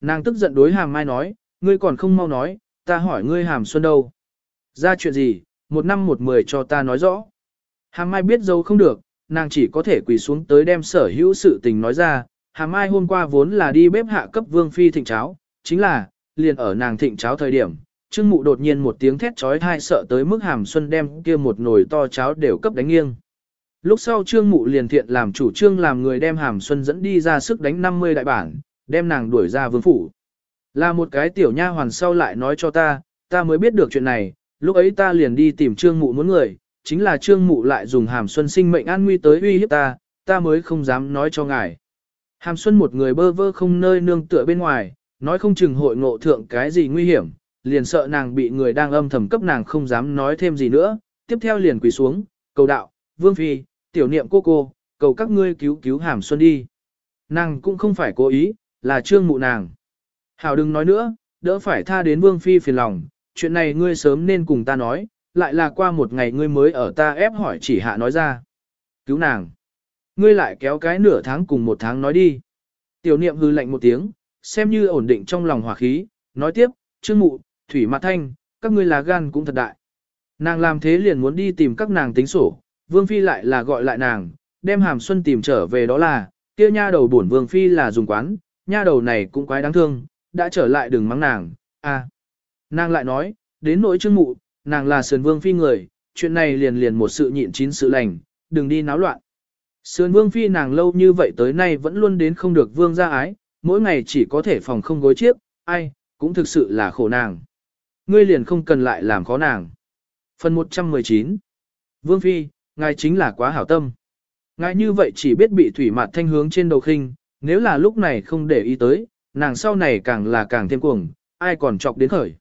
Nàng tức giận đối hàm mai nói, ngươi còn không mau nói, ta hỏi ngươi hàm xuân đâu. Ra chuyện gì, một năm một mười cho ta nói rõ. Hàm mai biết dâu không được, nàng chỉ có thể quỳ xuống tới đem sở hữu sự tình nói ra. Hàm mai hôm qua vốn là đi bếp hạ cấp vương phi thịnh cháo, chính là, liền ở nàng thịnh cháo thời điểm, Trương Mụ đột nhiên một tiếng thét chói tai sợ tới mức Hàm Xuân đem kia một nồi to cháo đều cấp đánh nghiêng. Lúc sau Trương Mụ liền thiện làm chủ trương làm người đem Hàm Xuân dẫn đi ra sức đánh 50 đại bản, đem nàng đuổi ra vương phủ. Là một cái tiểu nha hoàn sau lại nói cho ta, ta mới biết được chuyện này, lúc ấy ta liền đi tìm Trương Mụ muốn người, chính là Trương Mụ lại dùng Hàm Xuân sinh mệnh an nguy tới uy hiếp ta, ta mới không dám nói cho ngài. Hàm Xuân một người bơ vơ không nơi nương tựa bên ngoài, nói không chừng hội ngộ thượng cái gì nguy hiểm, liền sợ nàng bị người đang âm thầm cấp nàng không dám nói thêm gì nữa, tiếp theo liền quỳ xuống, cầu đạo, vương phi, tiểu niệm cô cô, cầu các ngươi cứu cứu hàm xuân đi. Nàng cũng không phải cố ý, là trương mụ nàng. Hảo đừng nói nữa, đỡ phải tha đến vương phi phiền lòng, chuyện này ngươi sớm nên cùng ta nói, lại là qua một ngày ngươi mới ở ta ép hỏi chỉ hạ nói ra. Cứu nàng. Ngươi lại kéo cái nửa tháng cùng một tháng nói đi. Tiểu niệm hư lạnh một tiếng, xem như ổn định trong lòng hòa khí, nói tiếp, trương mụ, thủy mặt thanh, các ngươi là gan cũng thật đại. Nàng làm thế liền muốn đi tìm các nàng tính sổ, vương phi lại là gọi lại nàng, đem hàm xuân tìm trở về đó là, kia nha đầu bổn vương phi là dùng quán, nha đầu này cũng quái đáng thương, đã trở lại đừng mắng nàng, à. Nàng lại nói, đến nỗi trương mụ, nàng là sườn vương phi người, chuyện này liền liền một sự nhịn chín sự lành, đừng đi náo loạn. Sườn vương phi nàng lâu như vậy tới nay vẫn luôn đến không được vương gia ái, mỗi ngày chỉ có thể phòng không gối chiếc, ai, cũng thực sự là khổ nàng. Ngươi liền không cần lại làm khó nàng. Phần 119 Vương Phi, ngài chính là quá hảo tâm. Ngài như vậy chỉ biết bị thủy mạt thanh hướng trên đầu khinh, nếu là lúc này không để ý tới, nàng sau này càng là càng thêm cuồng, ai còn chọc đến khởi.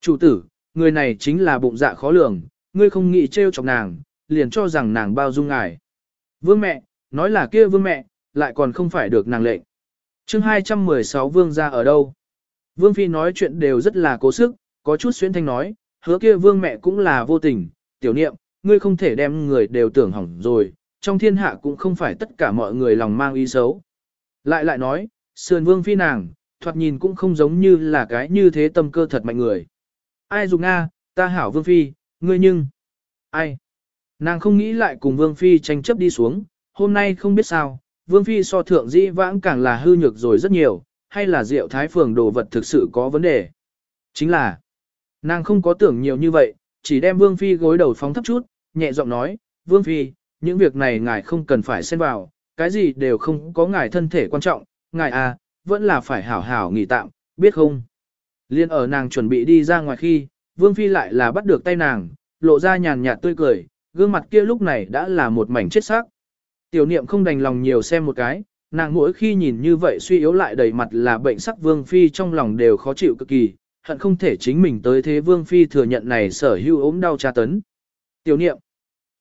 Chủ tử, người này chính là bụng dạ khó lường, ngươi không nghĩ trêu chọc nàng, liền cho rằng nàng bao dung ngài. Vương mẹ, nói là kia vương mẹ, lại còn không phải được nàng lệnh. chương 216 vương ra ở đâu? Vương Phi nói chuyện đều rất là cố sức, có chút xuyên thanh nói, hứa kia vương mẹ cũng là vô tình, tiểu niệm, ngươi không thể đem người đều tưởng hỏng rồi, trong thiên hạ cũng không phải tất cả mọi người lòng mang ý xấu. Lại lại nói, sườn vương phi nàng, thoạt nhìn cũng không giống như là cái như thế tâm cơ thật mạnh người. Ai dùng Nga, ta hảo vương phi, ngươi nhưng, ai? Nàng không nghĩ lại cùng vương phi tranh chấp đi xuống, hôm nay không biết sao, vương phi so thượng dĩ vãng càng là hư nhược rồi rất nhiều, hay là diệu thái phường đồ vật thực sự có vấn đề. Chính là, nàng không có tưởng nhiều như vậy, chỉ đem Vương Phi gối đầu phóng thấp chút, nhẹ giọng nói, Vương Phi, những việc này ngài không cần phải xen vào, cái gì đều không có ngài thân thể quan trọng, ngài à, vẫn là phải hảo hảo nghỉ tạm, biết không? Liên ở nàng chuẩn bị đi ra ngoài khi, Vương Phi lại là bắt được tay nàng, lộ ra nhàn nhạt tươi cười, gương mặt kia lúc này đã là một mảnh chết sắc. Tiểu niệm không đành lòng nhiều xem một cái, nàng mỗi khi nhìn như vậy suy yếu lại đầy mặt là bệnh sắc Vương Phi trong lòng đều khó chịu cực kỳ, hận không thể chính mình tới thế Vương Phi thừa nhận này sở hữu ốm đau tra tấn. Tiểu niệm,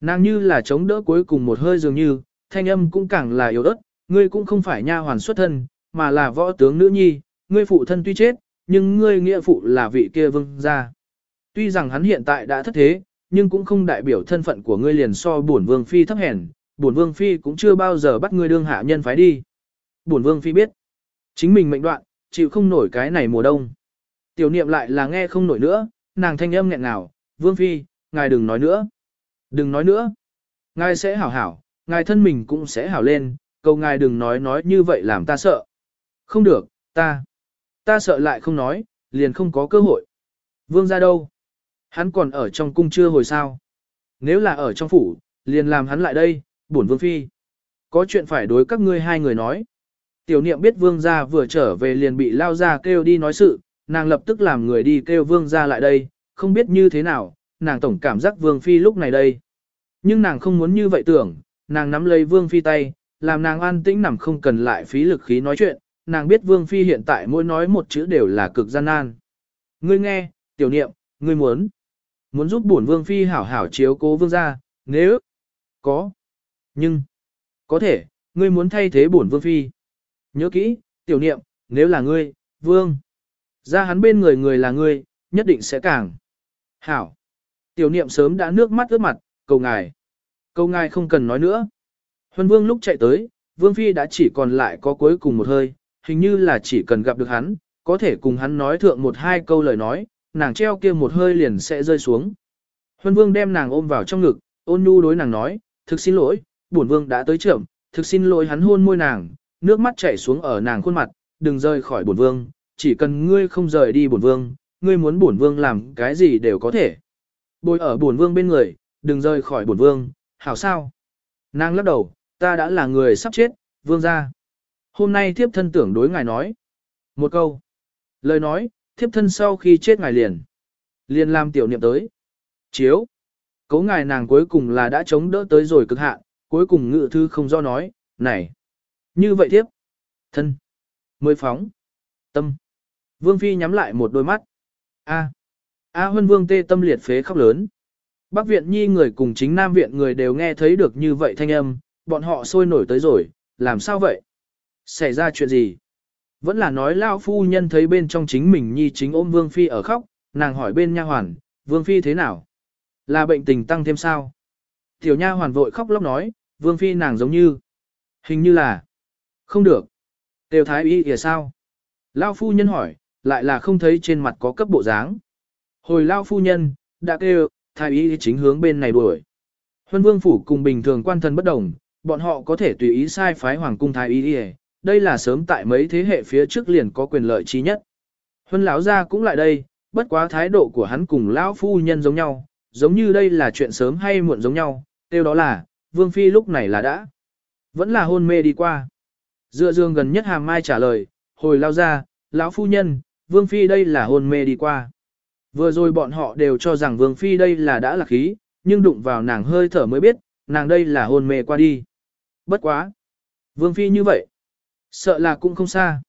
nàng như là chống đỡ cuối cùng một hơi dường như, thanh âm cũng càng là yếu ớt, ngươi cũng không phải nha hoàn xuất thân, mà là võ tướng nữ nhi, ngươi phụ thân tuy chết, nhưng ngươi nghĩa phụ là vị kia vương gia. Tuy rằng hắn hiện tại đã thất thế, nhưng cũng không đại biểu thân phận của ngươi liền so bổn vương phi thấp hèn, bổn vương phi cũng chưa bao giờ bắt ngươi đương hạ nhân phái đi. Bổn vương phi biết, chính mình mệnh đoạn, chịu không nổi cái này mùa đông. Tiểu niệm lại là nghe không nổi nữa, nàng thanh âm nghẹn ngào, vương phi, ngài đừng nói nữa. Đừng nói nữa. Ngài sẽ hảo hảo, ngài thân mình cũng sẽ hảo lên, cầu ngài đừng nói nói như vậy làm ta sợ. Không được, ta. Ta sợ lại không nói, liền không có cơ hội. Vương ra đâu? Hắn còn ở trong cung chưa hồi sao? Nếu là ở trong phủ, liền làm hắn lại đây, bổn vương phi. Có chuyện phải đối các ngươi hai người nói. Tiểu niệm biết vương gia vừa trở về liền bị lao ra kêu đi nói sự, nàng lập tức làm người đi kêu vương gia lại đây, không biết như thế nào, nàng tổng cảm giác vương phi lúc này đây. Nhưng nàng không muốn như vậy tưởng, nàng nắm lấy vương phi tay, làm nàng an tĩnh nằm không cần lại phí lực khí nói chuyện, nàng biết vương phi hiện tại mỗi nói một chữ đều là cực gian nan. Ngươi nghe, tiểu niệm, ngươi muốn, muốn giúp bổn vương phi hảo hảo chiếu cố vương gia, nếu có, nhưng, có thể, ngươi muốn thay thế bổn vương phi. Nhớ kỹ, tiểu niệm, nếu là ngươi, vương, ra hắn bên người người là ngươi, nhất định sẽ càng. Hảo. Tiểu niệm sớm đã nước mắt ướt mặt, cầu ngài. Câu ngài không cần nói nữa. Huân vương lúc chạy tới, vương phi đã chỉ còn lại có cuối cùng một hơi, hình như là chỉ cần gặp được hắn, có thể cùng hắn nói thượng một hai câu lời nói, nàng treo kia một hơi liền sẽ rơi xuống. Huân vương đem nàng ôm vào trong ngực, ôn nhu đối nàng nói, thực xin lỗi, bổn vương đã tới trưởng, thực xin lỗi hắn hôn môi nàng, nước mắt chảy xuống ở nàng khuôn mặt, đừng rời khỏi bổn vương, chỉ cần ngươi không rời đi bổn vương, ngươi muốn bổn vương làm cái gì đều có thể. Bồi ở bổn vương bên người, đừng rời khỏi bổn vương, hảo sao? Nàng lắc đầu, ta đã là người sắp chết, vương gia Hôm nay thiếp thân tưởng đối ngài nói. Một câu. Lời nói, thiếp thân sau khi chết ngài liền. Liền làm tiểu niệm tới. Chiếu. Cấu ngài nàng cuối cùng là đã chống đỡ tới rồi cực hạn, cuối cùng ngự thư không do nói, này. Như vậy thiếp. Thân. Mới phóng. Tâm. Vương Phi nhắm lại một đôi mắt. A. A Huân Vương tê tâm liệt phế khóc lớn. Bắc viện nhi người cùng chính Nam viện người đều nghe thấy được như vậy thanh âm, bọn họ sôi nổi tới rồi, làm sao vậy? Xảy ra chuyện gì? Vẫn là nói Lao phu nhân thấy bên trong chính mình nhi chính ôm Vương Phi ở khóc, nàng hỏi bên nha hoàn, Vương Phi thế nào? Là bệnh tình tăng thêm sao? Tiểu nha hoàn vội khóc lóc nói, Vương Phi nàng giống như, hình như là, không được. Tiểu thái y kìa sao? Lao phu nhân hỏi, lại là không thấy trên mặt có cấp bộ dáng. Hồi Lao phu nhân, đã kêu, thái y chính hướng bên này đuổi. Huân vương phủ cùng bình thường quan thân bất đồng, bọn họ có thể tùy ý sai phái hoàng cung thái y đây là sớm tại mấy thế hệ phía trước liền có quyền lợi trí nhất. Huân lão gia cũng lại đây, bất quá thái độ của hắn cùng lão phu nhân giống nhau, giống như đây là chuyện sớm hay muộn giống nhau, tiêu đó là, vương phi lúc này là đã, vẫn là hôn mê đi qua. Dựa dương gần nhất hàm mai trả lời, hồi lao ra, lão phu nhân, vương phi đây là hôn mê đi qua. Vừa rồi bọn họ đều cho rằng vương phi đây là đã là khí, nhưng đụng vào nàng hơi thở mới biết, nàng đây là hôn mê qua đi. Bất quá. Vương phi như vậy. Sợ là cũng không xa.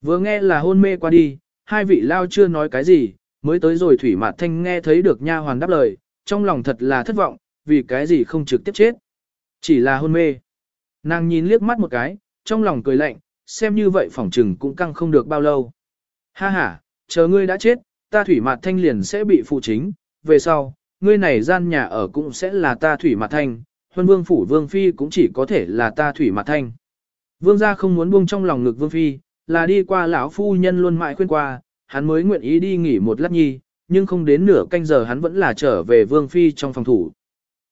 Vừa nghe là hôn mê qua đi, hai vị lao chưa nói cái gì, mới tới rồi thủy mạt thanh nghe thấy được nha hoàn đáp lời, trong lòng thật là thất vọng, vì cái gì không trực tiếp chết. Chỉ là hôn mê. Nàng nhìn liếc mắt một cái, trong lòng cười lạnh, xem như vậy phỏng trừng cũng căng không được bao lâu. Ha ha, chờ ngươi đã chết, ta thủy mạt thanh liền sẽ bị phụ chính, về sau, ngươi này gian nhà ở cũng sẽ là ta thủy mạt thanh, huân vương phủ vương phi cũng chỉ có thể là ta thủy mạt thanh. Vương gia không muốn buông trong lòng ngực vương phi, là đi qua lão phu nhân luôn mãi khuyên qua, hắn mới nguyện ý đi nghỉ một lát nhi, nhưng không đến nửa canh giờ hắn vẫn là trở về vương phi trong phòng thủ.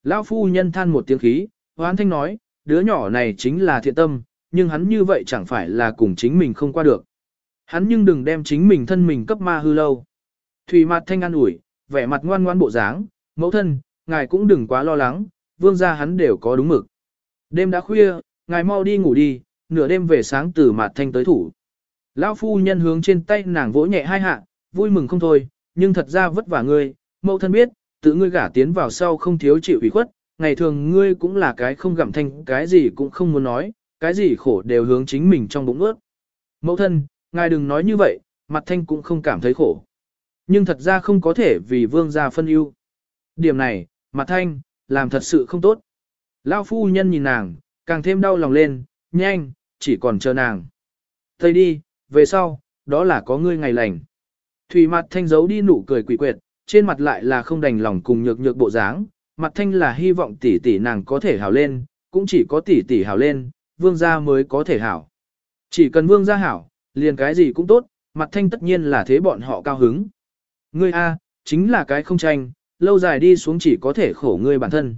Lão phu nhân than một tiếng khí, hoán thanh nói, đứa nhỏ này chính là thiện tâm, nhưng hắn như vậy chẳng phải là cùng chính mình không qua được. Hắn nhưng đừng đem chính mình thân mình cấp ma hư lâu. Thủy mặt thanh an ủi, vẻ mặt ngoan ngoan bộ dáng, mẫu thân, ngài cũng đừng quá lo lắng, vương gia hắn đều có đúng mực. Đêm đã khuya, ngài mau đi ngủ đi, nửa đêm về sáng từ mặt thanh tới thủ. Lão phu nhân hướng trên tay nàng vỗ nhẹ hai hạ, vui mừng không thôi, nhưng thật ra vất vả ngươi, mẫu thân biết, tự ngươi gả tiến vào sau không thiếu chịu ủy khuất, ngày thường ngươi cũng là cái không gặm thanh, cái gì cũng không muốn nói, cái gì khổ đều hướng chính mình trong bụng ướt. Mẫu thân, ngài đừng nói như vậy, mặt thanh cũng không cảm thấy khổ. Nhưng thật ra không có thể vì vương gia phân ưu. Điểm này, mặt thanh, làm thật sự không tốt. Lão phu nhân nhìn nàng, càng thêm đau lòng lên, nhanh, chỉ còn chờ nàng. Thầy đi, về sau, đó là có ngươi ngày lành. Thủy mặt thanh giấu đi nụ cười quỷ quyệt, trên mặt lại là không đành lòng cùng nhược nhược bộ dáng, mặt thanh là hy vọng tỷ tỷ nàng có thể hảo lên, cũng chỉ có tỷ tỷ hảo lên, vương gia mới có thể hảo. Chỉ cần vương gia hảo, liền cái gì cũng tốt, mặt thanh tất nhiên là thế bọn họ cao hứng. Ngươi A, chính là cái không tranh, lâu dài đi xuống chỉ có thể khổ ngươi bản thân.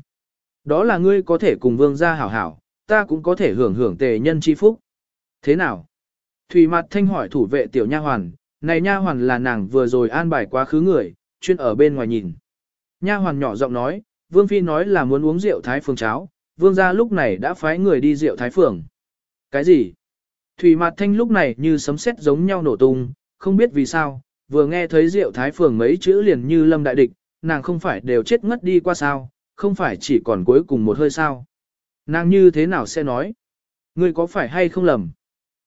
Đó là ngươi có thể cùng vương gia hảo hảo, ta cũng có thể hưởng hưởng tề nhân chi phúc. Thế nào? Thủy mặt thanh hỏi thủ vệ tiểu nha hoàn, này nha hoàn là nàng vừa rồi an bài quá khứ người, chuyên ở bên ngoài nhìn. Nha hoàn nhỏ giọng nói, vương phi nói là muốn uống rượu thái phường cháo, vương gia lúc này đã phái người đi rượu thái phường. Cái gì? Thủy mặt thanh lúc này như sấm sét giống nhau nổ tung, không biết vì sao, vừa nghe thấy rượu thái phường mấy chữ liền như lâm đại địch, nàng không phải đều chết ngất đi qua sao, không phải chỉ còn cuối cùng một hơi sao. Nàng như thế nào sẽ nói? Ngươi có phải hay không lầm?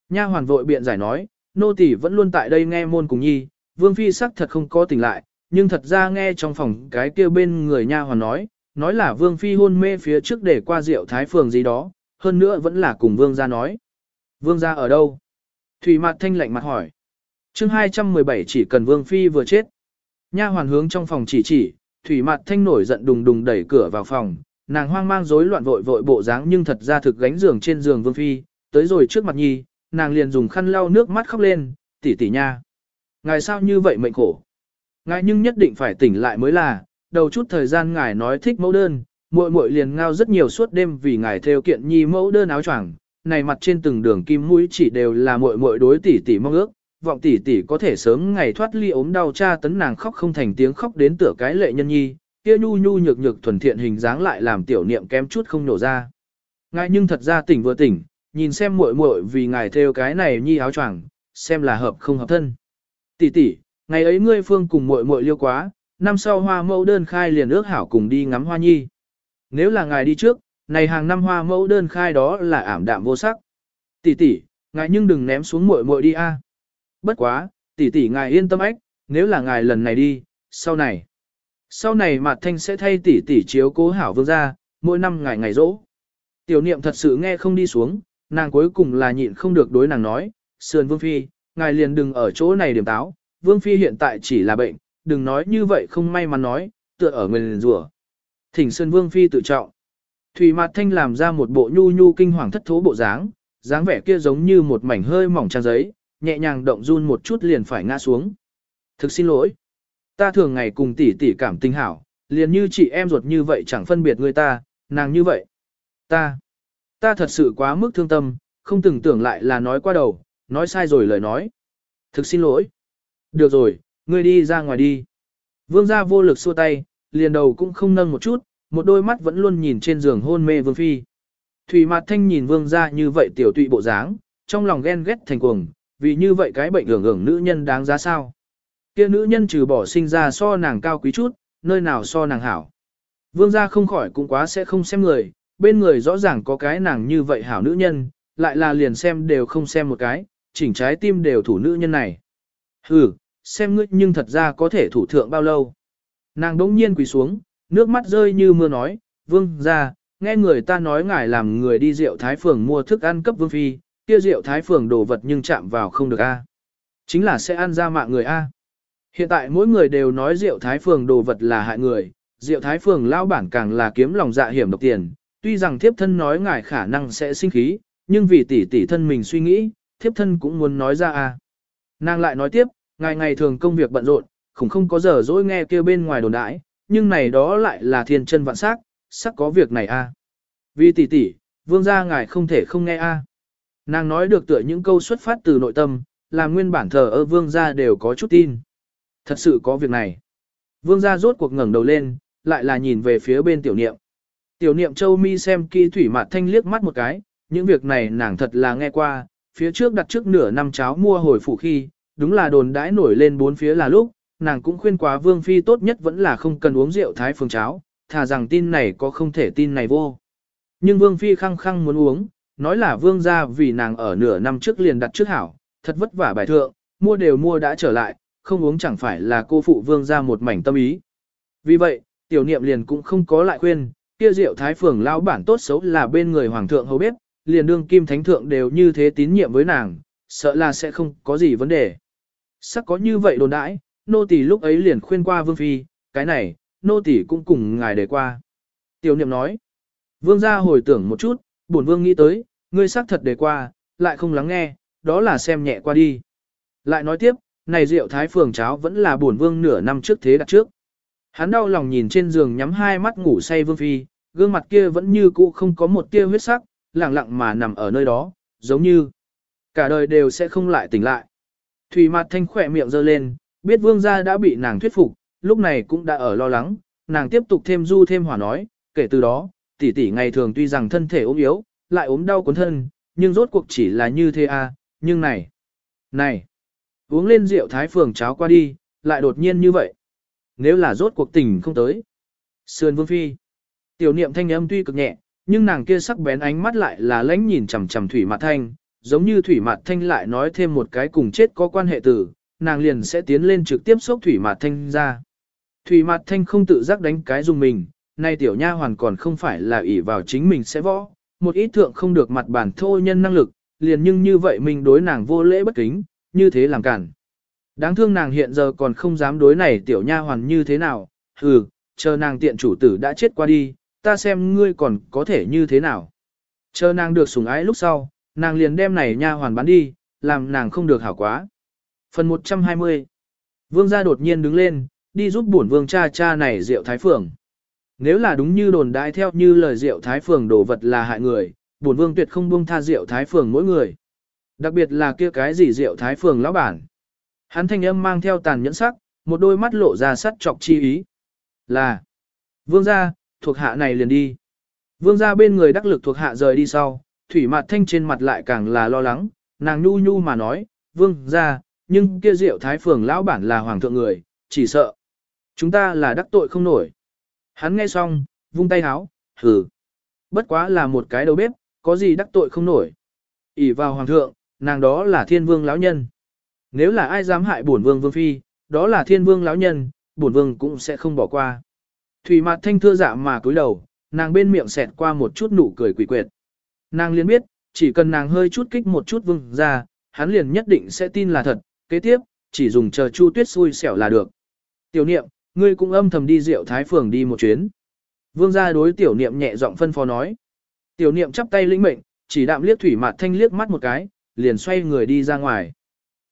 Nha hoàn vội biện giải nói, nô tỳ vẫn luôn tại đây nghe môn cùng nhi, vương phi sắc thật không có tỉnh lại, nhưng thật ra nghe trong phòng cái kia bên người nha hoàn nói, nói là vương phi hôn mê phía trước để qua rượu thái phường gì đó, hơn nữa vẫn là cùng vương gia nói. Vương gia ở đâu? Thủy mặt thanh lạnh mặt hỏi chương 217 chỉ cần vương phi vừa chết. Nha hoàn hướng trong phòng chỉ chỉ, thủy Mạt thanh nổi giận đùng đùng đẩy cửa vào phòng, nàng hoang mang rối loạn vội vội bộ dáng nhưng thật ra thực gánh giường trên giường vương phi, tới rồi trước mặt nhi, nàng liền dùng khăn lau nước mắt khóc lên, tỷ tỷ nha. Ngài sao như vậy mệnh khổ? Ngài nhưng nhất định phải tỉnh lại mới là, đầu chút thời gian ngài nói thích mẫu đơn, muội muội liền ngao rất nhiều suốt đêm vì ngài theo kiện nhi mẫu đơn áo choàng, này mặt trên từng đường kim mũi chỉ đều là muội muội đối tỷ tỷ mong ước, vọng tỷ tỷ có thể sớm ngày thoát ly ốm đau cha tấn nàng khóc không thành tiếng khóc đến tựa cái lệ nhân nhi, kia nhu nhu nhược nhược thuần thiện hình dáng lại làm tiểu niệm kém chút không nổ ra. Ngài nhưng thật ra tỉnh vừa tỉnh, nhìn xem muội muội vì ngài theo cái này nhi áo choàng, xem là hợp không hợp thân. Tỷ tỷ, ngày ấy ngươi phương cùng muội muội liêu quá, năm sau hoa mẫu đơn khai liền ước hảo cùng đi ngắm hoa nhi. Nếu là ngài đi trước, này hàng năm hoa mẫu đơn khai đó là ảm đạm vô sắc. Tỷ tỷ, ngài nhưng đừng ném xuống muội muội đi a. Bất quá, tỷ tỷ ngài yên tâm ách, nếu là ngài lần này đi, sau này. Sau này Mạt Thanh sẽ thay tỷ tỷ chiếu cố hảo vương gia, mỗi năm ngài ngày rỗ. Tiểu niệm thật sự nghe không đi xuống, nàng cuối cùng là nhịn không được đối nàng nói, sườn vương phi, ngài liền đừng ở chỗ này điểm táo, vương phi hiện tại chỉ là bệnh, đừng nói như vậy không may mắn nói, tựa ở nguyền rủa. Thỉnh Sơn Vương Phi tự trọng. Thủy Mạt Thanh làm ra một bộ nhu nhu kinh hoàng thất thố bộ dáng, dáng vẻ kia giống như một mảnh hơi mỏng trang giấy, nhẹ nhàng động run một chút liền phải ngã xuống. Thực xin lỗi. Ta thường ngày cùng tỷ tỷ cảm tình hảo, liền như chị em ruột như vậy chẳng phân biệt người ta, nàng như vậy. Ta, ta thật sự quá mức thương tâm, không từng tưởng lại là nói qua đầu, nói sai rồi lời nói. Thực xin lỗi. Được rồi, ngươi đi ra ngoài đi. Vương gia vô lực xua tay, liền đầu cũng không nâng một chút, một đôi mắt vẫn luôn nhìn trên giường hôn mê vương phi. Thủy Mạt Thanh nhìn vương gia như vậy tiểu tụy bộ dáng, trong lòng ghen ghét thành cuồng, vì như vậy cái bệnh hưởng hưởng nữ nhân đáng giá sao. Kia nữ nhân trừ bỏ sinh ra so nàng cao quý chút, nơi nào so nàng hảo. Vương gia không khỏi cũng quá sẽ không xem người, bên người rõ ràng có cái nàng như vậy hảo nữ nhân, lại là liền xem đều không xem một cái, chỉnh trái tim đều thủ nữ nhân này. Hừ, xem ngươi nhưng thật ra có thể thủ thượng bao lâu. Nàng đống nhiên quỳ xuống, nước mắt rơi như mưa nói, vương ra, nghe người ta nói ngài làm người đi rượu thái phường mua thức ăn cấp vương phi, kia rượu thái phường đồ vật nhưng chạm vào không được a. Chính là sẽ ăn ra mạng người a. Hiện tại mỗi người đều nói rượu thái phường đồ vật là hại người, rượu thái phường lao bản càng là kiếm lòng dạ hiểm độc tiền, tuy rằng thiếp thân nói ngài khả năng sẽ sinh khí, nhưng vì tỷ tỷ thân mình suy nghĩ, thiếp thân cũng muốn nói ra a. Nàng lại nói tiếp, ngài ngày thường công việc bận rộn, khủng không có giờ dỗi nghe kia bên ngoài đồn đãi, nhưng này đó lại là thiên chân vạn sắc, sắc có việc này a. Vì tỷ tỷ, vương gia ngài không thể không nghe a. Nàng nói được tựa những câu xuất phát từ nội tâm, làm nguyên bản thờ ơ vương gia đều có chút tin. Thật sự có việc này. Vương gia rốt cuộc ngẩng đầu lên, lại là nhìn về phía bên tiểu niệm. Tiểu niệm châu mi xem kỳ thủy mặt thanh liếc mắt một cái, những việc này nàng thật là nghe qua, phía trước đặt trước nửa năm cháo mua hồi phủ khi, đúng là đồn đãi nổi lên bốn phía là lúc, nàng cũng khuyên quá vương phi tốt nhất vẫn là không cần uống rượu thái phương cháo, thà rằng tin này có không thể tin này vô. Nhưng vương phi khăng khăng muốn uống, nói là vương gia vì nàng ở nửa năm trước liền đặt trước hảo, thật vất vả bài thượng, mua đều mua đã trở lại, không uống chẳng phải là cô phụ vương gia một mảnh tâm ý. Vì vậy, tiểu niệm liền cũng không có lại khuyên, kia rượu thái phường lao bản tốt xấu là bên người hoàng thượng hầu bếp, liền đương kim thánh thượng đều như thế tín nhiệm với nàng, sợ là sẽ không có gì vấn đề. Sắc có như vậy đồn đãi, nô tỳ lúc ấy liền khuyên qua vương phi, cái này, nô tỳ cũng cùng ngài đề qua. Tiểu niệm nói, vương gia hồi tưởng một chút, bổn vương nghĩ tới, ngươi xác thật đề qua, lại không lắng nghe, đó là xem nhẹ qua đi. Lại nói tiếp, này rượu thái phường cháo vẫn là bổn vương nửa năm trước thế đặt trước. Hắn đau lòng nhìn trên giường nhắm hai mắt ngủ say vương phi, gương mặt kia vẫn như cũ không có một tia huyết sắc, lặng lặng mà nằm ở nơi đó, giống như cả đời đều sẽ không lại tỉnh lại. Thủy mặt thanh khỏe miệng giơ lên, biết vương gia đã bị nàng thuyết phục, lúc này cũng đã ở lo lắng, nàng tiếp tục thêm du thêm hỏa nói, kể từ đó, tỷ tỷ ngày thường tuy rằng thân thể ốm yếu, lại ốm đau cuốn thân, nhưng rốt cuộc chỉ là như thế à, nhưng này, này, uống lên rượu thái phường cháo qua đi, lại đột nhiên như vậy. Nếu là rốt cuộc tình không tới. Sườn vương phi, tiểu niệm thanh âm tuy cực nhẹ, nhưng nàng kia sắc bén ánh mắt lại là lãnh nhìn chằm chằm thủy mặt thanh, giống như thủy mặt thanh lại nói thêm một cái cùng chết có quan hệ tử, nàng liền sẽ tiến lên trực tiếp xốc thủy mặt thanh ra. Thủy mặt thanh không tự giác đánh cái dùng mình, nay tiểu nha hoàn còn không phải là ỷ vào chính mình sẽ võ, một ít thượng không được mặt bản thô nhân năng lực, liền nhưng như vậy mình đối nàng vô lễ bất kính, như thế làm cản. Đáng thương nàng hiện giờ còn không dám đối này tiểu nha hoàn như thế nào, hừ, chờ nàng tiện chủ tử đã chết qua đi, ta xem ngươi còn có thể như thế nào. Chờ nàng được sủng ái lúc sau, nàng liền đem này nha hoàn bán đi, làm nàng không được hảo quá. Phần 120 Vương gia đột nhiên đứng lên, đi giúp bổn vương cha cha này rượu thái phường. Nếu là đúng như đồn đại theo như lời diệu thái phường đồ vật là hại người, bổn vương tuyệt không buông tha diệu thái phường mỗi người. Đặc biệt là kia cái gì diệu thái phường lão bản. Hắn thanh âm mang theo tàn nhẫn sắc, một đôi mắt lộ ra sắt chọc chi ý. Là, vương gia, thuộc hạ này liền đi. Vương gia bên người đắc lực thuộc hạ rời đi sau, thủy mặt thanh trên mặt lại càng là lo lắng, nàng nhu nhu mà nói, vương gia, nhưng kia diệu thái phường lão bản là hoàng thượng người, chỉ sợ. Chúng ta là đắc tội không nổi. Hắn nghe xong, vung tay háo, hừ. Bất quá là một cái đầu bếp, có gì đắc tội không nổi. ỉ vào hoàng thượng, nàng đó là thiên vương lão nhân. Nếu là ai dám hại bổn vương vương phi, đó là thiên vương lão nhân, bổn vương cũng sẽ không bỏ qua. Thủy mặt thanh thưa dạ mà cúi đầu, nàng bên miệng xẹt qua một chút nụ cười quỷ quyệt. Nàng liền biết, chỉ cần nàng hơi chút kích một chút vương ra, hắn liền nhất định sẽ tin là thật, kế tiếp, chỉ dùng chờ Chu Tuyết xui xẻo là được. Tiểu niệm, ngươi cũng âm thầm đi rượu thái phường đi một chuyến. Vương gia đối tiểu niệm nhẹ giọng phân phó nói. Tiểu niệm chắp tay lĩnh mệnh, chỉ đạm liếc thủy mạt thanh liếc mắt một cái, liền xoay người đi ra ngoài.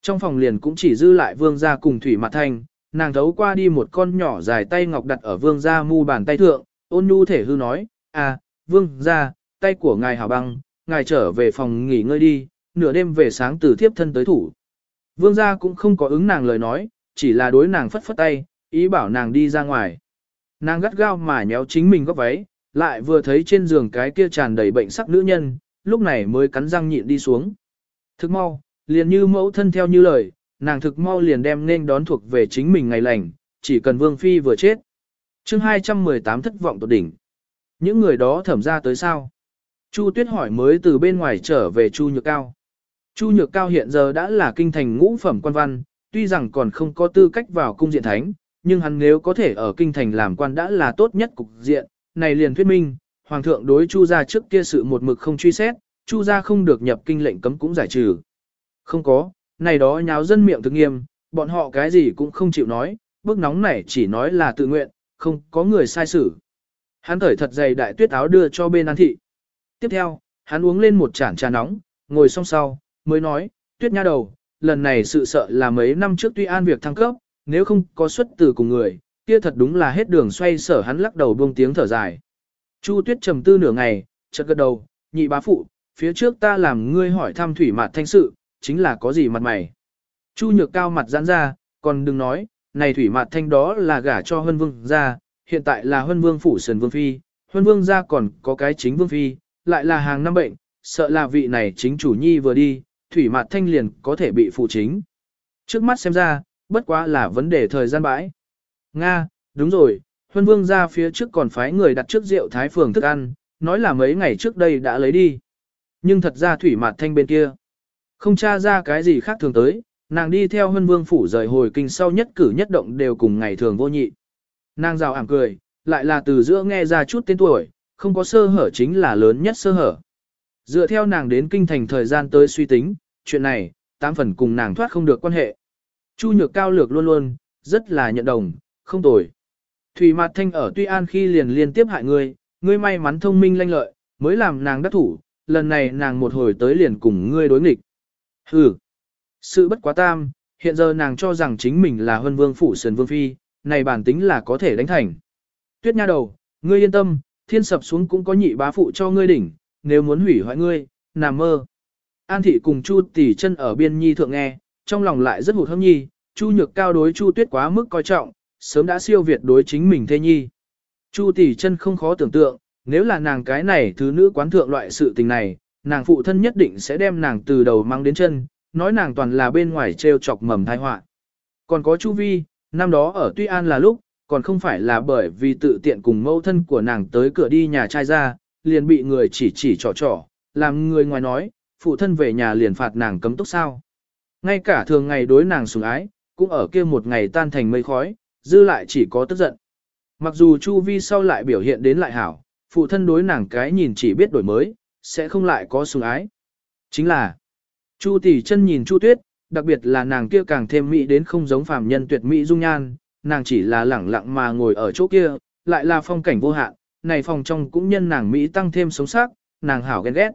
Trong phòng liền cũng chỉ dư lại vương gia cùng thủy mạt thanh, nàng thấu qua đi một con nhỏ dài tay ngọc đặt ở vương gia mu bàn tay thượng, ôn nhu thể hư nói, à, vương gia, tay của ngài hảo băng, ngài trở về phòng nghỉ ngơi đi, nửa đêm về sáng từ thiếp thân tới thủ. Vương gia cũng không có ứng nàng lời nói, chỉ là đối nàng phất phất tay, ý bảo nàng đi ra ngoài. Nàng gắt gao mà nhéo chính mình góc váy, lại vừa thấy trên giường cái kia tràn đầy bệnh sắc nữ nhân, lúc này mới cắn răng nhịn đi xuống. Thực mau, liền như mẫu thân theo như lời, nàng thực mau liền đem nên đón thuộc về chính mình ngày lành, chỉ cần vương phi vừa chết. chương 218 thất vọng tột đỉnh. Những người đó thẩm ra tới sao? Chu Tuyết hỏi mới từ bên ngoài trở về Chu Nhược Cao. Chu Nhược Cao hiện giờ đã là kinh thành ngũ phẩm quan văn, tuy rằng còn không có tư cách vào cung diện thánh, nhưng hắn nếu có thể ở kinh thành làm quan đã là tốt nhất cục diện, này liền thuyết minh, hoàng thượng đối Chu gia trước kia sự một mực không truy xét, Chu gia không được nhập kinh lệnh cấm cũng giải trừ. Không có, này đó nháo dân miệng thực nghiêm, bọn họ cái gì cũng không chịu nói, bước nóng này chỉ nói là tự nguyện, không có người sai xử. Hắn thởi thật dày đại tuyết áo đưa cho bên an thị. Tiếp theo, hắn uống lên một chản trà nóng, ngồi xong sau, mới nói, tuyết nha đầu, lần này sự sợ là mấy năm trước tuy an việc thăng cấp, nếu không có xuất từ cùng người, kia thật đúng là hết đường xoay sở hắn lắc đầu buông tiếng thở dài. Chu tuyết trầm tư nửa ngày, chợt gật đầu, nhị bá phụ, phía trước ta làm ngươi hỏi thăm thủy mạt thanh sự, chính là có gì mặt mày. Chu nhược cao mặt giãn ra, còn đừng nói, này thủy mạt thanh đó là gả cho huân vương ra, hiện tại là huân vương phủ sườn vương phi, huân vương ra còn có cái chính vương phi, lại là hàng năm bệnh, sợ là vị này chính chủ nhi vừa đi, thủy mạt thanh liền có thể bị phụ chính. Trước mắt xem ra, bất quá là vấn đề thời gian bãi. Nga, đúng rồi, huân vương ra phía trước còn phái người đặt trước rượu thái phường thức ăn, nói là mấy ngày trước đây đã lấy đi. Nhưng thật ra thủy mạt thanh bên kia. Không tra ra cái gì khác thường tới, nàng đi theo huân vương phủ rời hồi kinh sau nhất cử nhất động đều cùng ngày thường vô nhị. Nàng rào ảm cười, lại là từ giữa nghe ra chút tên tuổi, không có sơ hở chính là lớn nhất sơ hở. Dựa theo nàng đến kinh thành thời gian tới suy tính, chuyện này, tám phần cùng nàng thoát không được quan hệ. Chu nhược cao lược luôn luôn, rất là nhận đồng, không tồi. Thủy Mạt Thanh ở Tuy An khi liền liên tiếp hại ngươi, ngươi may mắn thông minh lanh lợi, mới làm nàng đắc thủ, lần này nàng một hồi tới liền cùng ngươi đối nghịch. Hừ, sự bất quá tam, hiện giờ nàng cho rằng chính mình là huân vương phủ sườn vương phi, này bản tính là có thể đánh thành. Tuyết nha đầu, ngươi yên tâm, thiên sập xuống cũng có nhị bá phụ cho ngươi đỉnh, nếu muốn hủy hoại ngươi, nằm mơ. An thị cùng Chu tỷ chân ở biên nhi thượng nghe, trong lòng lại rất hụt hâm nhi, Chu nhược cao đối Chu tuyết quá mức coi trọng, sớm đã siêu việt đối chính mình thê nhi. Chu tỷ chân không khó tưởng tượng, nếu là nàng cái này thứ nữ quán thượng loại sự tình này, nàng phụ thân nhất định sẽ đem nàng từ đầu mang đến chân, nói nàng toàn là bên ngoài treo chọc mầm tai họa. Còn có Chu Vi, năm đó ở Tuy An là lúc, còn không phải là bởi vì tự tiện cùng mâu thân của nàng tới cửa đi nhà trai ra, liền bị người chỉ chỉ trò trò, làm người ngoài nói, phụ thân về nhà liền phạt nàng cấm túc sao. Ngay cả thường ngày đối nàng sủng ái, cũng ở kia một ngày tan thành mây khói, dư lại chỉ có tức giận. Mặc dù Chu Vi sau lại biểu hiện đến lại hảo, phụ thân đối nàng cái nhìn chỉ biết đổi mới, sẽ không lại có sủng ái. Chính là, Chu tỷ chân nhìn Chu Tuyết, đặc biệt là nàng kia càng thêm mỹ đến không giống phàm nhân tuyệt mỹ dung nhan, nàng chỉ là lẳng lặng mà ngồi ở chỗ kia, lại là phong cảnh vô hạn, này phòng trong cũng nhân nàng mỹ tăng thêm sống sắc, nàng hảo ghen ghét.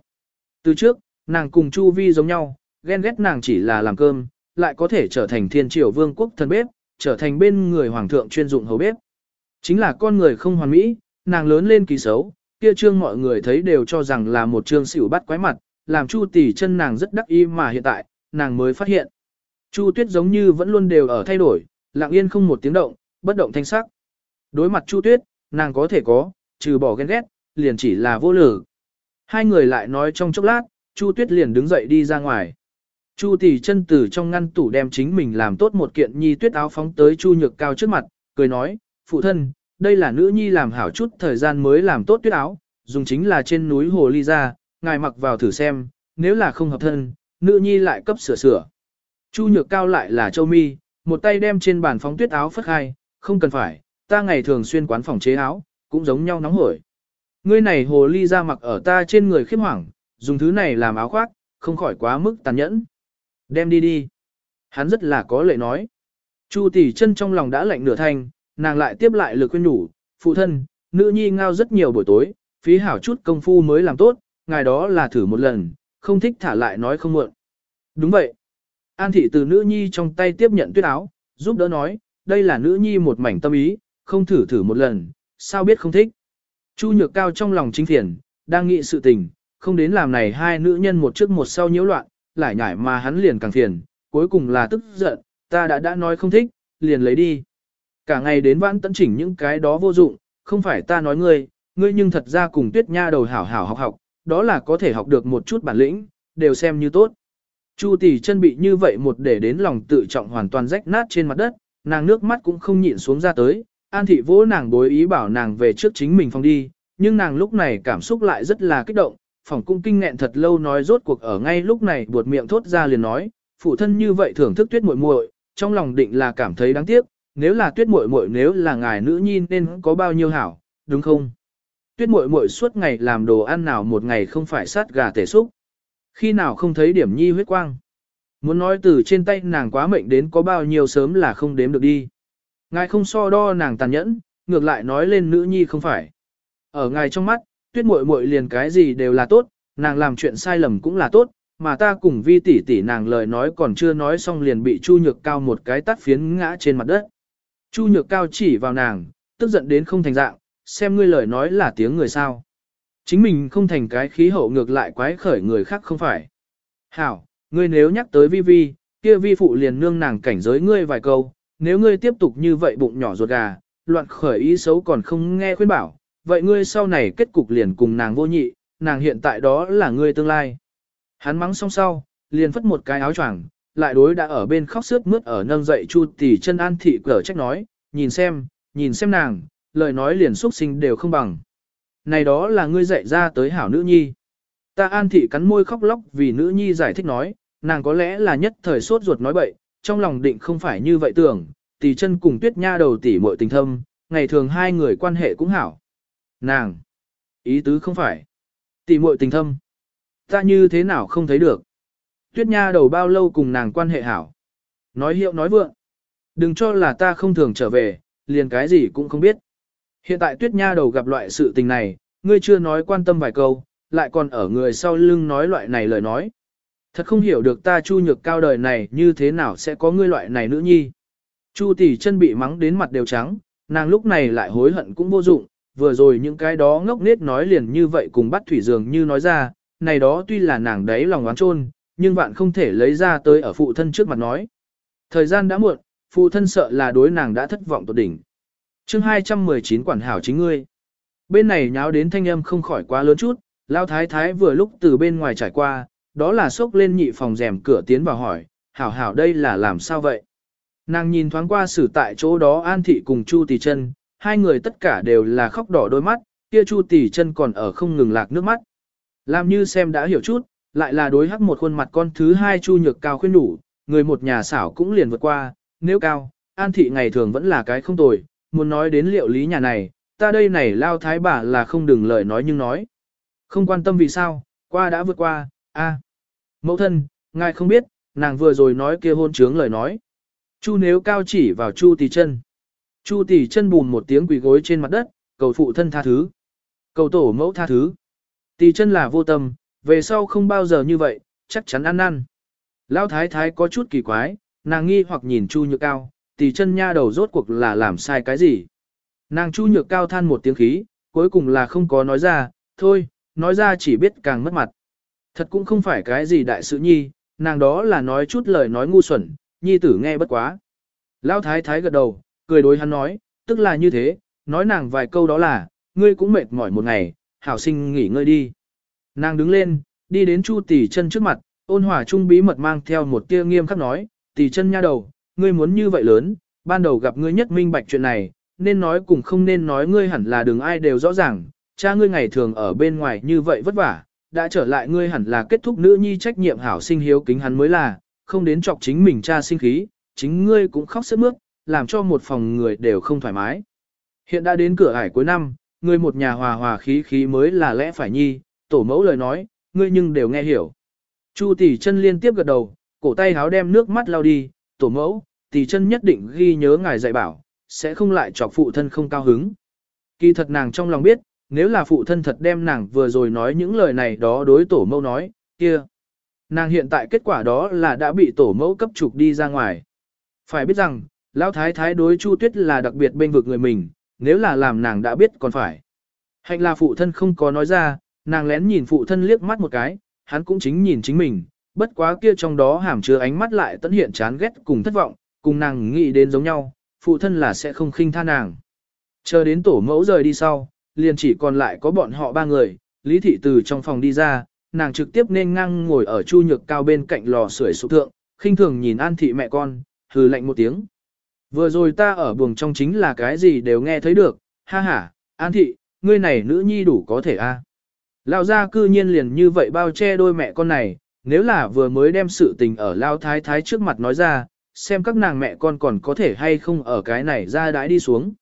Từ trước, nàng cùng Chu Vi giống nhau, ghen ghét nàng chỉ là làm cơm, lại có thể trở thành thiên triều vương quốc thần bếp, trở thành bên người hoàng thượng chuyên dụng hầu bếp. Chính là con người không hoàn mỹ, nàng lớn lên kỳ xấu, kia trương mọi người thấy đều cho rằng là một trương xỉu bắt quái mặt, làm Chu tỷ chân nàng rất đắc ý mà hiện tại, nàng mới phát hiện. Chu tuyết giống như vẫn luôn đều ở thay đổi, lặng yên không một tiếng động, bất động thanh sắc. Đối mặt Chu tuyết, nàng có thể có, trừ bỏ ghen ghét, liền chỉ là vô lử. Hai người lại nói trong chốc lát, Chu tuyết liền đứng dậy đi ra ngoài. Chu tỷ chân từ trong ngăn tủ đem chính mình làm tốt một kiện nhi tuyết áo phóng tới Chu nhược cao trước mặt, cười nói, phụ thân, đây là nữ nhi làm hảo chút thời gian mới làm tốt tuyết áo, dùng chính là trên núi hồ ly ra, ngài mặc vào thử xem, nếu là không hợp thân, nữ nhi lại cấp sửa sửa. Chu nhược cao lại là châu mi, một tay đem trên bàn phóng tuyết áo phất hai, không cần phải, ta ngày thường xuyên quán phòng chế áo, cũng giống nhau nóng hổi. Ngươi này hồ ly ra mặc ở ta trên người khiếp hoảng, dùng thứ này làm áo khoác, không khỏi quá mức tàn nhẫn. Đem đi đi. Hắn rất là có lệ nói. Chu tỷ chân trong lòng đã lạnh nửa thanh, nàng lại tiếp lại lực khuyên nhủ, phụ thân, nữ nhi ngao rất nhiều buổi tối, phí hảo chút công phu mới làm tốt, ngài đó là thử một lần, không thích thả lại nói không muộn. Đúng vậy. An thị từ nữ nhi trong tay tiếp nhận tuyết áo, giúp đỡ nói, đây là nữ nhi một mảnh tâm ý, không thử thử một lần, sao biết không thích. Chu nhược cao trong lòng chính phiền, đang nghĩ sự tình, không đến làm này hai nữ nhân một trước một sau nhiễu loạn, lại nhải mà hắn liền càng phiền, cuối cùng là tức giận, ta đã đã nói không thích, liền lấy đi. Cả ngày đến vãn tận chỉnh những cái đó vô dụng, không phải ta nói ngươi, ngươi nhưng thật ra cùng tuyết nha đầu hảo hảo học học, đó là có thể học được một chút bản lĩnh, đều xem như tốt. Chu tỷ chân bị như vậy một để đến lòng tự trọng hoàn toàn rách nát trên mặt đất, nàng nước mắt cũng không nhịn xuống ra tới, an thị vỗ nàng bối ý bảo nàng về trước chính mình phòng đi, nhưng nàng lúc này cảm xúc lại rất là kích động, phòng cung kinh nghẹn thật lâu nói rốt cuộc ở ngay lúc này buột miệng thốt ra liền nói, phụ thân như vậy thưởng thức tuyết muội muội, trong lòng định là cảm thấy đáng tiếc, nếu là tuyết muội muội nếu là ngài nữ nhi nên có bao nhiêu hảo, đúng không? Tuyết muội muội suốt ngày làm đồ ăn nào một ngày không phải sát gà tể xúc. Khi nào không thấy điểm nhi huyết quang. Muốn nói từ trên tay nàng quá mệnh đến có bao nhiêu sớm là không đếm được đi. Ngài không so đo nàng tàn nhẫn, ngược lại nói lên nữ nhi không phải. Ở ngài trong mắt, tuyết muội muội liền cái gì đều là tốt, nàng làm chuyện sai lầm cũng là tốt, mà ta cùng vi tỷ tỷ nàng lời nói còn chưa nói xong liền bị Chu Nhược Cao một cái tắt phiến ngã trên mặt đất. Chu Nhược Cao chỉ vào nàng, tức giận đến không thành dạng, xem ngươi lời nói là tiếng người sao. Chính mình không thành cái khí hậu ngược lại quái khởi người khác không phải. Hảo, ngươi nếu nhắc tới vi vi, kia vi phụ liền nương nàng cảnh giới ngươi vài câu, nếu ngươi tiếp tục như vậy bụng nhỏ ruột gà, loạn khởi ý xấu còn không nghe khuyên bảo, vậy ngươi sau này kết cục liền cùng nàng vô nhị, nàng hiện tại đó là ngươi tương lai. Hắn mắng xong sau, liền phất một cái áo choàng, lại đối đã ở bên khóc sướt mướt ở nâng dậy Chu tỷ chân an thị cở trách nói, nhìn xem, nhìn xem nàng, lời nói liền xúc sinh đều không bằng. Này đó là ngươi dạy ra tới hảo nữ nhi. Ta an thị cắn môi khóc lóc vì nữ nhi giải thích nói, nàng có lẽ là nhất thời sốt ruột nói bậy, trong lòng định không phải như vậy tưởng, tỷ chân cùng tuyết nha đầu tỷ muội tình thâm, ngày thường hai người quan hệ cũng hảo. Nàng, ý tứ không phải, tỷ muội tình thâm. Ta như thế nào không thấy được. Tuyết nha đầu bao lâu cùng nàng quan hệ hảo. Nói hiệu nói vượng. Đừng cho là ta không thường trở về, liền cái gì cũng không biết. Hiện tại tuyết nha đầu gặp loại sự tình này, ngươi chưa nói quan tâm vài câu, lại còn ở người sau lưng nói loại này lời nói. Thật không hiểu được ta chu nhược cao đời này như thế nào sẽ có ngươi loại này nữ nhi. Chu tỷ chân bị mắng đến mặt đều trắng, nàng lúc này lại hối hận cũng vô dụng, vừa rồi những cái đó ngốc nết nói liền như vậy cùng bắt thủy dường như nói ra, này đó tuy là nàng đấy lòng oán trôn, nhưng bạn không thể lấy ra tới ở phụ thân trước mặt nói. Thời gian đã muộn, phụ thân sợ là đối nàng đã thất vọng tột đỉnh. chương 219 quản hảo chính ngươi. Bên này nháo đến thanh âm không khỏi quá lớn chút, lao thái thái vừa lúc từ bên ngoài trải qua, đó là xốc lên nhị phòng rèm cửa tiến vào hỏi, hảo hảo đây là làm sao vậy? Nàng nhìn thoáng qua xử tại chỗ đó An Thị cùng Chu Tỷ chân hai người tất cả đều là khóc đỏ đôi mắt, kia Chu Tỷ chân còn ở không ngừng lạc nước mắt. Làm như xem đã hiểu chút, lại là đối hắc một khuôn mặt con thứ hai Chu Nhược Cao khuyên đủ, người một nhà xảo cũng liền vượt qua, nếu cao, An Thị ngày thường vẫn là cái không tồi, muốn nói đến liệu lý nhà này, ta đây này lao thái bà là không đừng lời nói nhưng nói. Không quan tâm vì sao, qua đã vượt qua, a Mẫu thân, ngài không biết, nàng vừa rồi nói kia hôn trướng lời nói. Chu nếu cao chỉ vào Chu tỷ chân. Chu tỷ chân bùn một tiếng quỳ gối trên mặt đất, cầu phụ thân tha thứ. Cầu tổ mẫu tha thứ. Tỷ chân là vô tâm, về sau không bao giờ như vậy, chắc chắn ăn năn. Lão thái thái có chút kỳ quái, nàng nghi hoặc nhìn Chu Nhược Cao, tỷ chân nha đầu rốt cuộc là làm sai cái gì. Nàng Chu Nhược Cao than một tiếng khí, cuối cùng là không có nói ra, thôi, nói ra chỉ biết càng mất mặt. Thật cũng không phải cái gì đại sự nhi, nàng đó là nói chút lời nói ngu xuẩn, nhi tử nghe bất quá. Lão thái thái gật đầu, cười đối hắn nói, tức là như thế, nói nàng vài câu đó là, ngươi cũng mệt mỏi một ngày, hảo sinh nghỉ ngơi đi. Nàng đứng lên, đi đến Chu tỷ chân trước mặt, ôn hòa trung bí mật mang theo một tia nghiêm khắc nói, tỷ chân nha đầu, ngươi muốn như vậy lớn, ban đầu gặp ngươi nhất minh bạch chuyện này, nên nói cùng không nên nói ngươi hẳn là đừng ai đều rõ ràng, cha ngươi ngày thường ở bên ngoài như vậy vất vả, đã trở lại ngươi hẳn là kết thúc nữ nhi trách nhiệm hảo sinh hiếu kính hắn mới là, không đến chọc chính mình cha sinh khí, chính ngươi cũng khóc sướt mướt, làm cho một phòng người đều không thoải mái. Hiện đã đến cửa ải cuối năm, người một nhà hòa hòa khí khí mới là lẽ phải nhi, tổ mẫu lời nói, ngươi nhưng đều nghe hiểu. Chu tỷ chân liên tiếp gật đầu, cổ tay háo đem nước mắt lau đi, tổ mẫu, tỷ chân nhất định ghi nhớ ngài dạy bảo, sẽ không lại chọc phụ thân không cao hứng. Kỳ thật nàng trong lòng biết, nếu là phụ thân thật đem nàng vừa rồi nói những lời này đó đối tổ mẫu nói, kia. Nàng hiện tại kết quả đó là đã bị tổ mẫu cấp trục đi ra ngoài. Phải biết rằng, lão thái thái đối Chu Tuyết là đặc biệt bên vực người mình, nếu là làm nàng đã biết còn phải. Hạnh là phụ thân không có nói ra, nàng lén nhìn phụ thân liếc mắt một cái, hắn cũng chính nhìn chính mình, bất quá kia trong đó hàm chứa ánh mắt lại tận hiện chán ghét cùng thất vọng, cùng nàng nghĩ đến giống nhau, phụ thân là sẽ không khinh tha nàng. Chờ đến tổ mẫu rời đi sau, liền chỉ còn lại có bọn họ ba người, Lý Thị từ trong phòng đi ra, nàng trực tiếp nên ngang ngồi ở chu nhược cao bên cạnh lò sưởi sụp thượng, khinh thường nhìn An Thị mẹ con, hừ lạnh một tiếng. Vừa rồi ta ở buồng trong chính là cái gì đều nghe thấy được, ha ha, An Thị, ngươi này nữ nhi đủ có thể a. Lão gia cư nhiên liền như vậy bao che đôi mẹ con này, nếu là vừa mới đem sự tình ở Lao Thái Thái trước mặt nói ra, xem các nàng mẹ con còn có thể hay không ở cái này ra đãi đi xuống.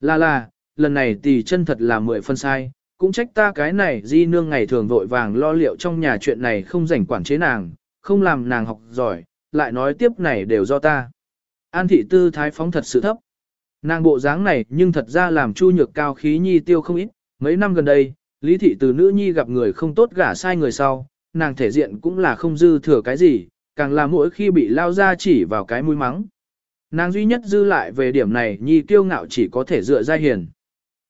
Là là, lần này tỷ chân thật là mười phân sai, cũng trách ta cái này di nương ngày thường vội vàng lo liệu trong nhà chuyện này không rảnh quản chế nàng, không làm nàng học giỏi, lại nói tiếp này đều do ta. An thị tư thái phóng thật sự thấp. Nàng bộ dáng này nhưng thật ra làm chu nhược cao khí nhi tiêu không ít, mấy năm gần đây, lý thị từ nữ nhi gặp người không tốt gả sai người sau, nàng thể diện cũng là không dư thừa cái gì, càng là mỗi khi bị lao ra chỉ vào cái mũi mắng. Nàng duy nhất dư lại về điểm này nhi kiêu ngạo chỉ có thể dựa ra hiền.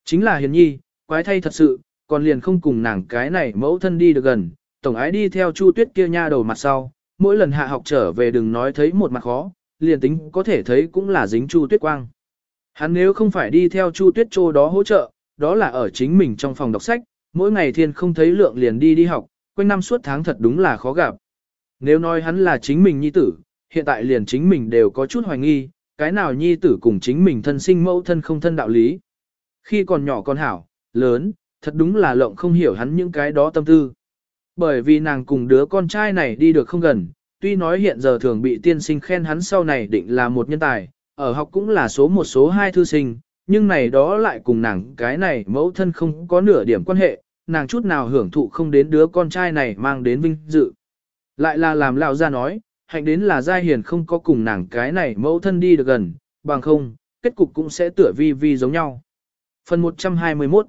Chính là hiền nhi, quái thay thật sự, còn liền không cùng nàng cái này mẫu thân đi được gần, tổng ái đi theo chu tuyết kia nha đầu mặt sau, mỗi lần hạ học trở về đừng nói thấy một mặt khó, liền tính có thể thấy cũng là dính chu tuyết quang. Hắn nếu không phải đi theo chu tuyết Trô đó hỗ trợ, đó là ở chính mình trong phòng đọc sách, mỗi ngày thiên không thấy lượng liền đi đi học, quanh năm suốt tháng thật đúng là khó gặp. Nếu nói hắn là chính mình nhi tử, hiện tại liền chính mình đều có chút hoài nghi, cái nào nhi tử cùng chính mình thân sinh mẫu thân không thân đạo lý. Khi còn nhỏ con hảo, lớn, thật đúng là lộng không hiểu hắn những cái đó tâm tư. Bởi vì nàng cùng đứa con trai này đi được không gần, tuy nói hiện giờ thường bị tiên sinh khen hắn sau này định là một nhân tài, ở học cũng là số một số hai thư sinh, nhưng này đó lại cùng nàng cái này mẫu thân không có nửa điểm quan hệ, nàng chút nào hưởng thụ không đến đứa con trai này mang đến vinh dự. Lại là làm lão ra nói, hạnh đến là giai hiền không có cùng nàng cái này mẫu thân đi được gần, bằng không, kết cục cũng sẽ tựa vi vi giống nhau. Phần 121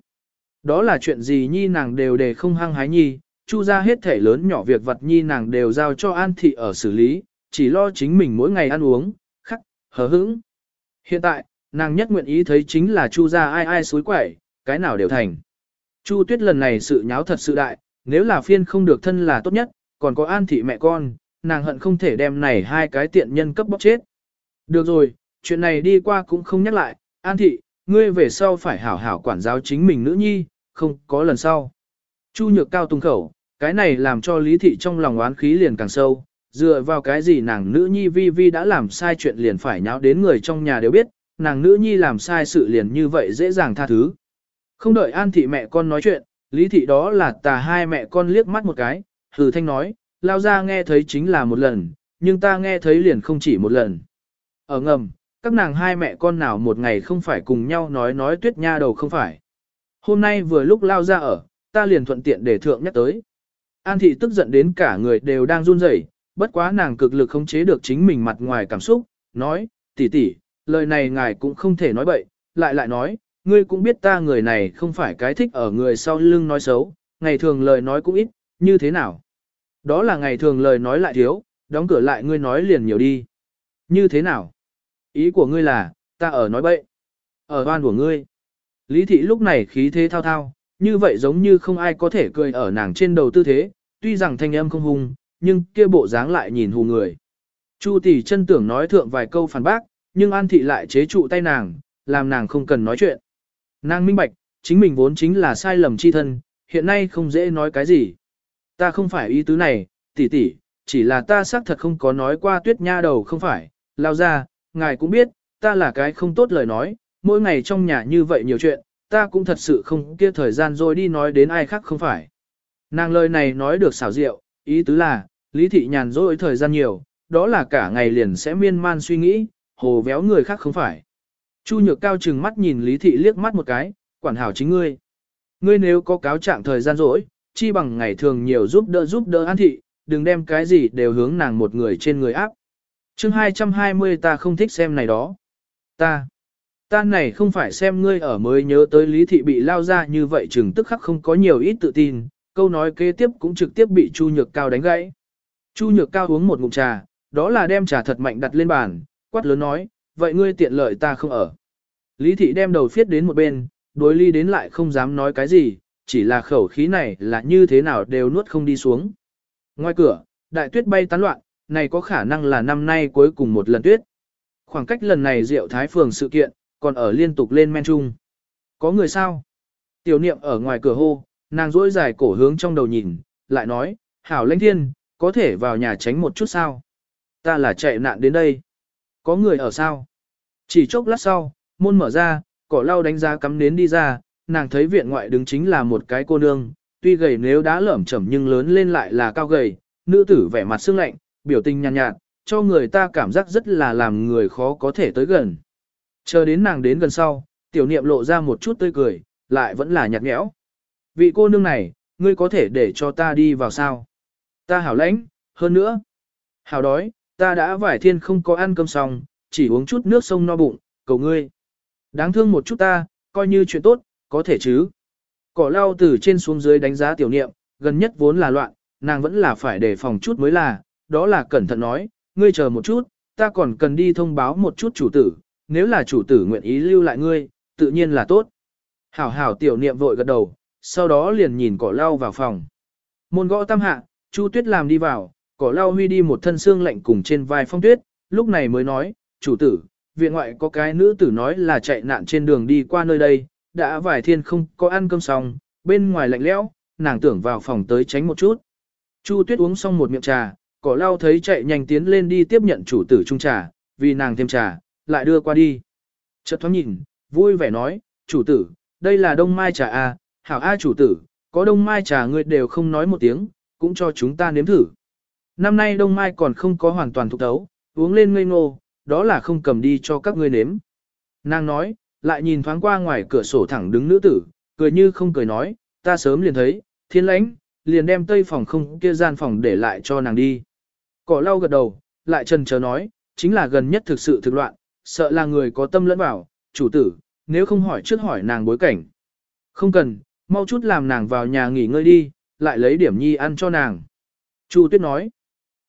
Đó là chuyện gì nhi nàng đều để không hăng hái nhi, chu ra hết thể lớn nhỏ việc vật nhi nàng đều giao cho an thị ở xử lý, chỉ lo chính mình mỗi ngày ăn uống, khắc, hờ hững. Hiện tại, nàng nhất nguyện ý thấy chính là chu ra ai ai suối quẩy, cái nào đều thành. Chu tuyết lần này sự nháo thật sự đại, nếu là phiên không được thân là tốt nhất, còn có an thị mẹ con, nàng hận không thể đem này hai cái tiện nhân cấp bóc chết. Được rồi, chuyện này đi qua cũng không nhắc lại, an thị, ngươi về sau phải hảo hảo quản giáo chính mình nữ nhi, không có lần sau. Chu nhược cao tung khẩu, cái này làm cho lý thị trong lòng oán khí liền càng sâu, dựa vào cái gì nàng nữ nhi vi vi đã làm sai chuyện liền phải nháo đến người trong nhà đều biết, nàng nữ nhi làm sai sự liền như vậy dễ dàng tha thứ. Không đợi an thị mẹ con nói chuyện, lý thị đó là tà hai mẹ con liếc mắt một cái, hừ thanh nói, lao ra nghe thấy chính là một lần, nhưng ta nghe thấy liền không chỉ một lần. Ở ngầm, các nàng hai mẹ con nào một ngày không phải cùng nhau nói nói tuyết nha đầu không phải. Hôm nay vừa lúc lao ra ở, ta liền thuận tiện để thượng nhắc tới. An thị tức giận đến cả người đều đang run rẩy, bất quá nàng cực lực khống chế được chính mình mặt ngoài cảm xúc, nói, tỷ tỷ, lời này ngài cũng không thể nói bậy, lại lại nói, ngươi cũng biết ta người này không phải cái thích ở người sau lưng nói xấu, ngày thường lời nói cũng ít, như thế nào. Đó là ngày thường lời nói lại thiếu, đóng cửa lại ngươi nói liền nhiều đi. Như thế nào? Ý của ngươi là, ta ở nói bậy. Ở oan của ngươi. Lý thị lúc này khí thế thao thao, như vậy giống như không ai có thể cười ở nàng trên đầu tư thế, tuy rằng thanh âm không hung, nhưng kia bộ dáng lại nhìn hù người. Chu tỷ chân tưởng nói thượng vài câu phản bác, nhưng An thị lại chế trụ tay nàng, làm nàng không cần nói chuyện. Nàng minh bạch, chính mình vốn chính là sai lầm chi thân, hiện nay không dễ nói cái gì. Ta không phải ý tứ này, tỷ tỷ, chỉ là ta xác thật không có nói qua tuyết nha đầu không phải, lao ra, ngài cũng biết, ta là cái không tốt lời nói, mỗi ngày trong nhà như vậy nhiều chuyện, ta cũng thật sự không kia thời gian rồi đi nói đến ai khác không phải. Nàng lời này nói được xảo diệu, ý tứ là, lý thị nhàn rỗi thời gian nhiều, đó là cả ngày liền sẽ miên man suy nghĩ, hồ véo người khác không phải. Chu nhược cao chừng mắt nhìn lý thị liếc mắt một cái, quản hảo chính ngươi. Ngươi nếu có cáo trạng thời gian rỗi, chi bằng ngày thường nhiều giúp đỡ giúp đỡ an thị, đừng đem cái gì đều hướng nàng một người trên người áp. chương 220 ta không thích xem này đó. Ta, ta này không phải xem ngươi ở mới nhớ tới lý thị bị lao ra như vậy chừng tức khắc không có nhiều ít tự tin, câu nói kế tiếp cũng trực tiếp bị Chu Nhược Cao đánh gãy. Chu Nhược Cao uống một ngụm trà, đó là đem trà thật mạnh đặt lên bàn, quát lớn nói, vậy ngươi tiện lợi ta không ở. Lý thị đem đầu phiết đến một bên, đối ly đến lại không dám nói cái gì, chỉ là khẩu khí này là như thế nào đều nuốt không đi xuống. Ngoài cửa, đại tuyết bay tán loạn, này có khả năng là năm nay cuối cùng một lần tuyết. Khoảng cách lần này Diệu Thái Phường sự kiện, còn ở liên tục lên men trung. Có người sao? Tiểu niệm ở ngoài cửa hô, nàng rỗi dài cổ hướng trong đầu nhìn, lại nói, hảo lãnh thiên, có thể vào nhà tránh một chút sao? Ta là chạy nạn đến đây. Có người ở sao? Chỉ chốc lát sau, môn mở ra, cỏ lau đánh giá cắm nến đi ra, nàng thấy viện ngoại đứng chính là một cái cô nương, tuy gầy nếu đã lởm chẩm nhưng lớn lên lại là cao gầy, nữ tử vẻ mặt sương lạnh, biểu tình nhàn nhạt, nhạt, cho người ta cảm giác rất là làm người khó có thể tới gần. Chờ đến nàng đến gần sau, tiểu niệm lộ ra một chút tươi cười, lại vẫn là nhạt nhẽo. Vị cô nương này, ngươi có thể để cho ta đi vào sao? Ta hảo lãnh, hơn nữa. Hảo đói, ta đã vải thiên không có ăn cơm xong, chỉ uống chút nước sông no bụng, cầu ngươi. Đáng thương một chút ta, coi như chuyện tốt, có thể chứ. Cỏ lao từ trên xuống dưới đánh giá tiểu niệm, gần nhất vốn là loạn, nàng vẫn là phải đề phòng chút mới là, đó là cẩn thận nói, ngươi chờ một chút, ta còn cần đi thông báo một chút chủ tử, nếu là chủ tử nguyện ý lưu lại ngươi, tự nhiên là tốt. Hảo hảo tiểu niệm vội gật đầu, sau đó liền nhìn cỏ lau vào phòng. Môn gõ tam hạ, Chu Tuyết làm đi vào, cỏ lau huy đi một thân xương lạnh cùng trên vai phong tuyết, lúc này mới nói, chủ tử, viện ngoại có cái nữ tử nói là chạy nạn trên đường đi qua nơi đây, đã vài thiên không có ăn cơm xong, bên ngoài lạnh lẽo, nàng tưởng vào phòng tới tránh một chút. Chu Tuyết uống xong một miệng trà, cỏ lau thấy chạy nhanh tiến lên đi tiếp nhận chủ tử trung trà, vì nàng thêm trà, lại đưa qua đi. Chợt thoáng nhìn, vui vẻ nói, chủ tử, đây là đông mai trà A, hảo A chủ tử, có đông mai trà ngươi đều không nói một tiếng, cũng cho chúng ta nếm thử. Năm nay đông mai còn không có hoàn toàn thục tấu, uống lên ngây ngô, đó là không cầm đi cho các ngươi nếm. Nàng nói, lại nhìn thoáng qua ngoài cửa sổ thẳng đứng nữ tử, cười như không cười nói, ta sớm liền thấy, thiên lãnh, liền đem tây phòng không kia gian phòng để lại cho nàng đi. Cỏ lau gật đầu, lại trần chờ nói, chính là gần nhất thực sự thực loạn, sợ là người có tâm lẫn vào, chủ tử, nếu không hỏi trước hỏi nàng bối cảnh. Không cần, mau chút làm nàng vào nhà nghỉ ngơi đi, lại lấy điểm nhi ăn cho nàng. Chu Tuyết nói,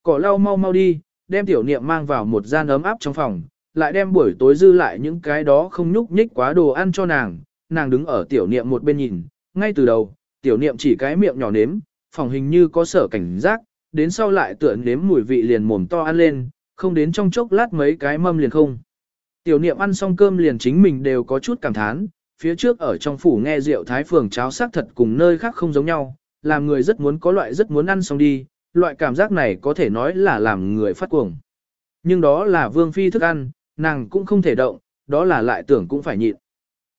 cỏ lau mau mau đi, đem tiểu niệm mang vào một gian ấm áp trong phòng, lại đem buổi tối dư lại những cái đó không nhúc nhích quá đồ ăn cho nàng, nàng đứng ở tiểu niệm một bên nhìn, ngay từ đầu, tiểu niệm chỉ cái miệng nhỏ nếm, phòng hình như có sở cảnh giác, đến sau lại tựa nếm mùi vị liền mồm to ăn lên, không đến trong chốc lát mấy cái mâm liền không. Tiểu niệm ăn xong cơm liền chính mình đều có chút cảm thán, phía trước ở trong phủ nghe rượu thái phường cháo sắc thật cùng nơi khác không giống nhau, làm người rất muốn có loại rất muốn ăn xong đi, loại cảm giác này có thể nói là làm người phát cuồng. Nhưng đó là vương phi thức ăn, nàng cũng không thể động, đó là lại tưởng cũng phải nhịn.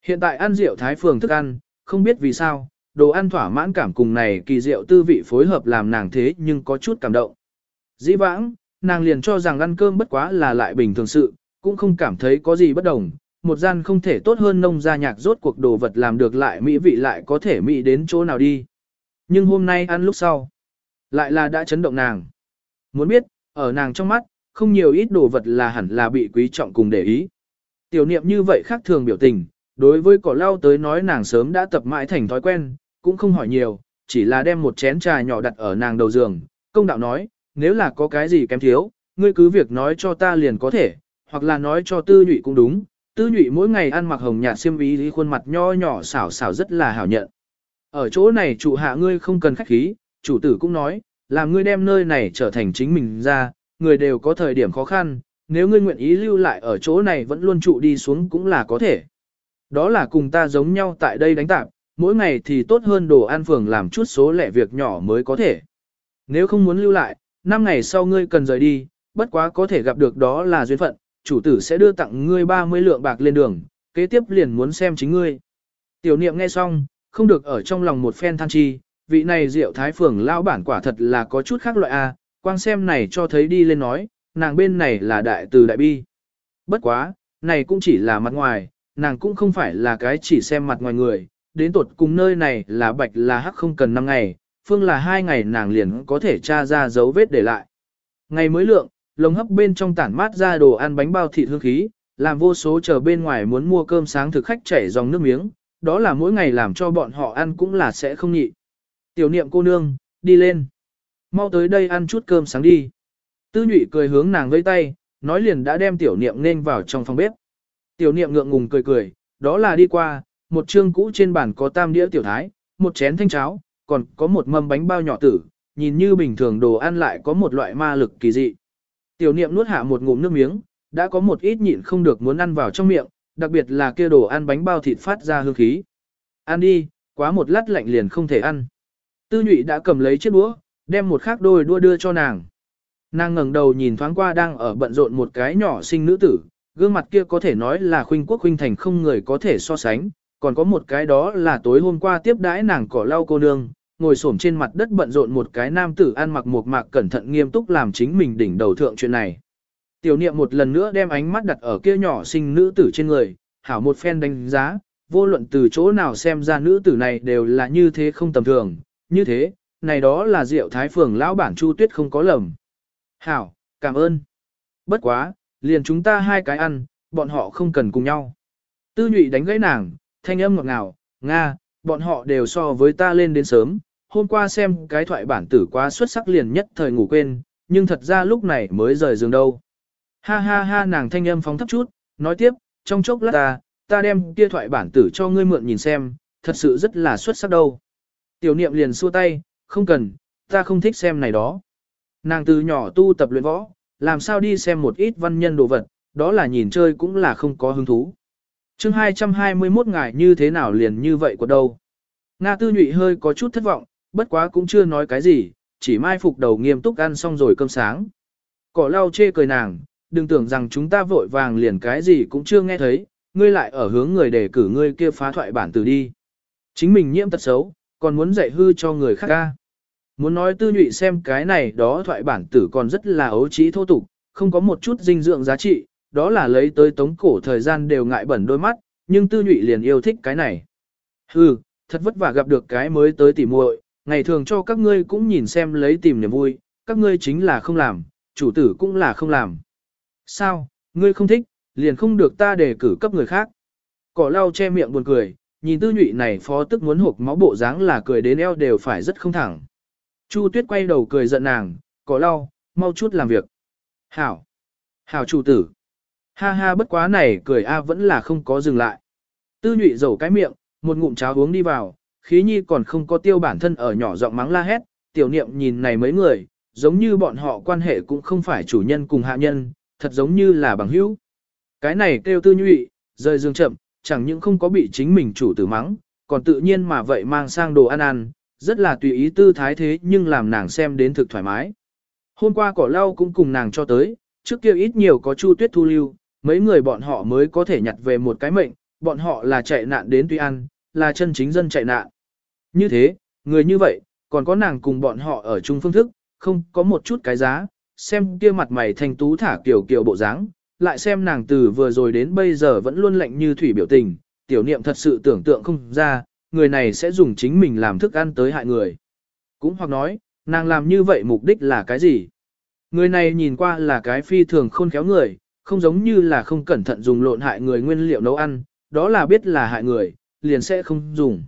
Hiện tại ăn rượu thái phường thức ăn, không biết vì sao, đồ ăn thỏa mãn cảm cùng này kỳ rượu tư vị phối hợp làm nàng thế nhưng có chút cảm động. Dĩ vãng, nàng liền cho rằng ăn cơm bất quá là lại bình thường sự, cũng không cảm thấy có gì bất đồng. Một gian không thể tốt hơn nông gia nhạc rốt cuộc đồ vật làm được lại mỹ vị lại có thể mỹ đến chỗ nào đi. Nhưng hôm nay ăn lúc sau, lại là đã chấn động nàng. Muốn biết, ở nàng trong mắt, không nhiều ít đồ vật là hẳn là bị quý trọng cùng để ý. Tiểu niệm như vậy khác thường biểu tình, đối với cỏ lau tới nói nàng sớm đã tập mãi thành thói quen, cũng không hỏi nhiều, chỉ là đem một chén trà nhỏ đặt ở nàng đầu giường, công đạo nói, nếu là có cái gì kém thiếu, ngươi cứ việc nói cho ta liền có thể, hoặc là nói cho tư nhụy cũng đúng, tư nhụy mỗi ngày ăn mặc hồng nhạt xiêm ý khuôn mặt nho nhỏ xảo xảo rất là hảo nhận. Ở chỗ này chủ hạ ngươi không cần khách khí, chủ tử cũng nói, làm ngươi đem nơi này trở thành chính mình ra, người đều có thời điểm khó khăn, nếu ngươi nguyện ý lưu lại ở chỗ này vẫn luôn trụ đi xuống cũng là có thể. Đó là cùng ta giống nhau tại đây đánh tạp, mỗi ngày thì tốt hơn đồ ăn phường làm chút số lẻ việc nhỏ mới có thể. Nếu không muốn lưu lại, năm ngày sau ngươi cần rời đi, bất quá có thể gặp được đó là duyên phận, chủ tử sẽ đưa tặng ngươi 30 lượng bạc lên đường, kế tiếp liền muốn xem chính ngươi. Tiểu niệm nghe xong, không được ở trong lòng một phen than chi, vị này rượu thái phường lao bản quả thật là có chút khác loại A, quang xem này cho thấy đi lên nói, nàng bên này là đại từ đại bi. Bất quá, này cũng chỉ là mặt ngoài, nàng cũng không phải là cái chỉ xem mặt ngoài người, đến tột cùng nơi này là bạch là hắc không cần 5 ngày, phương là 2 ngày nàng liền có thể tra ra dấu vết để lại. Ngày mới lượng, lồng hấp bên trong tản mát ra đồ ăn bánh bao thịt hương khí, làm vô số chờ bên ngoài muốn mua cơm sáng thực khách chảy dòng nước miếng, đó là mỗi ngày làm cho bọn họ ăn cũng là sẽ không nhị. Tiểu niệm cô nương, đi lên. Mau tới đây ăn chút cơm sáng đi. Tư nhụy cười hướng nàng vây tay, nói liền đã đem tiểu niệm nên vào trong phòng bếp. Tiểu niệm ngượng ngùng cười cười, đó là đi qua, một chương cũ trên bàn có tam đĩa tiểu thái, một chén thanh cháo, còn có một mâm bánh bao nhỏ tử, nhìn như bình thường đồ ăn lại có một loại ma lực kỳ dị. Tiểu niệm nuốt hạ một ngụm nước miếng, đã có một ít nhịn không được muốn ăn vào trong miệng, đặc biệt là kia đồ ăn bánh bao thịt phát ra hương khí. Ăn đi, quá một lát lạnh liền không thể ăn. Tư nhụy đã cầm lấy chiếc đũa, đem một khác đôi đua đưa cho nàng. Nàng ngẩng đầu nhìn thoáng qua đang ở bận rộn một cái nhỏ sinh nữ tử, gương mặt kia có thể nói là khuynh quốc khuynh thành không người có thể so sánh, còn có một cái đó là tối hôm qua tiếp đãi nàng cỏ lau cô nương, ngồi xổm trên mặt đất bận rộn một cái nam tử ăn mặc một mạc cẩn thận nghiêm túc làm chính mình đỉnh đầu thượng chuyện này. Tiểu niệm một lần nữa đem ánh mắt đặt ở kia nhỏ sinh nữ tử trên người, hảo một phen đánh giá, vô luận từ chỗ nào xem ra nữ tử này đều là như thế không tầm thường, như thế, này đó là diệu thái phường lão bản Chu Tuyết không có lầm. Hảo, cảm ơn. Bất quá, liền chúng ta hai cái ăn, bọn họ không cần cùng nhau. Tư nhụy đánh gãy nàng, thanh âm ngọt ngào, Nga, bọn họ đều so với ta lên đến sớm, hôm qua xem cái thoại bản tử quá xuất sắc liền nhất thời ngủ quên, nhưng thật ra lúc này mới rời giường đâu. Ha ha ha nàng thanh âm phóng thấp chút, nói tiếp, trong chốc lát ta, ta đem kia thoại bản tử cho ngươi mượn nhìn xem, thật sự rất là xuất sắc đâu. Tiểu niệm liền xua tay, không cần, ta không thích xem này đó. Nàng từ nhỏ tu tập luyện võ, làm sao đi xem một ít văn nhân đồ vật, đó là nhìn chơi cũng là không có hứng thú. chương 221 ngài như thế nào liền như vậy của đâu. Nga tư nhụy hơi có chút thất vọng, bất quá cũng chưa nói cái gì, chỉ mai phục đầu nghiêm túc ăn xong rồi cơm sáng. Cỏ lau chê cười nàng, đừng tưởng rằng chúng ta vội vàng liền cái gì cũng chưa nghe thấy, ngươi lại ở hướng người để cử ngươi kia phá thoại bản từ đi. Chính mình nhiễm tật xấu, còn muốn dạy hư cho người khác ca. Muốn nói tư nhụy xem cái này đó thoại bản tử còn rất là ấu trí thô tục, không có một chút dinh dưỡng giá trị, đó là lấy tới tống cổ thời gian đều ngại bẩn đôi mắt, nhưng tư nhụy liền yêu thích cái này. Hừ, thật vất vả gặp được cái mới tới tỉ muội, ngày thường cho các ngươi cũng nhìn xem lấy tìm niềm vui, các ngươi chính là không làm, chủ tử cũng là không làm. Sao, ngươi không thích, liền không được ta đề cử cấp người khác. Cỏ lau che miệng buồn cười, nhìn tư nhụy này phó tức muốn hộp máu bộ dáng là cười đến eo đều phải rất không thẳng. Chu tuyết quay đầu cười giận nàng, cỏ lau, mau chút làm việc. Hảo, hảo chủ tử. Ha ha bất quá này cười a vẫn là không có dừng lại. Tư nhụy dầu cái miệng, một ngụm cháo uống đi vào, khí nhi còn không có tiêu bản thân ở nhỏ giọng mắng la hét, tiểu niệm nhìn này mấy người, giống như bọn họ quan hệ cũng không phải chủ nhân cùng hạ nhân, thật giống như là bằng hữu. Cái này kêu tư nhụy, rời dương chậm, chẳng những không có bị chính mình chủ tử mắng, còn tự nhiên mà vậy mang sang đồ ăn ăn, rất là tùy ý tư thái thế nhưng làm nàng xem đến thực thoải mái. Hôm qua cỏ lau cũng cùng nàng cho tới, trước kia ít nhiều có chu tuyết thu lưu, mấy người bọn họ mới có thể nhặt về một cái mệnh, bọn họ là chạy nạn đến tuy ăn, là chân chính dân chạy nạn. Như thế, người như vậy, còn có nàng cùng bọn họ ở chung phương thức, không có một chút cái giá, xem kia mặt mày thanh tú thả kiểu kiểu bộ dáng, lại xem nàng từ vừa rồi đến bây giờ vẫn luôn lạnh như thủy biểu tình, tiểu niệm thật sự tưởng tượng không ra, người này sẽ dùng chính mình làm thức ăn tới hại người. Cũng hoặc nói, nàng làm như vậy mục đích là cái gì? Người này nhìn qua là cái phi thường khôn khéo người, không giống như là không cẩn thận dùng lộn hại người nguyên liệu nấu ăn, đó là biết là hại người, liền sẽ không dùng.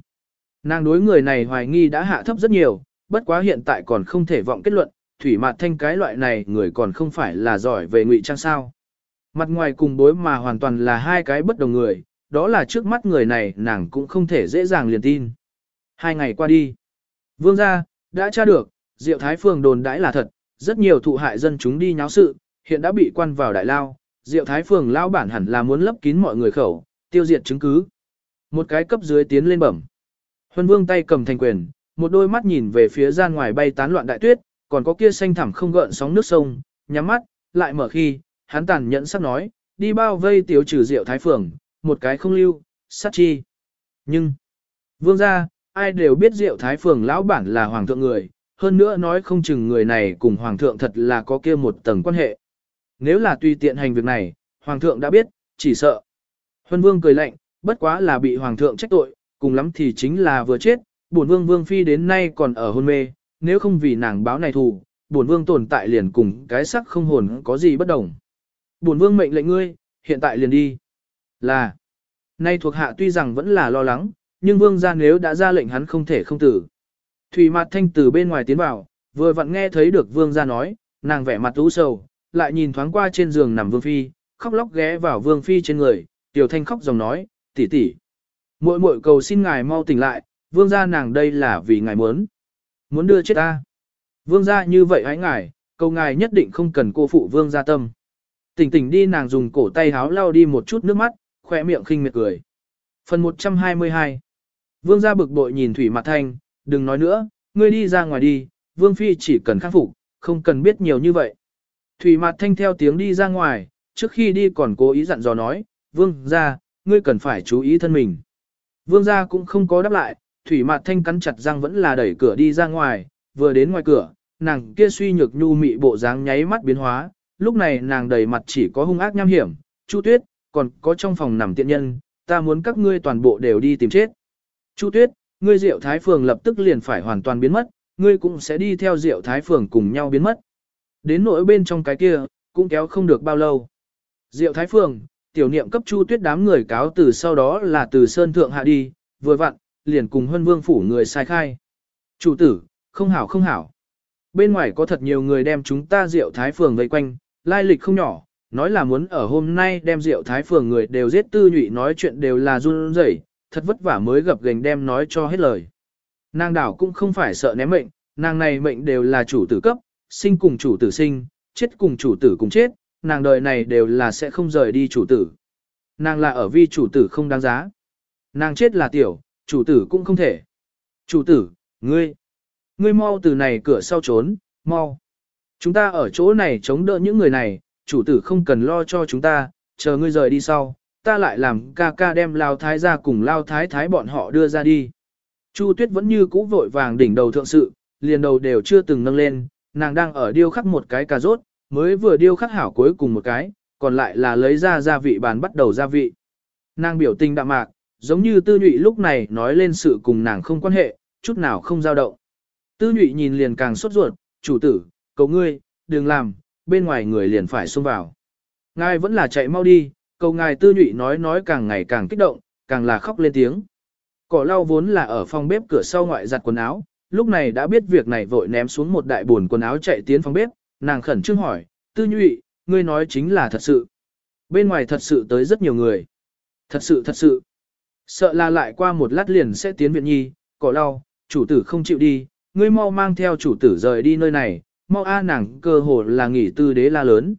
Nàng đối người này hoài nghi đã hạ thấp rất nhiều, bất quá hiện tại còn không thể vọng kết luận, thủy mạt thanh cái loại này người còn không phải là giỏi về ngụy trang sao. Mặt ngoài cùng bối mà hoàn toàn là hai cái bất đồng người, đó là trước mắt người này nàng cũng không thể dễ dàng liền tin. Hai ngày qua đi, vương gia, đã tra được, diệu thái phường đồn đãi là thật, rất nhiều thụ hại dân chúng đi nháo sự, hiện đã bị quan vào đại lao, diệu thái phường lao bản hẳn là muốn lấp kín mọi người khẩu, tiêu diệt chứng cứ. Một cái cấp dưới tiến lên bẩm. Huân vương tay cầm thành quyền, một đôi mắt nhìn về phía gian ngoài bay tán loạn đại tuyết, còn có kia xanh thẳm không gợn sóng nước sông, nhắm mắt, lại mở khi, hắn tàn nhẫn sắp nói, đi bao vây tiểu trừ diệu thái phường, một cái không lưu, sát chi. Nhưng, vương gia, ai đều biết diệu thái phường lão bản là hoàng thượng người, hơn nữa nói không chừng người này cùng hoàng thượng thật là có kia một tầng quan hệ. Nếu là tùy tiện hành việc này, hoàng thượng đã biết, chỉ sợ. Huân vương cười lạnh, bất quá là bị hoàng thượng trách tội, cùng lắm thì chính là vừa chết, bổn vương vương phi đến nay còn ở hôn mê, nếu không vì nàng báo này thù, bổn vương tồn tại liền cùng cái sắc không hồn có gì bất đồng. Bổn vương mệnh lệnh ngươi, hiện tại liền đi. Là, nay thuộc hạ tuy rằng vẫn là lo lắng, nhưng vương gia nếu đã ra lệnh hắn không thể không tử. Thủy mặt thanh từ bên ngoài tiến vào, vừa vặn nghe thấy được vương gia nói, nàng vẻ mặt u sầu, lại nhìn thoáng qua trên giường nằm vương phi, khóc lóc ghé vào vương phi trên người, tiểu thanh khóc dòng nói, tỷ tỷ, muội muội cầu xin ngài mau tỉnh lại, vương gia nàng đây là vì ngài muốn, muốn đưa chết ta. Vương gia như vậy hãy ngài, cầu ngài nhất định không cần cô phụ vương gia tâm. Tỉnh tỉnh đi nàng dùng cổ tay háo lau đi một chút nước mắt, khỏe miệng khinh miệt cười. Phần 122 Vương gia bực bội nhìn Thủy Mạt Thanh, đừng nói nữa, ngươi đi ra ngoài đi, Vương Phi chỉ cần khắc phục, không cần biết nhiều như vậy. Thủy Mạt Thanh theo tiếng đi ra ngoài, trước khi đi còn cố ý dặn dò nói, Vương gia, ngươi cần phải chú ý thân mình. Vương gia cũng không có đáp lại, Thủy Mạt Thanh cắn chặt răng vẫn là đẩy cửa đi ra ngoài, vừa đến ngoài cửa, nàng kia suy nhược nhu mị bộ dáng nháy mắt biến hóa, lúc này nàng đầy mặt chỉ có hung ác nham hiểm, Chu Tuyết, còn có trong phòng nằm tiện nhân, ta muốn các ngươi toàn bộ đều đi tìm chết. Chu Tuyết, ngươi Diệu Thái Phường lập tức liền phải hoàn toàn biến mất, ngươi cũng sẽ đi theo Diệu Thái Phường cùng nhau biến mất. Đến nỗi bên trong cái kia, cũng kéo không được bao lâu. Diệu Thái Phường, tiểu niệm cấp Chu Tuyết đám người cáo từ sau đó là từ Sơn Thượng hạ đi, vừa vặn, liền cùng Huân Vương phủ người sai khai. Chủ tử, không hảo không hảo. Bên ngoài có thật nhiều người đem chúng ta Diệu Thái Phường vây quanh, lai lịch không nhỏ, nói là muốn ở hôm nay đem Diệu Thái Phường người đều giết tư nhụy nói chuyện đều là run rẩy, thật vất vả mới gặp gành đem nói cho hết lời. Nàng đảo cũng không phải sợ ném mệnh, nàng này mệnh đều là chủ tử cấp, sinh cùng chủ tử sinh, chết cùng chủ tử cùng chết, nàng đời này đều là sẽ không rời đi chủ tử. Nàng là ở vi chủ tử không đáng giá. Nàng chết là tiểu, chủ tử cũng không thể. Chủ tử, ngươi, ngươi mau từ này cửa sau trốn, mau. Chúng ta ở chỗ này chống đỡ những người này, chủ tử không cần lo cho chúng ta, chờ ngươi rời đi sau, ta lại làm ca ca đem lao thái ra cùng lao thái thái bọn họ đưa ra đi. Chu tuyết vẫn như cũ vội vàng đỉnh đầu thượng sự, liền đầu đều chưa từng nâng lên, nàng đang ở điêu khắc một cái cà rốt, mới vừa điêu khắc hảo cuối cùng một cái, còn lại là lấy ra gia vị bàn bắt đầu gia vị. Nàng biểu tình đạm mạc, giống như tư nhụy lúc này nói lên sự cùng nàng không quan hệ, chút nào không dao động. Tư nhụy nhìn liền càng sốt ruột, chủ tử, cầu ngươi, đừng làm, bên ngoài người liền phải xông vào. Ngài vẫn là chạy mau đi, cầu ngài tư nhụy nói nói càng ngày càng kích động, càng là khóc lên tiếng. Cỏ lau vốn là ở phòng bếp cửa sau ngoại giặt quần áo, lúc này đã biết việc này vội ném xuống một đại buồn quần áo chạy tiến phòng bếp, nàng khẩn trương hỏi, tư nhụy, ngươi nói chính là thật sự. Bên ngoài thật sự tới rất nhiều người. Thật sự thật sự. Sợ là lại qua một lát liền sẽ tiến viện nhi, cỏ lau, chủ tử không chịu đi, ngươi mau mang theo chủ tử rời đi nơi này, mau a nàng cơ hồ là nghỉ tư đế la lớn.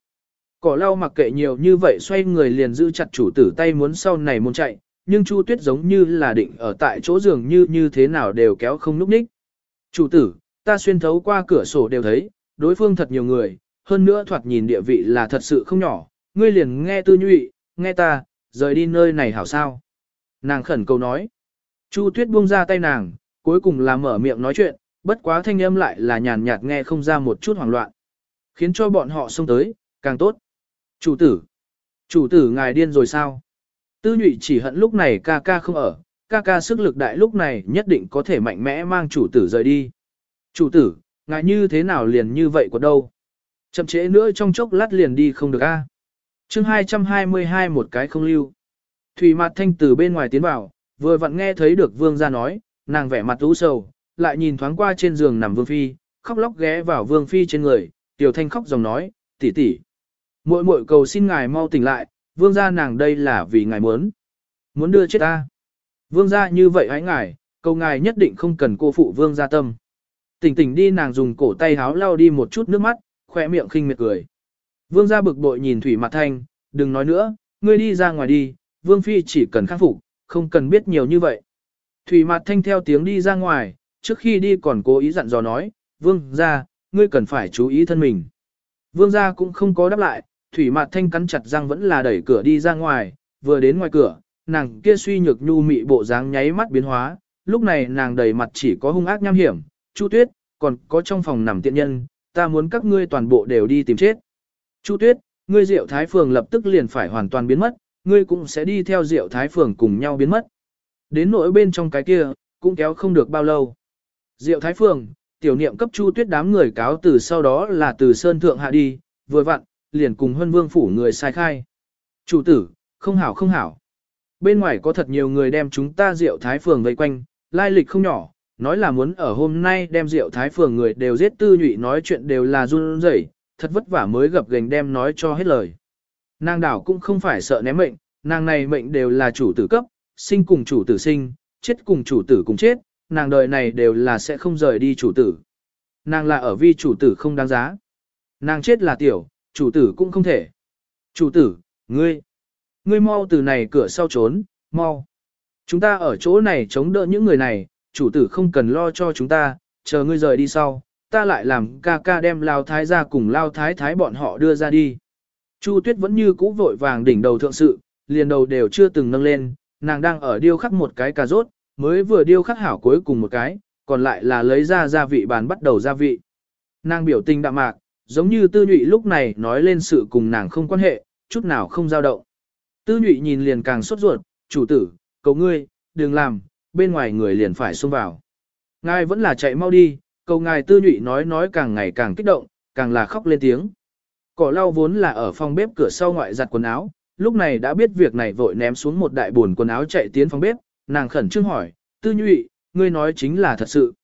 Cỏ lau mặc kệ nhiều như vậy xoay người liền giữ chặt chủ tử tay muốn sau này muốn chạy, nhưng Chu Tuyết giống như là định ở tại chỗ giường như như thế nào đều kéo không núp ních. Chủ tử, ta xuyên thấu qua cửa sổ đều thấy, đối phương thật nhiều người, hơn nữa thoạt nhìn địa vị là thật sự không nhỏ, ngươi liền nghe tư nhụy, nghe ta, rời đi nơi này hảo sao. Nàng khẩn cầu nói. Chu Tuyết buông ra tay nàng, cuối cùng là mở miệng nói chuyện, bất quá thanh âm lại là nhàn nhạt nghe không ra một chút hoảng loạn. Khiến cho bọn họ xông tới, càng tốt. Chủ tử. Chủ tử ngài điên rồi sao? Tư nhụy chỉ hận lúc này ca ca không ở, ca ca sức lực đại lúc này nhất định có thể mạnh mẽ mang chủ tử rời đi. Chủ tử, ngài như thế nào liền như vậy của đâu? Chậm trễ nữa trong chốc lát liền đi không được a. À? Chương 222 một cái không lưu. Thủy mặt thanh từ bên ngoài tiến vào, vừa vặn nghe thấy được vương gia nói, nàng vẻ mặt u sầu, lại nhìn thoáng qua trên giường nằm vương phi, khóc lóc ghé vào Vương Phi trên người, Tiểu Thanh khóc dòng nói, tỷ tỷ, muội muội cầu xin ngài mau tỉnh lại, Vương gia nàng đây là vì ngài muốn. Muốn đưa chết ta. Vương gia như vậy hãy ngài, cầu ngài nhất định không cần cô phụ Vương gia tâm. Tỉnh tỉnh đi nàng dùng cổ tay háo lau đi một chút nước mắt, khỏe miệng khinh miệt cười. Vương gia bực bội nhìn Thủy Mặt Thanh, đừng nói nữa, ngươi đi ra ngoài đi, Vương Phi chỉ cần khắc phục, không cần biết nhiều như vậy. Thủy Mặt Thanh theo tiếng đi ra ngoài, trước khi đi còn cố ý dặn dò nói, Vương gia, ngươi cần phải chú ý thân mình. Vương gia cũng không có đáp lại, Thủy Mạt Thanh cắn chặt răng vẫn là đẩy cửa đi ra ngoài, vừa đến ngoài cửa, nàng kia suy nhược nhu mị bộ dáng nháy mắt biến hóa, lúc này nàng đầy mặt chỉ có hung ác nham hiểm, Chu Tuyết, còn có trong phòng nằm tiện nhân, ta muốn các ngươi toàn bộ đều đi tìm chết. Chu Tuyết, ngươi Diệu Thái Phường lập tức liền phải hoàn toàn biến mất, ngươi cũng sẽ đi theo Diệu Thái Phường cùng nhau biến mất. Đến nỗi bên trong cái kia, cũng kéo không được bao lâu. Diệu Thái Phường, tiểu niệm cấp Chu Tuyết đám người cáo từ sau đó là từ Sơn Thượng hạ đi, vừa vặn, liền cùng Hân Vương phủ người sai khai. Chủ tử, không hảo không hảo. Bên ngoài có thật nhiều người đem chúng ta Diệu Thái Phường vây quanh, lai lịch không nhỏ, nói là muốn ở hôm nay đem rượu Thái Phường người đều giết tư nhụy nói chuyện đều là run rẩy, thật vất vả mới gặp gành đem nói cho hết lời. Nàng đảo cũng không phải sợ ném mệnh, nàng này mệnh đều là chủ tử cấp, sinh cùng chủ tử sinh, chết cùng chủ tử cùng chết, nàng đời này đều là sẽ không rời đi chủ tử. Nàng là ở vi chủ tử không đáng giá. Nàng chết là tiểu, chủ tử cũng không thể. Chủ tử, ngươi, ngươi mau từ này cửa sau trốn, mau. Chúng ta ở chỗ này chống đỡ những người này, chủ tử không cần lo cho chúng ta, chờ ngươi rời đi sau, ta lại làm ca ca đem lao thái ra cùng lao thái thái bọn họ đưa ra đi. Chu tuyết vẫn như cũ vội vàng đỉnh đầu thượng sự, liền đầu đều chưa từng nâng lên, nàng đang ở điêu khắc một cái cà rốt, mới vừa điêu khắc hảo cuối cùng một cái, còn lại là lấy ra gia vị bàn bắt đầu gia vị. Nàng biểu tình đạm mạc, giống như tư nhụy lúc này nói lên sự cùng nàng không quan hệ, chút nào không dao động. Tư nhụy nhìn liền càng sốt ruột, chủ tử, cầu ngươi, đừng làm, bên ngoài người liền phải xông vào. Ngài vẫn là chạy mau đi, cầu ngài tư nhụy nói nói càng ngày càng kích động, càng là khóc lên tiếng. Cỏ lau vốn là ở phòng bếp cửa sau ngoại giặt quần áo, lúc này đã biết việc này vội ném xuống một đại buồn quần áo chạy tiến phòng bếp, nàng khẩn trương hỏi, tư nhụy, ngươi nói chính là thật sự.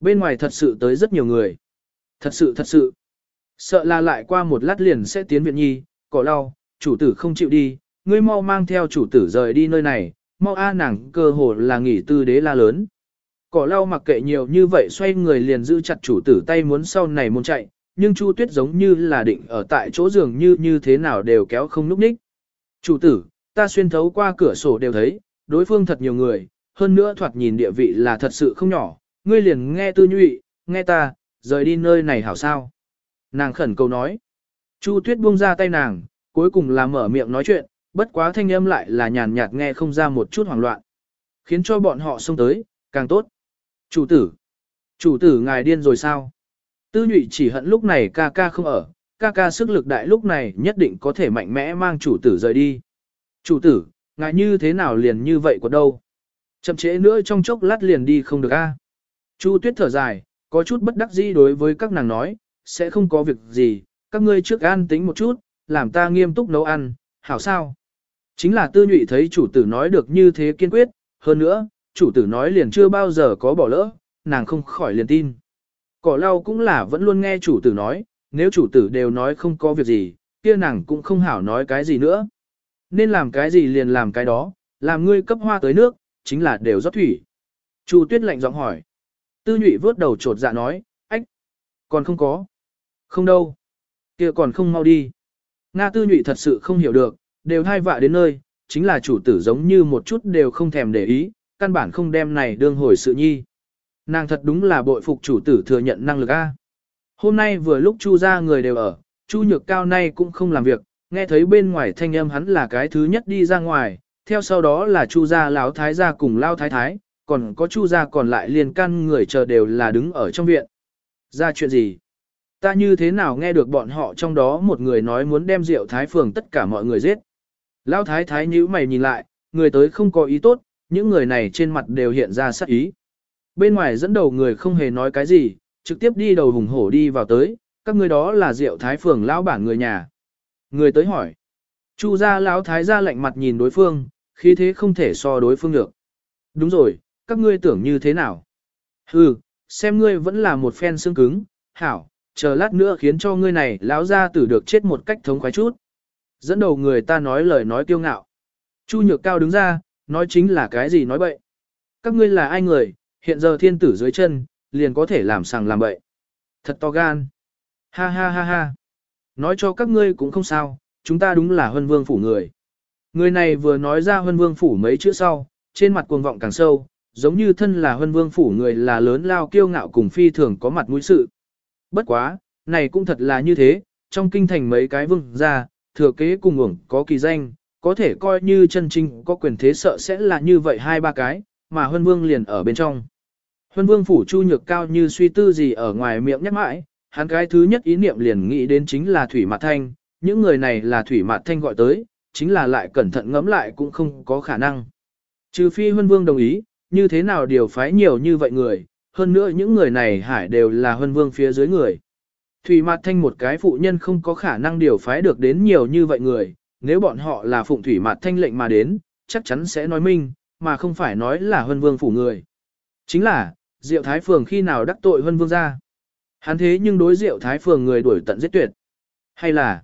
Bên ngoài thật sự tới rất nhiều người. Thật sự thật sự. Sợ là lại qua một lát liền sẽ tiến viện nhi, cỏ lau, chủ tử không chịu đi, ngươi mau mang theo chủ tử rời đi nơi này, mau a nàng cơ hồ là nghỉ tư đế la lớn. Cỏ lau mặc kệ nhiều như vậy xoay người liền giữ chặt chủ tử tay muốn sau này muốn chạy, nhưng Chu Tuyết giống như là định ở tại chỗ giường như như thế nào đều kéo không núp ních. Chủ tử, ta xuyên thấu qua cửa sổ đều thấy, đối phương thật nhiều người, hơn nữa thoạt nhìn địa vị là thật sự không nhỏ, ngươi liền nghe tư nhụy, nghe ta, rời đi nơi này hảo sao. Nàng khẩn cầu nói. Chu tuyết buông ra tay nàng, cuối cùng là mở miệng nói chuyện, bất quá thanh âm lại là nhàn nhạt nghe không ra một chút hoảng loạn. Khiến cho bọn họ xông tới, càng tốt. Chủ tử. Chủ tử ngài điên rồi sao? Tư nhụy chỉ hận lúc này ca ca không ở, ca ca sức lực đại lúc này nhất định có thể mạnh mẽ mang chủ tử rời đi. Chủ tử, ngài như thế nào liền như vậy của đâu? Chậm trễ nữa trong chốc lát liền đi không được a. Chu tuyết thở dài, có chút bất đắc dĩ đối với các nàng nói, sẽ không có việc gì, các ngươi trước an tính một chút, làm ta nghiêm túc nấu ăn, hảo sao? Chính là tư nhụy thấy chủ tử nói được như thế kiên quyết, hơn nữa, chủ tử nói liền chưa bao giờ có bỏ lỡ, nàng không khỏi liền tin. Cỏ lau cũng là vẫn luôn nghe chủ tử nói, nếu chủ tử đều nói không có việc gì, kia nàng cũng không hảo nói cái gì nữa. Nên làm cái gì liền làm cái đó, làm ngươi cấp hoa tới nước, chính là đều rót thủy. Chu tuyết lạnh giọng hỏi. Tư nhụy vớt đầu trột dạ nói, ách, còn không có. Không đâu. kia còn không mau đi. Nga tư nhụy thật sự không hiểu được, đều thai vạ đến nơi, chính là chủ tử giống như một chút đều không thèm để ý, căn bản không đem này đương hồi sự nhi. Nàng thật đúng là bội phục chủ tử thừa nhận năng lực A. Hôm nay vừa lúc chu ra người đều ở, chu nhược cao nay cũng không làm việc, nghe thấy bên ngoài thanh âm hắn là cái thứ nhất đi ra ngoài, theo sau đó là chu gia lão thái gia cùng lao thái thái, còn có chu gia còn lại liền căn người chờ đều là đứng ở trong viện. Ra chuyện gì? Ta như thế nào nghe được bọn họ trong đó một người nói muốn đem rượu thái phường tất cả mọi người giết. Lão thái thái nhíu mày nhìn lại, người tới không có ý tốt, những người này trên mặt đều hiện ra sát ý. Bên ngoài dẫn đầu người không hề nói cái gì, trực tiếp đi đầu hùng hổ đi vào tới, các người đó là Diệu thái phường lão bản người nhà. Người tới hỏi. Chu gia lão thái gia lạnh mặt nhìn đối phương, khí thế không thể so đối phương được. Đúng rồi, các ngươi tưởng như thế nào? Hừ, xem ngươi vẫn là một phen xương cứng, hảo, chờ lát nữa khiến cho ngươi này lão gia tử được chết một cách thống khoái chút. Dẫn đầu người ta nói lời nói kiêu ngạo. Chu nhược cao đứng ra, nói chính là cái gì nói bậy. Các ngươi là ai người, hiện giờ thiên tử dưới chân, liền có thể làm sàng làm bậy. Thật to gan. Ha ha ha ha. Nói cho các ngươi cũng không sao, chúng ta đúng là huân vương phủ người. Người này vừa nói ra huân vương phủ mấy chữ sau, trên mặt cuồng vọng càng sâu, giống như thân là huân vương phủ người là lớn lao kiêu ngạo cùng phi thường có mặt mũi sự. Bất quá, này cũng thật là như thế, trong kinh thành mấy cái vương ra, thừa kế cùng ủng có kỳ danh, có thể coi như chân chính có quyền thế sợ sẽ là như vậy hai ba cái, mà huân vương liền ở bên trong. Huân vương phủ chu nhược cao như suy tư gì ở ngoài miệng nhắc mãi, hắn cái thứ nhất ý niệm liền nghĩ đến chính là Thủy Mạt Thanh, những người này là Thủy Mạt Thanh gọi tới, chính là lại cẩn thận ngẫm lại cũng không có khả năng. Trừ phi Huân Vương đồng ý, như thế nào điều phái nhiều như vậy người, hơn nữa những người này hải đều là Huân Vương phía dưới người. Thủy Mạt Thanh một cái phụ nhân không có khả năng điều phái được đến nhiều như vậy người, nếu bọn họ là phụng Thủy Mạt Thanh lệnh mà đến, chắc chắn sẽ nói minh, mà không phải nói là Huân Vương phủ người. Chính là, Diệu Thái Phường khi nào đắc tội Huân Vương ra. Hắn thế nhưng đối Diệu Thái Phường người đuổi tận giết tuyệt. Hay là,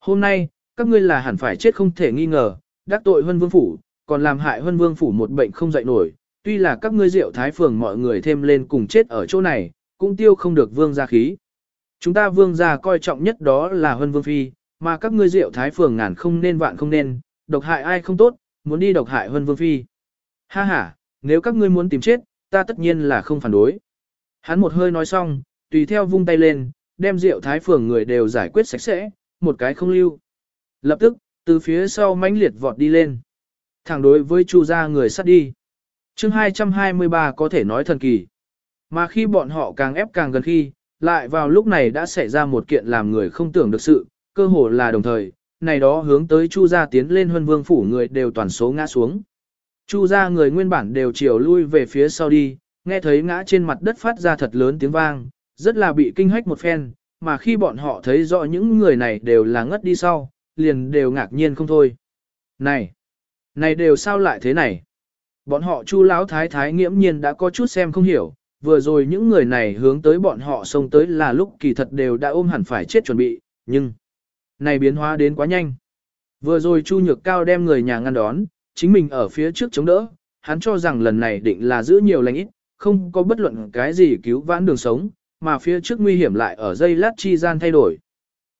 hôm nay, các ngươi là hẳn phải chết không thể nghi ngờ, đắc tội Huân Vương phủ, còn làm hại Huân Vương phủ một bệnh không dậy nổi, tuy là các ngươi Diệu Thái Phường mọi người thêm lên cùng chết ở chỗ này, cũng tiêu không được vương gia khí. Chúng ta vương gia coi trọng nhất đó là Huân Vương phi, mà các ngươi Diệu Thái Phường ngàn không nên vạn không nên, độc hại ai không tốt, muốn đi độc hại Huân Vương phi. Ha ha, nếu các ngươi muốn tìm chết, ta tất nhiên là không phản đối. Hắn một hơi nói xong, tùy theo vung tay lên, đem rượu thái phường người đều giải quyết sạch sẽ, một cái không lưu. Lập tức, từ phía sau mãnh liệt vọt đi lên. Thẳng đối với chu gia người sát đi. chương 223 có thể nói thần kỳ. Mà khi bọn họ càng ép càng gần khi, lại vào lúc này đã xảy ra một kiện làm người không tưởng được sự, cơ hồ là đồng thời, này đó hướng tới chu gia tiến lên huân vương phủ người đều toàn số ngã xuống. Chu gia người nguyên bản đều chiều lui về phía sau đi, nghe thấy ngã trên mặt đất phát ra thật lớn tiếng vang, rất là bị kinh hách một phen, mà khi bọn họ thấy rõ những người này đều là ngất đi sau, liền đều ngạc nhiên không thôi. Này, này đều sao lại thế này? Bọn họ chu lão thái thái nghiễm nhiên đã có chút xem không hiểu, vừa rồi những người này hướng tới bọn họ xông tới là lúc kỳ thật đều đã ôm hẳn phải chết chuẩn bị, nhưng này biến hóa đến quá nhanh. Vừa rồi chu nhược cao đem người nhà ngăn đón, chính mình ở phía trước chống đỡ, hắn cho rằng lần này định là giữ nhiều lành ít, không có bất luận cái gì cứu vãn đường sống, mà phía trước nguy hiểm lại ở dây lát chi gian thay đổi.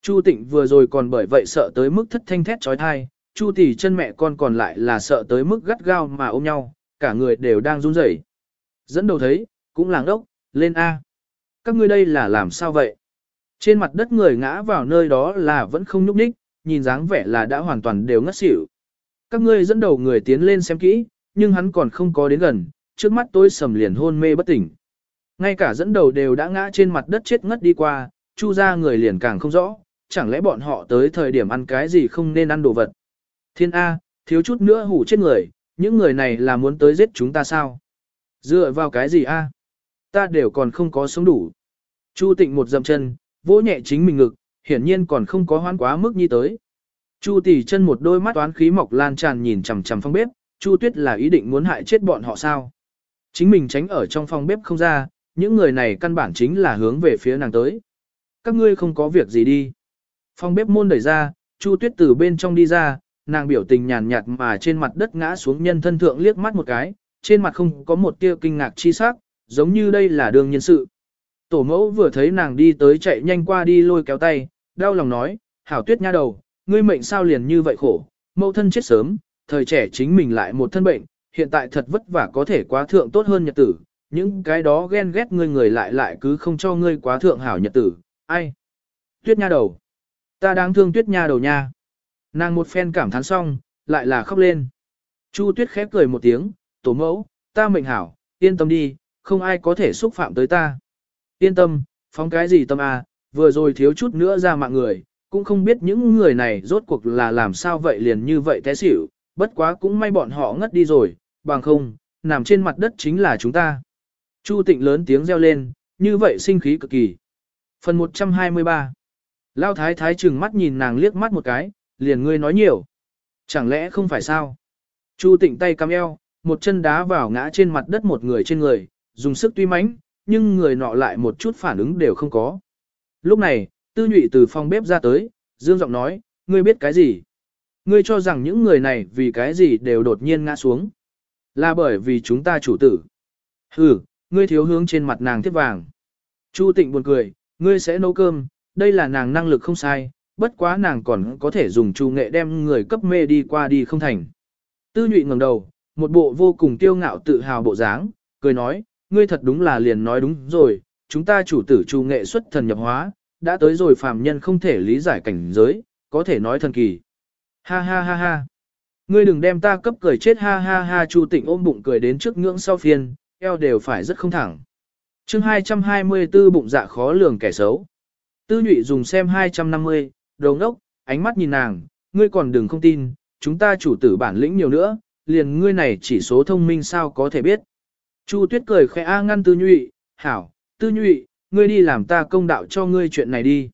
Chu Tịnh vừa rồi còn bởi vậy sợ tới mức thất thanh thét trói thai, Chu tỷ chân mẹ con còn lại là sợ tới mức gắt gao mà ôm nhau, cả người đều đang run rẩy. Dẫn đầu thấy, cũng làng đốc, lên A. Các ngươi đây là làm sao vậy? Trên mặt đất người ngã vào nơi đó là vẫn không nhúc nhích, nhìn dáng vẻ là đã hoàn toàn đều ngất xỉu. Các ngươi dẫn đầu người tiến lên xem kỹ, nhưng hắn còn không có đến gần, trước mắt tôi sầm liền hôn mê bất tỉnh. Ngay cả dẫn đầu đều đã ngã trên mặt đất chết ngất đi qua, chu ra người liền càng không rõ, chẳng lẽ bọn họ tới thời điểm ăn cái gì không nên ăn đồ vật. Thiên A, thiếu chút nữa hủ chết người, những người này là muốn tới giết chúng ta sao? Dựa vào cái gì A? Ta đều còn không có sống đủ. Chu tịnh một dậm chân, vỗ nhẹ chính mình ngực, hiển nhiên còn không có hoán quá mức như tới. Chu tỷ chân một đôi mắt toán khí mọc lan tràn nhìn chằm chằm phòng bếp, Chu tuyết là ý định muốn hại chết bọn họ sao? Chính mình tránh ở trong phòng bếp không ra, những người này căn bản chính là hướng về phía nàng tới. Các ngươi không có việc gì đi. Phòng bếp môn đẩy ra, Chu Tuyết từ bên trong đi ra, nàng biểu tình nhàn nhạt mà trên mặt đất ngã xuống nhân thân thượng liếc mắt một cái, trên mặt không có một tia kinh ngạc chi sắc, giống như đây là đường nhân sự. Tổ mẫu vừa thấy nàng đi tới chạy nhanh qua đi lôi kéo tay, đau lòng nói, hảo tuyết nha đầu, ngươi mệnh sao liền như vậy khổ, mẫu thân chết sớm, thời trẻ chính mình lại một thân bệnh, hiện tại thật vất vả có thể quá thượng tốt hơn nhật tử, những cái đó ghen ghét ngươi người lại lại cứ không cho ngươi quá thượng hảo nhật tử, ai? Tuyết nha đầu. Ta đang thương tuyết nha đầu nha. Nàng một phen cảm thán xong, lại là khóc lên. Chu tuyết khép cười một tiếng, tổ mẫu, ta mệnh hảo, yên tâm đi, không ai có thể xúc phạm tới ta. Yên tâm, phóng cái gì tâm à, vừa rồi thiếu chút nữa ra mạng người, cũng không biết những người này rốt cuộc là làm sao vậy liền như vậy té xỉu, bất quá cũng may bọn họ ngất đi rồi, bằng không, nằm trên mặt đất chính là chúng ta. Chu tịnh lớn tiếng reo lên, như vậy sinh khí cực kỳ. Phần 123 Lao thái thái trừng mắt nhìn nàng liếc mắt một cái, liền ngươi nói nhiều. Chẳng lẽ không phải sao? Chu tịnh tay cam eo, một chân đá vào ngã trên mặt đất một người trên người, dùng sức tuy mãnh, nhưng người nọ lại một chút phản ứng đều không có. Lúc này, tư nhụy từ phòng bếp ra tới, dương giọng nói, ngươi biết cái gì? Ngươi cho rằng những người này vì cái gì đều đột nhiên ngã xuống. Là bởi vì chúng ta chủ tử. Ừ, ngươi thiếu hướng trên mặt nàng tiếp vàng. Chu tịnh buồn cười, ngươi sẽ nấu cơm, đây là nàng năng lực không sai, bất quá nàng còn có thể dùng chu nghệ đem người cấp mê đi qua đi không thành. Tư nhụy ngẩng đầu, một bộ vô cùng tiêu ngạo tự hào bộ dáng, cười nói, ngươi thật đúng là liền nói đúng rồi, chúng ta chủ tử chu nghệ xuất thần nhập hóa, đã tới rồi phàm nhân không thể lý giải cảnh giới, có thể nói thần kỳ. Ha ha ha ha. Ngươi đừng đem ta cấp cười chết ha ha ha Chu Tịnh ôm bụng cười đến trước ngưỡng sau phiên, eo đều phải rất không thẳng. chương 224 bụng dạ khó lường kẻ xấu. Tư nhụy dùng xem 250, đầu ngốc, ánh mắt nhìn nàng, ngươi còn đừng không tin, chúng ta chủ tử bản lĩnh nhiều nữa, liền ngươi này chỉ số thông minh sao có thể biết. Chu tuyết cười khẽ a ngăn tư nhụy, hảo, tư nhụy, ngươi đi làm ta công đạo cho ngươi chuyện này đi.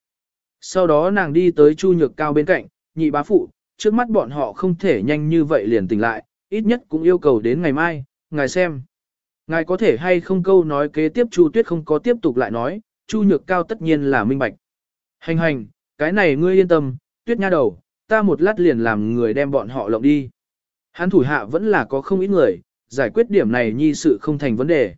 Sau đó nàng đi tới chu nhược cao bên cạnh, nhị bá phụ, trước mắt bọn họ không thể nhanh như vậy liền tỉnh lại, ít nhất cũng yêu cầu đến ngày mai, ngài xem. Ngài có thể hay không câu nói kế tiếp Chu Tuyết không có tiếp tục lại nói, Chu Nhược Cao tất nhiên là minh bạch. Hành hành, cái này ngươi yên tâm, Tuyết nha đầu, ta một lát liền làm người đem bọn họ lộng đi. Hắn thủ hạ vẫn là có không ít người, giải quyết điểm này nhi sự không thành vấn đề.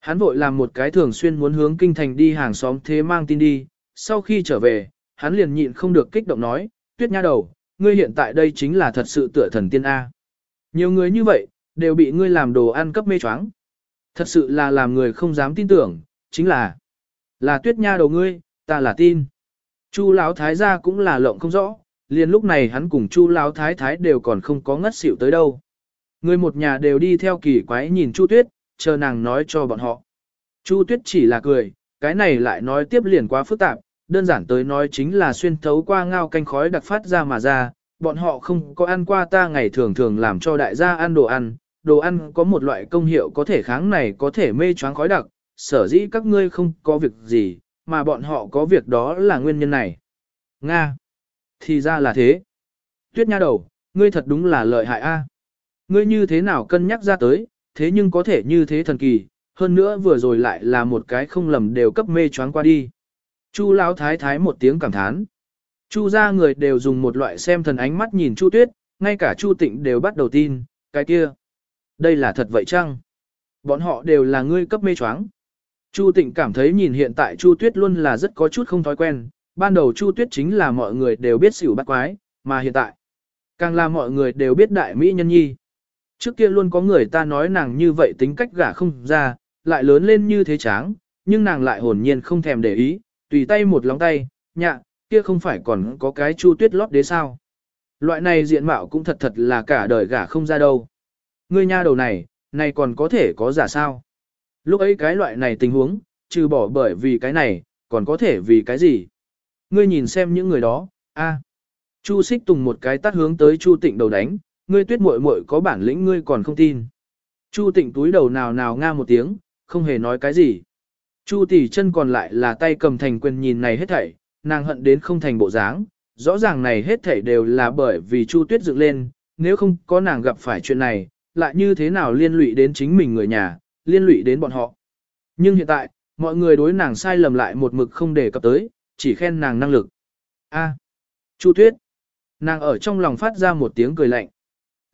Hắn vội làm một cái thường xuyên muốn hướng kinh thành đi hàng xóm thế mang tin đi, sau khi trở về, hắn liền nhịn không được kích động nói, Tuyết nha đầu, ngươi hiện tại đây chính là thật sự tựa thần tiên A. Nhiều người như vậy, đều bị ngươi làm đồ ăn cấp mê choáng. Thật sự là làm người không dám tin tưởng, chính là là tuyết nha đầu ngươi, ta là tin. Chu lão thái gia cũng là lộng không rõ, liền lúc này hắn cùng Chu lão thái thái đều còn không có ngất xỉu tới đâu. Người một nhà đều đi theo kỳ quái nhìn Chu Tuyết, chờ nàng nói cho bọn họ. Chu Tuyết chỉ là cười, cái này lại nói tiếp liền quá phức tạp, đơn giản tới nói chính là xuyên thấu qua ngao canh khói đặc phát ra mà ra, bọn họ không có ăn qua ta ngày thường thường làm cho đại gia ăn đồ ăn, đồ ăn có một loại công hiệu có thể kháng này có thể mê choáng khói đặc, sở dĩ các ngươi không có việc gì, mà bọn họ có việc đó là nguyên nhân này. Nga. Thì ra là thế. Tuyết nha đầu, ngươi thật đúng là lợi hại a. Ngươi như thế nào cân nhắc ra tới, thế nhưng có thể như thế thần kỳ, hơn nữa vừa rồi lại là một cái không lầm đều cấp mê choáng qua đi. Chu lão thái thái một tiếng cảm thán. Chu ra người đều dùng một loại xem thần ánh mắt nhìn Chu Tuyết, ngay cả Chu Tịnh đều bắt đầu tin, cái kia. Đây là thật vậy chăng? Bọn họ đều là ngươi cấp mê choáng. Chu Tịnh cảm thấy nhìn hiện tại Chu Tuyết luôn là rất có chút không thói quen, ban đầu Chu Tuyết chính là mọi người đều biết xỉu bắt quái, mà hiện tại, càng là mọi người đều biết đại mỹ nhân nhi. Trước kia luôn có người ta nói nàng như vậy tính cách gả không ra, lại lớn lên như thế tráng, nhưng nàng lại hồn nhiên không thèm để ý, tùy tay một lóng tay, nhạ, kia không phải còn có cái chu tuyết lót đế sao. Loại này diện mạo cũng thật thật là cả đời gả không ra đâu. Ngươi nha đầu này, này còn có thể có giả sao? Lúc ấy cái loại này tình huống, trừ bỏ bởi vì cái này, còn có thể vì cái gì? Ngươi nhìn xem những người đó, a. Chu xích tùng một cái tắt hướng tới Chu tịnh đầu đánh, ngươi tuyết muội muội có bản lĩnh ngươi còn không tin. Chu tịnh túi đầu nào nào nga một tiếng, không hề nói cái gì. Chu tỷ chân còn lại là tay cầm thành quyền nhìn này hết thảy, nàng hận đến không thành bộ dáng, rõ ràng này hết thảy đều là bởi vì Chu Tuyết dựng lên, nếu không có nàng gặp phải chuyện này, lại như thế nào liên lụy đến chính mình người nhà, liên lụy đến bọn họ. Nhưng hiện tại, mọi người đối nàng sai lầm lại một mực không đề cập tới, chỉ khen nàng năng lực. A, Chu Tuyết, nàng ở trong lòng phát ra một tiếng cười lạnh.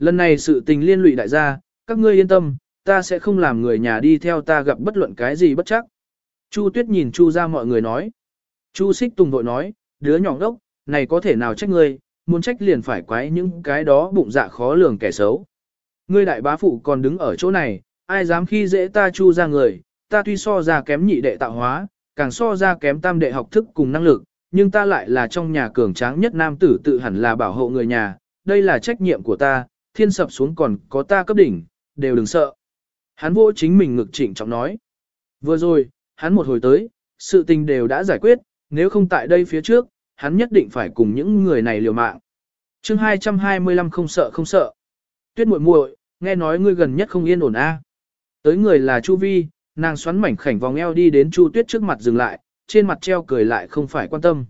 Lần này sự tình liên lụy đại gia, các ngươi yên tâm, ta sẽ không làm người nhà đi theo ta gặp bất luận cái gì bất chắc. Chu Tuyết nhìn Chu ra mọi người nói. Chu Xích Tùng vội nói, đứa nhỏ đốc, này có thể nào trách ngươi, muốn trách liền phải quái những cái đó bụng dạ khó lường kẻ xấu. Ngươi đại bá phụ còn đứng ở chỗ này, ai dám khi dễ ta Chu ra người, ta tuy so ra kém nhị đệ tạo hóa, càng so ra kém tam đệ học thức cùng năng lực, nhưng ta lại là trong nhà cường tráng nhất nam tử tự hẳn là bảo hộ người nhà, đây là trách nhiệm của ta, thiên sập xuống còn có ta cấp đỉnh, đều đừng sợ. Hắn vô chính mình ngực chỉnh trọng nói. Vừa rồi, hắn một hồi tới, sự tình đều đã giải quyết, nếu không tại đây phía trước, hắn nhất định phải cùng những người này liều mạng. chương 225 không sợ không sợ. Tuyết muội muội, nghe nói ngươi gần nhất không yên ổn a. Tới người là Chu Vi, nàng xoắn mảnh khảnh vòng eo đi đến Chu Tuyết trước mặt dừng lại, trên mặt treo cười lại không phải quan tâm.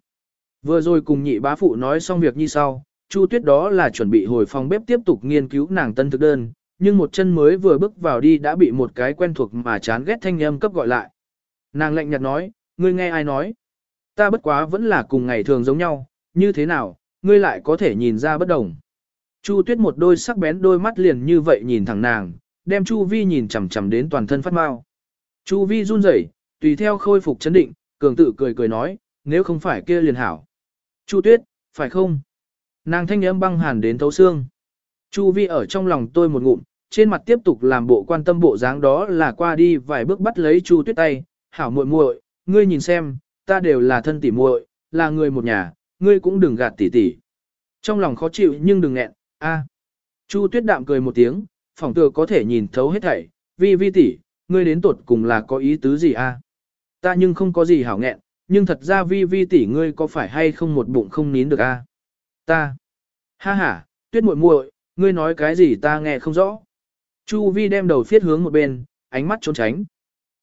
Vừa rồi cùng nhị bá phụ nói xong việc như sau, Chu Tuyết đó là chuẩn bị hồi phòng bếp tiếp tục nghiên cứu nàng tân thực đơn, nhưng một chân mới vừa bước vào đi đã bị một cái quen thuộc mà chán ghét thanh âm cấp gọi lại. Nàng lạnh nhạt nói, ngươi nghe ai nói? Ta bất quá vẫn là cùng ngày thường giống nhau, như thế nào, ngươi lại có thể nhìn ra bất đồng. Chu tuyết một đôi sắc bén đôi mắt liền như vậy nhìn thẳng nàng, đem Chu vi nhìn chằm chằm đến toàn thân phát mau. Chu vi run rẩy, tùy theo khôi phục chấn định, cường tự cười cười nói, nếu không phải kia liền hảo. Chu tuyết, phải không? Nàng thanh âm băng hàn đến thấu xương. Chu vi ở trong lòng tôi một ngụm, trên mặt tiếp tục làm bộ quan tâm bộ dáng đó là qua đi vài bước bắt lấy Chu tuyết tay, hảo muội muội, ngươi nhìn xem, ta đều là thân tỷ muội, là người một nhà, ngươi cũng đừng gạt tỷ tỷ, Trong lòng khó chịu nhưng đừng nghẹn, a. Chu tuyết đạm cười một tiếng, phỏng tựa có thể nhìn thấu hết thảy, vi vi tỷ, ngươi đến tuột cùng là có ý tứ gì a? Ta nhưng không có gì hảo nghẹn, nhưng thật ra vi vi tỷ ngươi có phải hay không một bụng không nín được a? Ta. Ha ha, tuyết muội muội, ngươi nói cái gì ta nghe không rõ. Chu vi đem đầu phiết hướng một bên, ánh mắt trốn tránh.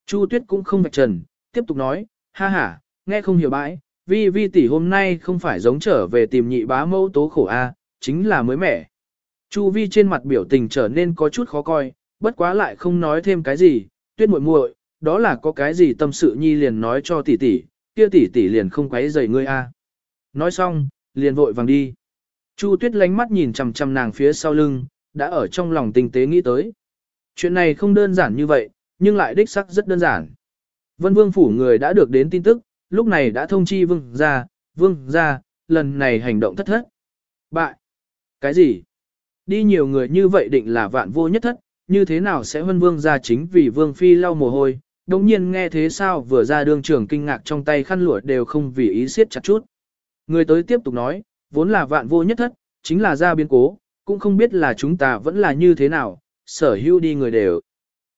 Chu tuyết cũng không vạch trần, tiếp tục nói, ha ha, nghe không hiểu bãi, vi vi tỷ hôm nay không phải giống trở về tìm nhị bá mẫu tố khổ a, chính là mới mẻ. Chu vi trên mặt biểu tình trở nên có chút khó coi, bất quá lại không nói thêm cái gì, tuyết muội muội, đó là có cái gì tâm sự nhi liền nói cho tỷ tỷ, kia tỷ tỷ liền không quấy rầy ngươi a. Nói xong, liền vội vàng đi. Chu tuyết lánh mắt nhìn chằm chằm nàng phía sau lưng, đã ở trong lòng tinh tế nghĩ tới. Chuyện này không đơn giản như vậy, nhưng lại đích sắc rất đơn giản. Vân vương phủ người đã được đến tin tức, lúc này đã thông chi vương ra, vương ra, lần này hành động thất thất. Bại! Cái gì? Đi nhiều người như vậy định là vạn vô nhất thất, như thế nào sẽ vân vương ra chính vì vương phi lau mồ hôi, đồng nhiên nghe thế sao vừa ra đương trường kinh ngạc trong tay khăn lụa đều không vì ý siết chặt chút. Người tới tiếp tục nói, vốn là vạn vô nhất thất, chính là ra biến cố, cũng không biết là chúng ta vẫn là như thế nào, sở hữu đi người đều,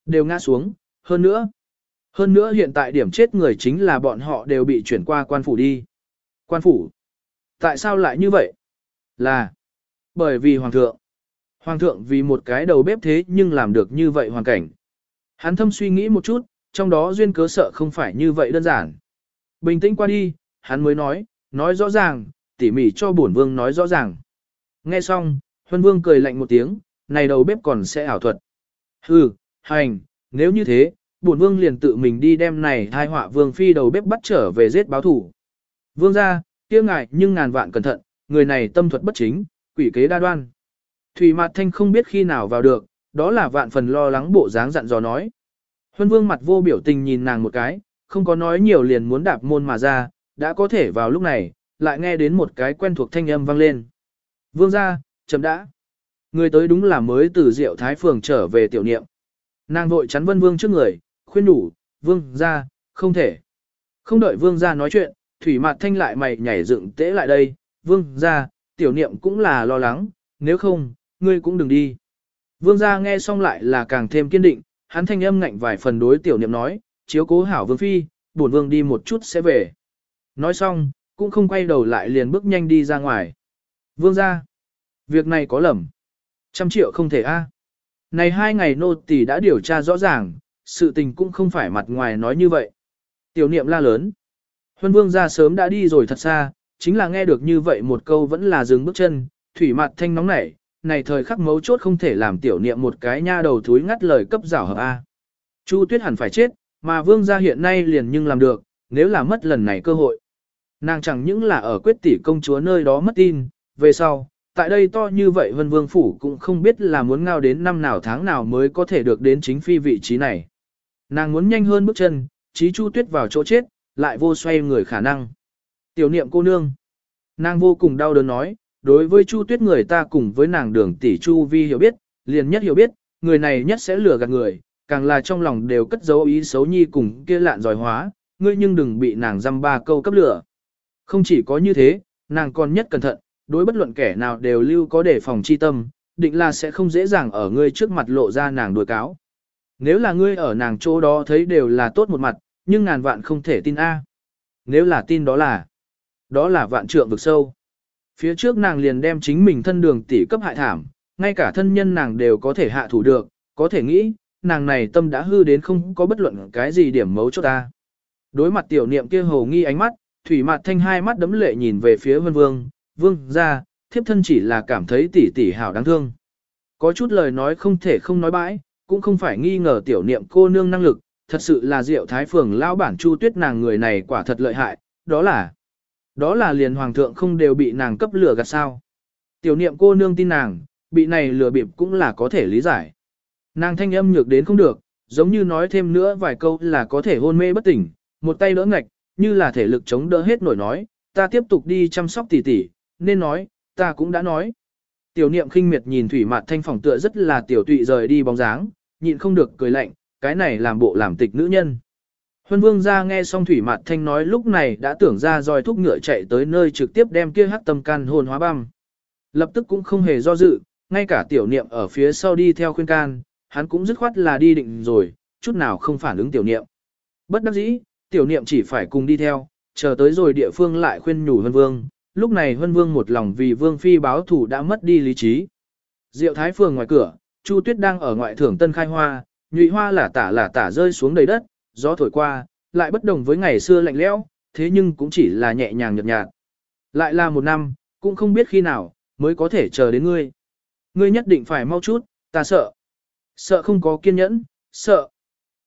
đều ngã xuống, hơn nữa. Hơn nữa hiện tại điểm chết người chính là bọn họ đều bị chuyển qua quan phủ đi. Quan phủ? Tại sao lại như vậy? Là bởi vì hoàng thượng. Hoàng thượng vì một cái đầu bếp thế nhưng làm được như vậy hoàn cảnh. Hắn thâm suy nghĩ một chút, trong đó duyên cớ sợ không phải như vậy đơn giản. Bình tĩnh qua đi, hắn mới nói, nói rõ ràng, tỉ mỉ cho bổn vương nói rõ ràng. Nghe xong, huân vương cười lạnh một tiếng, này đầu bếp còn sẽ ảo thuật. Hừ, hành, nếu như thế, bổn vương liền tự mình đi đem này hai họa vương phi đầu bếp bắt trở về giết báo thủ. Vương ra, kia ngại nhưng ngàn vạn cẩn thận, người này tâm thuật bất chính, quỷ kế đa đoan. Thủy Mạt Thanh không biết khi nào vào được, đó là vạn phần lo lắng bộ dáng dặn dò nói. Huân Vương mặt vô biểu tình nhìn nàng một cái, không có nói nhiều liền muốn đạp môn mà ra, đã có thể vào lúc này, lại nghe đến một cái quen thuộc thanh âm vang lên. Vương ra, chấm đã. Người tới đúng là mới từ Diệu Thái Phường trở về tiểu niệm. Nàng vội chắn Vân Vương trước người, khuyên đủ, Vương ra, không thể. Không đợi Vương ra nói chuyện, Thủy mặt Thanh lại mày nhảy dựng tễ lại đây, Vương ra, tiểu niệm cũng là lo lắng, nếu không, ngươi cũng đừng đi. Vương gia nghe xong lại là càng thêm kiên định, hắn thanh âm ngạnh vài phần đối tiểu niệm nói, chiếu cố hảo vương phi, bổn vương đi một chút sẽ về. Nói xong, cũng không quay đầu lại liền bước nhanh đi ra ngoài. Vương gia, việc này có lầm. Trăm triệu không thể a. Này hai ngày nô tỳ đã điều tra rõ ràng, sự tình cũng không phải mặt ngoài nói như vậy. Tiểu niệm la lớn. Huân vương gia sớm đã đi rồi thật xa, chính là nghe được như vậy một câu vẫn là dừng bước chân, thủy mặt thanh nóng nảy, này thời khắc mấu chốt không thể làm tiểu niệm một cái nha đầu thúi ngắt lời cấp rảo hợp A. Chu tuyết hẳn phải chết, mà vương gia hiện nay liền nhưng làm được, nếu là mất lần này cơ hội. Nàng chẳng những là ở quyết tỷ công chúa nơi đó mất tin, về sau, tại đây to như vậy vân vương phủ cũng không biết là muốn ngao đến năm nào tháng nào mới có thể được đến chính phi vị trí này. Nàng muốn nhanh hơn bước chân, trí chu tuyết vào chỗ chết, lại vô xoay người khả năng. Tiểu niệm cô nương. Nàng vô cùng đau đớn nói, đối với Chu Tuyết người ta cùng với nàng đường tỷ Chu Vi hiểu biết, liền nhất hiểu biết, người này nhất sẽ lừa gạt người, càng là trong lòng đều cất dấu ý xấu nhi cùng kia lạn giỏi hóa, ngươi nhưng đừng bị nàng dăm ba câu cấp lửa. Không chỉ có như thế, nàng còn nhất cẩn thận, đối bất luận kẻ nào đều lưu có đề phòng chi tâm, định là sẽ không dễ dàng ở ngươi trước mặt lộ ra nàng đuổi cáo. Nếu là ngươi ở nàng chỗ đó thấy đều là tốt một mặt, nhưng ngàn vạn không thể tin A. Nếu là tin đó là, đó là vạn trượng vực sâu. Phía trước nàng liền đem chính mình thân đường tỷ cấp hại thảm, ngay cả thân nhân nàng đều có thể hạ thủ được, có thể nghĩ, nàng này tâm đã hư đến không có bất luận cái gì điểm mấu cho ta. Đối mặt tiểu niệm kia hồ nghi ánh mắt, thủy Mạt thanh hai mắt đấm lệ nhìn về phía vân vương, vương gia, thiếp thân chỉ là cảm thấy tỷ tỷ hảo đáng thương. Có chút lời nói không thể không nói bãi, cũng không phải nghi ngờ tiểu niệm cô nương năng lực, thật sự là diệu thái phường lão bản Chu Tuyết nàng người này quả thật lợi hại, đó là, đó là liền hoàng thượng không đều bị nàng cấp lửa gạt sao. Tiểu niệm cô nương tin nàng, bị này lừa bịp cũng là có thể lý giải. Nàng thanh âm nhược đến không được, giống như nói thêm nữa vài câu là có thể hôn mê bất tỉnh, một tay đỡ ngạch, như là thể lực chống đỡ hết nổi nói, ta tiếp tục đi chăm sóc tỷ tỷ, nên nói, ta cũng đã nói. Tiểu niệm khinh miệt nhìn thủy mặt thanh phòng tựa rất là tiểu tụy rời đi bóng dáng, nhịn không được cười lạnh, cái này làm bộ làm tịch nữ nhân. Huân vương ra nghe xong thủy mặt thanh nói lúc này đã tưởng ra roi thúc ngựa chạy tới nơi trực tiếp đem kia hắc tâm can hồn hóa băm. Lập tức cũng không hề do dự, ngay cả tiểu niệm ở phía sau đi theo khuyên can, hắn cũng dứt khoát là đi định rồi, chút nào không phản ứng tiểu niệm. Bất đắc dĩ, tiểu niệm chỉ phải cùng đi theo, chờ tới rồi địa phương lại khuyên nhủ hân Vương, lúc này hân Vương một lòng vì Vương Phi báo thủ đã mất đi lý trí. Diệu Thái Phường ngoài cửa, Chu Tuyết đang ở ngoại thưởng tân khai hoa, nhụy hoa là tả là tả rơi xuống đầy đất, gió thổi qua, lại bất đồng với ngày xưa lạnh lẽo, thế nhưng cũng chỉ là nhẹ nhàng nhợt nhạt. Lại là một năm, cũng không biết khi nào, mới có thể chờ đến ngươi. Ngươi nhất định phải mau chút, ta sợ. Sợ không có kiên nhẫn, sợ.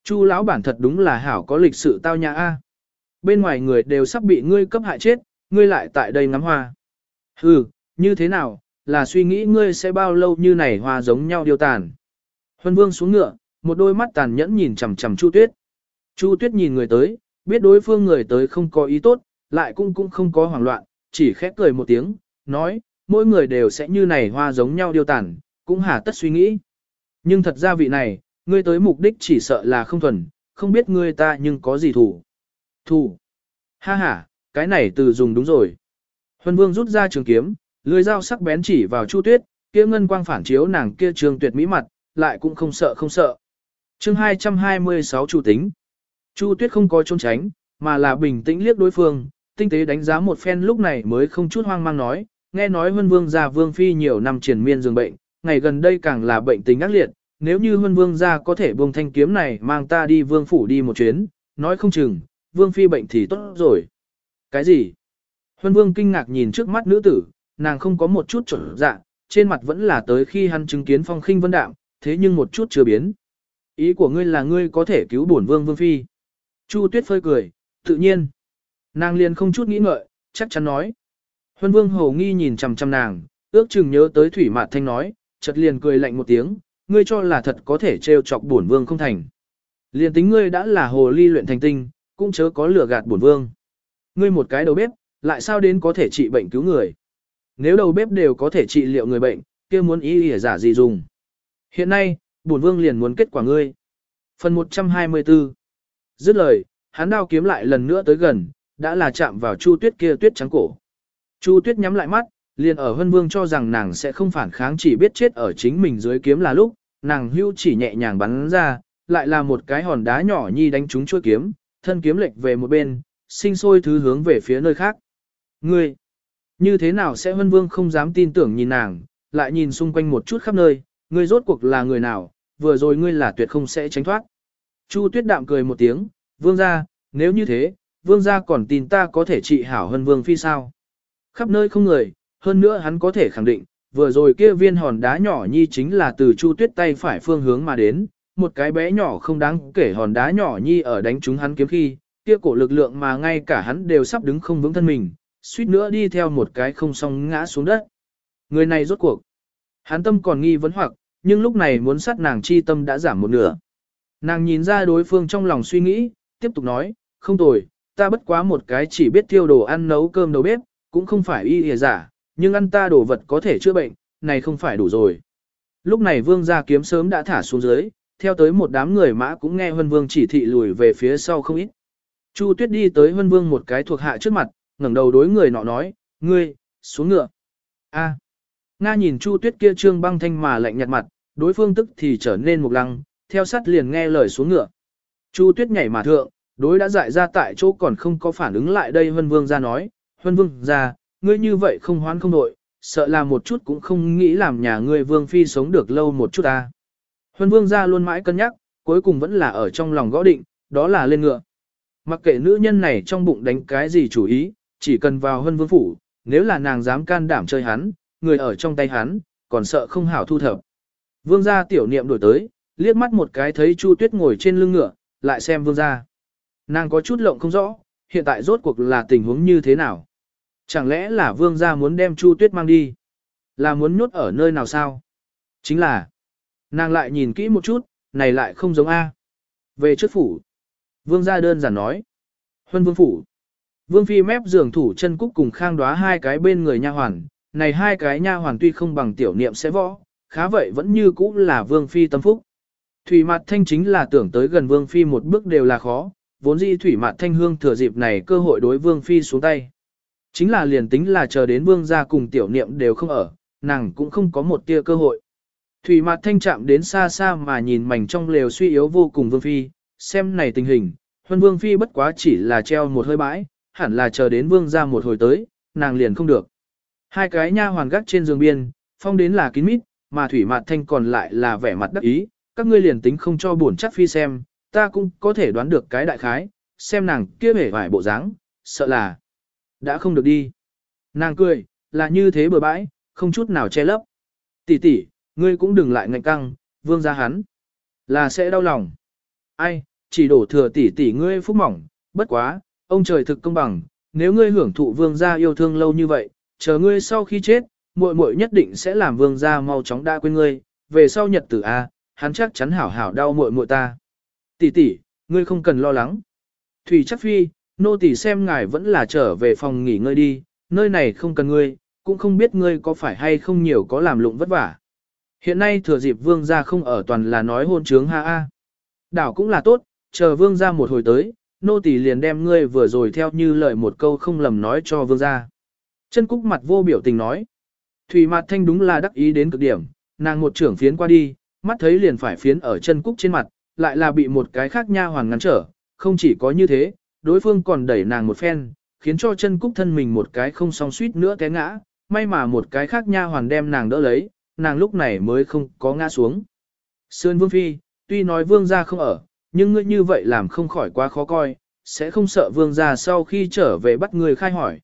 Chu lão bản thật đúng là hảo có lịch sự tao nhã a. Bên ngoài người đều sắp bị ngươi cấp hại chết, ngươi lại tại đây ngắm hoa. Hừ, như thế nào, là suy nghĩ ngươi sẽ bao lâu như này hoa giống nhau điều tàn. Huân vương xuống ngựa, một đôi mắt tàn nhẫn nhìn chằm chằm Chu Tuyết. Chu Tuyết nhìn người tới, biết đối phương người tới không có ý tốt, lại cũng cũng không có hoảng loạn, chỉ khép cười một tiếng, nói, mỗi người đều sẽ như này hoa giống nhau điều tàn, cũng hà tất suy nghĩ. Nhưng thật ra vị này, ngươi tới mục đích chỉ sợ là không thuần, không biết ngươi ta nhưng có gì thủ. Thủ. Ha ha, cái này từ dùng đúng rồi. Huân Vương rút ra trường kiếm, lưỡi dao sắc bén chỉ vào Chu Tuyết, kia ngân quang phản chiếu nàng kia trường tuyệt mỹ mặt, lại cũng không sợ không sợ. Chương 226 chủ tính. Chu Tuyết không có trốn tránh, mà là bình tĩnh liếc đối phương, tinh tế đánh giá một phen lúc này mới không chút hoang mang nói, nghe nói Huân Vương gia Vương phi nhiều năm triền miên giường bệnh, ngày gần đây càng là bệnh tình ác liệt, nếu như Huân Vương gia có thể buông thanh kiếm này mang ta đi Vương phủ đi một chuyến, nói không chừng, Vương phi bệnh thì tốt rồi. Cái gì? Huân Vương kinh ngạc nhìn trước mắt nữ tử, nàng không có một chút trở dạ, trên mặt vẫn là tới khi hắn chứng kiến phong khinh vân đạm, thế nhưng một chút chưa biến. Ý của ngươi là ngươi có thể cứu bổn Vương Vương phi. Chu Tuyết phơi cười, tự nhiên. Nàng liền không chút nghĩ ngợi, chắc chắn nói. Huân Vương hầu nghi nhìn chằm chằm nàng, ước chừng nhớ tới Thủy Mạt Thanh nói, chợt liền cười lạnh một tiếng, ngươi cho là thật có thể trêu chọc bổn vương không thành. Liên tính ngươi đã là hồ ly luyện thành tinh, cũng chớ có lừa gạt bổn vương. Ngươi một cái đầu bếp, lại sao đến có thể trị bệnh cứu người? Nếu đầu bếp đều có thể trị liệu người bệnh, kia muốn ý ỉa giả gì dùng? Hiện nay, bổn vương liền muốn kết quả ngươi. Phần 124 Dứt lời, hắn đao kiếm lại lần nữa tới gần, đã là chạm vào Chu Tuyết kia tuyết trắng cổ. Chu Tuyết nhắm lại mắt, liền ở Hân Vương cho rằng nàng sẽ không phản kháng chỉ biết chết ở chính mình dưới kiếm là lúc, nàng hưu chỉ nhẹ nhàng bắn ra, lại là một cái hòn đá nhỏ nhi đánh trúng chuôi kiếm, thân kiếm lệch về một bên, sinh sôi thứ hướng về phía nơi khác. Ngươi, như thế nào sẽ Hân Vương không dám tin tưởng nhìn nàng, lại nhìn xung quanh một chút khắp nơi, ngươi rốt cuộc là người nào, vừa rồi ngươi là tuyệt không sẽ tránh thoát. Chu Tuyết đạm cười một tiếng, Vương gia, nếu như thế, Vương gia còn tin ta có thể trị hảo Hân Vương phi sao? Khắp nơi không người, hơn nữa hắn có thể khẳng định, vừa rồi kia viên hòn đá nhỏ nhi chính là từ Chu Tuyết tay phải phương hướng mà đến, một cái bé nhỏ không đáng kể hòn đá nhỏ nhi ở đánh trúng hắn kiếm khi, kia cổ lực lượng mà ngay cả hắn đều sắp đứng không vững thân mình, suýt nữa đi theo một cái không song ngã xuống đất. Người này rốt cuộc. Hắn tâm còn nghi vấn hoặc, nhưng lúc này muốn sát nàng chi tâm đã giảm một nửa. Nàng nhìn ra đối phương trong lòng suy nghĩ, tiếp tục nói, không tồi, ta bất quá một cái chỉ biết tiêu đồ ăn nấu cơm đầu bếp, cũng không phải y hề giả, nhưng ăn ta đồ vật có thể chữa bệnh, này không phải đủ rồi. Lúc này vương gia kiếm sớm đã thả xuống dưới, theo tới một đám người mã cũng nghe Huân Vương chỉ thị lùi về phía sau không ít. Chu Tuyết đi tới Huân Vương một cái thuộc hạ trước mặt, ngẩng đầu đối người nọ nói, ngươi, xuống ngựa. A. Nga nhìn Chu Tuyết kia trương băng thanh mà lạnh nhạt mặt, đối phương tức thì trở nên một lăng, theo sát liền nghe lời xuống ngựa. Chu Tuyết nhảy mà thượng, đối đã dại ra tại chỗ còn không có phản ứng lại đây Huân Vương ra nói, Huân Vương ra, ngươi như vậy không hoán không đội, sợ là một chút cũng không nghĩ làm nhà ngươi vương phi sống được lâu một chút ta. Huân vương ra luôn mãi cân nhắc, cuối cùng vẫn là ở trong lòng gõ định, đó là lên ngựa. Mặc kệ nữ nhân này trong bụng đánh cái gì chủ ý, chỉ cần vào huân vương phủ, nếu là nàng dám can đảm chơi hắn, người ở trong tay hắn, còn sợ không hảo thu thập. Vương gia tiểu niệm đổi tới, liếc mắt một cái thấy Chu Tuyết ngồi trên lưng ngựa, lại xem vương gia. Nàng có chút lộng không rõ, hiện tại rốt cuộc là tình huống như thế nào. Chẳng lẽ là vương gia muốn đem Chu Tuyết mang đi? Là muốn nhốt ở nơi nào sao? Chính là, nàng lại nhìn kỹ một chút, này lại không giống A. Về trước phủ. Vương gia đơn giản nói. Huân vương phủ. Vương phi mép giường thủ chân cúc cùng khang đoá hai cái bên người nha hoàn. Này hai cái nha hoàn tuy không bằng tiểu niệm sẽ võ, khá vậy vẫn như cũ là vương phi tâm phúc. Thủy mặt thanh chính là tưởng tới gần vương phi một bước đều là khó, vốn dĩ thủy mặt thanh hương thừa dịp này cơ hội đối vương phi xuống tay. Chính là liền tính là chờ đến vương gia cùng tiểu niệm đều không ở, nàng cũng không có một tia cơ hội. Thủy mặt thanh chạm đến xa xa mà nhìn mảnh trong lều suy yếu vô cùng vương phi, xem này tình hình, huân vương phi bất quá chỉ là treo một hơi bãi, hẳn là chờ đến vương gia một hồi tới, nàng liền không được. Hai cái nha hoàn gác trên giường biên, phong đến là kín mít, mà thủy mặt thanh còn lại là vẻ mặt đắc ý, các ngươi liền tính không cho bổn chắc phi xem, ta cũng có thể đoán được cái đại khái, xem nàng kia vẻ vải bộ dáng, sợ là đã không được đi. Nàng cười, là như thế bừa bãi, không chút nào che lấp. Tỷ tỷ, ngươi cũng đừng lại ngạnh căng, vương gia hắn. Là sẽ đau lòng. Ai, chỉ đổ thừa tỷ tỷ ngươi phúc mỏng, bất quá, ông trời thực công bằng, nếu ngươi hưởng thụ vương gia yêu thương lâu như vậy, chờ ngươi sau khi chết, muội muội nhất định sẽ làm vương gia mau chóng đã quên ngươi, về sau nhật tử a, hắn chắc chắn hảo hảo đau muội muội ta. Tỷ tỷ, ngươi không cần lo lắng. Thủy chắc phi, nô tỳ xem ngài vẫn là trở về phòng nghỉ ngơi đi, nơi này không cần ngươi, cũng không biết ngươi có phải hay không nhiều có làm lụng vất vả. Hiện nay thừa dịp vương gia không ở toàn là nói hôn trướng ha a. Đảo cũng là tốt, chờ vương gia một hồi tới, nô tỳ liền đem ngươi vừa rồi theo như lời một câu không lầm nói cho vương gia. Chân cúc mặt vô biểu tình nói. Thủy mặt thanh đúng là đắc ý đến cực điểm, nàng một trưởng phiến qua đi, mắt thấy liền phải phiến ở chân cúc trên mặt, lại là bị một cái khác nha hoàn ngăn trở, không chỉ có như thế, đối phương còn đẩy nàng một phen, khiến cho chân cúc thân mình một cái không song suýt nữa té ngã, may mà một cái khác nha hoàn đem nàng đỡ lấy, nàng lúc này mới không có ngã xuống. Sơn Vương Phi, tuy nói Vương gia không ở, nhưng ngươi như vậy làm không khỏi quá khó coi, sẽ không sợ Vương gia sau khi trở về bắt người khai hỏi.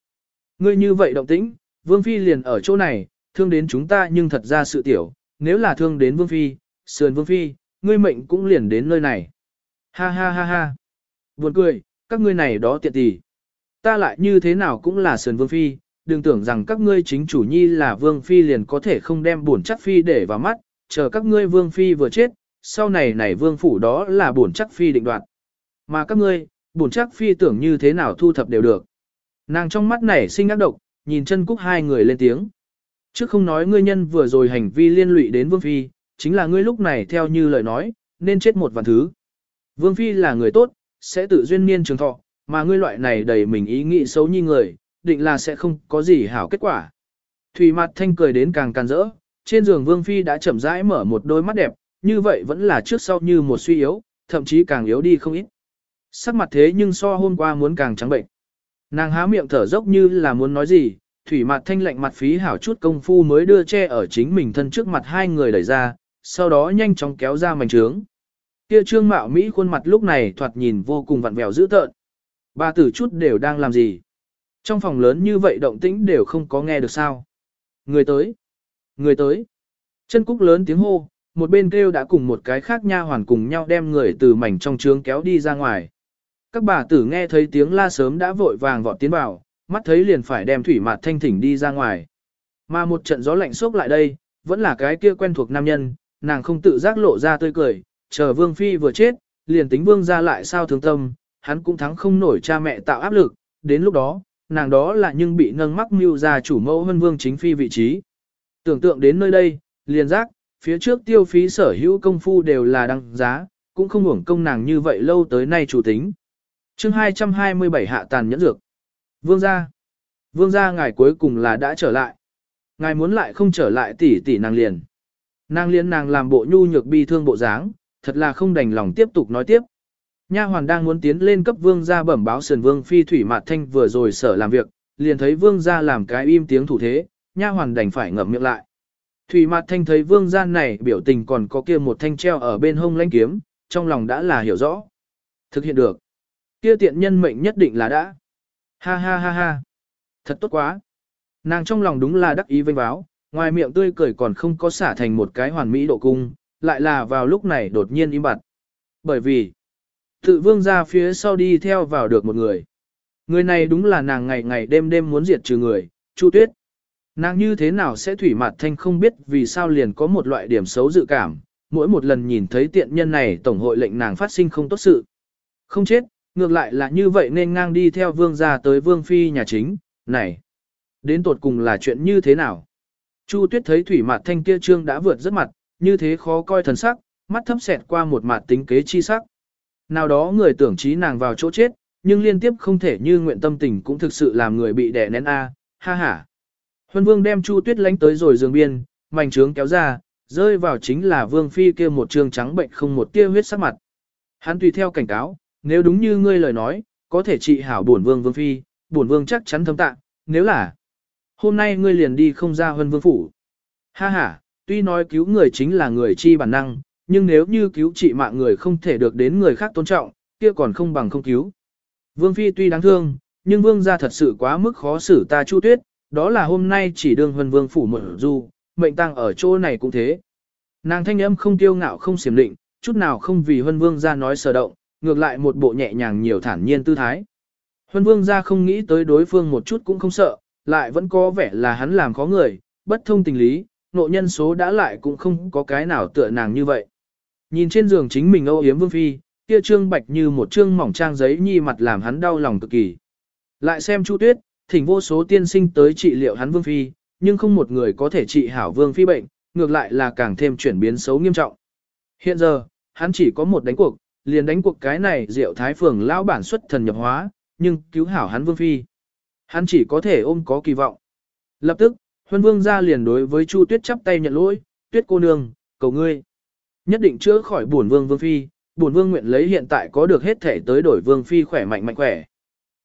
Ngươi như vậy động tĩnh, Vương Phi liền ở chỗ này, thương đến chúng ta nhưng thật ra sự tiểu, nếu là thương đến Vương Phi, Sơn Vương Phi, ngươi mệnh cũng liền đến nơi này. Ha ha ha ha. Buồn cười, các ngươi này đó tiện tỷ. Ta lại như thế nào cũng là sườn Vương Phi, đừng tưởng rằng các ngươi chính chủ nhi là Vương Phi liền có thể không đem bổn chắc Phi để vào mắt, chờ các ngươi Vương Phi vừa chết, sau này này Vương Phủ đó là bổn chắc Phi định đoạt. Mà các ngươi, bổn chắc Phi tưởng như thế nào thu thập đều được. Nàng trong mắt nảy sinh ác độc, nhìn chân cúc hai người lên tiếng. Trước không nói ngươi nhân vừa rồi hành vi liên lụy đến Vương Phi, chính là ngươi lúc này theo như lời nói, nên chết một vạn thứ. Vương Phi là người tốt, sẽ tự duyên niên trường thọ, mà ngươi loại này đầy mình ý nghĩ xấu như người, định là sẽ không có gì hảo kết quả. Thủy mặt thanh cười đến càng càng rỡ, trên giường Vương Phi đã chậm rãi mở một đôi mắt đẹp, như vậy vẫn là trước sau như một suy yếu, thậm chí càng yếu đi không ít. Sắc mặt thế nhưng so hôm qua muốn càng trắng bệnh. Nàng há miệng thở dốc như là muốn nói gì, thủy mặt thanh lạnh mặt phí hảo chút công phu mới đưa che ở chính mình thân trước mặt hai người đẩy ra, sau đó nhanh chóng kéo ra mảnh trướng. Kia trương mạo Mỹ khuôn mặt lúc này thoạt nhìn vô cùng vặn vẹo dữ tợn. Ba tử chút đều đang làm gì? Trong phòng lớn như vậy động tĩnh đều không có nghe được sao. Người tới. Người tới. Chân cúc lớn tiếng hô, một bên kêu đã cùng một cái khác nha hoàn cùng nhau đem người từ mảnh trong trướng kéo đi ra ngoài. Các bà tử nghe thấy tiếng la sớm đã vội vàng vọt tiến vào, mắt thấy liền phải đem thủy mặt thanh thỉnh đi ra ngoài. Mà một trận gió lạnh xốc lại đây, vẫn là cái kia quen thuộc nam nhân, nàng không tự giác lộ ra tươi cười, chờ vương phi vừa chết, liền tính vương ra lại sao thương tâm, hắn cũng thắng không nổi cha mẹ tạo áp lực, đến lúc đó, nàng đó là nhưng bị nâng mắc mưu ra chủ mẫu hơn vương chính phi vị trí. Tưởng tượng đến nơi đây, liền giác, phía trước tiêu phí sở hữu công phu đều là đăng giá, cũng không hưởng công nàng như vậy lâu tới nay chủ tính. chương 227 hạ tàn nhẫn dược. Vương gia. Vương gia ngài cuối cùng là đã trở lại. Ngài muốn lại không trở lại tỷ tỷ nàng liền. Nàng liền nàng làm bộ nhu nhược bi thương bộ dáng, thật là không đành lòng tiếp tục nói tiếp. Nha hoàn đang muốn tiến lên cấp vương gia bẩm báo sườn vương phi thủy mạt thanh vừa rồi sở làm việc, liền thấy vương gia làm cái im tiếng thủ thế, nha hoàn đành phải ngậm miệng lại. Thủy mạt thanh thấy vương gia này biểu tình còn có kia một thanh treo ở bên hông lãnh kiếm, trong lòng đã là hiểu rõ. Thực hiện được. Kia tiện nhân mệnh nhất định là đã. Ha ha ha ha. Thật tốt quá. Nàng trong lòng đúng là đắc ý vinh báo, ngoài miệng tươi cười còn không có xả thành một cái hoàn mỹ độ cung, lại là vào lúc này đột nhiên im bặt. Bởi vì, Tự vương ra phía sau đi theo vào được một người. Người này đúng là nàng ngày ngày đêm đêm muốn diệt trừ người, Chu Tuyết. Nàng như thế nào sẽ thủy mặt thanh không biết vì sao liền có một loại điểm xấu dự cảm, mỗi một lần nhìn thấy tiện nhân này tổng hội lệnh nàng phát sinh không tốt sự. Không chết, ngược lại là như vậy nên ngang đi theo vương gia tới vương phi nhà chính, này. Đến tột cùng là chuyện như thế nào? Chu tuyết thấy thủy mặt thanh kia trương đã vượt rất mặt, như thế khó coi thần sắc, mắt thấp xẹt qua một mặt tính kế chi sắc. Nào đó người tưởng trí nàng vào chỗ chết, nhưng liên tiếp không thể như nguyện tâm tình cũng thực sự làm người bị đè nén a, ha ha. Huân vương đem Chu tuyết lánh tới rồi giường biên, mảnh trướng kéo ra, rơi vào chính là vương phi kia một trương trắng bệnh không một tia huyết sắc mặt. Hắn tùy theo cảnh cáo, nếu đúng như ngươi lời nói, có thể trị hảo bổn vương vương phi, bổn vương chắc chắn thâm tạ, nếu là hôm nay ngươi liền đi không ra huân vương phủ. Ha ha, tuy nói cứu người chính là người chi bản năng, nhưng nếu như cứu trị mạng người không thể được đến người khác tôn trọng, kia còn không bằng không cứu. Vương phi tuy đáng thương, nhưng vương gia thật sự quá mức khó xử ta chu tuyết, đó là hôm nay chỉ đương huân vương phủ mở du, mệnh tăng ở chỗ này cũng thế. Nàng thanh âm không tiêu ngạo không xiểm định, chút nào không vì huân vương gia nói sở động, ngược lại một bộ nhẹ nhàng nhiều thản nhiên tư thái. Huân vương gia không nghĩ tới đối phương một chút cũng không sợ, lại vẫn có vẻ là hắn làm khó người, bất thông tình lý, nội nhân số đã lại cũng không có cái nào tựa nàng như vậy. Nhìn trên giường chính mình âu yếm vương phi, kia trương bạch như một trương mỏng trang giấy nhi mặt làm hắn đau lòng cực kỳ. Lại xem Chu Tuyết, thỉnh vô số tiên sinh tới trị liệu hắn vương phi, nhưng không một người có thể trị hảo vương phi bệnh, ngược lại là càng thêm chuyển biến xấu nghiêm trọng. Hiện giờ, hắn chỉ có một đánh cuộc, liền đánh cuộc cái này diệu thái phường lão bản xuất thần nhập hóa, nhưng cứu hảo hắn vương phi. Hắn chỉ có thể ôm có kỳ vọng. Lập tức, huân vương ra liền đối với Chu Tuyết chắp tay nhận lỗi, Tuyết cô nương, cầu ngươi. Nhất định chữa khỏi buồn vương vương phi, buồn vương nguyện lấy hiện tại có được hết thể tới đổi vương phi khỏe mạnh mạnh khỏe.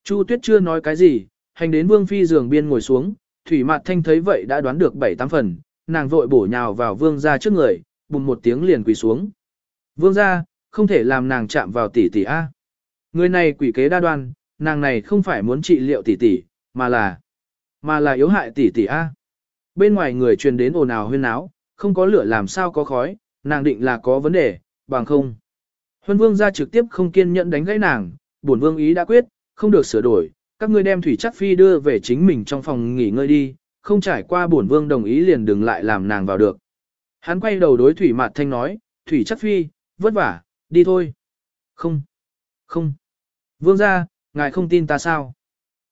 Chu Tuyết chưa nói cái gì, hành đến vương phi giường biên ngồi xuống, thủy Mạt thanh thấy vậy đã đoán được bảy tám phần, nàng vội bổ nhào vào vương ra trước người, bùm một tiếng liền quỳ xuống. Vương ra, không thể làm nàng chạm vào tỷ tỷ A. Người này quỷ kế đa đoan, nàng này không phải muốn trị liệu tỷ tỷ, mà là, mà là yếu hại tỷ tỷ A. Bên ngoài người truyền đến ồn ào huyên náo, không có lửa làm sao có khói, nàng định là có vấn đề, bằng không. Huân vương ra trực tiếp không kiên nhẫn đánh gãy nàng, bổn vương ý đã quyết, không được sửa đổi, các ngươi đem thủy chắc phi đưa về chính mình trong phòng nghỉ ngơi đi, không trải qua bổn vương đồng ý liền đừng lại làm nàng vào được. Hắn quay đầu đối thủy mạt thanh nói, thủy chắc phi, vất vả, đi thôi. Không, không. Vương ra, ngài không tin ta sao?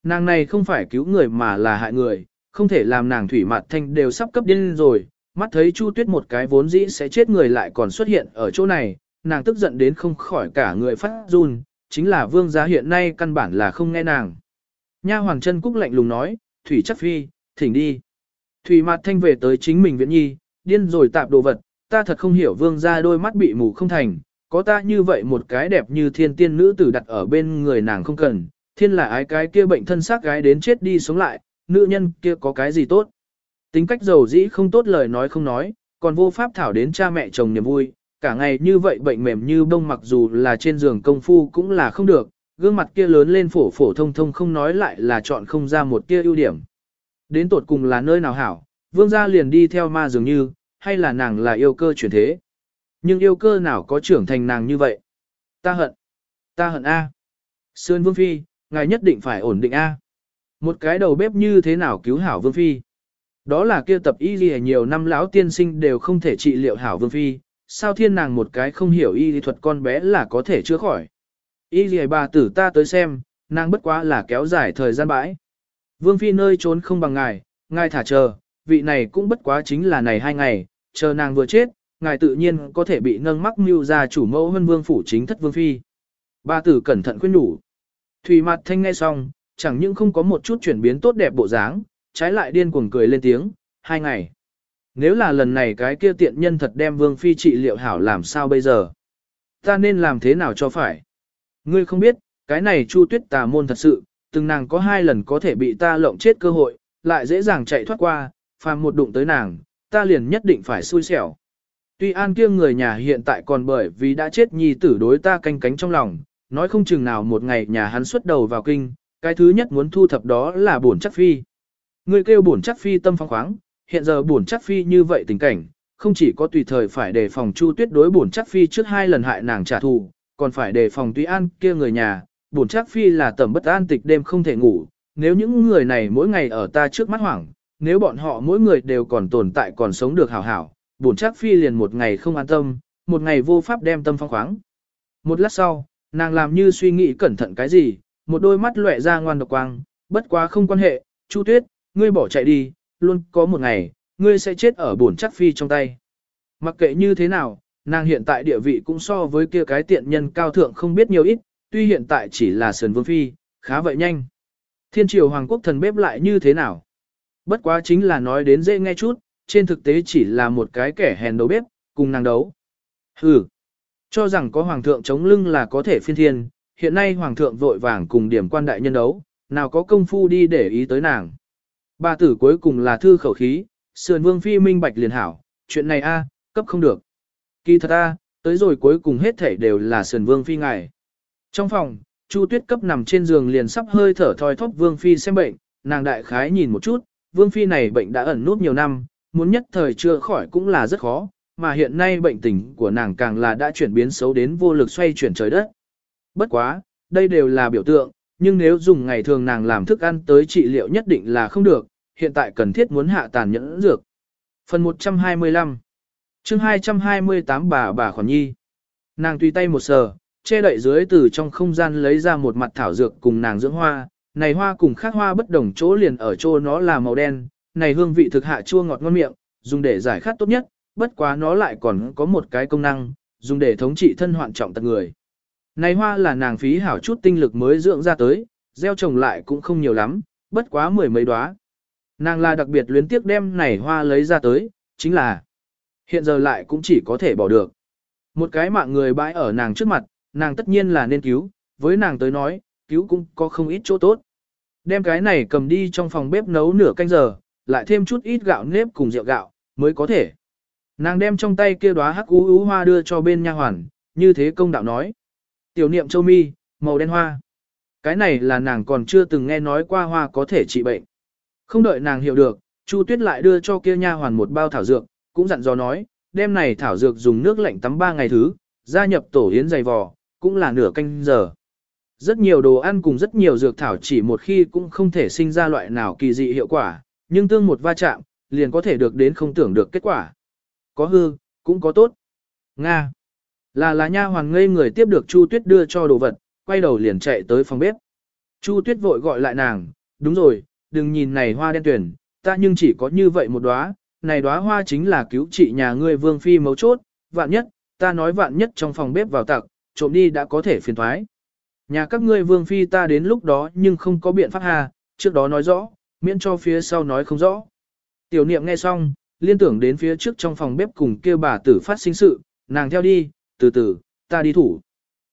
Nàng này không phải cứu người mà là hại người, không thể làm nàng thủy mặt thanh đều sắp cấp điên rồi. Mắt thấy Chu Tuyết một cái vốn dĩ sẽ chết người lại còn xuất hiện ở chỗ này, nàng tức giận đến không khỏi cả người phát run, chính là vương gia hiện nay căn bản là không nghe nàng. Nha Hoàng chân cúc lạnh lùng nói, Thủy chắc phi, thỉnh đi. Thủy mặt thanh về tới chính mình viện nhi, điên rồi tạp đồ vật, ta thật không hiểu vương gia đôi mắt bị mù không thành, có ta như vậy một cái đẹp như thiên tiên nữ tử đặt ở bên người nàng không cần, thiên là ái cái kia bệnh thân xác gái đến chết đi sống lại, nữ nhân kia có cái gì tốt. Tính cách giàu dĩ không tốt lời nói không nói, còn vô pháp thảo đến cha mẹ chồng niềm vui, cả ngày như vậy bệnh mềm như bông mặc dù là trên giường công phu cũng là không được, gương mặt kia lớn lên phổ phổ thông thông không nói lại là chọn không ra một tia ưu điểm. Đến tột cùng là nơi nào hảo, vương gia liền đi theo ma dường như, hay là nàng là yêu cơ chuyển thế. Nhưng yêu cơ nào có trưởng thành nàng như vậy? Ta hận. Ta hận A. Sơn Vương Phi, ngài nhất định phải ổn định A. Một cái đầu bếp như thế nào cứu hảo Vương Phi? Đó là kia tập y gì nhiều năm lão tiên sinh đều không thể trị liệu hảo Vương Phi, sao thiên nàng một cái không hiểu y lý thuật con bé là có thể chữa khỏi. Y gì bà tử ta tới xem, nàng bất quá là kéo dài thời gian bãi. Vương Phi nơi trốn không bằng ngài, ngài thả chờ, vị này cũng bất quá chính là này hai ngày, chờ nàng vừa chết, ngài tự nhiên có thể bị nâng mắc mưu ra chủ mẫu hơn vương phủ chính thất vương phi. bà tử cẩn thận khuyên nhủ. Thủy mặt thanh nghe xong, chẳng những không có một chút chuyển biến tốt đẹp bộ dáng, trái lại điên cuồng cười lên tiếng, hai ngày. Nếu là lần này cái kia tiện nhân thật đem vương phi trị liệu hảo làm sao bây giờ? Ta nên làm thế nào cho phải? Ngươi không biết, cái này chu tuyết tà môn thật sự, từng nàng có hai lần có thể bị ta lộng chết cơ hội, lại dễ dàng chạy thoát qua, phàm một đụng tới nàng, ta liền nhất định phải xui xẻo. Tuy an kia người nhà hiện tại còn bởi vì đã chết nhi tử đối ta canh cánh trong lòng, nói không chừng nào một ngày nhà hắn xuất đầu vào kinh, cái thứ nhất muốn thu thập đó là bổn chắc phi. Người kêu bổn chắc phi tâm phong khoáng, hiện giờ bổn chắc phi như vậy tình cảnh, không chỉ có tùy thời phải đề phòng chu tuyết đối bổn chắc phi trước hai lần hại nàng trả thù, còn phải đề phòng Tuy An kia người nhà, bổn chắc phi là tầm bất an tịch đêm không thể ngủ, nếu những người này mỗi ngày ở ta trước mắt hoảng, nếu bọn họ mỗi người đều còn tồn tại còn sống được hảo hảo, bổn chắc phi liền một ngày không an tâm, một ngày vô pháp đem tâm phong khoáng. Một lát sau, nàng làm như suy nghĩ cẩn thận cái gì, một đôi mắt lóe ra ngoan độc quang, bất quá không quan hệ, Chu Tuyết, ngươi bỏ chạy đi, luôn có một ngày, ngươi sẽ chết ở bổn chắc phi trong tay. Mặc kệ như thế nào, nàng hiện tại địa vị cũng so với kia cái tiện nhân cao thượng không biết nhiều ít, tuy hiện tại chỉ là sườn vương phi, khá vậy nhanh. Thiên triều hoàng quốc thần bếp lại như thế nào? Bất quá chính là nói đến dễ nghe chút, trên thực tế chỉ là một cái kẻ hèn đấu bếp, cùng nàng đấu. Hừ, cho rằng có hoàng thượng chống lưng là có thể phiên thiên, hiện nay hoàng thượng vội vàng cùng điểm quan đại nhân đấu, nào có công phu đi để ý tới nàng. Bà tử cuối cùng là thư khẩu khí, sườn vương phi minh bạch liền hảo, chuyện này a cấp không được. Kỳ thật a tới rồi cuối cùng hết thể đều là sườn vương phi ngài. Trong phòng, Chu Tuyết cấp nằm trên giường liền sắp hơi thở thoi thóp vương phi xem bệnh, nàng đại khái nhìn một chút, vương phi này bệnh đã ẩn nút nhiều năm, muốn nhất thời chưa khỏi cũng là rất khó, mà hiện nay bệnh tình của nàng càng là đã chuyển biến xấu đến vô lực xoay chuyển trời đất. Bất quá, đây đều là biểu tượng, nhưng nếu dùng ngày thường nàng làm thức ăn tới trị liệu nhất định là không được, hiện tại cần thiết muốn hạ tàn nhẫn dược. Phần 125 chương 228 bà bà khoản nhi Nàng tùy tay một sờ, che đậy dưới từ trong không gian lấy ra một mặt thảo dược cùng nàng dưỡng hoa, này hoa cùng khác hoa bất đồng chỗ liền ở chỗ nó là màu đen, này hương vị thực hạ chua ngọt ngon miệng, dùng để giải khát tốt nhất, bất quá nó lại còn có một cái công năng, dùng để thống trị thân hoạn trọng tật người. Này hoa là nàng phí hảo chút tinh lực mới dưỡng ra tới, gieo trồng lại cũng không nhiều lắm, bất quá mười mấy đóa. Nàng là đặc biệt luyến tiếc đem này hoa lấy ra tới, chính là hiện giờ lại cũng chỉ có thể bỏ được. Một cái mạng người bãi ở nàng trước mặt, nàng tất nhiên là nên cứu, với nàng tới nói, cứu cũng có không ít chỗ tốt. Đem cái này cầm đi trong phòng bếp nấu nửa canh giờ, lại thêm chút ít gạo nếp cùng rượu gạo, mới có thể. Nàng đem trong tay kia đóa hắc ú ú hoa đưa cho bên nha hoàn, như thế công đạo nói. Tiểu niệm châu mi, màu đen hoa. Cái này là nàng còn chưa từng nghe nói qua hoa có thể trị bệnh. Không đợi nàng hiểu được, Chu Tuyết lại đưa cho kia nha hoàn một bao thảo dược, cũng dặn dò nói, đêm này thảo dược dùng nước lạnh tắm ba ngày thứ, gia nhập tổ yến dày vò, cũng là nửa canh giờ. Rất nhiều đồ ăn cùng rất nhiều dược thảo chỉ một khi cũng không thể sinh ra loại nào kỳ dị hiệu quả, nhưng tương một va chạm, liền có thể được đến không tưởng được kết quả. Có hư, cũng có tốt. Nga. Là là nha hoàng ngây người tiếp được Chu Tuyết đưa cho đồ vật, quay đầu liền chạy tới phòng bếp. Chu Tuyết vội gọi lại nàng, đúng rồi, đừng nhìn này hoa đen tuyển, ta nhưng chỉ có như vậy một đóa, này đóa hoa chính là cứu trị nhà ngươi vương phi mấu chốt, vạn nhất, ta nói vạn nhất trong phòng bếp vào tặc, trộm đi đã có thể phiền thoái. Nhà các ngươi vương phi ta đến lúc đó nhưng không có biện pháp hà, trước đó nói rõ, miễn cho phía sau nói không rõ. Tiểu niệm nghe xong, liên tưởng đến phía trước trong phòng bếp cùng kia bà tử phát sinh sự, nàng theo đi, từ từ, ta đi thủ.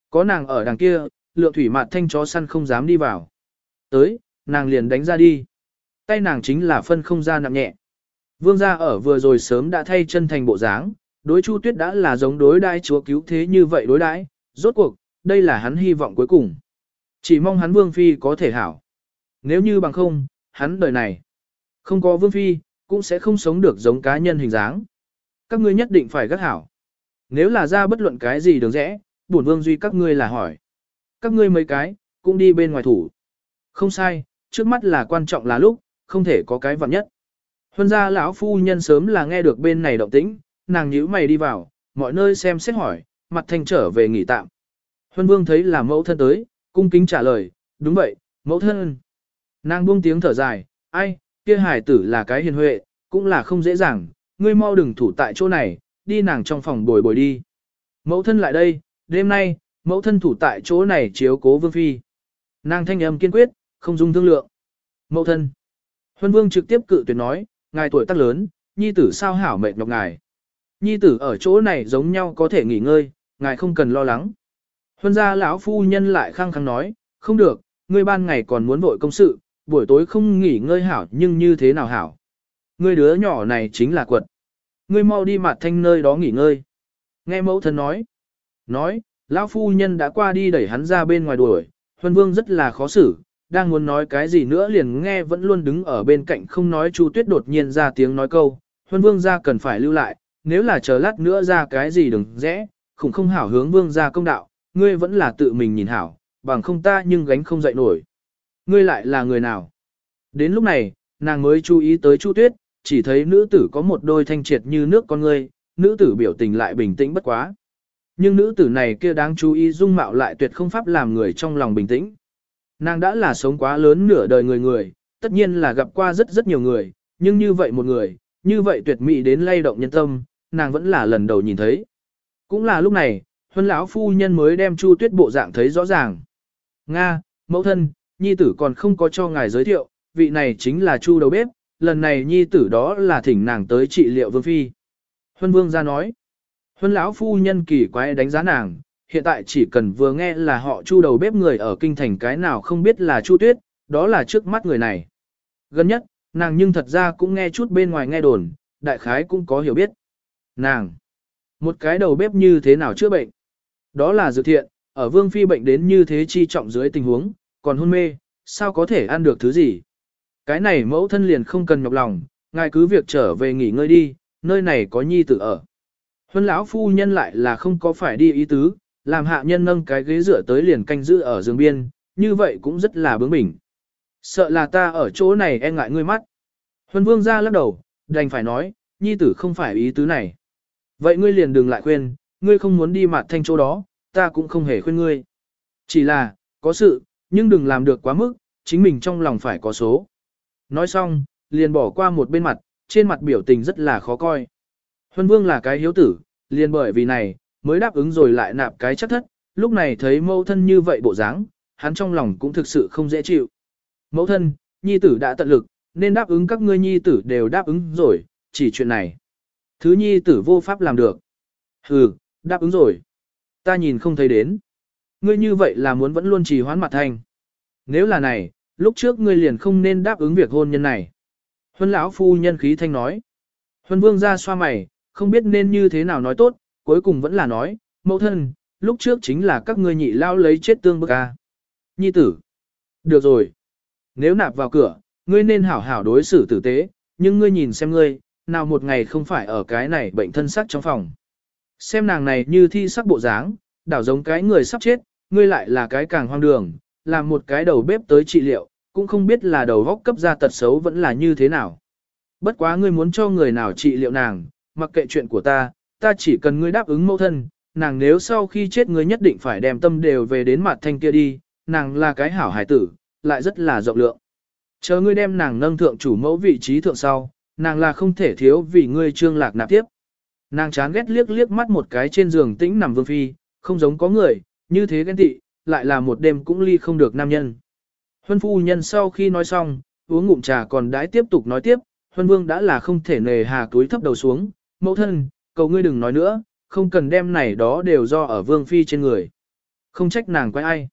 Có nàng ở đằng kia, lượng thủy mạt thanh chó săn không dám đi vào. Tới, nàng liền đánh ra đi. Tay nàng chính là phân không ra nặng nhẹ. Vương gia ở vừa rồi sớm đã thay chân thành bộ dáng, đối Chu Tuyết đã là giống đối đãi chúa cứu thế như vậy đối đãi, rốt cuộc, đây là hắn hy vọng cuối cùng. Chỉ mong hắn Vương Phi có thể hảo. Nếu như bằng không, hắn đời này, không có Vương Phi, cũng sẽ không sống được giống cá nhân hình dáng. Các ngươi nhất định phải gắt hảo. Nếu là ra bất luận cái gì đường rẽ, bổn Vương Duy các ngươi là hỏi. Các ngươi mấy cái, cũng đi bên ngoài thủ. Không sai, trước mắt là quan trọng là lúc, không thể có cái vặn nhất. Huân gia lão phu nhân sớm là nghe được bên này động tĩnh, nàng nhíu mày đi vào, mọi nơi xem xét hỏi, mặt thành trở về nghỉ tạm. Huân vương thấy là mẫu thân tới, cung kính trả lời, đúng vậy, mẫu thân. Nàng buông tiếng thở dài, ai, kia hải tử là cái hiền huệ, cũng là không dễ dàng, ngươi mau đừng thủ tại chỗ này, đi nàng trong phòng bồi bồi đi. Mẫu thân lại đây, đêm nay, mẫu thân thủ tại chỗ này chiếu cố vương phi. Nàng thanh âm kiên quyết, không dung thương lượng. Mẫu thân. Huân vương trực tiếp cự tuyệt nói, ngài tuổi tác lớn, nhi tử sao hảo mệt nhọc ngài. Nhi tử ở chỗ này giống nhau có thể nghỉ ngơi, ngài không cần lo lắng. Huân gia lão phu nhân lại khăng khăng nói, không được, ngươi ban ngày còn muốn vội công sự, buổi tối không nghỉ ngơi hảo nhưng như thế nào hảo. Ngươi đứa nhỏ này chính là quật. Ngươi mau đi mặt thanh nơi đó nghỉ ngơi. Nghe mẫu thân nói. Nói, lão phu nhân đã qua đi đẩy hắn ra bên ngoài đuổi, huân vương rất là khó xử, đang muốn nói cái gì nữa liền nghe vẫn luôn đứng ở bên cạnh không nói Chu Tuyết đột nhiên ra tiếng nói câu, huân vương ra cần phải lưu lại, nếu là chờ lát nữa ra cái gì đừng rẽ, khủng không hảo hướng vương ra công đạo, ngươi vẫn là tự mình nhìn hảo, bằng không ta nhưng gánh không dậy nổi. Ngươi lại là người nào? Đến lúc này, nàng mới chú ý tới Chu Tuyết, chỉ thấy nữ tử có một đôi thanh triệt như nước con ngươi, nữ tử biểu tình lại bình tĩnh bất quá. Nhưng nữ tử này kia đáng chú ý dung mạo lại tuyệt không pháp làm người trong lòng bình tĩnh. Nàng đã là sống quá lớn nửa đời người người, tất nhiên là gặp qua rất rất nhiều người, nhưng như vậy một người, như vậy tuyệt mỹ đến lay động nhân tâm, nàng vẫn là lần đầu nhìn thấy. Cũng là lúc này, huân lão phu nhân mới đem Chu Tuyết bộ dạng thấy rõ ràng. Nga, mẫu thân, nhi tử còn không có cho ngài giới thiệu, vị này chính là Chu đầu bếp, lần này nhi tử đó là thỉnh nàng tới trị liệu vương phi. Huân vương ra nói, huân lão phu nhân kỳ quái đánh giá nàng, hiện tại chỉ cần vừa nghe là họ Chu đầu bếp người ở kinh thành cái nào không biết là Chu Tuyết, đó là trước mắt người này. Gần nhất, nàng nhưng thật ra cũng nghe chút bên ngoài nghe đồn, đại khái cũng có hiểu biết. Nàng, một cái đầu bếp như thế nào chữa bệnh? Đó là dự thiện, ở vương phi bệnh đến như thế chi trọng dưới tình huống, còn hôn mê, sao có thể ăn được thứ gì? Cái này mẫu thân liền không cần nhọc lòng, ngài cứ việc trở về nghỉ ngơi đi, nơi này có nhi tử ở. Huân lão phu nhân lại là không có phải đi ý tứ, làm hạ nhân nâng cái ghế dựa tới liền canh giữ ở giường biên, như vậy cũng rất là bướng bỉnh. Sợ là ta ở chỗ này e ngại ngươi mắt. Huân vương ra lắc đầu, đành phải nói, nhi tử không phải ý tứ này. Vậy ngươi liền đừng lại khuyên, ngươi không muốn đi mặt thanh chỗ đó, ta cũng không hề khuyên ngươi. Chỉ là, có sự, nhưng đừng làm được quá mức, chính mình trong lòng phải có số. Nói xong, liền bỏ qua một bên mặt, trên mặt biểu tình rất là khó coi. Huân vương là cái hiếu tử, liền bởi vì này, mới đáp ứng rồi lại nạp cái chắc thất, lúc này thấy mẫu thân như vậy bộ dáng, hắn trong lòng cũng thực sự không dễ chịu. Mẫu thân, nhi tử đã tận lực, nên đáp ứng các ngươi nhi tử đều đáp ứng rồi, chỉ chuyện này. Thứ nhi tử vô pháp làm được. Hừ, đáp ứng rồi. Ta nhìn không thấy đến. Ngươi như vậy là muốn vẫn luôn trì hoãn mặt thành. Nếu là này, lúc trước ngươi liền không nên đáp ứng việc hôn nhân này. Huân lão phu nhân khí thanh nói. Huân vương ra xoa mày, không biết nên như thế nào nói tốt, cuối cùng vẫn là nói, mẫu thân, lúc trước chính là các ngươi nhị lao lấy chết tương bức a. Nhi tử. Được rồi. Nếu nạp vào cửa, ngươi nên hảo hảo đối xử tử tế, nhưng ngươi nhìn xem ngươi, nào một ngày không phải ở cái này bệnh thân sắc trong phòng. Xem nàng này như thi sắc bộ dáng, đảo giống cái người sắp chết, ngươi lại là cái càng hoang đường, làm một cái đầu bếp tới trị liệu, cũng không biết là đầu góc cấp ra tật xấu vẫn là như thế nào. Bất quá ngươi muốn cho người nào trị liệu nàng, mặc kệ chuyện của ta, ta chỉ cần ngươi đáp ứng mẫu thân, nàng nếu sau khi chết ngươi nhất định phải đem tâm đều về đến mặt thanh kia đi, nàng là cái hảo hải tử, lại rất là rộng lượng. Chờ ngươi đem nàng nâng thượng chủ mẫu vị trí thượng sau, nàng là không thể thiếu vì ngươi trương lạc nạp tiếp. Nàng chán ghét liếc liếc mắt một cái trên giường tĩnh nằm vương phi, không giống có người, như thế ghen tị, lại là một đêm cũng ly không được nam nhân. Huân phu nhân sau khi nói xong, uống ngụm trà còn đãi tiếp tục nói tiếp, Huân vương đã là không thể nề hà túi thấp đầu xuống, mẫu thân, cầu ngươi đừng nói nữa, không cần đem này đó đều do ở vương phi trên người. Không trách nàng quay ai.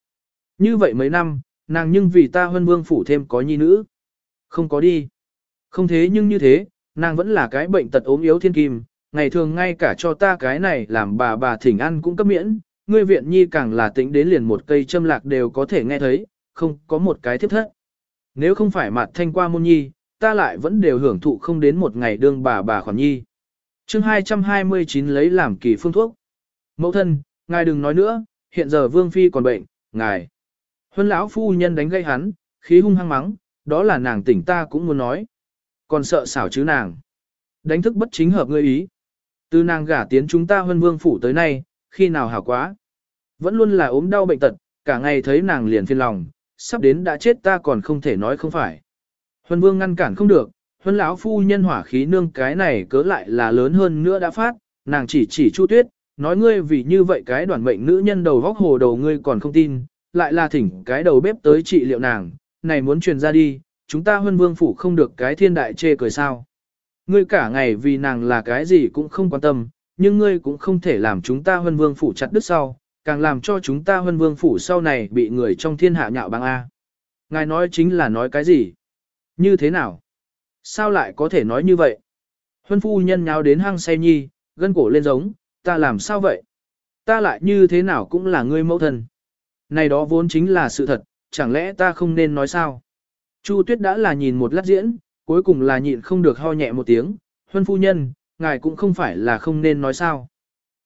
Như vậy mấy năm, nàng nhưng vì ta Huân vương phủ thêm có nhi nữ. Không có đi. Không thế nhưng như thế, nàng vẫn là cái bệnh tật ốm yếu thiên kim, ngày thường ngay cả cho ta cái này làm bà bà thỉnh ăn cũng cấp miễn, ngươi viện nhi càng là tính đến liền một cây châm lạc đều có thể nghe thấy, không có một cái thiếp thất. Nếu không phải mặt thanh qua môn nhi, ta lại vẫn đều hưởng thụ không đến một ngày đương bà bà khoản nhi. chương 229 lấy làm kỳ phương thuốc. Mẫu thân, ngài đừng nói nữa, hiện giờ vương phi còn bệnh, ngài. Huân lão phu nhân đánh gây hắn, khí hung hăng mắng, đó là nàng tỉnh ta cũng muốn nói. Còn sợ xảo chứ nàng. Đánh thức bất chính hợp ngươi ý. Từ nàng gả tiến chúng ta huân vương phủ tới nay, khi nào hảo quá. Vẫn luôn là ốm đau bệnh tật, cả ngày thấy nàng liền phiền lòng, sắp đến đã chết ta còn không thể nói không phải. Huân vương ngăn cản không được, huân lão phu nhân hỏa khí nương cái này cớ lại là lớn hơn nữa đã phát, nàng chỉ chỉ chu tuyết, nói ngươi vì như vậy cái đoàn mệnh nữ nhân đầu vóc hồ đầu ngươi còn không tin, lại là thỉnh cái đầu bếp tới trị liệu nàng, này muốn truyền ra đi, chúng ta huân vương phủ không được cái thiên đại chê cười sao. Ngươi cả ngày vì nàng là cái gì cũng không quan tâm, nhưng ngươi cũng không thể làm chúng ta huân vương phủ chặt đứt sau, càng làm cho chúng ta huân vương phủ sau này bị người trong thiên hạ nhạo báng A. Ngài nói chính là nói cái gì? Như thế nào? Sao lại có thể nói như vậy? Huân phu nhân nháo đến hang say nhi, gân cổ lên giống, ta làm sao vậy? Ta lại như thế nào cũng là ngươi mẫu thân. Này đó vốn chính là sự thật, chẳng lẽ ta không nên nói sao? Chu tuyết đã là nhìn một lát diễn, cuối cùng là nhịn không được ho nhẹ một tiếng, huân phu nhân, ngài cũng không phải là không nên nói sao.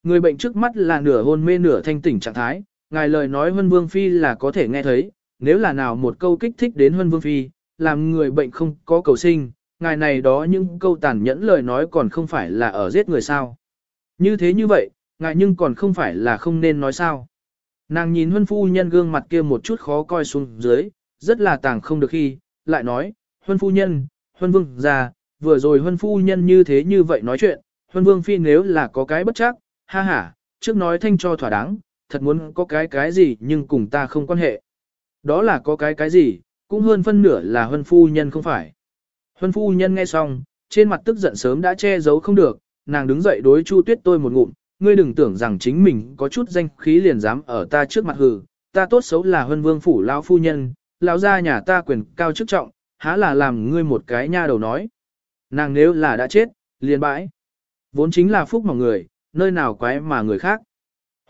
Người bệnh trước mắt là nửa hôn mê nửa thanh tỉnh trạng thái, ngài lời nói Huân Vương Phi là có thể nghe thấy, nếu là nào một câu kích thích đến Huân Vương Phi, làm người bệnh không có cầu sinh, ngài này đó những câu tàn nhẫn lời nói còn không phải là ở giết người sao. Như thế như vậy, ngài nhưng còn không phải là không nên nói sao. Nàng nhìn Huân Phu Nhân gương mặt kia một chút khó coi xuống dưới, rất là tàng không được khi, lại nói, Huân Phu Nhân, Huân Vương ra, vừa rồi Huân Phu Nhân như thế như vậy nói chuyện, Huân Vương Phi nếu là có cái bất chắc, ha ha, trước nói thanh cho thỏa đáng, thật muốn có cái cái gì nhưng cùng ta không quan hệ. Đó là có cái cái gì, cũng hơn phân nửa là Huân Phu Nhân không phải. Huân Phu Nhân nghe xong, trên mặt tức giận sớm đã che giấu không được, nàng đứng dậy đối Chu Tuyết tôi một ngụm, ngươi đừng tưởng rằng chính mình có chút danh khí liền dám ở ta trước mặt hừ, ta tốt xấu là Huân Vương phủ lão phu nhân, lão gia nhà ta quyền cao chức trọng, há là làm ngươi một cái nha đầu nói. Nàng nếu là đã chết, liền bãi. Vốn chính là phúc mỏng người, nơi nào quái mà người khác.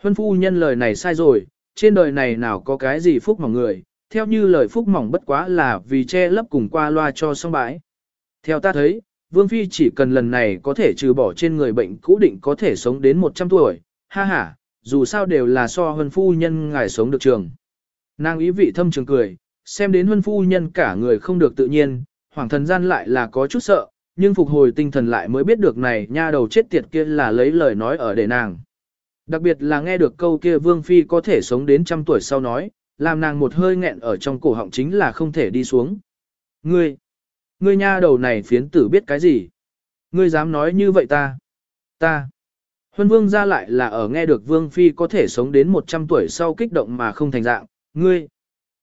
Huân phu nhân lời này sai rồi, trên đời này nào có cái gì phúc mỏng người, theo như lời phúc mỏng bất quá là vì che lấp cùng qua loa cho xong bãi. Theo ta thấy, Vương Phi chỉ cần lần này có thể trừ bỏ trên người bệnh cũ định có thể sống đến 100 tuổi, ha ha, dù sao đều là so huân phu nhân ngài sống được trường. Nàng ý vị thâm trường cười, xem đến huân phu nhân cả người không được tự nhiên, hoàng thần gian lại là có chút sợ, nhưng phục hồi tinh thần lại mới biết được này nha đầu chết tiệt kia là lấy lời nói ở để nàng. Đặc biệt là nghe được câu kia Vương Phi có thể sống đến trăm tuổi sau nói, làm nàng một hơi nghẹn ở trong cổ họng chính là không thể đi xuống. Ngươi, ngươi nha đầu này phiến tử biết cái gì? Ngươi dám nói như vậy ta? Ta. Huân Vương ra lại là ở nghe được Vương Phi có thể sống đến 100 tuổi sau kích động mà không thành dạng. Ngươi,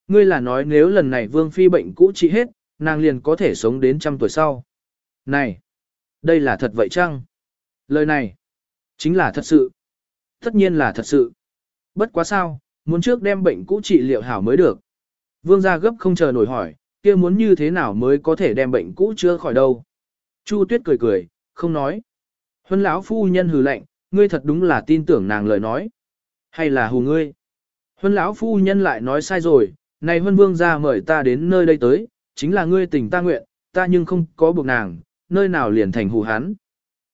ngươi là nói nếu lần này Vương Phi bệnh cũ trị hết, nàng liền có thể sống đến trăm tuổi sau. Này, đây là thật vậy chăng? Lời này, chính là thật sự. Tất nhiên là thật sự. Bất quá sao, muốn trước đem bệnh cũ trị liệu hảo mới được. Vương gia gấp không chờ nổi hỏi, kia muốn như thế nào mới có thể đem bệnh cũ chữa khỏi đâu. Chu Tuyết cười cười, không nói. Huân lão phu nhân hừ lạnh, ngươi thật đúng là tin tưởng nàng lời nói. Hay là hù ngươi? Huân lão phu nhân lại nói sai rồi, này Huân vương gia mời ta đến nơi đây tới, chính là ngươi tình ta nguyện, ta nhưng không có buộc nàng, nơi nào liền thành hù hắn.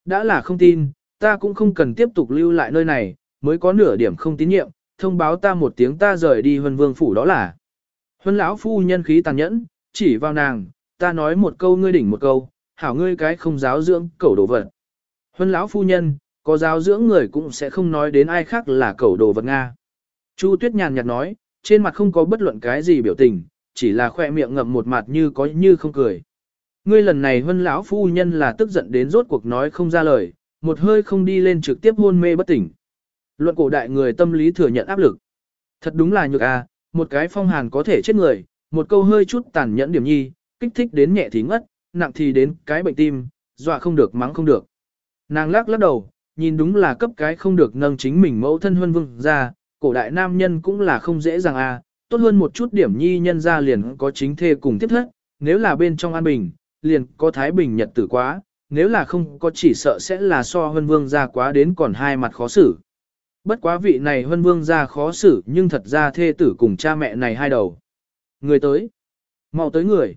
Đã là không tin, ta cũng không cần tiếp tục lưu lại nơi này, mới có nửa điểm không tín nhiệm, thông báo ta một tiếng ta rời đi huân vương phủ đó là. Huân lão phu nhân khí tàn nhẫn, chỉ vào nàng, ta nói một câu ngươi đỉnh một câu, hảo ngươi cái không giáo dưỡng cẩu đồ vật. Huân lão phu nhân, có giáo dưỡng người cũng sẽ không nói đến ai khác là cẩu đồ vật Nga. Chu tuyết nhàn nhạt nói, trên mặt không có bất luận cái gì biểu tình, chỉ là khoe miệng ngậm một mặt như có như không cười. Ngươi lần này huân lão phu nhân là tức giận đến rốt cuộc nói không ra lời, một hơi không đi lên trực tiếp hôn mê bất tỉnh. Luận cổ đại người tâm lý thừa nhận áp lực. Thật đúng là nhược à. một cái phong hàn có thể chết người, một câu hơi chút tàn nhẫn điểm nhi, kích thích đến nhẹ thì ngất, nặng thì đến cái bệnh tim, dọa không được mắng không được. Nàng lắc lắc đầu, nhìn đúng là cấp cái không được nâng chính mình mẫu thân huân vương ra, cổ đại nam nhân cũng là không dễ dàng à. tốt hơn một chút điểm nhi nhân ra liền có chính thê cùng tiếp thất, nếu là bên trong an bình, liền có thái bình nhật tử quá, nếu là không có chỉ sợ sẽ là so huân vương ra quá đến còn hai mặt khó xử. Bất quá vị này huân vương ra khó xử nhưng thật ra thê tử cùng cha mẹ này hai đầu. Người tới. mau tới người.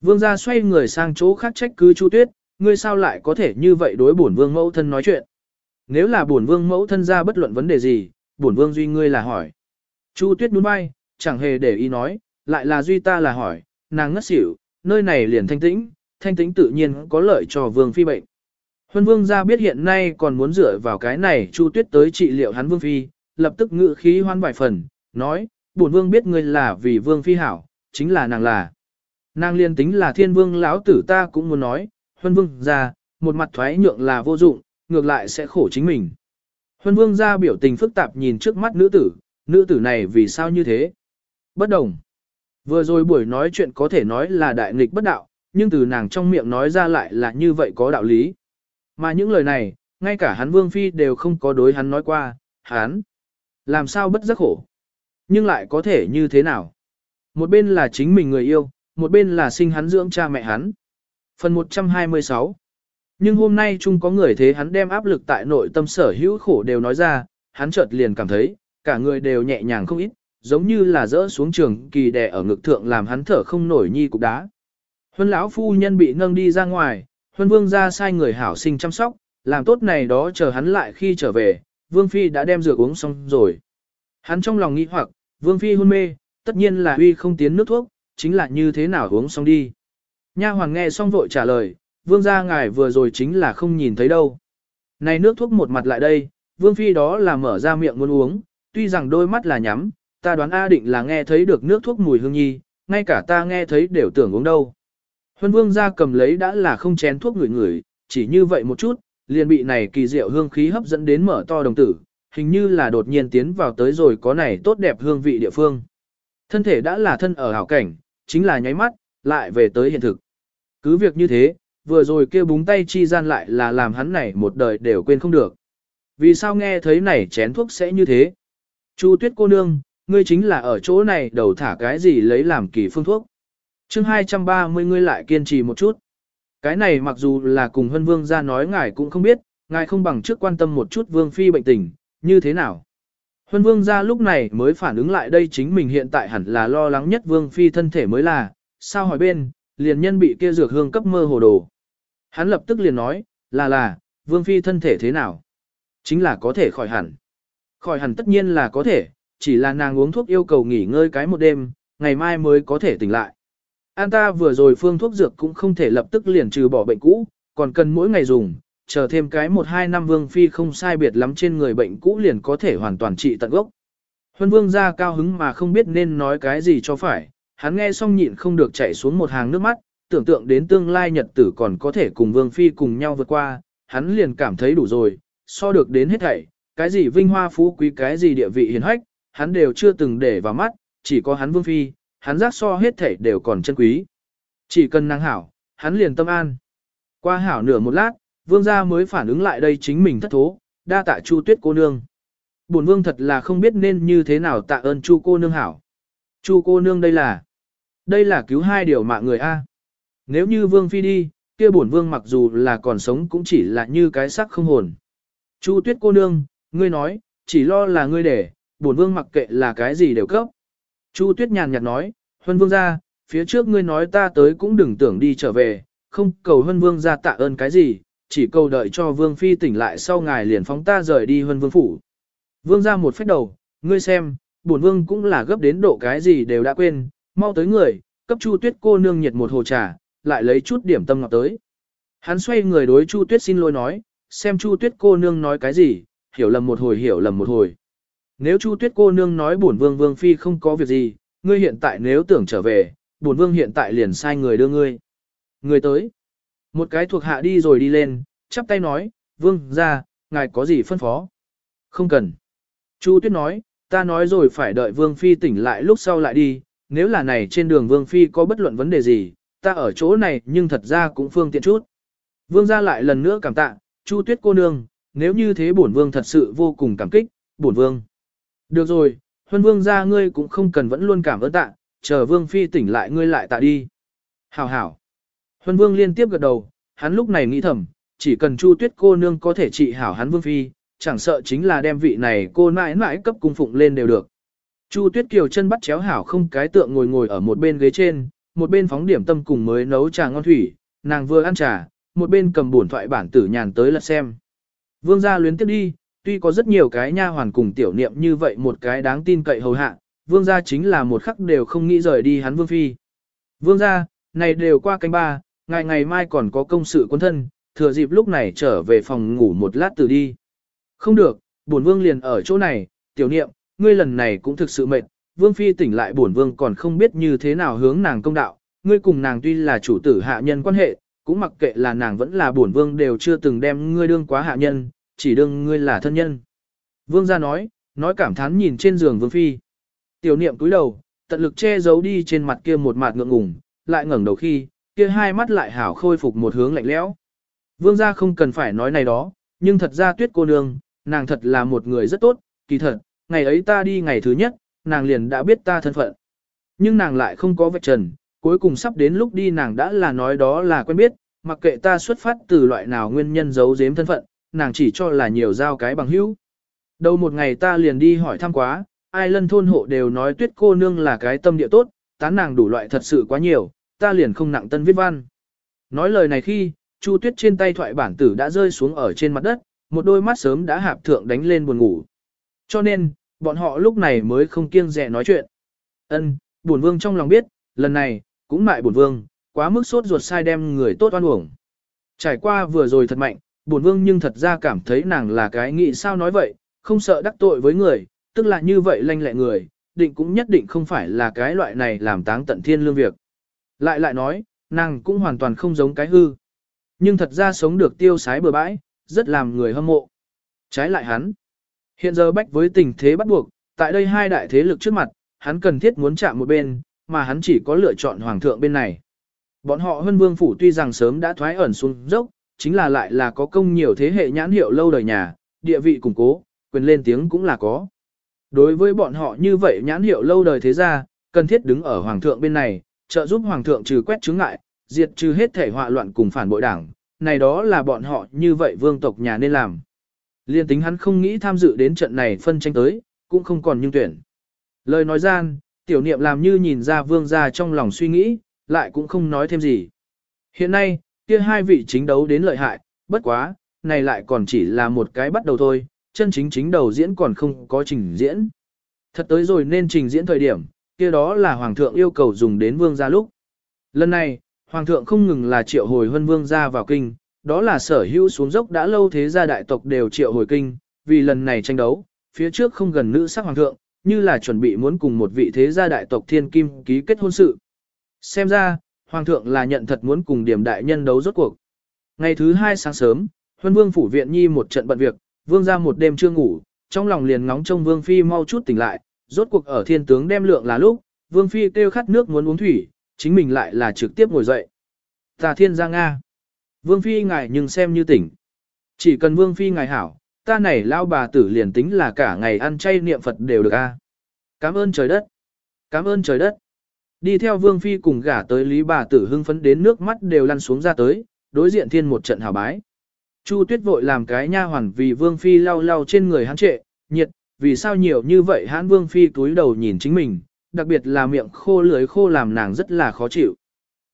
Vương gia xoay người sang chỗ khác trách cứ Chu Tuyết, ngươi sao lại có thể như vậy đối bổn vương mẫu thân nói chuyện. Nếu là bổn vương mẫu thân ra bất luận vấn đề gì, bổn vương duy ngươi là hỏi. Chu Tuyết nhún vai, chẳng hề để ý nói, lại là duy ta là hỏi, nàng ngất xỉu, nơi này liền thanh tĩnh, thanh tĩnh tự nhiên có lợi cho vương phi bệnh. Huân vương gia biết hiện nay còn muốn dựa vào cái này Chu Tuyết tới trị liệu hắn vương phi, lập tức ngự khí hoan vài phần, nói, bổn vương biết ngươi là vì vương phi hảo, chính là nàng là. Nàng liên tính là thiên vương lão tử ta cũng muốn nói, huân vương gia, một mặt thoái nhượng là vô dụng, ngược lại sẽ khổ chính mình. Huân vương gia biểu tình phức tạp nhìn trước mắt nữ tử, nữ tử này vì sao như thế? Bất đồng. Vừa rồi buổi nói chuyện có thể nói là đại nghịch bất đạo, nhưng từ nàng trong miệng nói ra lại là như vậy có đạo lý. Mà những lời này, ngay cả hắn vương phi đều không có đối hắn nói qua, hắn làm sao bất giác khổ. Nhưng lại có thể như thế nào? Một bên là chính mình người yêu, một bên là sinh hắn dưỡng cha mẹ hắn. Phần 126 Nhưng hôm nay chung có người thế hắn đem áp lực tại nội tâm sở hữu khổ đều nói ra, hắn chợt liền cảm thấy, cả người đều nhẹ nhàng không ít, giống như là rỡ xuống trường kỳ đè ở ngực thượng làm hắn thở không nổi nhi cục đá. Huân lão phu nhân bị nâng đi ra ngoài, Huân vương ra sai người hảo sinh chăm sóc, làm tốt này đó chờ hắn lại khi trở về, vương phi đã đem dược uống xong rồi. Hắn trong lòng nghĩ hoặc, Vương Phi hôn mê, tất nhiên là uy không tiến nước thuốc, chính là như thế nào uống xong đi. Nha hoàng nghe xong vội trả lời, Vương gia ngài vừa rồi chính là không nhìn thấy đâu. Này nước thuốc một mặt lại đây, Vương Phi đó là mở ra miệng muốn uống, tuy rằng đôi mắt là nhắm, ta đoán A định là nghe thấy được nước thuốc mùi hương nhi, ngay cả ta nghe thấy đều tưởng uống đâu. Huân Vương gia cầm lấy đã là không chén thuốc ngửi ngửi, chỉ như vậy một chút, liền bị này kỳ diệu hương khí hấp dẫn đến mở to đồng tử, hình như là đột nhiên tiến vào tới rồi có này tốt đẹp hương vị địa phương. Thân thể đã là thân ở hảo cảnh, chính là nháy mắt, lại về tới hiện thực. Cứ việc như thế, vừa rồi kia búng tay chi gian lại là làm hắn này một đời đều quên không được. Vì sao nghe thấy này chén thuốc sẽ như thế? Chu tuyết cô nương, ngươi chính là ở chỗ này đầu thả cái gì lấy làm kỳ phương thuốc. chương 230 ngươi lại kiên trì một chút. Cái này mặc dù là cùng hân vương ra nói ngài cũng không biết, ngài không bằng trước quan tâm một chút vương phi bệnh tình, như thế nào. Huân vương ra lúc này mới phản ứng lại đây chính mình hiện tại hẳn là lo lắng nhất vương phi thân thể mới là, sao hỏi bên, liền nhân bị kia dược hương cấp mơ hồ đồ. Hắn lập tức liền nói, là là, vương phi thân thể thế nào? Chính là có thể khỏi hẳn. Khỏi hẳn tất nhiên là có thể, chỉ là nàng uống thuốc yêu cầu nghỉ ngơi cái một đêm, ngày mai mới có thể tỉnh lại. An ta vừa rồi phương thuốc dược cũng không thể lập tức liền trừ bỏ bệnh cũ, còn cần mỗi ngày dùng, chờ thêm cái một hai năm vương phi không sai biệt lắm trên người bệnh cũ liền có thể hoàn toàn trị tận gốc. Huân vương ra cao hứng mà không biết nên nói cái gì cho phải, hắn nghe xong nhịn không được chảy xuống một hàng nước mắt, tưởng tượng đến tương lai nhật tử còn có thể cùng vương phi cùng nhau vượt qua, hắn liền cảm thấy đủ rồi, so được đến hết thảy, cái gì vinh hoa phú quý cái gì địa vị hiền hách, hắn đều chưa từng để vào mắt, chỉ có hắn vương phi, hắn giác so hết thảy đều còn chân quý. Chỉ cần năng hảo, hắn liền tâm an. Qua hảo nửa một lát, vương gia mới phản ứng lại đây chính mình thất thố, đa tạ chu tuyết cô nương. Bổn vương thật là không biết nên như thế nào tạ ơn chu cô nương hảo. Chu cô nương đây là, đây là cứu hai điều mạng người A. Nếu như vương phi đi, kia bổn vương mặc dù là còn sống cũng chỉ là như cái xác không hồn. Chu tuyết cô nương, ngươi nói, chỉ lo là ngươi để, bổn vương mặc kệ là cái gì đều cấp. Chu tuyết nhàn nhạt nói, huân vương ra, phía trước ngươi nói ta tới cũng đừng tưởng đi trở về, không cầu huân vương ra tạ ơn cái gì, chỉ cầu đợi cho vương phi tỉnh lại sau ngài liền phóng ta rời đi huân vương phủ. Vương ra một phép đầu, ngươi xem, bổn vương cũng là gấp đến độ cái gì đều đã quên, mau tới người, cấp chu tuyết cô nương nhiệt một hồ trà, lại lấy chút điểm tâm ngọc tới. Hắn xoay người đối chu tuyết xin lỗi nói, xem chu tuyết cô nương nói cái gì, hiểu lầm một hồi hiểu lầm một hồi. Nếu chu tuyết cô nương nói bổn vương vương phi không có việc gì, ngươi hiện tại nếu tưởng trở về, bổn vương hiện tại liền sai người đưa ngươi. Người tới. Một cái thuộc hạ đi rồi đi lên, chắp tay nói, vương ra, ngài có gì phân phó? Không cần. Chu tuyết nói, ta nói rồi phải đợi vương phi tỉnh lại lúc sau lại đi, nếu là này trên đường vương phi có bất luận vấn đề gì, ta ở chỗ này nhưng thật ra cũng phương tiện chút. Vương ra lại lần nữa cảm tạ, Chu Tuyết cô nương, nếu như thế bổn vương thật sự vô cùng cảm kích, bổn vương. Được rồi, huân vương ra ngươi cũng không cần vẫn luôn cảm ơn tạ, chờ vương phi tỉnh lại ngươi lại tạ đi. Hảo hảo. Huân vương liên tiếp gật đầu, hắn lúc này nghĩ thầm, chỉ cần Chu Tuyết cô nương có thể trị hảo hắn vương phi, chẳng sợ chính là đem vị này cô mãi mãi cấp cung phụng lên đều được. Chu Tuyết Kiều chân bắt chéo hảo không cái tượng ngồi ngồi ở một bên ghế trên, một bên phóng điểm tâm cùng mới nấu trà ngon thủy, nàng vừa ăn trà, một bên cầm bổn thoại bản tử nhàn tới lật xem. Vương gia luyến tiếp đi, tuy có rất nhiều cái nha hoàn cùng tiểu niệm như vậy một cái đáng tin cậy hầu hạ, vương gia chính là một khắc đều không nghĩ rời đi hắn vương phi. Vương gia, này đều qua canh ba, ngày ngày mai còn có công sự quân thân, thừa dịp lúc này trở về phòng ngủ một lát từ đi. Không được, bổn vương liền ở chỗ này, tiểu niệm, ngươi lần này cũng thực sự mệt, vương phi tỉnh lại bổn vương còn không biết như thế nào hướng nàng công đạo, ngươi cùng nàng tuy là chủ tử hạ nhân quan hệ, cũng mặc kệ là nàng vẫn là bổn vương đều chưa từng đem ngươi đương quá hạ nhân, chỉ đương ngươi là thân nhân. Vương gia nói, nói cảm thán nhìn trên giường vương phi. Tiểu niệm cúi đầu, tận lực che giấu đi trên mặt kia một mặt ngượng ngùng, lại ngẩng đầu khi, kia hai mắt lại hảo khôi phục một hướng lạnh lẽo. Vương gia không cần phải nói này đó, nhưng thật ra tuyết cô nương, nàng thật là một người rất tốt, kỳ thật, ngày ấy ta đi ngày thứ nhất, nàng liền đã biết ta thân phận. Nhưng nàng lại không có vạch trần, cuối cùng sắp đến lúc đi nàng đã là nói đó là quen biết, mặc kệ ta xuất phát từ loại nào nguyên nhân giấu giếm thân phận, nàng chỉ cho là nhiều giao cái bằng hữu. Đầu một ngày ta liền đi hỏi thăm quá, ai lân thôn hộ đều nói tuyết cô nương là cái tâm địa tốt, tán nàng đủ loại thật sự quá nhiều, ta liền không nặng tân viết văn. Nói lời này khi, Chu Tuyết trên tay thoại bản tử đã rơi xuống ở trên mặt đất, một đôi mắt sớm đã hạp thượng đánh lên buồn ngủ. Cho nên, bọn họ lúc này mới không kiêng dè nói chuyện. Ân, bổn vương trong lòng biết, lần này, cũng mại bổn vương, quá mức sốt ruột sai đem người tốt oan uổng. Trải qua vừa rồi thật mạnh, bổn vương nhưng thật ra cảm thấy nàng là cái nghĩ sao nói vậy, không sợ đắc tội với người, tức là như vậy lanh lẹ người, định cũng nhất định không phải là cái loại này làm táng tận thiên lương việc. Lại lại nói, nàng cũng hoàn toàn không giống cái hư. Nhưng thật ra sống được tiêu sái bừa bãi, rất làm người hâm mộ. Trái lại hắn. Hiện giờ bách với tình thế bắt buộc, tại đây hai đại thế lực trước mặt, hắn cần thiết muốn chạm một bên, mà hắn chỉ có lựa chọn hoàng thượng bên này. Bọn họ hân vương phủ tuy rằng sớm đã thoái ẩn xuống dốc, chính là lại là có công nhiều thế hệ nhãn hiệu lâu đời nhà, địa vị củng cố, quyền lên tiếng cũng là có. Đối với bọn họ như vậy nhãn hiệu lâu đời thế gia, cần thiết đứng ở hoàng thượng bên này, trợ giúp hoàng thượng trừ quét chứng ngại, diệt trừ hết thể họa loạn cùng phản bội đảng, này đó là bọn họ như vậy vương tộc nhà nên làm. Liên tính hắn không nghĩ tham dự đến trận này phân tranh tới, cũng không còn nhưng tuyển. Lời nói gian, tiểu niệm làm như nhìn ra vương gia trong lòng suy nghĩ, lại cũng không nói thêm gì. Hiện nay, kia hai vị chính đấu đến lợi hại, bất quá, này lại còn chỉ là một cái bắt đầu thôi, chân chính chính đầu diễn còn không có trình diễn. Thật tới rồi nên trình diễn thời điểm, kia đó là hoàng thượng yêu cầu dùng đến vương gia lúc. Lần này, hoàng thượng không ngừng là triệu hồi huân vương gia vào kinh, đó là sở hữu xuống dốc đã lâu thế gia đại tộc đều triệu hồi kinh, vì lần này tranh đấu, phía trước không gần nữ sắc hoàng thượng, như là chuẩn bị muốn cùng một vị thế gia đại tộc thiên kim ký kết hôn sự. Xem ra, hoàng thượng là nhận thật muốn cùng điểm đại nhân đấu rốt cuộc. Ngày thứ hai sáng sớm, huân vương phủ viện nhi một trận bận việc, vương ra một đêm chưa ngủ, trong lòng liền ngóng trông vương phi mau chút tỉnh lại, rốt cuộc ở thiên tướng đem lượng là lúc, vương phi kêu khát nước muốn uống thủy, chính mình lại là trực tiếp ngồi dậy. Tà thiên ra Nga. Vương phi ngài nhưng xem như tỉnh. Chỉ cần vương phi ngài hảo, ta này lao bà tử liền tính là cả ngày ăn chay niệm Phật đều được a. Cảm ơn trời đất. Cảm ơn trời đất. Đi theo vương phi cùng gả tới lý bà tử hưng phấn đến nước mắt đều lăn xuống ra tới, đối diện thiên một trận hào bái. Chu tuyết vội làm cái nha hoàn vì vương phi lau lau trên người hắn trệ, nhiệt, vì sao nhiều như vậy hãn vương phi túi đầu nhìn chính mình, đặc biệt là miệng khô lưới khô làm nàng rất là khó chịu.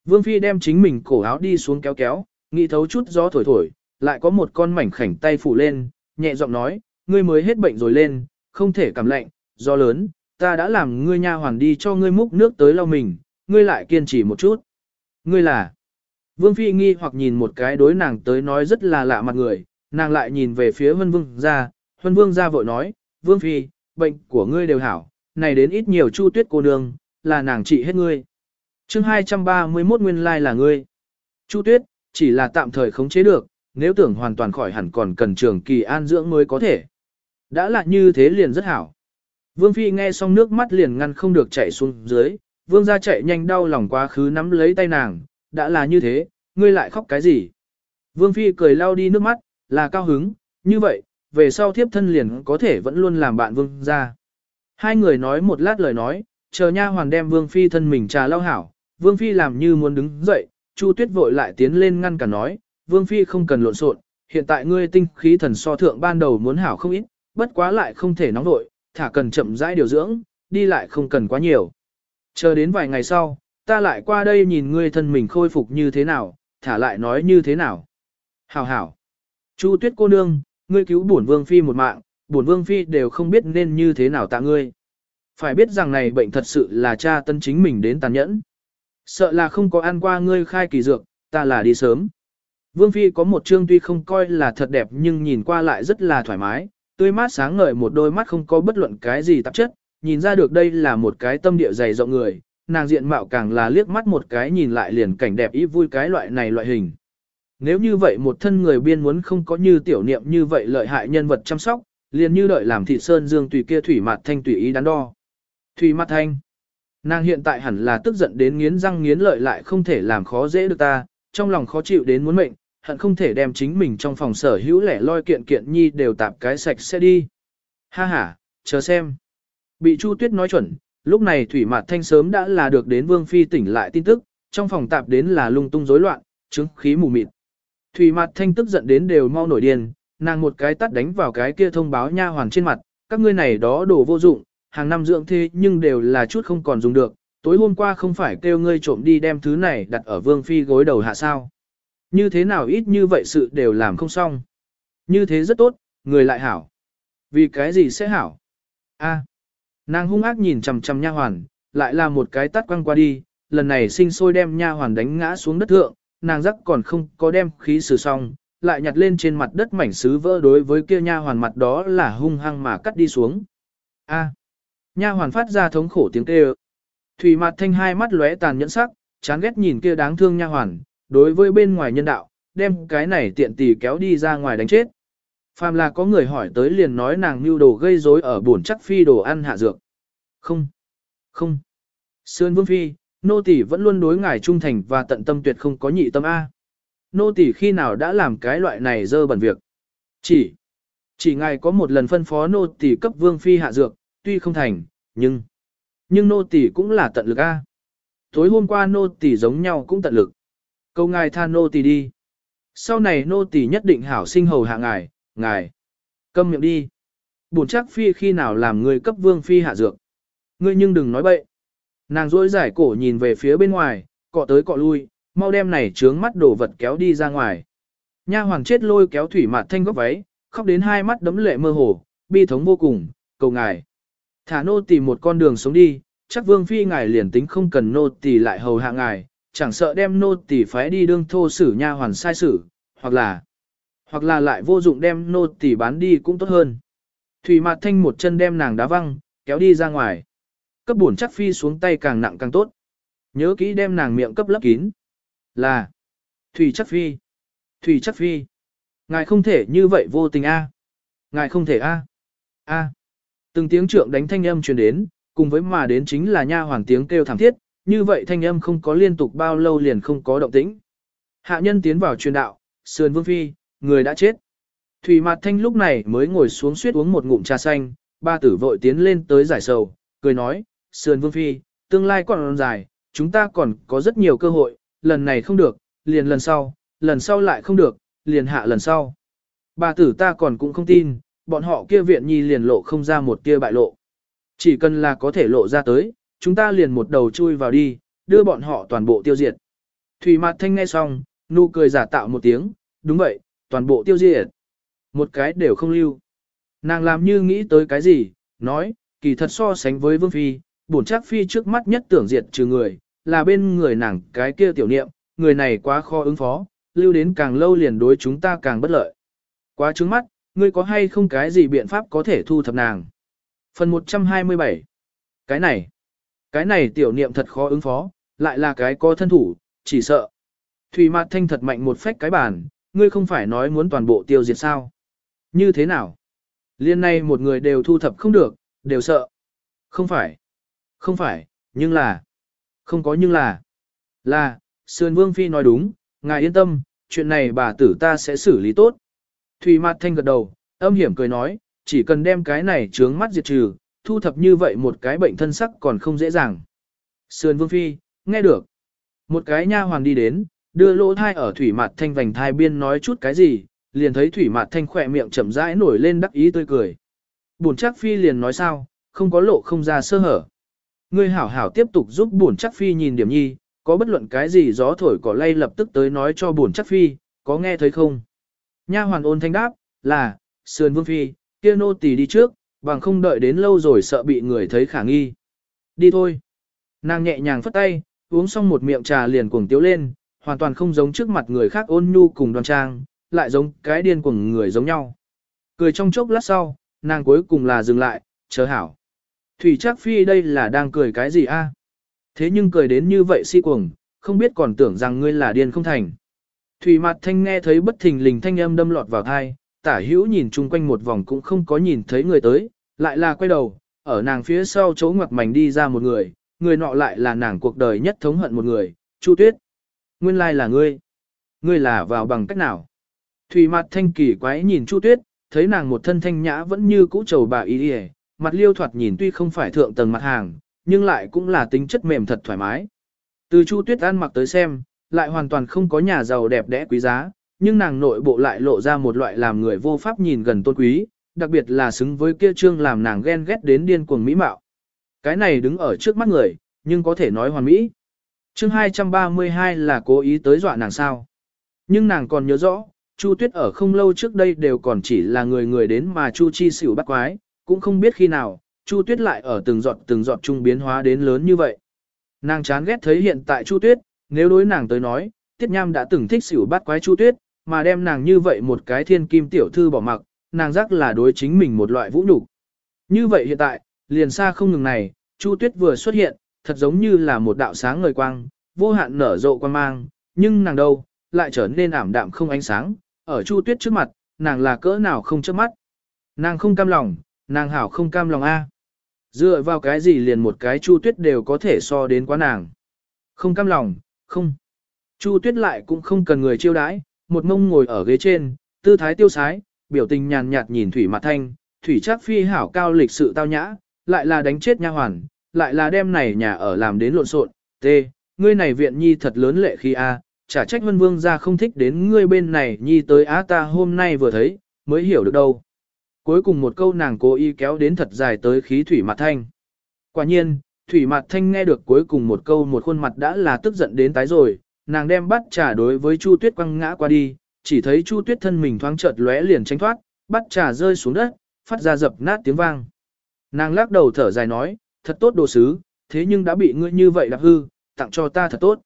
Vương phi đem chính mình cổ áo đi xuống kéo kéo, nghĩ thấu chút gió thổi thổi, lại có một con mảnh khảnh tay phủ lên, nhẹ giọng nói, ngươi mới hết bệnh rồi lên, không thể cảm lạnh, do lớn, ta đã làm ngươi nha hoàn đi cho ngươi múc nước tới lau mình, ngươi lại kiên trì một chút. Ngươi là, Vương Phi nghi hoặc nhìn một cái đối nàng tới nói rất là lạ mặt người, nàng lại nhìn về phía Vân Vương ra, Vân Vương ra vội nói, Vương Phi, bệnh của ngươi đều hảo, này đến ít nhiều chu tuyết cô nương, là nàng trị hết ngươi. chương 231 nguyên lai là ngươi. Chu tuyết, chỉ là tạm thời khống chế được, nếu tưởng hoàn toàn khỏi hẳn còn cần trường kỳ an dưỡng mới có thể. Đã là như thế liền rất hảo. Vương Phi nghe xong nước mắt liền ngăn không được chạy xuống dưới, Vương ra chạy nhanh đau lòng quá khứ nắm lấy tay nàng, đã là như thế, ngươi lại khóc cái gì? Vương Phi cười lau đi nước mắt, là cao hứng, như vậy, về sau thiếp thân liền có thể vẫn luôn làm bạn Vương ra. Hai người nói một lát lời nói, chờ nha hoàn đem Vương Phi thân mình trà lau hảo, Vương Phi làm như muốn đứng dậy, Chu Tuyết vội lại tiến lên ngăn cả nói, Vương Phi không cần lộn xộn, hiện tại ngươi tinh khí thần so thượng ban đầu muốn hảo không ít, bất quá lại không thể nóng vội, thả cần chậm rãi điều dưỡng, đi lại không cần quá nhiều. Chờ đến vài ngày sau, ta lại qua đây nhìn ngươi thân mình khôi phục như thế nào, thả lại nói như thế nào. Hảo hảo. Chu tuyết cô nương, ngươi cứu bổn vương phi một mạng, bổn vương phi đều không biết nên như thế nào tạ ngươi. Phải biết rằng này bệnh thật sự là cha tân chính mình đến tàn nhẫn. Sợ là không có ăn qua ngươi khai kỳ dược, ta là đi sớm. Vương phi có một trương tuy không coi là thật đẹp nhưng nhìn qua lại rất là thoải mái, tươi mát sáng ngời một đôi mắt không có bất luận cái gì tạp chất, nhìn ra được đây là một cái tâm địa dày rộng người, nàng diện mạo càng là liếc mắt một cái nhìn lại liền cảnh đẹp ý vui cái loại này loại hình. Nếu như vậy một thân người biên muốn không có như tiểu niệm như vậy lợi hại nhân vật chăm sóc, liền như đợi làm thị sơn dương tùy kia thủy mặt thanh tùy ý đắn đo. Thủy mặt thanh. Nàng hiện tại hẳn là tức giận đến nghiến răng nghiến lợi lại không thể làm khó dễ được ta, trong lòng khó chịu đến muốn mệnh, hận không thể đem chính mình trong phòng sở hữu lẻ loi kiện kiện nhi đều tạp cái sạch sẽ đi. Ha ha, chờ xem. Bị Chu Tuyết nói chuẩn, lúc này Thủy Mạt Thanh sớm đã là được đến Vương Phi tỉnh lại tin tức, trong phòng tạp đến là lung tung rối loạn, chứng khí mù mịt. Thủy Mạt Thanh tức giận đến đều mau nổi điên, nàng một cái tắt đánh vào cái kia thông báo nha hoàn trên mặt, các ngươi này đó đồ vô dụng, hàng năm dưỡng thế nhưng đều là chút không còn dùng được, tối hôm qua không phải kêu ngươi trộm đi đem thứ này đặt ở Vương Phi gối đầu hạ sao. Như thế nào ít như vậy sự đều làm không xong. Như thế rất tốt, người lại hảo. Vì cái gì sẽ hảo? A. Nàng hung ác nhìn chằm chằm nha hoàn, lại là một cái tát quăng qua đi, lần này sinh sôi đem nha hoàn đánh ngã xuống đất thượng, nàng rắc còn không có đem khí sử xong, lại nhặt lên trên mặt đất mảnh sứ vỡ đối với kia nha hoàn mặt đó là hung hăng mà cắt đi xuống. A. Nha hoàn phát ra thống khổ tiếng kêu. Thủy mặt thanh hai mắt lóe tàn nhẫn sắc, chán ghét nhìn kia đáng thương nha hoàn, đối với bên ngoài nhân đạo, đem cái này tiện tỷ kéo đi ra ngoài đánh chết. Phàm là có người hỏi tới liền nói nàng mưu đồ gây rối ở buồn chắc phi đồ ăn hạ dược. Không, không. Sơn Vương Phi, nô tỷ vẫn luôn đối ngài trung thành và tận tâm tuyệt không có nhị tâm A. Nô tỷ khi nào đã làm cái loại này dơ bẩn việc. Chỉ, chỉ ngài có một lần phân phó nô tỷ cấp Vương Phi hạ dược, tuy không thành, nhưng, nhưng nô tỷ cũng là tận lực A. Tối hôm qua nô tỷ giống nhau cũng tận lực. Câu ngài tha nô tỷ đi. Sau này nô tỷ nhất định hảo sinh hầu hạ ngài, ngài. Câm miệng đi. Bổn chắc phi khi nào làm người cấp vương phi hạ dược. Ngươi nhưng đừng nói bậy. Nàng rỗi giải cổ nhìn về phía bên ngoài, cọ tới cọ lui, mau đem này trướng mắt đổ vật kéo đi ra ngoài. Nha hoàng chết lôi kéo thủy mạt thanh góc váy, khóc đến hai mắt đấm lệ mơ hồ, bi thống vô cùng, cầu ngài. Thả nô tỳ một con đường sống đi, chắc vương phi ngài liền tính không cần nô tỳ lại hầu hạ ngài, chẳng sợ đem nô tỳ phái đi đương thô sử nha hoàn sai sử, hoặc là hoặc là lại vô dụng đem nô tỳ bán đi cũng tốt hơn. Thủy Mạt Thanh một chân đem nàng đá văng, kéo đi ra ngoài. Cấp bổn chắc phi xuống tay càng nặng càng tốt. Nhớ kỹ đem nàng miệng cấp lấp kín. Là Thủy chắc phi. Thủy chắc phi. Ngài không thể như vậy vô tình a. À. Ngài không thể a. À. A. À. Từng tiếng trượng đánh thanh âm truyền đến, cùng với mà đến chính là nha hoàng tiếng kêu thảm thiết, như vậy thanh âm không có liên tục bao lâu liền không có động tĩnh. Hạ nhân tiến vào truyền đạo, sườn vương phi, người đã chết. Thủy Mạt Thanh lúc này mới ngồi xuống suýt uống một ngụm trà xanh, ba tử vội tiến lên tới giải sầu, cười nói, sườn vương phi, tương lai còn dài, chúng ta còn có rất nhiều cơ hội, lần này không được, liền lần sau, lần sau lại không được, liền hạ lần sau. Ba tử ta còn cũng không tin, bọn họ kia viện nhi liền lộ không ra một kia bại lộ. Chỉ cần là có thể lộ ra tới, chúng ta liền một đầu chui vào đi, đưa bọn họ toàn bộ tiêu diệt. Thủy Mạt Thanh nghe xong, nụ cười giả tạo một tiếng, đúng vậy, toàn bộ tiêu diệt. Một cái đều không lưu. Nàng làm như nghĩ tới cái gì, nói, kỳ thật so sánh với Vương Phi, bổn chắc Phi trước mắt nhất tưởng diệt trừ người, là bên người nàng cái kia tiểu niệm, người này quá khó ứng phó, lưu đến càng lâu liền đối chúng ta càng bất lợi. Quá trứng mắt, ngươi có hay không cái gì biện pháp có thể thu thập nàng. Phần 127 Cái này, cái này tiểu niệm thật khó ứng phó, lại là cái có thân thủ, chỉ sợ. Thủy Mạt Thanh thật mạnh một phách cái bàn, ngươi không phải nói muốn toàn bộ tiêu diệt sao? Như thế nào? Liên này một người đều thu thập không được, đều sợ. Không phải. Không phải, nhưng là. Không có nhưng là. Là, Sườn Vương Phi nói đúng, ngài yên tâm, chuyện này bà tử ta sẽ xử lý tốt. Thủy Mạt Thanh gật đầu, âm hiểm cười nói, chỉ cần đem cái này trướng mắt diệt trừ, thu thập như vậy một cái bệnh thân sắc còn không dễ dàng. Sườn Vương Phi, nghe được. Một cái nha hoàng đi đến, đưa lỗ thai ở thủy mặt thanh vành thai biên nói chút cái gì, liền thấy thủy mặt thanh khỏe miệng chậm rãi nổi lên đắc ý tươi cười. Bổn chắc phi liền nói sao, không có lộ không ra sơ hở. Ngươi hảo hảo tiếp tục giúp bổn chắc phi nhìn điểm nhi, có bất luận cái gì gió thổi cỏ lay lập tức tới nói cho bổn chắc phi, có nghe thấy không? Nha hoàn ôn thanh đáp, là, sườn vương phi, kia nô tỳ đi trước, bằng không đợi đến lâu rồi sợ bị người thấy khả nghi. Đi thôi. Nàng nhẹ nhàng phất tay, uống xong một miệng trà liền cuồng tiếu lên, hoàn toàn không giống trước mặt người khác ôn nhu cùng đoan trang, lại giống cái điên của người giống nhau. Cười trong chốc lát sau, nàng cuối cùng là dừng lại, chờ hảo. Thủy Trác Phi đây là đang cười cái gì a? Thế nhưng cười đến như vậy si cuồng, không biết còn tưởng rằng ngươi là điên không thành. Thủy Mạt Thanh nghe thấy bất thình lình thanh âm đâm lọt vào tai, tả hữu nhìn chung quanh một vòng cũng không có nhìn thấy người tới, lại là quay đầu, ở nàng phía sau chỗ ngoặc mảnh đi ra một người, người nọ lại là nàng cuộc đời nhất thống hận một người, Chu Tuyết nguyên lai là ngươi. Ngươi là vào bằng cách nào? Thủy mặt thanh kỳ quái nhìn Chu Tuyết, thấy nàng một thân thanh nhã vẫn như cũ trầu bà y đi mặt liêu thoạt nhìn tuy không phải thượng tầng mặt hàng, nhưng lại cũng là tính chất mềm thật thoải mái. Từ Chu Tuyết ăn mặc tới xem, lại hoàn toàn không có nhà giàu đẹp đẽ quý giá, nhưng nàng nội bộ lại lộ ra một loại làm người vô pháp nhìn gần tôn quý, đặc biệt là xứng với kia trương làm nàng ghen ghét đến điên cuồng mỹ mạo. Cái này đứng ở trước mắt người, nhưng có thể nói hoàn mỹ chương 232 là cố ý tới dọa nàng sao. Nhưng nàng còn nhớ rõ, Chu Tuyết ở không lâu trước đây đều còn chỉ là người người đến mà Chu Chi xỉu bắt quái, cũng không biết khi nào, Chu Tuyết lại ở từng giọt từng giọt trung biến hóa đến lớn như vậy. Nàng chán ghét thấy hiện tại Chu Tuyết, nếu đối nàng tới nói, Tiết Nham đã từng thích xỉu bắt quái Chu Tuyết, mà đem nàng như vậy một cái thiên kim tiểu thư bỏ mặc, nàng giác là đối chính mình một loại vũ nhục. Như vậy hiện tại, liền xa không ngừng này, Chu Tuyết vừa xuất hiện, thật giống như là một đạo sáng ngời quang, vô hạn nở rộ quang mang, nhưng nàng đâu, lại trở nên ảm đạm không ánh sáng, ở Chu Tuyết trước mặt, nàng là cỡ nào không chớp mắt. Nàng không cam lòng, nàng hảo không cam lòng a. Dựa vào cái gì liền một cái Chu Tuyết đều có thể so đến quá nàng. Không cam lòng, không. Chu Tuyết lại cũng không cần người chiêu đãi, một mông ngồi ở ghế trên, tư thái tiêu sái, biểu tình nhàn nhạt nhìn Thủy Mạt Thanh, Thủy Trác Phi hảo cao lịch sự tao nhã, lại là đánh chết nha hoàn, lại là đem này nhà ở làm đến lộn xộn. T, ngươi này viện nhi thật lớn lệ khi a, chả trách Vân Vương gia không thích đến ngươi bên này nhi tới á ta hôm nay vừa thấy, mới hiểu được đâu. Cuối cùng một câu nàng cố ý kéo đến thật dài tới khí Thủy Mạt Thanh. Quả nhiên, Thủy Mạt Thanh nghe được cuối cùng một câu một khuôn mặt đã là tức giận đến tái rồi, nàng đem bắt trà đối với Chu Tuyết quăng ngã qua đi, chỉ thấy Chu Tuyết thân mình thoáng chợt lóe liền tránh thoát, bắt trà rơi xuống đất, phát ra dập nát tiếng vang. Nàng lắc đầu thở dài nói, thật tốt đồ sứ, thế nhưng đã bị ngươi như vậy đạp hư, tặng cho ta thật tốt.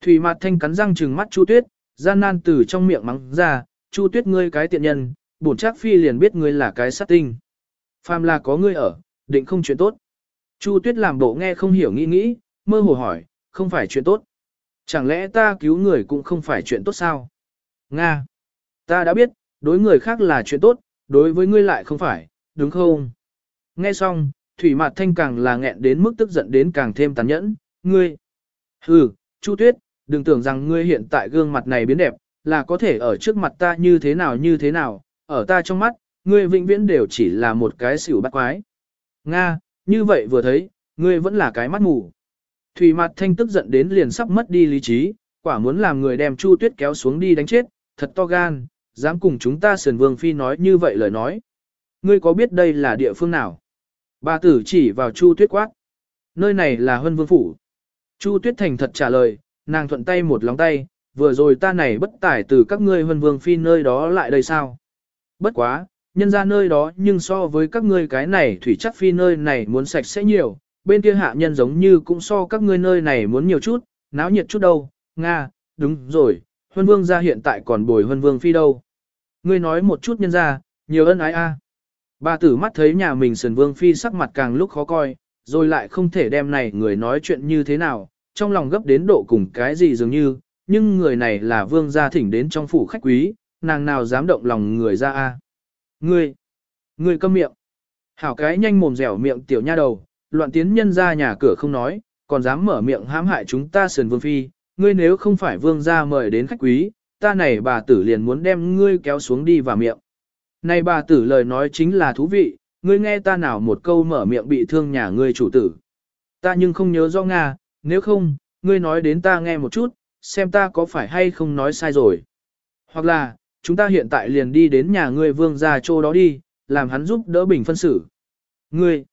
Thủy Mạt Thanh cắn răng trừng mắt Chu Tuyết, gian nan từ trong miệng mắng ra, Chu Tuyết ngươi cái tiện nhân, bổn chắc phi liền biết ngươi là cái sát tinh. Phàm là có ngươi ở, định không chuyện tốt. Chu Tuyết làm bộ nghe không hiểu nghĩ nghĩ, mơ hồ hỏi, không phải chuyện tốt. Chẳng lẽ ta cứu người cũng không phải chuyện tốt sao? Nga. Ta đã biết, đối người khác là chuyện tốt, đối với ngươi lại không phải, đúng không? Nghe xong, Thủy Mạt Thanh càng là nghẹn đến mức tức giận đến càng thêm tàn nhẫn, ngươi. Hừ, Chu Tuyết, đừng tưởng rằng ngươi hiện tại gương mặt này biến đẹp, là có thể ở trước mặt ta như thế nào như thế nào, ở ta trong mắt, ngươi vĩnh viễn đều chỉ là một cái xỉu bắt quái. Nga, như vậy vừa thấy, ngươi vẫn là cái mắt mù. Thủy Mạt Thanh tức giận đến liền sắp mất đi lý trí, quả muốn làm người đem Chu Tuyết kéo xuống đi đánh chết, thật to gan, dám cùng chúng ta sườn vương phi nói như vậy lời nói. Ngươi có biết đây là địa phương nào? Bà tử chỉ vào Chu Tuyết quát. Nơi này là Huân Vương Phủ. Chu Tuyết thành thật trả lời, nàng thuận tay một lòng tay, vừa rồi ta này bất tải từ các ngươi Huân Vương Phi nơi đó lại đây sao? Bất quá, nhân ra nơi đó nhưng so với các ngươi cái này thủy chắc phi nơi này muốn sạch sẽ nhiều, bên kia hạ nhân giống như cũng so các ngươi nơi này muốn nhiều chút, náo nhiệt chút đâu, Nga, đúng rồi, Huân Vương gia hiện tại còn bồi Huân Vương phi đâu. Ngươi nói một chút nhân ra, nhiều ân ái a. À. Bà tử mắt thấy nhà mình sườn Vương phi sắc mặt càng lúc khó coi, rồi lại không thể đem này người nói chuyện như thế nào, trong lòng gấp đến độ cùng cái gì dường như, nhưng người này là Vương gia thỉnh đến trong phủ khách quý, nàng nào dám động lòng người ra a. Ngươi, ngươi câm miệng. Hảo cái nhanh mồm dẻo miệng tiểu nha đầu, loạn tiến nhân ra nhà cửa không nói, còn dám mở miệng hãm hại chúng ta sườn vương phi, ngươi nếu không phải vương gia mời đến khách quý, ta này bà tử liền muốn đem ngươi kéo xuống đi vào miệng. Này bà tử lời nói chính là thú vị, ngươi nghe ta nào một câu mở miệng bị thương nhà ngươi chủ tử. Ta nhưng không nhớ do Nga, nếu không, ngươi nói đến ta nghe một chút, xem ta có phải hay không nói sai rồi. Hoặc là, chúng ta hiện tại liền đi đến nhà ngươi vương gia chỗ đó đi, làm hắn giúp đỡ bình phân xử. Ngươi,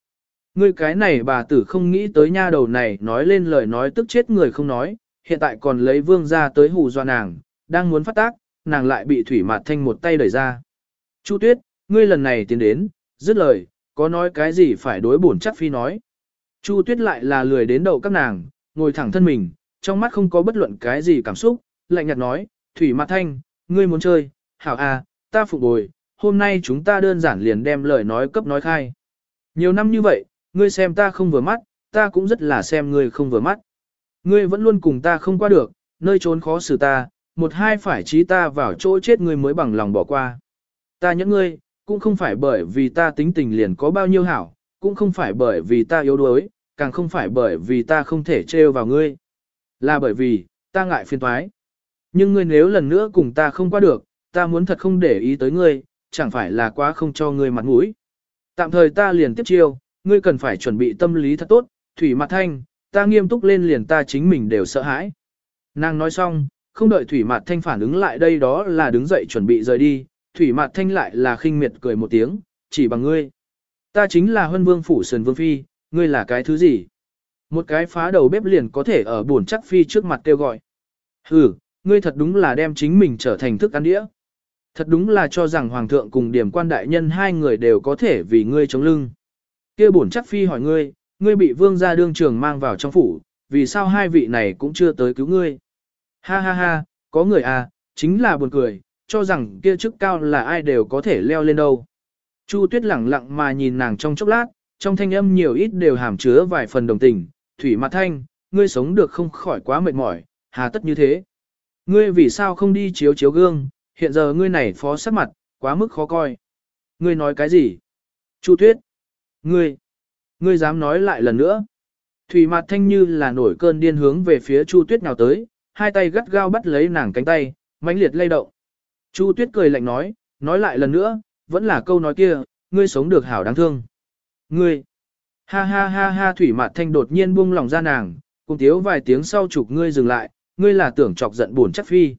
ngươi cái này bà tử không nghĩ tới nha đầu này nói lên lời nói tức chết người không nói, hiện tại còn lấy vương gia tới hù dọa nàng, đang muốn phát tác, nàng lại bị thủy mạt thanh một tay đẩy ra. Chu tuyết, ngươi lần này tiến đến, dứt lời, có nói cái gì phải đối bổn chắc phi nói. Chu tuyết lại là lười đến đầu các nàng, ngồi thẳng thân mình, trong mắt không có bất luận cái gì cảm xúc, lạnh nhạt nói, thủy mạt thanh, ngươi muốn chơi, hảo à, ta phục bồi, hôm nay chúng ta đơn giản liền đem lời nói cấp nói khai. Nhiều năm như vậy, ngươi xem ta không vừa mắt, ta cũng rất là xem ngươi không vừa mắt. Ngươi vẫn luôn cùng ta không qua được, nơi trốn khó xử ta, một hai phải trí ta vào chỗ chết ngươi mới bằng lòng bỏ qua. Ta nhẫn ngươi, cũng không phải bởi vì ta tính tình liền có bao nhiêu hảo, cũng không phải bởi vì ta yếu đuối, càng không phải bởi vì ta không thể trêu vào ngươi. Là bởi vì, ta ngại phiền toái. Nhưng ngươi nếu lần nữa cùng ta không qua được, ta muốn thật không để ý tới ngươi, chẳng phải là quá không cho ngươi mặt mũi. Tạm thời ta liền tiếp chiêu, ngươi cần phải chuẩn bị tâm lý thật tốt, thủy mặt thanh, ta nghiêm túc lên liền ta chính mình đều sợ hãi. Nàng nói xong, không đợi thủy Mạt thanh phản ứng lại đây đó là đứng dậy chuẩn bị rời đi, thủy Mạt thanh lại là khinh miệt cười một tiếng, chỉ bằng ngươi. Ta chính là huân vương phủ sườn vương phi, ngươi là cái thứ gì? Một cái phá đầu bếp liền có thể ở buồn chắc phi trước mặt kêu gọi. Hừ, ngươi thật đúng là đem chính mình trở thành thức ăn đĩa. Thật đúng là cho rằng Hoàng thượng cùng điểm quan đại nhân hai người đều có thể vì ngươi chống lưng. kia bổn chắc phi hỏi ngươi, ngươi bị vương gia đương trường mang vào trong phủ, vì sao hai vị này cũng chưa tới cứu ngươi? Ha ha ha, có người à, chính là buồn cười, cho rằng kia chức cao là ai đều có thể leo lên đâu. Chu Tuyết lẳng lặng mà nhìn nàng trong chốc lát, trong thanh âm nhiều ít đều hàm chứa vài phần đồng tình, thủy mặt thanh, ngươi sống được không khỏi quá mệt mỏi, hà tất như thế. Ngươi vì sao không đi chiếu chiếu gương, hiện giờ ngươi này phó sắc mặt, quá mức khó coi. Ngươi nói cái gì? Chu Tuyết. Ngươi. Ngươi dám nói lại lần nữa. Thủy mặt thanh như là nổi cơn điên hướng về phía Chu Tuyết nào tới, hai tay gắt gao bắt lấy nàng cánh tay, mãnh liệt lay động. Chu Tuyết cười lạnh nói, nói lại lần nữa, vẫn là câu nói kia, ngươi sống được hảo đáng thương. Ngươi. Ha ha ha ha thủy mặt thanh đột nhiên buông lòng ra nàng, cùng tiếu vài tiếng sau chụp ngươi dừng lại, ngươi là tưởng chọc giận buồn chắc phi.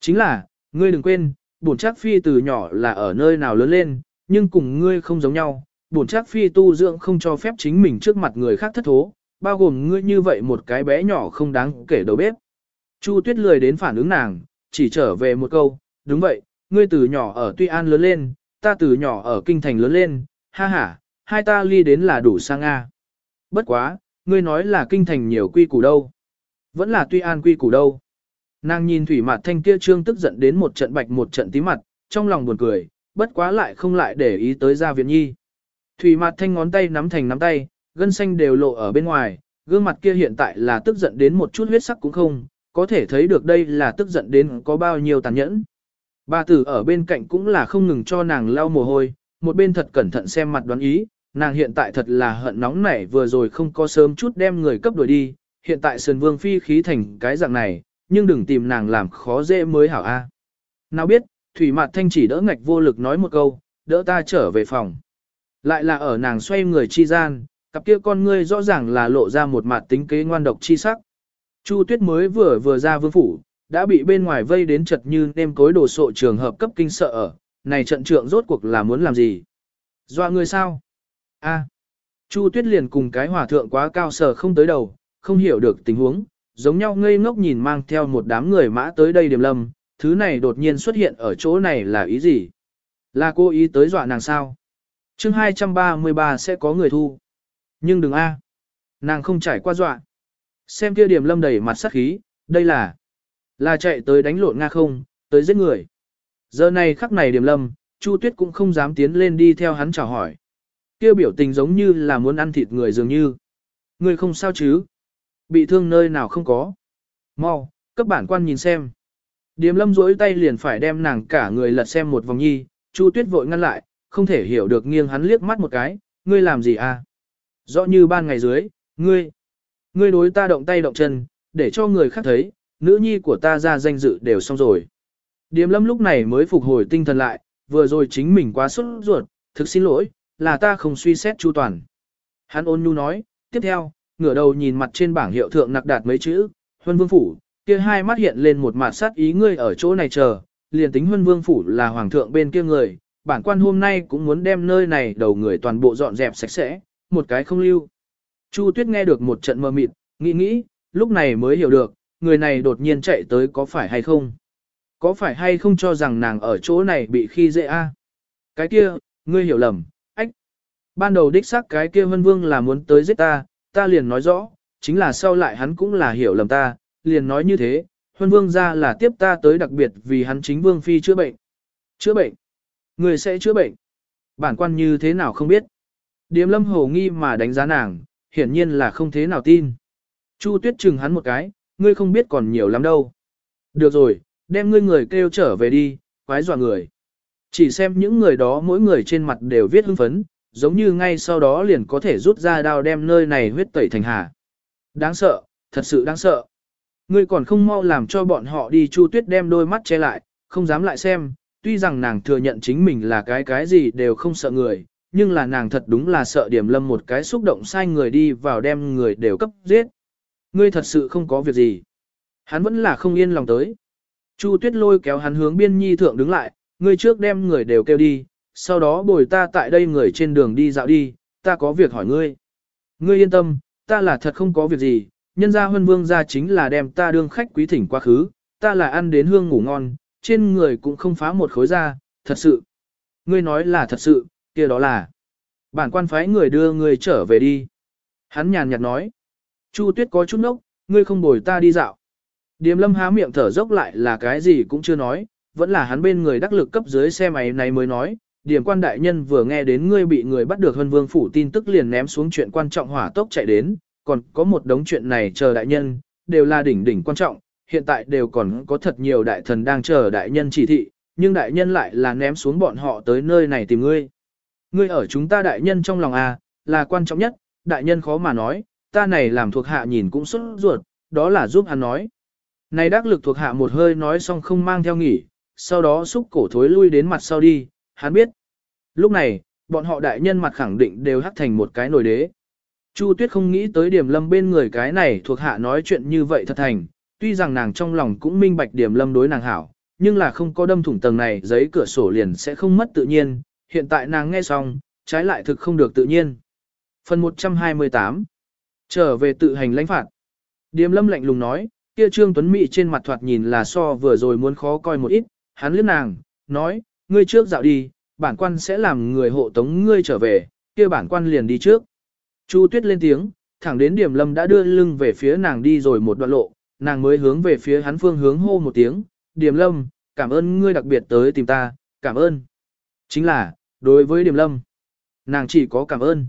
Chính là, ngươi đừng quên, buồn chắc phi từ nhỏ là ở nơi nào lớn lên, nhưng cùng ngươi không giống nhau, Bổn chắc phi tu dưỡng không cho phép chính mình trước mặt người khác thất thố, bao gồm ngươi như vậy một cái bé nhỏ không đáng kể đầu bếp. Chu tuyết lười đến phản ứng nàng, chỉ trở về một câu, đúng vậy, ngươi từ nhỏ ở Tuy An lớn lên, ta từ nhỏ ở Kinh Thành lớn lên, ha ha, hai ta ly đến là đủ sang a. Bất quá, ngươi nói là Kinh Thành nhiều quy củ đâu. Vẫn là Tuy An quy củ đâu. Nàng nhìn Thủy Mạt Thanh kia trương tức giận đến một trận bạch một trận tí mặt, trong lòng buồn cười, bất quá lại không lại để ý tới Gia Viện Nhi. Thủy mặt Thanh ngón tay nắm thành nắm tay, gân xanh đều lộ ở bên ngoài, gương mặt kia hiện tại là tức giận đến một chút huyết sắc cũng không, có thể thấy được đây là tức giận đến có bao nhiêu tàn nhẫn. Bà tử ở bên cạnh cũng là không ngừng cho nàng lau mồ hôi, một bên thật cẩn thận xem mặt đoán ý, nàng hiện tại thật là hận nóng nảy vừa rồi không có sớm chút đem người cấp đuổi đi, hiện tại Sơn Vương phi khí thành cái dạng này, nhưng đừng tìm nàng làm khó dễ mới hảo a. Nào biết, Thủy Mạt Thanh chỉ đỡ ngạch vô lực nói một câu, đỡ ta trở về phòng. Lại là ở nàng xoay người chi gian, cặp kia con ngươi rõ ràng là lộ ra một mặt tính kế ngoan độc chi sắc. Chu Tuyết mới vừa vừa ra vương phủ, đã bị bên ngoài vây đến chật như nêm cối đồ sộ trường hợp cấp kinh sợ ở, này trận trượng rốt cuộc là muốn làm gì? Dọa người sao? A. Chu Tuyết liền cùng cái hòa thượng quá cao sở không tới đầu, không hiểu được tình huống, giống nhau ngây ngốc nhìn mang theo một đám người mã tới đây điểm lâm, thứ này đột nhiên xuất hiện ở chỗ này là ý gì? Là cô ý tới dọa nàng sao? Chương 233 sẽ có người thu. Nhưng đừng a, Nàng không trải qua dọa. Xem kia điểm lâm đầy mặt sắc khí, đây là là chạy tới đánh lộn Nga không, tới giết người. Giờ này khắc này điểm lâm, Chu Tuyết cũng không dám tiến lên đi theo hắn chào hỏi. Kia biểu tình giống như là muốn ăn thịt người dường như. Người không sao chứ? Bị thương nơi nào không có? Mau, cấp bản quan nhìn xem. Điềm lâm rỗi tay liền phải đem nàng cả người lật xem một vòng nhi, Chu Tuyết vội ngăn lại, không thể hiểu được nghiêng hắn liếc mắt một cái, ngươi làm gì à? Rõ như ban ngày dưới, ngươi, ngươi đối ta động tay động chân, để cho người khác thấy, nữ nhi của ta ra danh dự đều xong rồi. Điềm lâm lúc này mới phục hồi tinh thần lại, vừa rồi chính mình quá sốt ruột, thực xin lỗi, là ta không suy xét chu toàn. Hắn ôn nhu nói, tiếp theo, ngửa đầu nhìn mặt trên bảng hiệu thượng nặc đạt mấy chữ, huân vương phủ, kia hai mắt hiện lên một mặt sát ý ngươi ở chỗ này chờ, liền tính huân vương phủ là hoàng thượng bên kia người, bản quan hôm nay cũng muốn đem nơi này đầu người toàn bộ dọn dẹp sạch sẽ, một cái không lưu. Chu Tuyết nghe được một trận mơ mịt, nghĩ nghĩ, lúc này mới hiểu được, người này đột nhiên chạy tới có phải hay không. Có phải hay không cho rằng nàng ở chỗ này bị khi dễ a? Cái kia, ngươi hiểu lầm, ách. Ban đầu đích xác cái kia vân vương là muốn tới giết ta, ta liền nói rõ, chính là sau lại hắn cũng là hiểu lầm ta, liền nói như thế, huân vương ra là tiếp ta tới đặc biệt vì hắn chính vương phi chữa bệnh. Chữa bệnh? Người sẽ chữa bệnh? Bản quan như thế nào không biết? Điềm lâm hồ nghi mà đánh giá nàng, hiển nhiên là không thế nào tin. Chu tuyết chừng hắn một cái, ngươi không biết còn nhiều lắm đâu. Được rồi, đem ngươi người kêu trở về đi, quái dọa người. Chỉ xem những người đó mỗi người trên mặt đều viết hưng phấn, giống như ngay sau đó liền có thể rút ra đao đem nơi này huyết tẩy thành hà. Đáng sợ, thật sự đáng sợ. Ngươi còn không mau làm cho bọn họ đi chu tuyết đem đôi mắt che lại, không dám lại xem, tuy rằng nàng thừa nhận chính mình là cái cái gì đều không sợ người, nhưng là nàng thật đúng là sợ điểm lâm một cái xúc động sai người đi vào đem người đều cấp giết. Ngươi thật sự không có việc gì. Hắn vẫn là không yên lòng tới. Chu tuyết lôi kéo hắn hướng biên nhi thượng đứng lại, ngươi trước đem người đều kêu đi, sau đó bồi ta tại đây người trên đường đi dạo đi, ta có việc hỏi ngươi. Ngươi yên tâm, ta là thật không có việc gì, nhân gia huân vương gia chính là đem ta đương khách quý thỉnh quá khứ, ta là ăn đến hương ngủ ngon, trên người cũng không phá một khối da, thật sự. Ngươi nói là thật sự, kia đó là. Bản quan phái người đưa người trở về đi. Hắn nhàn nhạt nói. Chu tuyết có chút nốc, ngươi không bồi ta đi dạo. Điềm lâm há miệng thở dốc lại là cái gì cũng chưa nói, vẫn là hắn bên người đắc lực cấp dưới xe máy này mới nói. Điểm quan đại nhân vừa nghe đến ngươi bị người bắt được hân vương phủ tin tức liền ném xuống chuyện quan trọng hỏa tốc chạy đến, còn có một đống chuyện này chờ đại nhân, đều là đỉnh đỉnh quan trọng, hiện tại đều còn có thật nhiều đại thần đang chờ đại nhân chỉ thị, nhưng đại nhân lại là ném xuống bọn họ tới nơi này tìm ngươi. Ngươi ở chúng ta đại nhân trong lòng à, là quan trọng nhất, đại nhân khó mà nói, ta này làm thuộc hạ nhìn cũng xuất ruột, đó là giúp hắn nói. Này đắc lực thuộc hạ một hơi nói xong không mang theo nghỉ, sau đó xúc cổ thối lui đến mặt sau đi, hắn biết. Lúc này, bọn họ đại nhân mặt khẳng định đều hắc thành một cái nồi đế. Chu Tuyết không nghĩ tới điểm lâm bên người cái này thuộc hạ nói chuyện như vậy thật thành, tuy rằng nàng trong lòng cũng minh bạch điểm lâm đối nàng hảo, nhưng là không có đâm thủng tầng này giấy cửa sổ liền sẽ không mất tự nhiên, hiện tại nàng nghe xong, trái lại thực không được tự nhiên. Phần 128 Trở về tự hành lãnh phạt. Điềm lâm lạnh lùng nói, kia Trương Tuấn Mỹ trên mặt thoạt nhìn là so vừa rồi muốn khó coi một ít, hắn liếc nàng, nói, ngươi trước dạo đi, bản quan sẽ làm người hộ tống ngươi trở về, kia bản quan liền đi trước. Chu Tuyết lên tiếng, thẳng đến điểm lâm đã đưa lưng về phía nàng đi rồi một đoạn lộ, nàng mới hướng về phía hắn phương hướng hô một tiếng, Điềm lâm, cảm ơn ngươi đặc biệt tới tìm ta, cảm ơn. Chính là, đối với Điềm lâm, nàng chỉ có cảm ơn.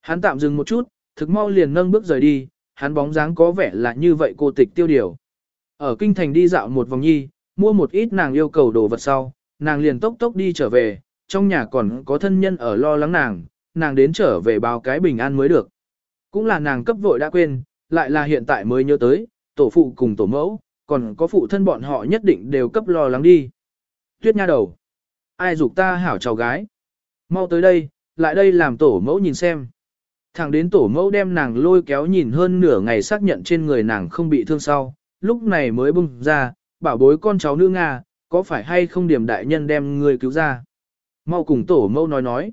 Hắn tạm dừng một chút, thực mau liền nâng bước rời đi, hắn bóng dáng có vẻ là như vậy cô tịch tiêu điều. Ở kinh thành đi dạo một vòng nhi, mua một ít nàng yêu cầu đồ vật sau, nàng liền tốc tốc đi trở về, trong nhà còn có thân nhân ở lo lắng nàng, nàng đến trở về báo cái bình an mới được. Cũng là nàng cấp vội đã quên, lại là hiện tại mới nhớ tới, tổ phụ cùng tổ mẫu, còn có phụ thân bọn họ nhất định đều cấp lo lắng đi. Tuyết nha đầu. Ai dục ta hảo cháu gái. Mau tới đây, lại đây làm tổ mẫu nhìn xem. Thẳng đến tổ mẫu đem nàng lôi kéo nhìn hơn nửa ngày xác nhận trên người nàng không bị thương sau, lúc này mới bung ra, bảo bối con cháu nữ Nga, có phải hay không điểm đại nhân đem người cứu ra. Mau cùng tổ mẫu nói nói.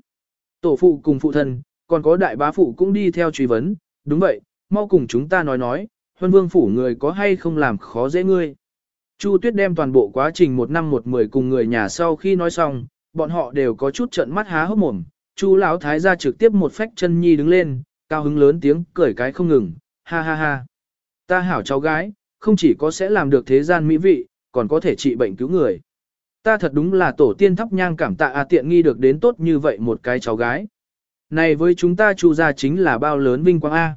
Tổ phụ cùng phụ thân, còn có đại bá phụ cũng đi theo truy vấn, đúng vậy, mau cùng chúng ta nói nói, huân vương phủ người có hay không làm khó dễ ngươi. Chu Tuyết đem toàn bộ quá trình một năm một mười cùng người nhà sau khi nói xong, bọn họ đều có chút trận mắt há hốc mồm. Chu lão thái gia trực tiếp một phách chân nhi đứng lên, cao hứng lớn tiếng cười cái không ngừng, ha ha ha. Ta hảo cháu gái, không chỉ có sẽ làm được thế gian mỹ vị, còn có thể trị bệnh cứu người. Ta thật đúng là tổ tiên thắp nhang cảm tạ a tiện nghi được đến tốt như vậy một cái cháu gái. Này với chúng ta chu gia chính là bao lớn vinh quang A.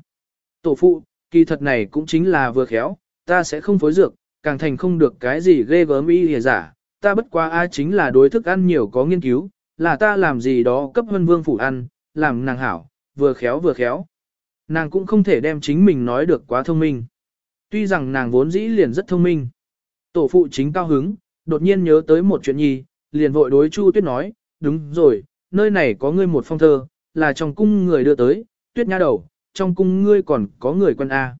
Tổ phụ, kỳ thật này cũng chính là vừa khéo, ta sẽ không phối dược, càng thành không được cái gì ghê gớm y hề giả. Ta bất quá ai chính là đối thức ăn nhiều có nghiên cứu, là ta làm gì đó cấp hân vương phủ ăn, làm nàng hảo, vừa khéo vừa khéo. Nàng cũng không thể đem chính mình nói được quá thông minh. Tuy rằng nàng vốn dĩ liền rất thông minh. Tổ phụ chính cao hứng, đột nhiên nhớ tới một chuyện nhi, liền vội đối Chu Tuyết nói, đúng rồi, nơi này có ngươi một phong thơ, là trong cung người đưa tới, Tuyết nha đầu, trong cung ngươi còn có người quân A.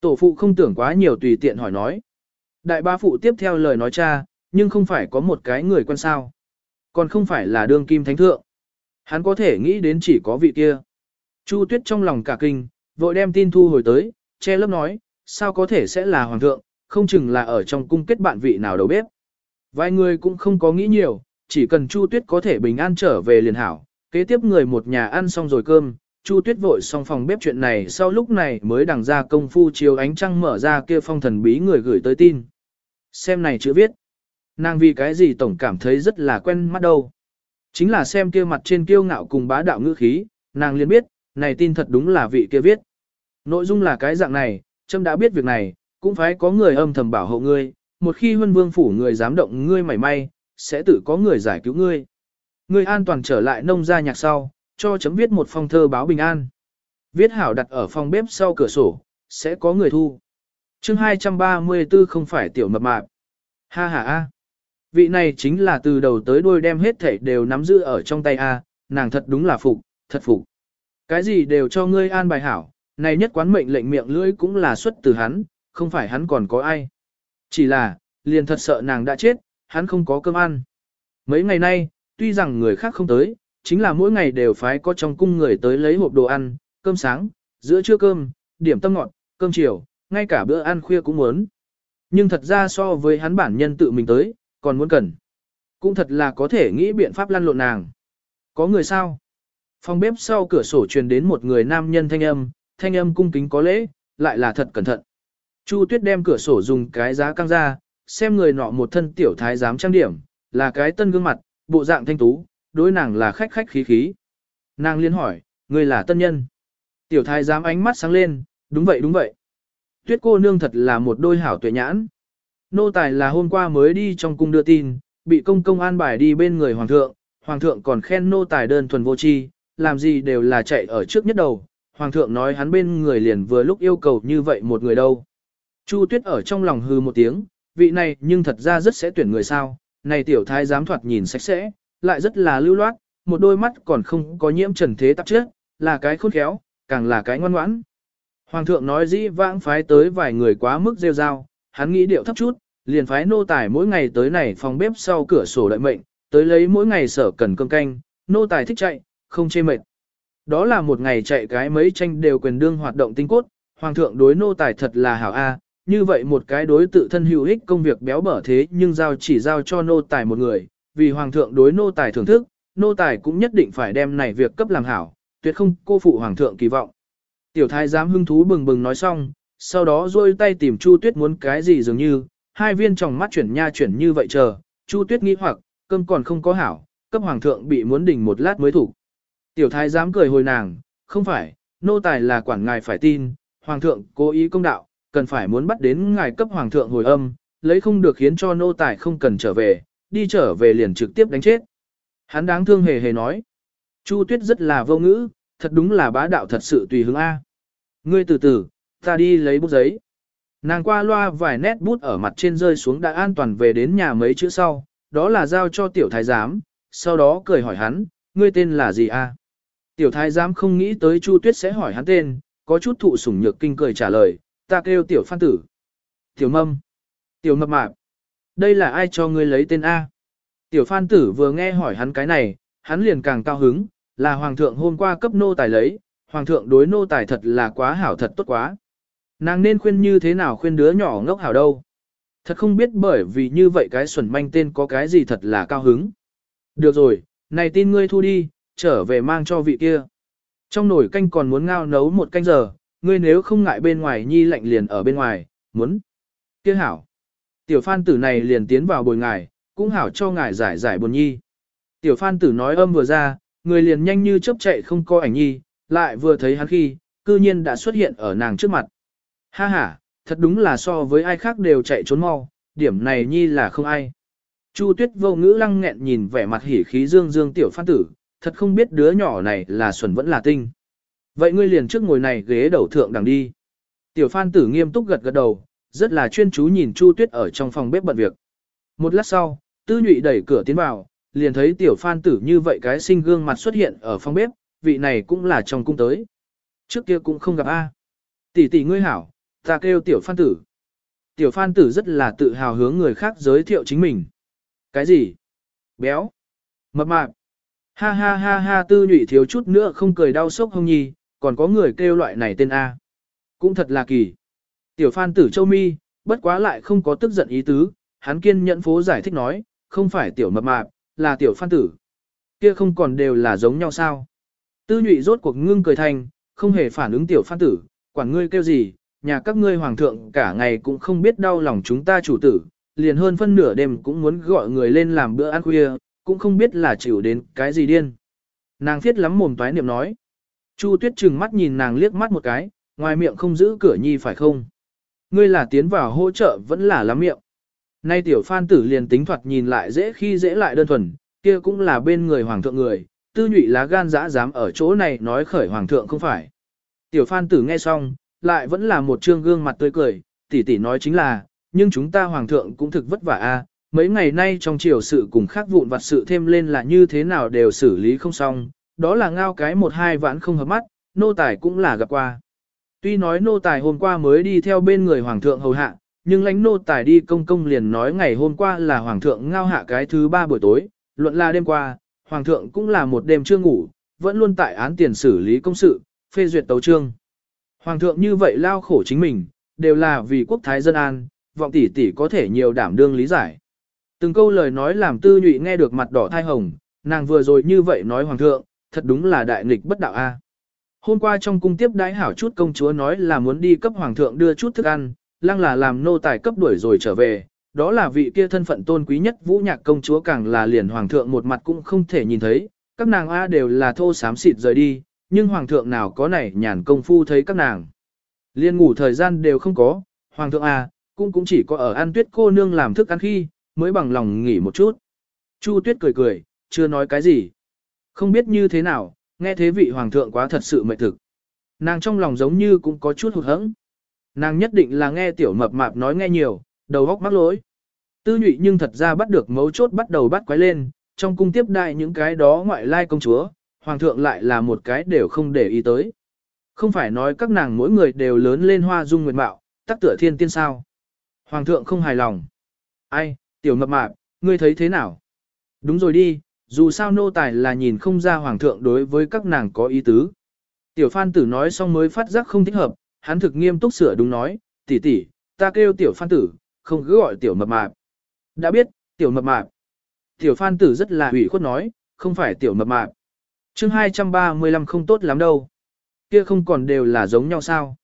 Tổ phụ không tưởng quá nhiều tùy tiện hỏi nói. Đại ba phụ tiếp theo lời nói cha, nhưng không phải có một cái người quân sao. Còn không phải là đương kim thánh thượng. Hắn có thể nghĩ đến chỉ có vị kia. Chu Tuyết trong lòng cả kinh, vội đem tin thu hồi tới, che lớp nói, sao có thể sẽ là hoàng thượng, không chừng là ở trong cung kết bạn vị nào đầu bếp. Vài người cũng không có nghĩ nhiều, chỉ cần Chu Tuyết có thể bình an trở về liền hảo, kế tiếp người một nhà ăn xong rồi cơm, Chu Tuyết vội xong phòng bếp chuyện này sau lúc này mới đằng ra công phu chiếu ánh trăng mở ra kia phong thần bí người gửi tới tin. Xem này chữ viết. Nàng vì cái gì tổng cảm thấy rất là quen mắt đâu. Chính là xem kia mặt trên kiêu ngạo cùng bá đạo ngữ khí, nàng liền biết, này tin thật đúng là vị kia viết. Nội dung là cái dạng này, Trâm đã biết việc này, cũng phải có người âm thầm bảo hộ ngươi, một khi huân vương phủ người dám động ngươi mảy may, sẽ tự có người giải cứu ngươi. Ngươi an toàn trở lại nông gia nhạc sau, cho chấm viết một phong thơ báo bình an. Viết hảo đặt ở phòng bếp sau cửa sổ, sẽ có người thu. chương 234 không phải tiểu mập mạp. Ha ha a. Vị này chính là từ đầu tới đuôi đem hết thảy đều nắm giữ ở trong tay a, nàng thật đúng là phục, thật phục. Cái gì đều cho ngươi an bài hảo, này nhất quán mệnh lệnh miệng lưỡi cũng là xuất từ hắn, không phải hắn còn có ai. Chỉ là, liền thật sợ nàng đã chết, hắn không có cơm ăn. Mấy ngày nay, tuy rằng người khác không tới, chính là mỗi ngày đều phải có trong cung người tới lấy hộp đồ ăn, cơm sáng, giữa trưa cơm, điểm tâm ngọt, cơm chiều, ngay cả bữa ăn khuya cũng muốn. Nhưng thật ra so với hắn bản nhân tự mình tới, còn muốn cần. Cũng thật là có thể nghĩ biện pháp lăn lộn nàng. Có người sao? Phòng bếp sau cửa sổ truyền đến một người nam nhân thanh âm, thanh âm cung kính có lễ, lại là thật cẩn thận. Chu Tuyết đem cửa sổ dùng cái giá căng ra, xem người nọ một thân tiểu thái giám trang điểm, là cái tân gương mặt, bộ dạng thanh tú, đối nàng là khách khách khí khí. Nàng liên hỏi, người là tân nhân. Tiểu thái giám ánh mắt sáng lên, đúng vậy đúng vậy. Tuyết cô nương thật là một đôi hảo tuệ nhãn. Nô tài là hôm qua mới đi trong cung đưa tin, bị công công an bài đi bên người hoàng thượng, hoàng thượng còn khen nô tài đơn thuần vô tri, làm gì đều là chạy ở trước nhất đầu. Hoàng thượng nói hắn bên người liền vừa lúc yêu cầu như vậy một người đâu. Chu Tuyết ở trong lòng hư một tiếng, vị này nhưng thật ra rất sẽ tuyển người sao, này tiểu thái giám thoạt nhìn sạch sẽ, lại rất là lưu loát, một đôi mắt còn không có nhiễm trần thế tạp trước, là cái khôn khéo, càng là cái ngoan ngoãn. Hoàng thượng nói dĩ vãng phái tới vài người quá mức rêu rao, hắn nghĩ điệu thấp chút, liền phái nô tài mỗi ngày tới này phòng bếp sau cửa sổ đợi mệnh, tới lấy mỗi ngày sở cần cơm canh, nô tài thích chạy, không chê mệt. Đó là một ngày chạy cái mấy tranh đều quyền đương hoạt động tinh cốt, hoàng thượng đối nô tài thật là hảo a, như vậy một cái đối tự thân hữu ích công việc béo bở thế nhưng giao chỉ giao cho nô tài một người, vì hoàng thượng đối nô tài thưởng thức, nô tài cũng nhất định phải đem này việc cấp làm hảo, tuyệt không cô phụ hoàng thượng kỳ vọng. Tiểu thái giám hưng thú bừng bừng nói xong, sau đó rôi tay tìm Chu Tuyết muốn cái gì dường như, hai viên tròng mắt chuyển nha chuyển như vậy chờ, Chu Tuyết nghĩ hoặc, cơm còn không có hảo, cấp hoàng thượng bị muốn đỉnh một lát mới thủ. Tiểu thái giám cười hồi nàng, không phải, nô tài là quản ngài phải tin, hoàng thượng cố ý công đạo, cần phải muốn bắt đến ngài cấp hoàng thượng hồi âm, lấy không được khiến cho nô tài không cần trở về, đi trở về liền trực tiếp đánh chết. Hắn đáng thương hề hề nói. Chu Tuyết rất là vô ngữ, thật đúng là bá đạo thật sự tùy hứng A. Ngươi từ từ, ta đi lấy bút giấy. Nàng qua loa vài nét bút ở mặt trên rơi xuống đã an toàn về đến nhà mấy chữ sau, đó là giao cho tiểu thái giám, sau đó cười hỏi hắn, ngươi tên là gì a? Tiểu thái giám không nghĩ tới Chu Tuyết sẽ hỏi hắn tên, có chút thụ sủng nhược kinh cười trả lời, ta kêu tiểu phan tử. Tiểu mâm. Tiểu mập mạp. Đây là ai cho ngươi lấy tên A? Tiểu phan tử vừa nghe hỏi hắn cái này, hắn liền càng cao hứng, là hoàng thượng hôm qua cấp nô tài lấy, hoàng thượng đối nô tài thật là quá hảo thật tốt quá. Nàng nên khuyên như thế nào khuyên đứa nhỏ ngốc hảo đâu. Thật không biết bởi vì như vậy cái xuẩn manh tên có cái gì thật là cao hứng. Được rồi, này tin ngươi thu đi, trở về mang cho vị kia. Trong nồi canh còn muốn ngao nấu một canh giờ, ngươi nếu không ngại bên ngoài nhi lạnh liền ở bên ngoài, muốn. Kia hảo. Tiểu phan tử này liền tiến vào bồi ngài, cũng hảo cho ngài giải giải buồn nhi. Tiểu phan tử nói âm vừa ra, người liền nhanh như chớp chạy không coi ảnh nhi, lại vừa thấy hắn khi, cư nhiên đã xuất hiện ở nàng trước mặt. Ha ha, thật đúng là so với ai khác đều chạy trốn mau, điểm này nhi là không ai. Chu tuyết vô ngữ lăng nghẹn nhìn vẻ mặt hỉ khí dương dương tiểu phan tử, thật không biết đứa nhỏ này là xuẩn vẫn là tinh. Vậy ngươi liền trước ngồi này ghế đầu thượng đằng đi. Tiểu phan tử nghiêm túc gật gật đầu, rất là chuyên chú nhìn Chu Tuyết ở trong phòng bếp bận việc. Một lát sau, tư nhụy đẩy cửa tiến vào, liền thấy tiểu phan tử như vậy cái sinh gương mặt xuất hiện ở phòng bếp, vị này cũng là trong cung tới. Trước kia cũng không gặp A. Tỷ tỷ ngươi hảo, ta kêu tiểu phan tử. Tiểu phan tử rất là tự hào hướng người khác giới thiệu chính mình. Cái gì? Béo. Mập mạp. Ha ha ha ha tư nhụy thiếu chút nữa không cười đau sốc hông nhi, còn có người kêu loại này tên A. Cũng thật là kỳ. Tiểu phan tử châu mi, bất quá lại không có tức giận ý tứ, hắn kiên nhẫn phố giải thích nói, không phải tiểu mập mạp, là tiểu phan tử. Kia không còn đều là giống nhau sao. Tư nhụy rốt cuộc ngưng cười thành, không hề phản ứng tiểu phan tử, quản ngươi kêu gì, nhà các ngươi hoàng thượng cả ngày cũng không biết đau lòng chúng ta chủ tử, liền hơn phân nửa đêm cũng muốn gọi người lên làm bữa ăn khuya, cũng không biết là chịu đến cái gì điên. Nàng thiết lắm mồm toái niệm nói. Chu tuyết trừng mắt nhìn nàng liếc mắt một cái, ngoài miệng không giữ cửa nhi phải không? Ngươi là tiến vào hỗ trợ vẫn là lắm miệng. Nay tiểu phan tử liền tính thoạt nhìn lại dễ khi dễ lại đơn thuần, kia cũng là bên người hoàng thượng người, tư nhụy lá gan dã dám ở chỗ này nói khởi hoàng thượng không phải. Tiểu phan tử nghe xong, lại vẫn là một trương gương mặt tươi cười, tỷ tỷ nói chính là, nhưng chúng ta hoàng thượng cũng thực vất vả a. mấy ngày nay trong triều sự cùng khác vụn vặt sự thêm lên là như thế nào đều xử lý không xong, đó là ngao cái một hai vãn không hợp mắt, nô tài cũng là gặp qua. Tuy nói nô tài hôm qua mới đi theo bên người hoàng thượng hầu hạ, nhưng lãnh nô tài đi công công liền nói ngày hôm qua là hoàng thượng ngao hạ cái thứ ba buổi tối, luận là đêm qua, hoàng thượng cũng là một đêm chưa ngủ, vẫn luôn tại án tiền xử lý công sự, phê duyệt tấu trương. Hoàng thượng như vậy lao khổ chính mình, đều là vì quốc thái dân an, vọng tỷ tỷ có thể nhiều đảm đương lý giải. Từng câu lời nói làm tư nhụy nghe được mặt đỏ thai hồng, nàng vừa rồi như vậy nói hoàng thượng, thật đúng là đại nghịch bất đạo a. Hôm qua trong cung tiếp đái hảo chút công chúa nói là muốn đi cấp hoàng thượng đưa chút thức ăn, lăng là làm nô tài cấp đuổi rồi trở về, đó là vị kia thân phận tôn quý nhất vũ nhạc công chúa càng là liền hoàng thượng một mặt cũng không thể nhìn thấy, các nàng A đều là thô xám xịt rời đi, nhưng hoàng thượng nào có này nhàn công phu thấy các nàng. Liên ngủ thời gian đều không có, hoàng thượng A, cũng cũng chỉ có ở ăn tuyết cô nương làm thức ăn khi, mới bằng lòng nghỉ một chút. Chu tuyết cười cười, chưa nói cái gì. Không biết như thế nào, nghe thế vị hoàng thượng quá thật sự mệt thực. Nàng trong lòng giống như cũng có chút hụt hẫng. Nàng nhất định là nghe tiểu mập mạp nói nghe nhiều, đầu góc mắc lỗi. Tư nhụy nhưng thật ra bắt được mấu chốt bắt đầu bắt quái lên, trong cung tiếp đại những cái đó ngoại lai công chúa, hoàng thượng lại là một cái đều không để ý tới. Không phải nói các nàng mỗi người đều lớn lên hoa dung nguyệt mạo, tắc tựa thiên tiên sao. Hoàng thượng không hài lòng. Ai, tiểu mập mạp, ngươi thấy thế nào? Đúng rồi đi, dù sao nô tài là nhìn không ra hoàng thượng đối với các nàng có ý tứ. Tiểu phan tử nói xong mới phát giác không thích hợp, hắn thực nghiêm túc sửa đúng nói, tỷ tỷ, ta kêu tiểu phan tử, không cứ gọi tiểu mập mạp. Đã biết, tiểu mập mạp. Tiểu phan tử rất là ủy khuất nói, không phải tiểu mập mạp. chương 235 không tốt lắm đâu. Kia không còn đều là giống nhau sao.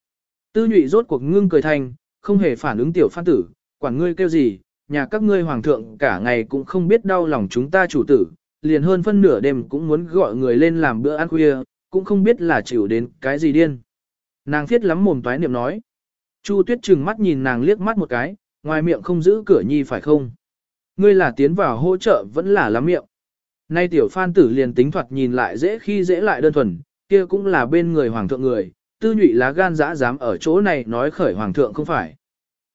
Tư nhụy rốt cuộc ngưng cười thành, không hề phản ứng tiểu phan tử, quản ngươi kêu gì, nhà các ngươi hoàng thượng cả ngày cũng không biết đau lòng chúng ta chủ tử, liền hơn phân nửa đêm cũng muốn gọi người lên làm bữa ăn khuya, cũng không biết là chịu đến cái gì điên. Nàng thiết lắm mồm toái niệm nói. Chu tuyết trừng mắt nhìn nàng liếc mắt một cái, ngoài miệng không giữ cửa nhi phải không? Ngươi là tiến vào hỗ trợ vẫn là lắm miệng. Nay tiểu phan tử liền tính thoạt nhìn lại dễ khi dễ lại đơn thuần, kia cũng là bên người hoàng thượng người, tư nhụy lá gan dã dám ở chỗ này nói khởi hoàng thượng không phải.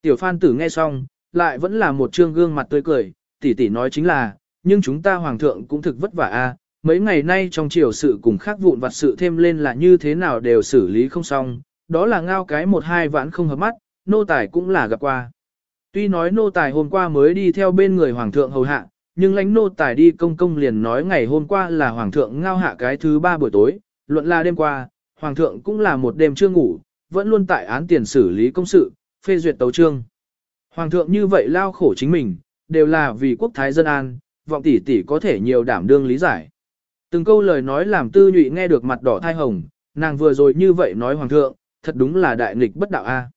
Tiểu phan tử nghe xong, lại vẫn là một trương gương mặt tươi cười, tỷ tỷ nói chính là, nhưng chúng ta hoàng thượng cũng thực vất vả a. mấy ngày nay trong triều sự cùng khác vụn vặt sự thêm lên là như thế nào đều xử lý không xong, đó là ngao cái một hai vãn không hợp mắt, nô tài cũng là gặp qua. Tuy nói nô tài hôm qua mới đi theo bên người hoàng thượng hầu hạ, nhưng lãnh nô tài đi công công liền nói ngày hôm qua là hoàng thượng ngao hạ cái thứ ba buổi tối, luận là đêm qua, hoàng thượng cũng là một đêm chưa ngủ, vẫn luôn tại án tiền xử lý công sự, phê duyệt tấu trương. Hoàng thượng như vậy lao khổ chính mình, đều là vì quốc thái dân an, vọng tỷ tỷ có thể nhiều đảm đương lý giải. Từng câu lời nói làm tư nhụy nghe được mặt đỏ thai hồng, nàng vừa rồi như vậy nói hoàng thượng, thật đúng là đại nghịch bất đạo a.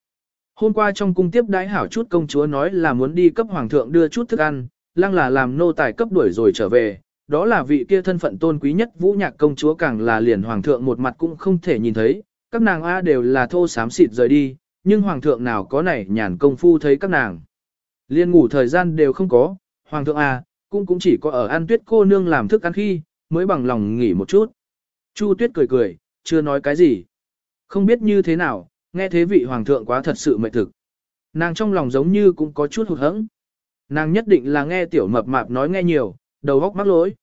Hôm qua trong cung tiếp đái hảo chút công chúa nói là muốn đi cấp hoàng thượng đưa chút thức ăn, lăng là làm nô tài cấp đuổi rồi trở về, đó là vị kia thân phận tôn quý nhất vũ nhạc công chúa càng là liền hoàng thượng một mặt cũng không thể nhìn thấy, các nàng A đều là thô xám xịt rời đi, nhưng hoàng thượng nào có này nhàn công phu thấy các nàng. Liên ngủ thời gian đều không có, hoàng thượng A, cũng cũng chỉ có ở ăn tuyết cô nương làm thức ăn khi, mới bằng lòng nghỉ một chút. Chu tuyết cười cười, chưa nói cái gì. Không biết như thế nào, nghe thế vị hoàng thượng quá thật sự mệt thực. Nàng trong lòng giống như cũng có chút hụt hẫng. Nàng nhất định là nghe tiểu mập mạp nói nghe nhiều, đầu góc mắc lỗi.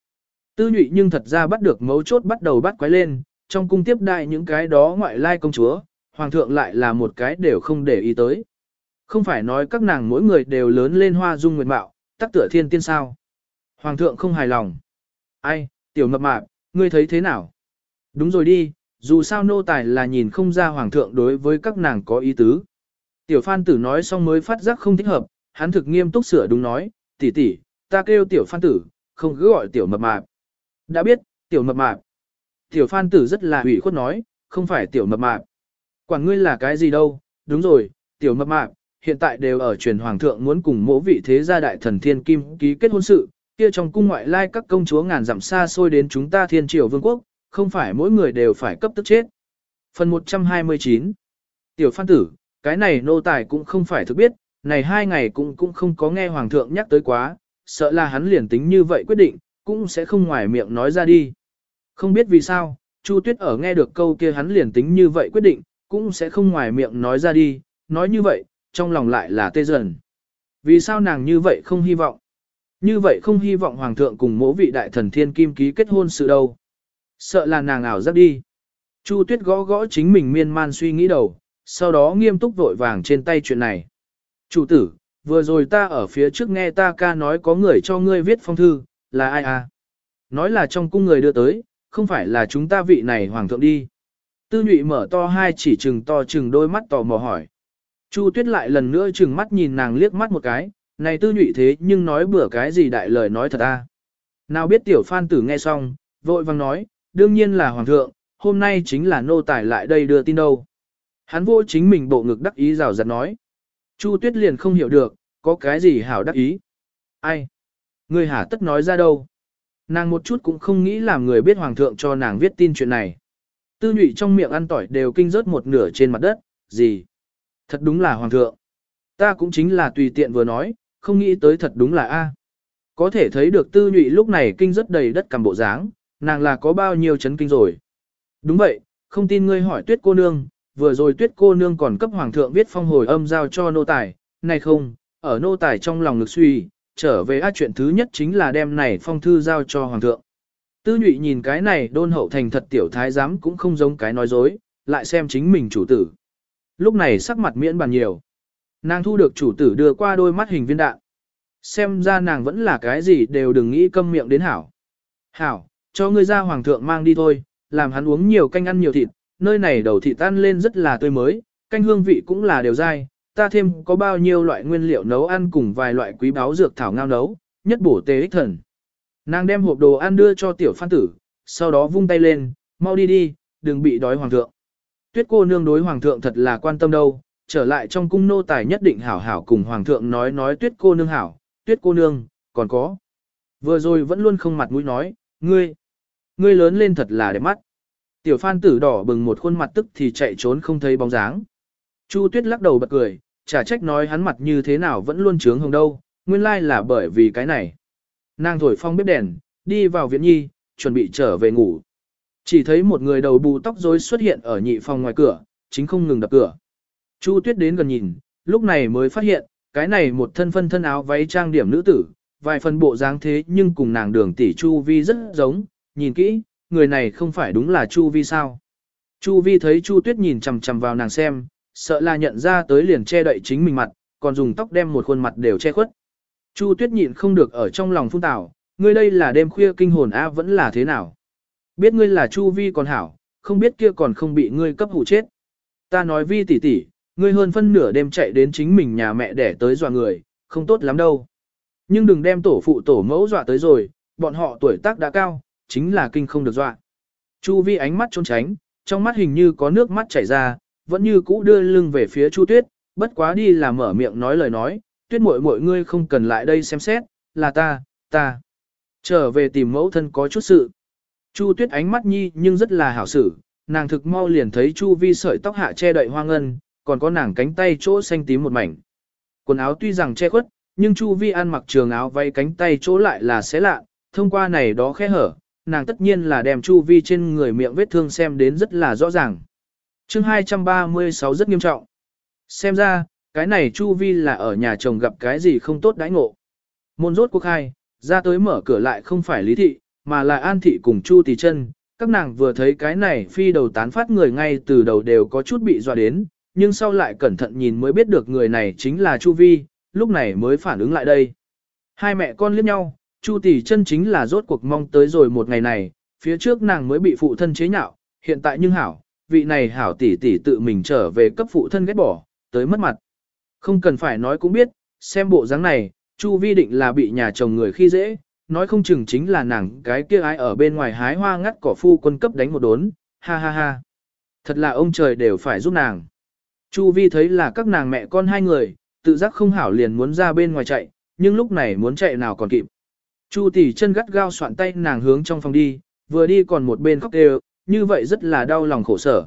Tư nhụy nhưng thật ra bắt được mấu chốt bắt đầu bắt quái lên, trong cung tiếp đại những cái đó ngoại lai công chúa, hoàng thượng lại là một cái đều không để ý tới. Không phải nói các nàng mỗi người đều lớn lên hoa dung nguyệt mạo, tắc tựa thiên tiên sao. Hoàng thượng không hài lòng. Ai, tiểu mập mạp, ngươi thấy thế nào? Đúng rồi đi, dù sao nô tài là nhìn không ra hoàng thượng đối với các nàng có ý tứ. Tiểu phan tử nói xong mới phát giác không thích hợp, hắn thực nghiêm túc sửa đúng nói, tỷ tỷ, ta kêu tiểu phan tử, không cứ gọi tiểu mập mạp. Đã biết, tiểu mập mạp. Tiểu phan tử rất là ủy khuất nói, không phải tiểu mập mạp. Quản ngươi là cái gì đâu, đúng rồi, tiểu mập mạp, hiện tại đều ở truyền hoàng thượng muốn cùng mỗ vị thế gia đại thần thiên kim ký kết hôn sự, kia trong cung ngoại lai các công chúa ngàn dặm xa xôi đến chúng ta thiên triều vương quốc, không phải mỗi người đều phải cấp tức chết. Phần 129 Tiểu Phan Tử, cái này nô tài cũng không phải thực biết, này hai ngày cũng cũng không có nghe Hoàng thượng nhắc tới quá, sợ là hắn liền tính như vậy quyết định, cũng sẽ không ngoài miệng nói ra đi. Không biết vì sao, Chu Tuyết ở nghe được câu kia hắn liền tính như vậy quyết định, cũng sẽ không ngoài miệng nói ra đi, nói như vậy, trong lòng lại là tê dần. Vì sao nàng như vậy không hy vọng? Như vậy không hy vọng Hoàng thượng cùng mỗ vị đại thần thiên kim ký kết hôn sự đâu. Sợ là nàng ảo giáp đi. Chu Tuyết gõ gõ chính mình miên man suy nghĩ đầu, sau đó nghiêm túc vội vàng trên tay chuyện này. Chủ tử, vừa rồi ta ở phía trước nghe ta ca nói có người cho ngươi viết phong thư, là ai à? Nói là trong cung người đưa tới, không phải là chúng ta vị này hoàng thượng đi. Tư nhụy mở to hai chỉ trừng to trừng đôi mắt tò mò hỏi. Chu tuyết lại lần nữa trừng mắt nhìn nàng liếc mắt một cái, này tư nhụy thế nhưng nói bữa cái gì đại lời nói thật ta. Nào biết tiểu phan tử nghe xong, vội vang nói, đương nhiên là hoàng thượng, hôm nay chính là nô tài lại đây đưa tin đâu. Hắn vô chính mình bộ ngực đắc ý rào rạt nói. Chu tuyết liền không hiểu được, có cái gì hảo đắc ý. Ai? Người hả tất nói ra đâu? Nàng một chút cũng không nghĩ làm người biết hoàng thượng cho nàng viết tin chuyện này. Tư nhụy trong miệng ăn tỏi đều kinh rớt một nửa trên mặt đất, gì? Thật đúng là hoàng thượng. Ta cũng chính là tùy tiện vừa nói, không nghĩ tới thật đúng là A. Có thể thấy được tư nhụy lúc này kinh rất đầy đất cầm bộ dáng, nàng là có bao nhiêu chấn kinh rồi. Đúng vậy, không tin ngươi hỏi tuyết cô nương, vừa rồi tuyết cô nương còn cấp hoàng thượng viết phong hồi âm giao cho nô tài, này không, ở nô tài trong lòng lực suy, trở về a chuyện thứ nhất chính là đem này phong thư giao cho hoàng thượng. Tư nhụy nhìn cái này đôn hậu thành thật tiểu thái giám cũng không giống cái nói dối, lại xem chính mình chủ tử. Lúc này sắc mặt miễn bàn nhiều. Nàng thu được chủ tử đưa qua đôi mắt hình viên đạn. Xem ra nàng vẫn là cái gì đều đừng nghĩ câm miệng đến hảo. Hảo, cho ngươi ra hoàng thượng mang đi thôi, làm hắn uống nhiều canh ăn nhiều thịt, nơi này đầu thịt tan lên rất là tươi mới, canh hương vị cũng là đều dai, ta thêm có bao nhiêu loại nguyên liệu nấu ăn cùng vài loại quý báu dược thảo ngao nấu, nhất bổ tê ích thần. Nàng đem hộp đồ ăn đưa cho tiểu phan tử, sau đó vung tay lên, mau đi đi, đừng bị đói hoàng thượng. Tuyết cô nương đối hoàng thượng thật là quan tâm đâu, trở lại trong cung nô tài nhất định hảo hảo cùng hoàng thượng nói nói tuyết cô nương hảo, tuyết cô nương, còn có. Vừa rồi vẫn luôn không mặt mũi nói, ngươi, ngươi lớn lên thật là đẹp mắt. Tiểu phan tử đỏ bừng một khuôn mặt tức thì chạy trốn không thấy bóng dáng. Chu tuyết lắc đầu bật cười, chả trách nói hắn mặt như thế nào vẫn luôn trướng hồng đâu, nguyên lai là bởi vì cái này. Nàng thổi phong bếp đèn, đi vào viện nhi, chuẩn bị trở về ngủ. Chỉ thấy một người đầu bù tóc rối xuất hiện ở nhị phòng ngoài cửa, chính không ngừng đập cửa. Chu tuyết đến gần nhìn, lúc này mới phát hiện, cái này một thân phân thân áo váy trang điểm nữ tử, vài phần bộ dáng thế nhưng cùng nàng đường tỷ Chu Vi rất giống, nhìn kỹ, người này không phải đúng là Chu Vi sao. Chu Vi thấy Chu Tuyết nhìn chằm chằm vào nàng xem, sợ là nhận ra tới liền che đậy chính mình mặt, còn dùng tóc đem một khuôn mặt đều che khuất. Chu Tuyết nhịn không được ở trong lòng phun tảo, ngươi đây là đêm khuya kinh hồn a vẫn là thế nào? Biết ngươi là Chu Vi còn hảo, không biết kia còn không bị ngươi cấp hủ chết. Ta nói Vi tỷ tỷ, ngươi hơn phân nửa đêm chạy đến chính mình nhà mẹ để tới dọa người, không tốt lắm đâu. Nhưng đừng đem tổ phụ tổ mẫu dọa tới rồi, bọn họ tuổi tác đã cao, chính là kinh không được dọa. Chu Vi ánh mắt trốn tránh, trong mắt hình như có nước mắt chảy ra, vẫn như cũ đưa lưng về phía Chu Tuyết, bất quá đi là mở miệng nói lời nói, Tuyết muội muội ngươi không cần lại đây xem xét, là ta, ta. Trở về tìm mẫu thân có chút sự. Chu Tuyết ánh mắt nhi nhưng rất là hảo xử, nàng thực mau liền thấy Chu Vi sợi tóc hạ che đậy hoa ngân, còn có nàng cánh tay chỗ xanh tím một mảnh. Quần áo tuy rằng che khuất, nhưng Chu Vi an mặc trường áo vay cánh tay chỗ lại là xé lạ, thông qua này đó khe hở, nàng tất nhiên là đem Chu Vi trên người miệng vết thương xem đến rất là rõ ràng. Chương 236 rất nghiêm trọng. Xem ra, cái này Chu Vi là ở nhà chồng gặp cái gì không tốt đãi ngộ. Môn rốt quốc hai, ra tới mở cửa lại không phải Lý Thị, mà là An Thị cùng Chu Tỷ chân Các nàng vừa thấy cái này phi đầu tán phát người ngay từ đầu đều có chút bị dọa đến, nhưng sau lại cẩn thận nhìn mới biết được người này chính là Chu Vi, lúc này mới phản ứng lại đây. Hai mẹ con liếc nhau, Chu tỷ chân chính là rốt cuộc mong tới rồi một ngày này, phía trước nàng mới bị phụ thân chế nhạo, hiện tại nhưng hảo, vị này hảo tỷ tỷ tự mình trở về cấp phụ thân ghét bỏ, tới mất mặt. Không cần phải nói cũng biết, xem bộ dáng này, Chu Vi định là bị nhà chồng người khi dễ, nói không chừng chính là nàng cái kia ai ở bên ngoài hái hoa ngắt cỏ phu quân cấp đánh một đốn, ha ha ha. Thật là ông trời đều phải giúp nàng. Chu Vi thấy là các nàng mẹ con hai người, tự giác không hảo liền muốn ra bên ngoài chạy, nhưng lúc này muốn chạy nào còn kịp. Chu tỷ chân gắt gao soạn tay nàng hướng trong phòng đi, vừa đi còn một bên khóc đều, như vậy rất là đau lòng khổ sở.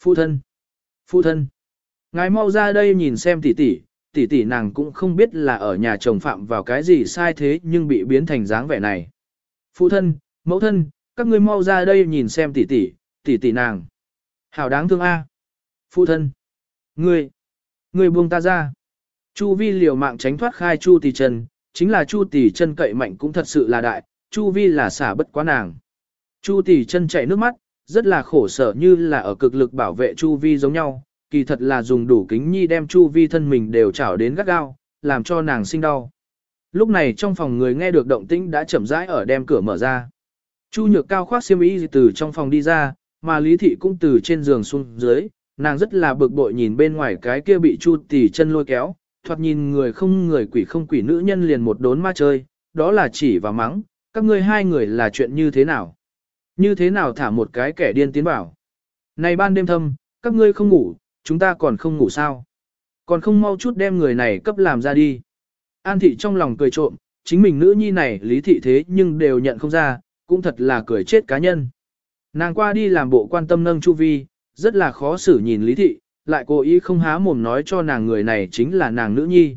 Phụ thân! Phụ thân! Ngài mau ra đây nhìn xem tỷ tỷ, tỷ tỷ nàng cũng không biết là ở nhà chồng phạm vào cái gì sai thế nhưng bị biến thành dáng vẻ này. Phụ thân, mẫu thân, các ngươi mau ra đây nhìn xem tỷ tỷ, tỷ tỷ nàng. Hảo đáng thương a. Phụ thân! Ngươi! Ngươi buông ta ra! Chu vi liều mạng tránh thoát khai Chu tỷ chân, chính là Chu tỷ chân cậy mạnh cũng thật sự là đại, Chu vi là xả bất quá nàng. Chu tỷ chân chảy nước mắt, rất là khổ sở như là ở cực lực bảo vệ Chu vi giống nhau, kỳ thật là dùng đủ kính nhi đem Chu vi thân mình đều chảo đến gắt gao, làm cho nàng sinh đau. Lúc này trong phòng người nghe được động tĩnh đã chậm rãi ở đem cửa mở ra. Chu nhược cao khoác xiêm y từ trong phòng đi ra, mà Lý Thị cũng từ trên giường xuống dưới, nàng rất là bực bội nhìn bên ngoài cái kia bị Chu tỷ chân lôi kéo, thoạt nhìn người không người quỷ không quỷ nữ nhân liền một đốn ma chơi, đó là chỉ và mắng, các ngươi hai người là chuyện như thế nào. Như thế nào thả một cái kẻ điên tiến bảo. Này ban đêm thâm, các ngươi không ngủ, chúng ta còn không ngủ sao. Còn không mau chút đem người này cấp làm ra đi. An thị trong lòng cười trộm, chính mình nữ nhi này lý thị thế nhưng đều nhận không ra, cũng thật là cười chết cá nhân. Nàng qua đi làm bộ quan tâm nâng chu vi, rất là khó xử nhìn lý thị, lại cố ý không há mồm nói cho nàng người này chính là nàng nữ nhi.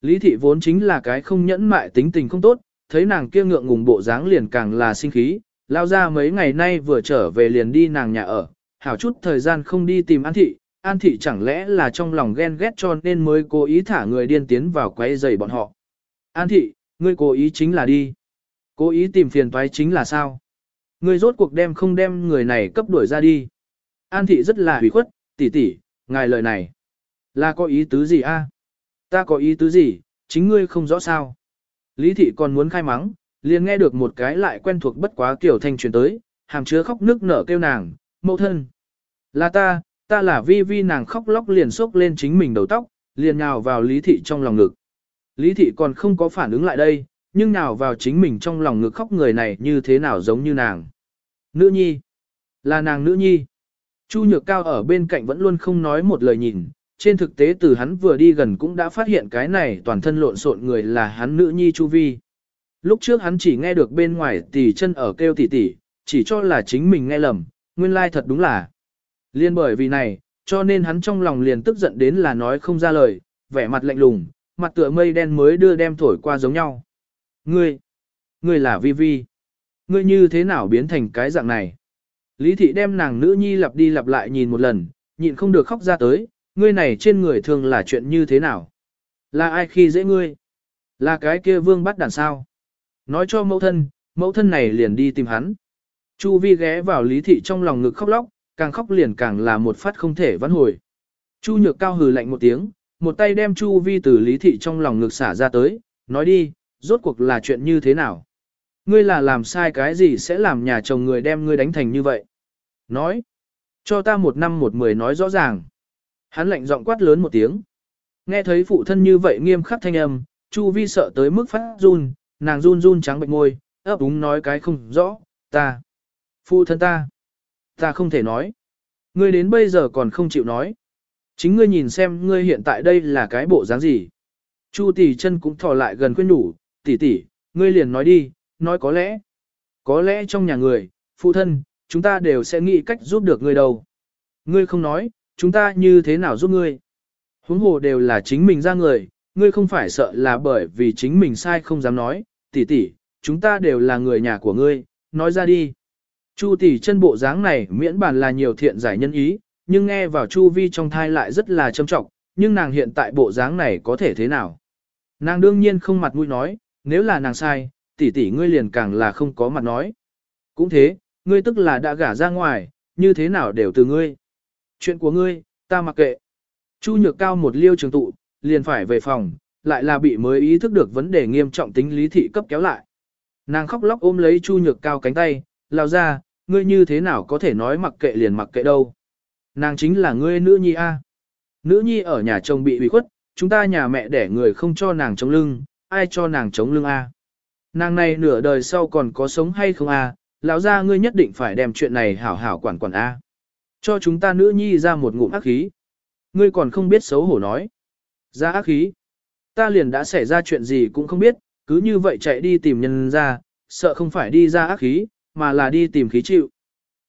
Lý thị vốn chính là cái không nhẫn mại tính tình không tốt, thấy nàng kia ngượng ngùng bộ dáng liền càng là sinh khí, lao ra mấy ngày nay vừa trở về liền đi nàng nhà ở, hảo chút thời gian không đi tìm An thị, An thị chẳng lẽ là trong lòng ghen ghét cho nên mới cố ý thả người điên tiến vào quấy rầy bọn họ. An thị, ngươi cố ý chính là đi. Cố ý tìm phiền toái chính là sao? Ngươi rốt cuộc đem không đem người này cấp đuổi ra đi. An thị rất là hủy khuất, tỷ tỷ, ngài lời này. Là có ý tứ gì a? Ta có ý tứ gì, chính ngươi không rõ sao. Lý thị còn muốn khai mắng, liền nghe được một cái lại quen thuộc bất quá kiểu thanh truyền tới, hàm chứa khóc nước nở kêu nàng, mẫu thân. Là ta, ta là vi vi nàng khóc lóc liền xốc lên chính mình đầu tóc, liền nhào vào lý thị trong lòng ngực. Lý thị còn không có phản ứng lại đây, nhưng nhào vào chính mình trong lòng ngực khóc người này như thế nào giống như nàng. Nữ nhi. Là nàng nữ nhi. Chu nhược cao ở bên cạnh vẫn luôn không nói một lời nhìn, trên thực tế từ hắn vừa đi gần cũng đã phát hiện cái này toàn thân lộn xộn người là hắn nữ nhi Chu Vi. Lúc trước hắn chỉ nghe được bên ngoài tỷ chân ở kêu tỷ tỷ, chỉ cho là chính mình nghe lầm, nguyên lai thật đúng là. Liên bởi vì này, cho nên hắn trong lòng liền tức giận đến là nói không ra lời, vẻ mặt lạnh lùng, mặt tựa mây đen mới đưa đem thổi qua giống nhau. Ngươi, ngươi là Vi Vi. Ngươi như thế nào biến thành cái dạng này? Lý thị đem nàng nữ nhi lặp đi lặp lại nhìn một lần, nhịn không được khóc ra tới, ngươi này trên người thường là chuyện như thế nào? Là ai khi dễ ngươi? Là cái kia vương bắt đàn sao? Nói cho mẫu thân, mẫu thân này liền đi tìm hắn. Chu vi ghé vào lý thị trong lòng ngực khóc lóc, càng khóc liền càng là một phát không thể vãn hồi. Chu nhược cao hừ lạnh một tiếng, một tay đem chu vi từ lý thị trong lòng ngực xả ra tới, nói đi, rốt cuộc là chuyện như thế nào? Ngươi là làm sai cái gì sẽ làm nhà chồng người đem ngươi đánh thành như vậy? Nói, cho ta một năm một mười nói rõ ràng. Hắn lạnh giọng quát lớn một tiếng. Nghe thấy phụ thân như vậy nghiêm khắc thanh âm, Chu Vi sợ tới mức phát run, nàng run run trắng bệnh môi, ấp úng nói cái không rõ, ta, phụ thân ta, ta không thể nói. Ngươi đến bây giờ còn không chịu nói. Chính ngươi nhìn xem ngươi hiện tại đây là cái bộ dáng gì. Chu tỷ chân cũng thò lại gần khuyên nhủ, tỷ tỷ, ngươi liền nói đi, nói có lẽ. Có lẽ trong nhà người, phụ thân, chúng ta đều sẽ nghĩ cách giúp được ngươi đâu. Ngươi không nói, chúng ta như thế nào giúp ngươi? Huống hồ đều là chính mình ra người, ngươi không phải sợ là bởi vì chính mình sai không dám nói, tỷ tỷ, chúng ta đều là người nhà của ngươi, nói ra đi. Chu tỷ chân bộ dáng này miễn bàn là nhiều thiện giải nhân ý, nhưng nghe vào chu vi trong thai lại rất là trâm trọng, nhưng nàng hiện tại bộ dáng này có thể thế nào? Nàng đương nhiên không mặt mũi nói, nếu là nàng sai, tỷ tỷ ngươi liền càng là không có mặt nói. Cũng thế, ngươi tức là đã gả ra ngoài, như thế nào đều từ ngươi. Chuyện của ngươi, ta mặc kệ. Chu nhược cao một liêu trường tụ, liền phải về phòng, lại là bị mới ý thức được vấn đề nghiêm trọng tính lý thị cấp kéo lại. Nàng khóc lóc ôm lấy chu nhược cao cánh tay, lao ra, ngươi như thế nào có thể nói mặc kệ liền mặc kệ đâu. Nàng chính là ngươi nữ nhi A. Nữ nhi ở nhà chồng bị ủy khuất, chúng ta nhà mẹ đẻ người không cho nàng chống lưng, ai cho nàng chống lưng A. Nàng này nửa đời sau còn có sống hay không A, lão gia ngươi nhất định phải đem chuyện này hảo hảo quản quản A. Cho chúng ta nữ nhi ra một ngụm ác khí. Ngươi còn không biết xấu hổ nói. Ra ác khí. Ta liền đã xảy ra chuyện gì cũng không biết, cứ như vậy chạy đi tìm nhân ra, sợ không phải đi ra ác khí, mà là đi tìm khí chịu.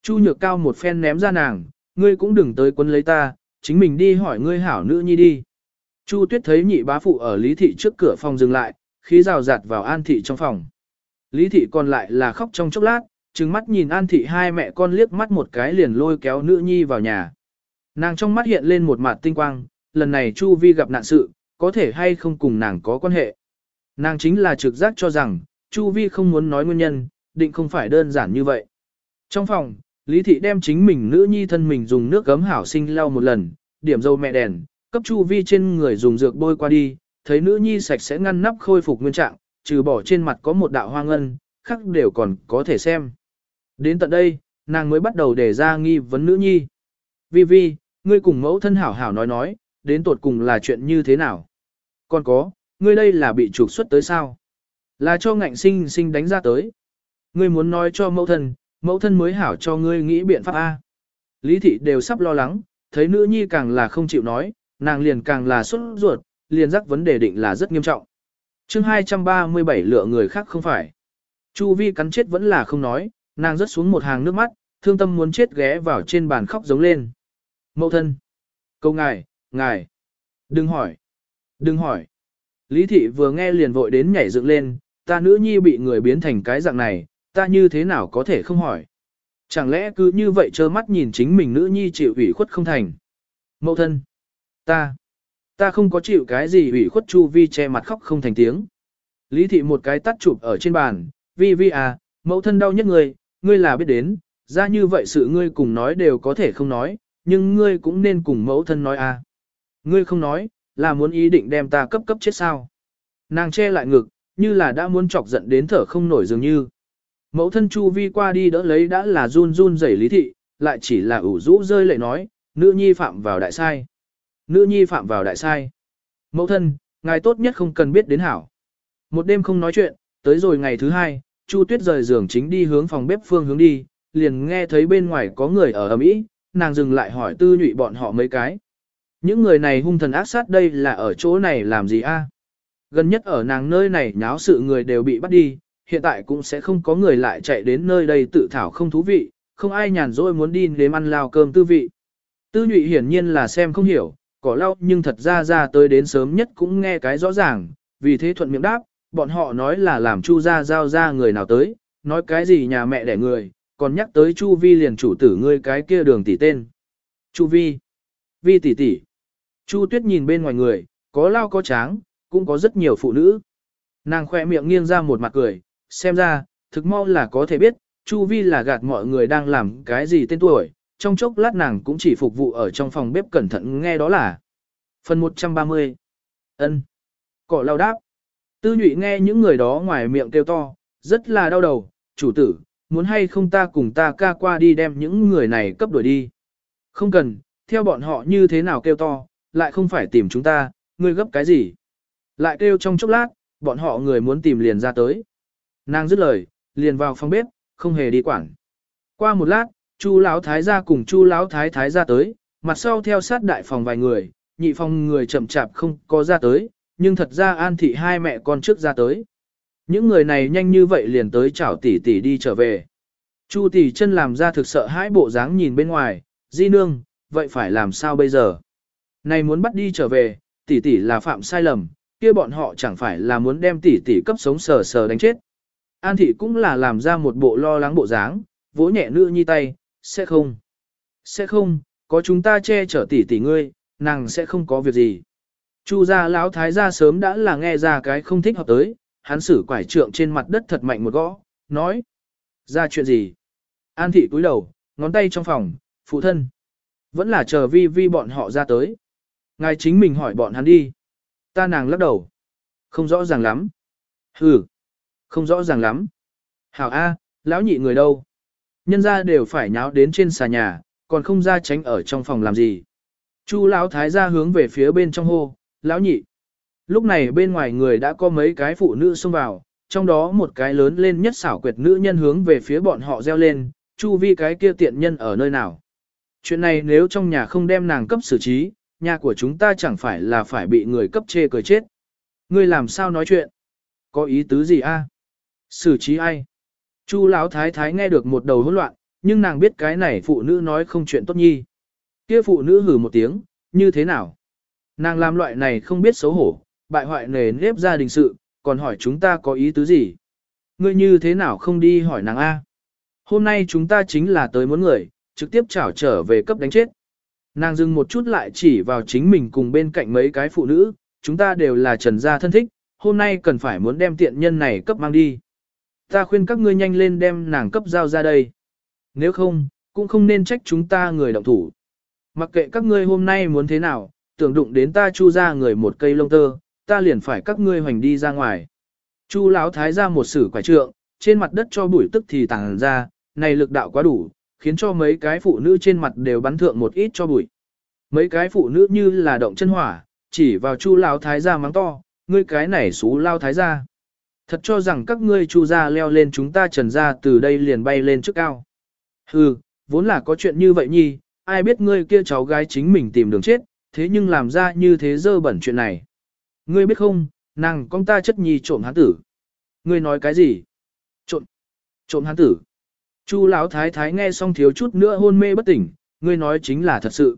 Chu nhược cao một phen ném ra nàng, ngươi cũng đừng tới quân lấy ta, chính mình đi hỏi ngươi hảo nữ nhi đi. Chu tuyết thấy nhị bá phụ ở lý thị trước cửa phòng dừng lại, khí rào rạt vào an thị trong phòng. Lý thị còn lại là khóc trong chốc lát, trừng mắt nhìn An Thị hai mẹ con liếc mắt một cái liền lôi kéo nữ nhi vào nhà. Nàng trong mắt hiện lên một mặt tinh quang, lần này Chu Vi gặp nạn sự, có thể hay không cùng nàng có quan hệ. Nàng chính là trực giác cho rằng, Chu Vi không muốn nói nguyên nhân, định không phải đơn giản như vậy. Trong phòng, Lý Thị đem chính mình nữ nhi thân mình dùng nước gấm hảo sinh lau một lần, điểm dầu mẹ đèn, cấp Chu Vi trên người dùng dược bôi qua đi, thấy nữ nhi sạch sẽ ngăn nắp khôi phục nguyên trạng, trừ bỏ trên mặt có một đạo hoa ngân, khác đều còn có thể xem. Đến tận đây, nàng mới bắt đầu đề ra nghi vấn nữ nhi. Vi Vi, ngươi cùng mẫu thân hảo hảo nói nói, đến tột cùng là chuyện như thế nào? Còn có, ngươi đây là bị trục xuất tới sao? Là cho ngạnh sinh sinh đánh ra tới. Ngươi muốn nói cho mẫu thân, mẫu thân mới hảo cho ngươi nghĩ biện pháp A. Lý thị đều sắp lo lắng, thấy nữ nhi càng là không chịu nói, nàng liền càng là xuất ruột, liền rắc vấn đề định là rất nghiêm trọng. chương 237 lựa người khác không phải. Chu vi cắn chết vẫn là không nói, nàng rớt xuống một hàng nước mắt, thương tâm muốn chết ghé vào trên bàn khóc giống lên. Mậu thân. Câu ngài, ngài. Đừng hỏi. Đừng hỏi. Lý thị vừa nghe liền vội đến nhảy dựng lên, ta nữ nhi bị người biến thành cái dạng này, ta như thế nào có thể không hỏi. Chẳng lẽ cứ như vậy trơ mắt nhìn chính mình nữ nhi chịu ủy khuất không thành. Mậu thân. Ta. Ta không có chịu cái gì ủy khuất chu vi che mặt khóc không thành tiếng. Lý thị một cái tắt chụp ở trên bàn, vi vi à, mẫu thân đau nhất người, ngươi là biết đến, ra như vậy sự ngươi cùng nói đều có thể không nói, nhưng ngươi cũng nên cùng mẫu thân nói à. Ngươi không nói, là muốn ý định đem ta cấp cấp chết sao. Nàng che lại ngực, như là đã muốn chọc giận đến thở không nổi dường như. Mẫu thân Chu Vi qua đi đỡ lấy đã là run run rẩy lý thị, lại chỉ là ủ rũ rơi lệ nói, nữ nhi phạm vào đại sai. Nữ nhi phạm vào đại sai. Mẫu thân, ngài tốt nhất không cần biết đến hảo. Một đêm không nói chuyện, tới rồi ngày thứ hai, Chu Tuyết rời giường chính đi hướng phòng bếp phương hướng đi, liền nghe thấy bên ngoài có người ở ầm ĩ, nàng dừng lại hỏi tư nhụy bọn họ mấy cái. Những người này hung thần ác sát đây là ở chỗ này làm gì a? Gần nhất ở nàng nơi này nháo sự người đều bị bắt đi, hiện tại cũng sẽ không có người lại chạy đến nơi đây tự thảo không thú vị, không ai nhàn rỗi muốn đi nếm ăn lao cơm tư vị. Tư nhụy hiển nhiên là xem không hiểu, cỏ lau nhưng thật ra ra tới đến sớm nhất cũng nghe cái rõ ràng, vì thế thuận miệng đáp, bọn họ nói là làm chu gia giao ra người nào tới, nói cái gì nhà mẹ đẻ người, còn nhắc tới chu vi liền chủ tử ngươi cái kia đường tỷ tên. Chu vi, vi tỷ tỷ. Chu tuyết nhìn bên ngoài người, có lao có tráng, cũng có rất nhiều phụ nữ. Nàng khoe miệng nghiêng ra một mặt cười, xem ra, thực mau là có thể biết, Chu Vi là gạt mọi người đang làm cái gì tên tuổi, trong chốc lát nàng cũng chỉ phục vụ ở trong phòng bếp cẩn thận nghe đó là. Phần 130 ân Cỏ lao đáp. Tư nhụy nghe những người đó ngoài miệng kêu to, rất là đau đầu, chủ tử, muốn hay không ta cùng ta ca qua đi đem những người này cấp đuổi đi. Không cần, theo bọn họ như thế nào kêu to, lại không phải tìm chúng ta, ngươi gấp cái gì. Lại kêu trong chốc lát, bọn họ người muốn tìm liền ra tới. Nàng dứt lời, liền vào phòng bếp, không hề đi quản. Qua một lát, Chu lão thái gia cùng Chu lão thái thái ra tới, mặt sau theo sát đại phòng vài người, nhị phòng người chậm chạp không có ra tới, nhưng thật ra An thị hai mẹ con trước ra tới. Những người này nhanh như vậy liền tới chào tỷ tỷ đi trở về. Chu tỷ chân làm ra thực sợ hãi bộ dáng nhìn bên ngoài, di nương, vậy phải làm sao bây giờ? Này muốn bắt đi trở về, tỷ tỷ là phạm sai lầm, kia bọn họ chẳng phải là muốn đem tỷ tỷ cấp sống sờ sờ đánh chết. An thị cũng là làm ra một bộ lo lắng bộ dáng, vỗ nhẹ nữ nhi tay, sẽ không. Sẽ không, có chúng ta che chở tỷ tỷ ngươi, nàng sẽ không có việc gì. Chu gia lão thái gia sớm đã là nghe ra cái không thích hợp tới, hắn xử quải trượng trên mặt đất thật mạnh một gõ, nói. Ra chuyện gì? An thị cúi đầu, ngón tay trong phòng, phụ thân. Vẫn là chờ vi vi bọn họ ra tới. Ngài chính mình hỏi bọn hắn đi. Ta nàng lắc đầu. Không rõ ràng lắm. Ừ. Không rõ ràng lắm. Hảo A, lão nhị người đâu? Nhân ra đều phải nháo đến trên xà nhà, còn không ra tránh ở trong phòng làm gì. Chu lão thái gia hướng về phía bên trong hô, lão nhị. Lúc này bên ngoài người đã có mấy cái phụ nữ xông vào, trong đó một cái lớn lên nhất xảo quyệt nữ nhân hướng về phía bọn họ reo lên, chu vi cái kia tiện nhân ở nơi nào. Chuyện này nếu trong nhà không đem nàng cấp xử trí, nhà của chúng ta chẳng phải là phải bị người cấp chê cười chết. Ngươi làm sao nói chuyện? Có ý tứ gì a? Xử trí ai? Chu Lão thái thái nghe được một đầu hỗn loạn, nhưng nàng biết cái này phụ nữ nói không chuyện tốt nhi. Kia phụ nữ hử một tiếng, như thế nào? Nàng làm loại này không biết xấu hổ, bại hoại nề nếp gia đình sự, còn hỏi chúng ta có ý tứ gì? Ngươi như thế nào không đi hỏi nàng A? Hôm nay chúng ta chính là tới muốn người, trực tiếp trảo trở về cấp đánh chết. Nàng dừng một chút lại chỉ vào chính mình cùng bên cạnh mấy cái phụ nữ, chúng ta đều là trần gia thân thích, hôm nay cần phải muốn đem tiện nhân này cấp mang đi. Ta khuyên các ngươi nhanh lên đem nàng cấp giao ra đây. Nếu không, cũng không nên trách chúng ta người động thủ. Mặc kệ các ngươi hôm nay muốn thế nào, tưởng đụng đến ta chu ra người một cây lông tơ, ta liền phải các ngươi hoành đi ra ngoài. Chu lão thái ra một sử quả trượng, trên mặt đất cho bụi tức thì tàng ra, này lực đạo quá đủ, khiến cho mấy cái phụ nữ trên mặt đều bắn thượng một ít cho bụi. Mấy cái phụ nữ như là động chân hỏa, chỉ vào chu lão thái gia mắng to, ngươi cái này xú lao thái gia. Thật cho rằng các ngươi chu ra leo lên chúng ta trần ra từ đây liền bay lên trước cao. Hừ, vốn là có chuyện như vậy nhi, ai biết ngươi kia cháu gái chính mình tìm đường chết, thế nhưng làm ra như thế dơ bẩn chuyện này. Ngươi biết không, nàng con ta chất nhi trộm hán tử. Ngươi nói cái gì? Trộm, trộm hán tử. Chu lão thái thái nghe xong thiếu chút nữa hôn mê bất tỉnh, ngươi nói chính là thật sự.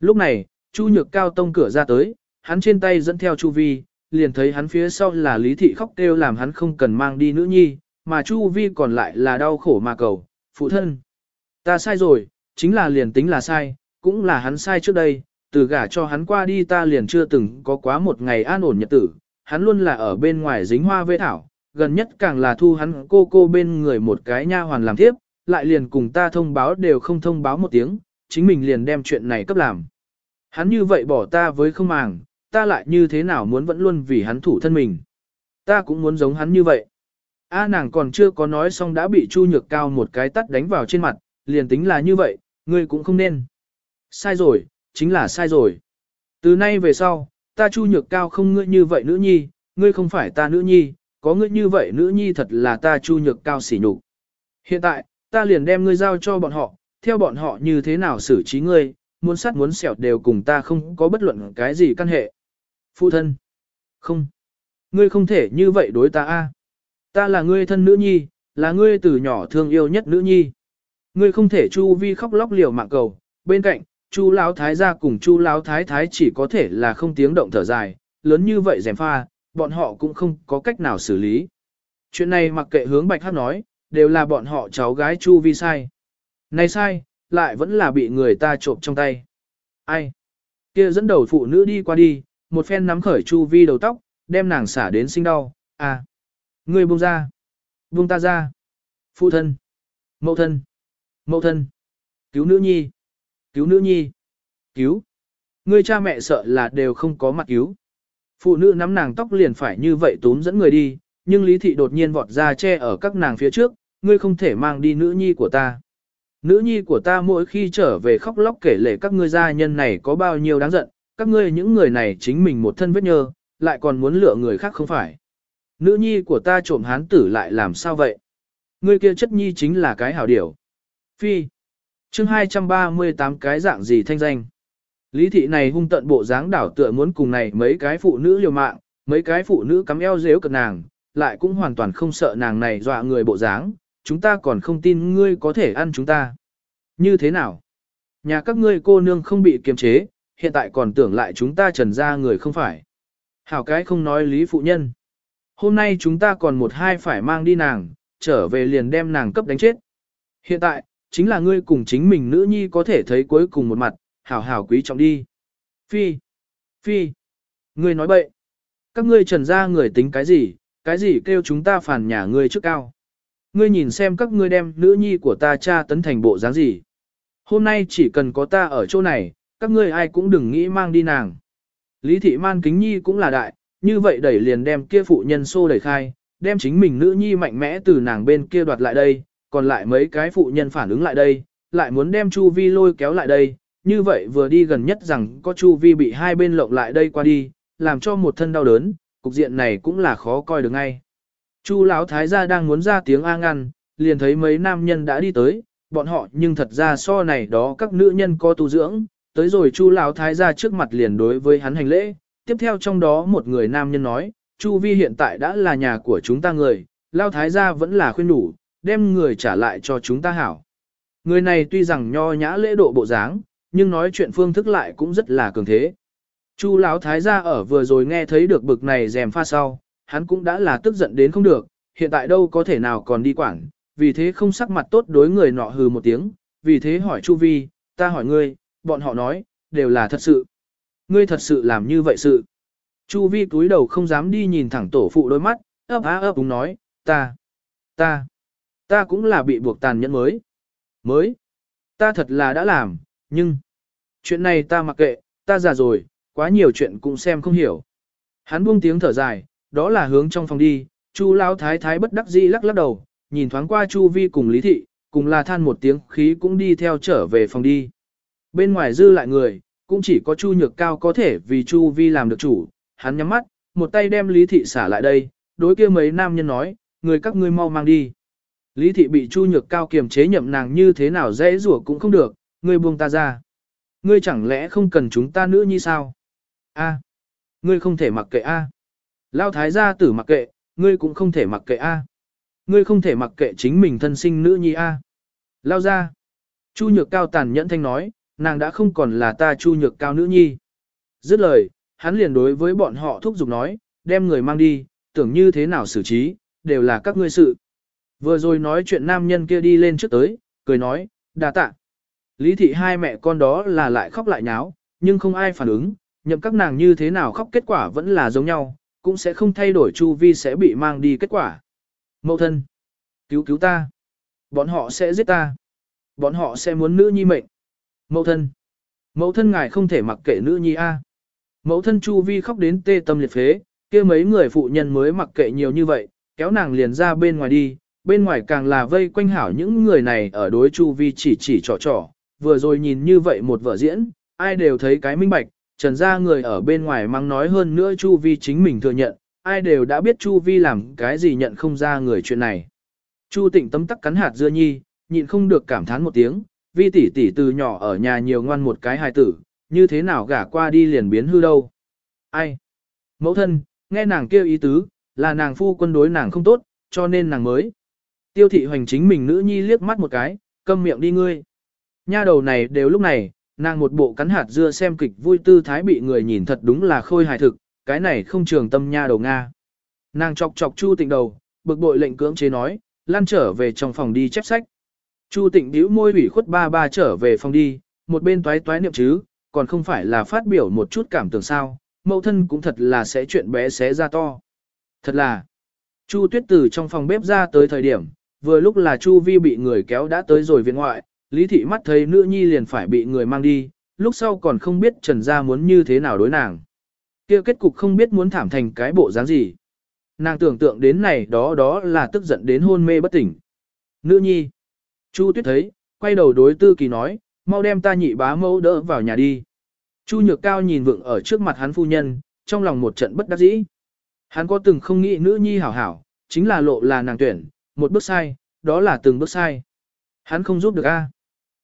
Lúc này, Chu Nhược Cao tông cửa ra tới, hắn trên tay dẫn theo Chu Vi, liền thấy hắn phía sau là Lý Thị khóc kêu làm hắn không cần mang đi nữ nhi, mà Chu Vi còn lại là đau khổ mà cầu, phụ thân. Ta sai rồi, chính là liền tính là sai, cũng là hắn sai trước đây, từ gả cho hắn qua đi ta liền chưa từng có quá một ngày an ổn nhật tử, hắn luôn là ở bên ngoài dính hoa vê thảo, gần nhất càng là thu hắn cô cô bên người một cái nha hoàn làm tiếp, lại liền cùng ta thông báo đều không thông báo một tiếng, chính mình liền đem chuyện này cấp làm. Hắn như vậy bỏ ta với không màng, ta lại như thế nào muốn vẫn luôn vì hắn thủ thân mình. Ta cũng muốn giống hắn như vậy. A à, nàng còn chưa có nói xong đã bị Chu Nhược Cao một cái tắt đánh vào trên mặt, liền tính là như vậy, ngươi cũng không nên. Sai rồi, chính là sai rồi. Từ nay về sau, ta Chu Nhược Cao không ngươi như vậy nữ nhi, ngươi không phải ta nữ nhi, có ngươi như vậy nữ nhi thật là ta Chu Nhược Cao xỉ nhục. Hiện tại, ta liền đem ngươi giao cho bọn họ, theo bọn họ như thế nào xử trí ngươi, muốn sát muốn sẹo đều cùng ta không có bất luận cái gì căn hệ. Phụ thân. Không. Ngươi không thể như vậy đối ta a. Ta là ngươi thân nữ nhi, là ngươi từ nhỏ thương yêu nhất nữ nhi. Ngươi không thể chu vi khóc lóc liều mạng cầu, bên cạnh, chu lão thái gia cùng chu lão thái thái chỉ có thể là không tiếng động thở dài, lớn như vậy dèm pha, bọn họ cũng không có cách nào xử lý. Chuyện này mặc kệ hướng bạch hát nói, đều là bọn họ cháu gái chu vi sai. Này sai, lại vẫn là bị người ta trộm trong tay. Ai? Kia dẫn đầu phụ nữ đi qua đi, một phen nắm khởi chu vi đầu tóc, đem nàng xả đến sinh đau. À! người buông ra! Buông ta ra! Phụ thân! Mậu thân! Mậu thân! Cứu nữ nhi! Cứu nữ nhi! Cứu! Ngươi cha mẹ sợ là đều không có mặt cứu. Phụ nữ nắm nàng tóc liền phải như vậy túm dẫn người đi, nhưng Lý Thị đột nhiên vọt ra che ở các nàng phía trước, ngươi không thể mang đi nữ nhi của ta. Nữ nhi của ta mỗi khi trở về khóc lóc kể lể các ngươi gia nhân này có bao nhiêu đáng giận, các ngươi những người này chính mình một thân vết nhơ, lại còn muốn lựa người khác không phải. Nữ nhi của ta trộm hán tử lại làm sao vậy? Ngươi kia chất nhi chính là cái hảo điểu. Phi chương 238 cái dạng gì thanh danh. Lý thị này hung tận bộ dáng đảo tựa muốn cùng này mấy cái phụ nữ liều mạng, mấy cái phụ nữ cắm eo dếu cực nàng, lại cũng hoàn toàn không sợ nàng này dọa người bộ dáng, chúng ta còn không tin ngươi có thể ăn chúng ta. Như thế nào? Nhà các ngươi cô nương không bị kiềm chế, hiện tại còn tưởng lại chúng ta trần ra người không phải. Hảo cái không nói lý phụ nhân. Hôm nay chúng ta còn một hai phải mang đi nàng, trở về liền đem nàng cấp đánh chết. Hiện tại, chính là ngươi cùng chính mình nữ nhi có thể thấy cuối cùng một mặt, hảo hảo quý trọng đi. Phi, phi, ngươi nói bậy. Các ngươi trần ra người tính cái gì, cái gì kêu chúng ta phản nhà ngươi trước cao. Ngươi nhìn xem các ngươi đem nữ nhi của ta cha tấn thành bộ dáng gì. Hôm nay chỉ cần có ta ở chỗ này, các ngươi ai cũng đừng nghĩ mang đi nàng. Lý thị man kính nhi cũng là đại, như vậy đẩy liền đem kia phụ nhân xô đẩy khai, đem chính mình nữ nhi mạnh mẽ từ nàng bên kia đoạt lại đây, còn lại mấy cái phụ nhân phản ứng lại đây, lại muốn đem Chu Vi lôi kéo lại đây, như vậy vừa đi gần nhất rằng có Chu Vi bị hai bên lộng lại đây qua đi, làm cho một thân đau đớn, cục diện này cũng là khó coi được ngay. Chu lão thái gia đang muốn ra tiếng a ngăn, liền thấy mấy nam nhân đã đi tới, bọn họ nhưng thật ra so này đó các nữ nhân có tu dưỡng, tới rồi Chu lão thái gia trước mặt liền đối với hắn hành lễ, tiếp theo trong đó một người nam nhân nói, Chu vi hiện tại đã là nhà của chúng ta người, lão thái gia vẫn là khuyên đủ, đem người trả lại cho chúng ta hảo. Người này tuy rằng nho nhã lễ độ bộ dáng, nhưng nói chuyện phương thức lại cũng rất là cường thế. Chu lão thái gia ở vừa rồi nghe thấy được bực này rèm pha sau, hắn cũng đã là tức giận đến không được, hiện tại đâu có thể nào còn đi quản, vì thế không sắc mặt tốt đối người nọ hừ một tiếng, vì thế hỏi Chu Vi, ta hỏi ngươi, bọn họ nói, đều là thật sự. Ngươi thật sự làm như vậy sự. Chu Vi cúi đầu không dám đi nhìn thẳng tổ phụ đôi mắt, ấp á ấp đúng nói, ta, ta, ta cũng là bị buộc tàn nhẫn mới. Mới, ta thật là đã làm, nhưng, chuyện này ta mặc kệ, ta già rồi, quá nhiều chuyện cũng xem không hiểu. Hắn buông tiếng thở dài, đó là hướng trong phòng đi, Chu lão thái thái bất đắc dĩ lắc lắc đầu, nhìn thoáng qua Chu Vi cùng Lý thị, cùng là than một tiếng khí cũng đi theo trở về phòng đi. Bên ngoài dư lại người, cũng chỉ có Chu Nhược Cao có thể vì Chu Vi làm được chủ, hắn nhắm mắt, một tay đem Lý thị xả lại đây, đối kia mấy nam nhân nói, người các ngươi mau mang đi. Lý thị bị Chu Nhược Cao kiềm chế nhậm nàng như thế nào dễ rủa cũng không được, ngươi buông ta ra. Ngươi chẳng lẽ không cần chúng ta nữa như sao? A, ngươi không thể mặc kệ a. Lao thái gia tử mặc kệ, ngươi cũng không thể mặc kệ a. Ngươi không thể mặc kệ chính mình thân sinh nữ nhi a. Lao ra. Chu Nhược Cao tàn nhẫn thanh nói, nàng đã không còn là ta Chu Nhược Cao nữ nhi. Dứt lời, hắn liền đối với bọn họ thúc giục nói, đem người mang đi, tưởng như thế nào xử trí, đều là các ngươi sự. Vừa rồi nói chuyện nam nhân kia đi lên trước tới, cười nói, đà tạ. Lý thị hai mẹ con đó là lại khóc lại nháo, nhưng không ai phản ứng, nhậm các nàng như thế nào khóc kết quả vẫn là giống nhau, cũng sẽ không thay đổi chu vi sẽ bị mang đi kết quả. Mậu thân, cứu cứu ta. Bọn họ sẽ giết ta. Bọn họ sẽ muốn nữ nhi mệnh. Mậu thân, mẫu thân ngài không thể mặc kệ nữ nhi a. Mẫu thân chu vi khóc đến tê tâm liệt phế, kia mấy người phụ nhân mới mặc kệ nhiều như vậy, kéo nàng liền ra bên ngoài đi, bên ngoài càng là vây quanh hảo những người này ở đối chu vi chỉ chỉ trò trò, vừa rồi nhìn như vậy một vở diễn, ai đều thấy cái minh bạch, trần ra người ở bên ngoài mang nói hơn nữa chu vi chính mình thừa nhận, ai đều đã biết chu vi làm cái gì nhận không ra người chuyện này. Chu tịnh tấm tắc cắn hạt dưa nhi, nhịn không được cảm thán một tiếng, vi tỷ tỷ từ nhỏ ở nhà nhiều ngoan một cái hài tử, như thế nào gả qua đi liền biến hư đâu. Ai? Mẫu thân, nghe nàng kêu ý tứ, là nàng phu quân đối nàng không tốt, cho nên nàng mới. Tiêu thị hoành chính mình nữ nhi liếc mắt một cái, câm miệng đi ngươi. Nha đầu này đều lúc này, nàng một bộ cắn hạt dưa xem kịch vui tư thái bị người nhìn thật đúng là khôi hài thực, cái này không trường tâm nha đầu Nga. Nàng chọc chọc Chu Tịnh đầu, bực bội lệnh cưỡng chế nói, Lan trở về trong phòng đi chép sách. Chu Tịnh bĩu môi ủy khuất ba ba trở về phòng đi, một bên toái toái niệm chứ, còn không phải là phát biểu một chút cảm tưởng sao, mẫu thân cũng thật là sẽ chuyện bé xé ra to. Thật là, Chu Tuyết từ trong phòng bếp ra tới thời điểm, vừa lúc là Chu Vi bị người kéo đã tới rồi viện ngoại, Lý Thị mắt thấy nữ nhi liền phải bị người mang đi, lúc sau còn không biết Trần Gia muốn như thế nào đối nàng. kia kết cục không biết muốn thảm thành cái bộ dáng gì. Nàng tưởng tượng đến này đó đó là tức giận đến hôn mê bất tỉnh. Nữ nhi. Chu Tuyết thấy, quay đầu đối Tư Kỳ nói, mau đem ta nhị bá mẫu đỡ vào nhà đi. Chu Nhược Cao nhìn vượng ở trước mặt hắn phu nhân, trong lòng một trận bất đắc dĩ. Hắn có từng không nghĩ nữ nhi hảo hảo, chính là lộ là nàng tuyển, một bước sai, đó là từng bước sai. Hắn không giúp được a.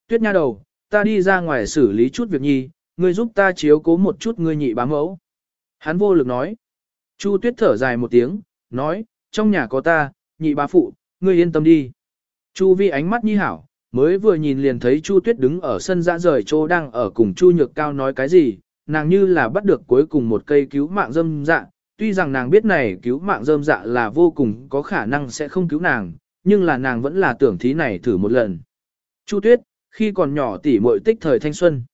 Tuyết nha đầu, ta đi ra ngoài xử lý chút việc nhi, ngươi giúp ta chiếu cố một chút ngươi nhị bá mẫu. Hắn vô lực nói. Chu tuyết thở dài một tiếng, nói, trong nhà có ta, nhị bá phụ, ngươi yên tâm đi. Chu vi ánh mắt nhi hảo, mới vừa nhìn liền thấy Chu tuyết đứng ở sân ra rời chỗ đang ở cùng Chu nhược cao nói cái gì, nàng như là bắt được cuối cùng một cây cứu mạng dâm dạ, tuy rằng nàng biết này cứu mạng rơm dạ là vô cùng có khả năng sẽ không cứu nàng, nhưng là nàng vẫn là tưởng thí này thử một lần. Chu tuyết, khi còn nhỏ tỷ muội tích thời thanh xuân.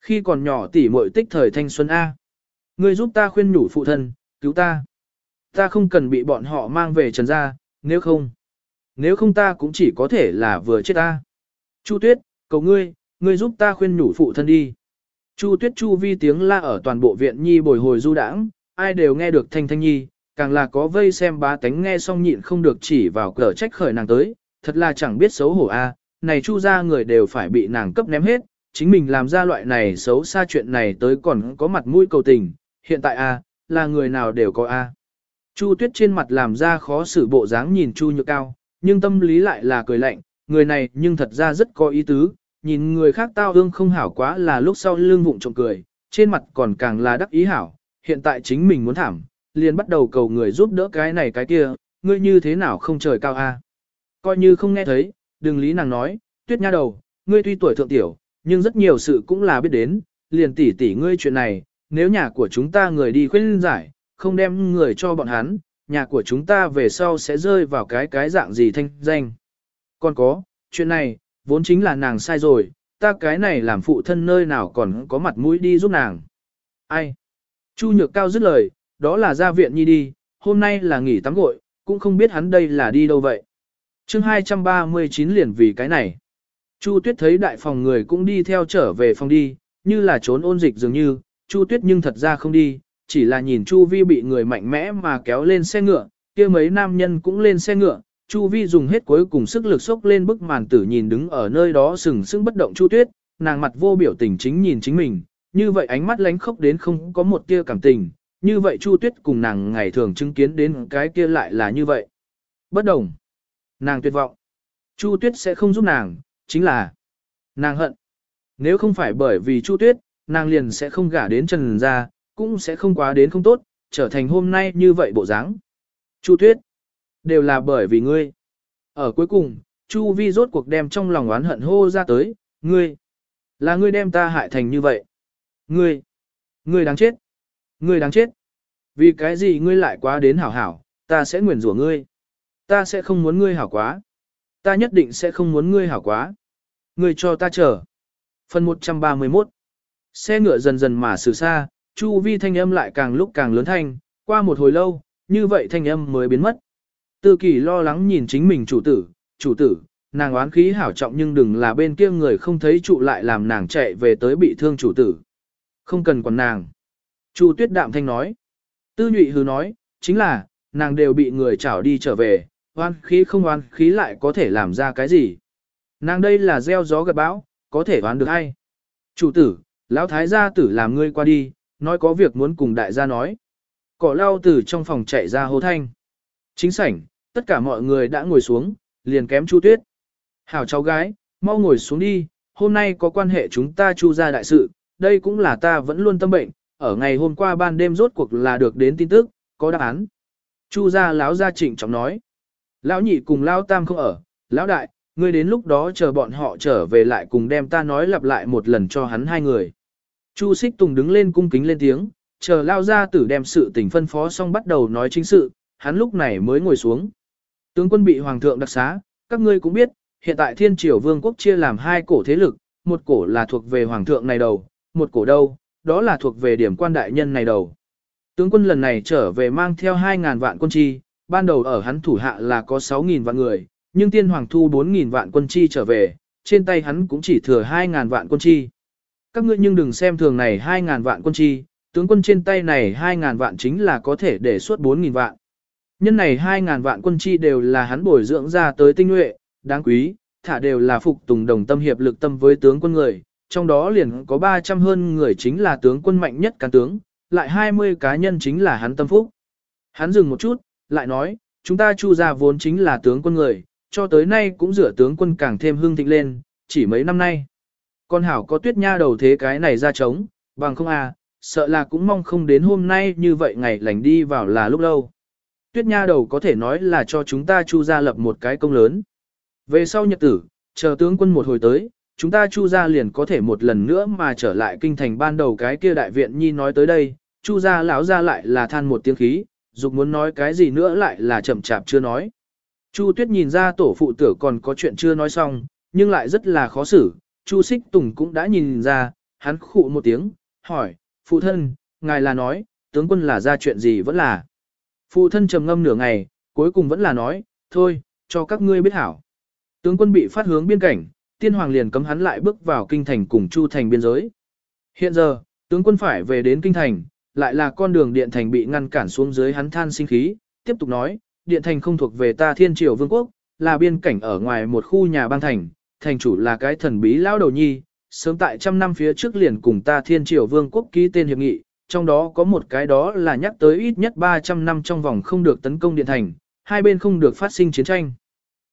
Khi còn nhỏ tỷ muội tích thời thanh xuân A. Ngươi giúp ta khuyên nhủ phụ thân, cứu ta. Ta không cần bị bọn họ mang về trần gia, nếu không. Nếu không ta cũng chỉ có thể là vừa chết ta. Chu tuyết, cầu ngươi, ngươi giúp ta khuyên nhủ phụ thân đi. Chu tuyết chu vi tiếng la ở toàn bộ viện nhi bồi hồi du đãng, ai đều nghe được thanh thanh nhi, càng là có vây xem bá tánh nghe xong nhịn không được chỉ vào cờ trách khởi nàng tới, thật là chẳng biết xấu hổ a, này chu ra người đều phải bị nàng cấp ném hết, chính mình làm ra loại này xấu xa chuyện này tới còn có mặt mũi cầu tình, hiện tại a, là người nào đều có a. Chu Tuyết trên mặt làm ra khó xử bộ dáng nhìn Chu Nhược Cao, nhưng tâm lý lại là cười lạnh, người này nhưng thật ra rất có ý tứ, nhìn người khác tao ương không hảo quá là lúc sau lương vụng trộm cười, trên mặt còn càng là đắc ý hảo, hiện tại chính mình muốn thảm, liền bắt đầu cầu người giúp đỡ cái này cái kia, ngươi như thế nào không trời cao a? Coi như không nghe thấy, đừng lý nàng nói, tuyết nha đầu, ngươi tuy tuổi thượng tiểu, nhưng rất nhiều sự cũng là biết đến, liền tỉ tỉ ngươi chuyện này, nếu nhà của chúng ta người đi khuyên giải, không đem người cho bọn hắn, nhà của chúng ta về sau sẽ rơi vào cái cái dạng gì thanh danh. Còn có, chuyện này, vốn chính là nàng sai rồi, ta cái này làm phụ thân nơi nào còn có mặt mũi đi giúp nàng. Ai? Chu Nhược Cao dứt lời, đó là ra viện nhi đi, hôm nay là nghỉ tắm gội, cũng không biết hắn đây là đi đâu vậy. chương 239 liền vì cái này. Chu Tuyết thấy đại phòng người cũng đi theo trở về phòng đi, như là trốn ôn dịch dường như, Chu Tuyết nhưng thật ra không đi, chỉ là nhìn Chu Vi bị người mạnh mẽ mà kéo lên xe ngựa, kia mấy nam nhân cũng lên xe ngựa, Chu Vi dùng hết cuối cùng sức lực sốc lên bức màn tử nhìn đứng ở nơi đó sừng sững bất động Chu Tuyết, nàng mặt vô biểu tình chính nhìn chính mình, như vậy ánh mắt lánh khóc đến không có một tia cảm tình, như vậy Chu Tuyết cùng nàng ngày thường chứng kiến đến cái kia lại là như vậy. Bất đồng. Nàng tuyệt vọng. Chu Tuyết sẽ không giúp nàng, chính là nàng hận. Nếu không phải bởi vì Chu Tuyết, nàng liền sẽ không gả đến Trần gia, cũng sẽ không quá đến không tốt, trở thành hôm nay như vậy bộ dáng. Chu Tuyết, đều là bởi vì ngươi. Ở cuối cùng, Chu Vi rốt cuộc đem trong lòng oán hận hô ra tới, ngươi, là ngươi đem ta hại thành như vậy. Ngươi, ngươi đáng chết, ngươi đáng chết. Vì cái gì ngươi lại quá đến hảo hảo, ta sẽ nguyền rủa ngươi. Ta sẽ không muốn ngươi hảo quá. Ta nhất định sẽ không muốn ngươi hảo quá. Ngươi cho ta chờ. Phần 131 Xe ngựa dần dần mà xử xa, chu vi thanh âm lại càng lúc càng lớn thanh, qua một hồi lâu, như vậy thanh âm mới biến mất. Tư kỳ lo lắng nhìn chính mình chủ tử, chủ tử, nàng oán khí hảo trọng nhưng đừng là bên kia người không thấy trụ lại làm nàng chạy về tới bị thương chủ tử. Không cần quản nàng. Chu tuyết đạm thanh nói. Tư nhụy hứ nói, chính là, nàng đều bị người chảo đi trở về, oan khí không oan khí lại có thể làm ra cái gì. Nàng đây là gieo gió gặp bão, có thể oán được hay. Chủ tử, lão thái gia tử làm ngươi qua đi, nói có việc muốn cùng đại gia nói. Cỏ lao từ trong phòng chạy ra hô thanh. Chính sảnh, tất cả mọi người đã ngồi xuống, liền kém Chu Tuyết. Hảo cháu gái, mau ngồi xuống đi, hôm nay có quan hệ chúng ta chu ra đại sự, đây cũng là ta vẫn luôn tâm bệnh, ở ngày hôm qua ban đêm rốt cuộc là được đến tin tức, có đáp án. Chu gia lão gia trịnh trọng nói. Lão nhị cùng lão tam không ở, lão đại, ngươi đến lúc đó chờ bọn họ trở về lại cùng đem ta nói lặp lại một lần cho hắn hai người. Chu xích tùng đứng lên cung kính lên tiếng, chờ lao gia tử đem sự tình phân phó xong bắt đầu nói chính sự, hắn lúc này mới ngồi xuống. Tướng quân bị hoàng thượng đặc xá, các ngươi cũng biết, hiện tại thiên triều vương quốc chia làm hai cổ thế lực, một cổ là thuộc về hoàng thượng này đầu, một cổ đâu, đó là thuộc về điểm quan đại nhân này đầu. Tướng quân lần này trở về mang theo 2.000 vạn quân chi, ban đầu ở hắn thủ hạ là có 6.000 vạn người, nhưng tiên hoàng thu 4.000 vạn quân chi trở về, trên tay hắn cũng chỉ thừa 2.000 vạn quân chi. Các ngươi nhưng đừng xem thường này 2.000 vạn quân chi, tướng quân trên tay này 2.000 vạn chính là có thể để suốt 4.000 vạn. Nhân này 2.000 vạn quân chi đều là hắn bồi dưỡng ra tới tinh nhuệ, đáng quý, thả đều là phục tùng đồng tâm hiệp lực tâm với tướng quân người, trong đó liền có 300 hơn người chính là tướng quân mạnh nhất cán tướng, lại 20 cá nhân chính là hắn tâm phúc. Hắn dừng một chút, lại nói, chúng ta chu ra vốn chính là tướng quân người, cho tới nay cũng rửa tướng quân càng thêm hương thịnh lên, chỉ mấy năm nay. Con hảo có tuyết nha đầu thế cái này ra trống, bằng không à, sợ là cũng mong không đến hôm nay như vậy ngày lành đi vào là lúc lâu. Tuyết nha đầu có thể nói là cho chúng ta chu ra lập một cái công lớn. Về sau nhật tử, chờ tướng quân một hồi tới, chúng ta chu gia liền có thể một lần nữa mà trở lại kinh thành ban đầu cái kia đại viện nhi nói tới đây, chu gia lão gia lại là than một tiếng khí, dục muốn nói cái gì nữa lại là chậm chạp chưa nói. Chu tuyết nhìn ra tổ phụ tử còn có chuyện chưa nói xong, nhưng lại rất là khó xử, chu xích tùng cũng đã nhìn ra, hắn khụ một tiếng, hỏi, phụ thân, ngài là nói, tướng quân là ra chuyện gì vẫn là. Phụ thân trầm ngâm nửa ngày, cuối cùng vẫn là nói, thôi, cho các ngươi biết hảo. Tướng quân bị phát hướng biên cảnh, tiên hoàng liền cấm hắn lại bước vào kinh thành cùng chu thành biên giới. Hiện giờ, tướng quân phải về đến kinh thành, lại là con đường điện thành bị ngăn cản xuống dưới hắn than sinh khí, tiếp tục nói, điện thành không thuộc về ta thiên triều vương quốc, là biên cảnh ở ngoài một khu nhà bang thành, thành chủ là cái thần bí lão đầu nhi, sớm tại trăm năm phía trước liền cùng ta thiên triều vương quốc ký tên hiệp nghị, trong đó có một cái đó là nhắc tới ít nhất 300 năm trong vòng không được tấn công điện thành, hai bên không được phát sinh chiến tranh.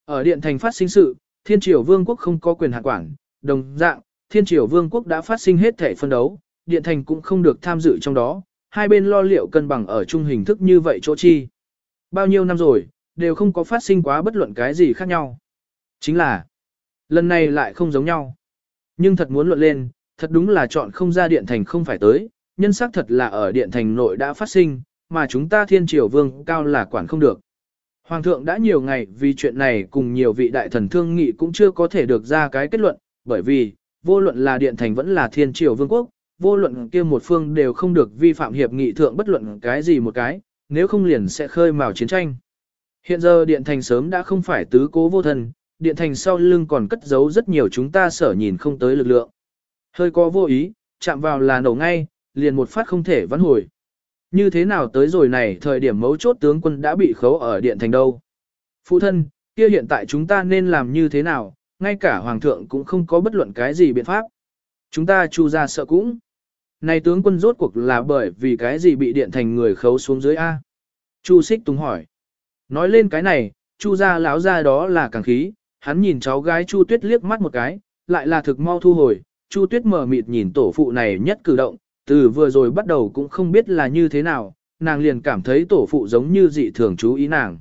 Ở điện thành phát sinh sự, thiên triều vương quốc không có quyền hạn quản, đồng dạng, thiên triều vương quốc đã phát sinh hết thể phân đấu, điện thành cũng không được tham dự trong đó, hai bên lo liệu cân bằng ở chung hình thức như vậy chỗ chi. Bao nhiêu năm rồi, đều không có phát sinh quá bất luận cái gì khác nhau. Chính là, lần này lại không giống nhau. Nhưng thật muốn luận lên, thật đúng là chọn không ra điện thành không phải tới, nhân xác thật là ở điện thành nội đã phát sinh, mà chúng ta thiên triều vương cao là quản không được. Hoàng thượng đã nhiều ngày vì chuyện này cùng nhiều vị đại thần thương nghị cũng chưa có thể được ra cái kết luận, bởi vì, vô luận là điện thành vẫn là thiên triều vương quốc, vô luận kia một phương đều không được vi phạm hiệp nghị thượng bất luận cái gì một cái, nếu không liền sẽ khơi mào chiến tranh. Hiện giờ điện thành sớm đã không phải tứ cố vô thần, điện thành sau lưng còn cất giấu rất nhiều chúng ta sở nhìn không tới lực lượng. Hơi có vô ý, chạm vào là nổ ngay, liền một phát không thể vãn hồi. Như thế nào tới rồi này thời điểm mấu chốt tướng quân đã bị khấu ở điện thành đâu. Phụ thân, kia hiện tại chúng ta nên làm như thế nào, ngay cả hoàng thượng cũng không có bất luận cái gì biện pháp. Chúng ta chu ra sợ cũng. Này tướng quân rốt cuộc là bởi vì cái gì bị điện thành người khấu xuống dưới A. Chu xích tùng hỏi. Nói lên cái này, chu gia láo gia đó là càng khí, hắn nhìn cháu gái Chu Tuyết liếc mắt một cái, lại là thực mau thu hồi, Chu Tuyết mở mịt nhìn tổ phụ này nhất cử động, từ vừa rồi bắt đầu cũng không biết là như thế nào, nàng liền cảm thấy tổ phụ giống như dị thường chú ý nàng.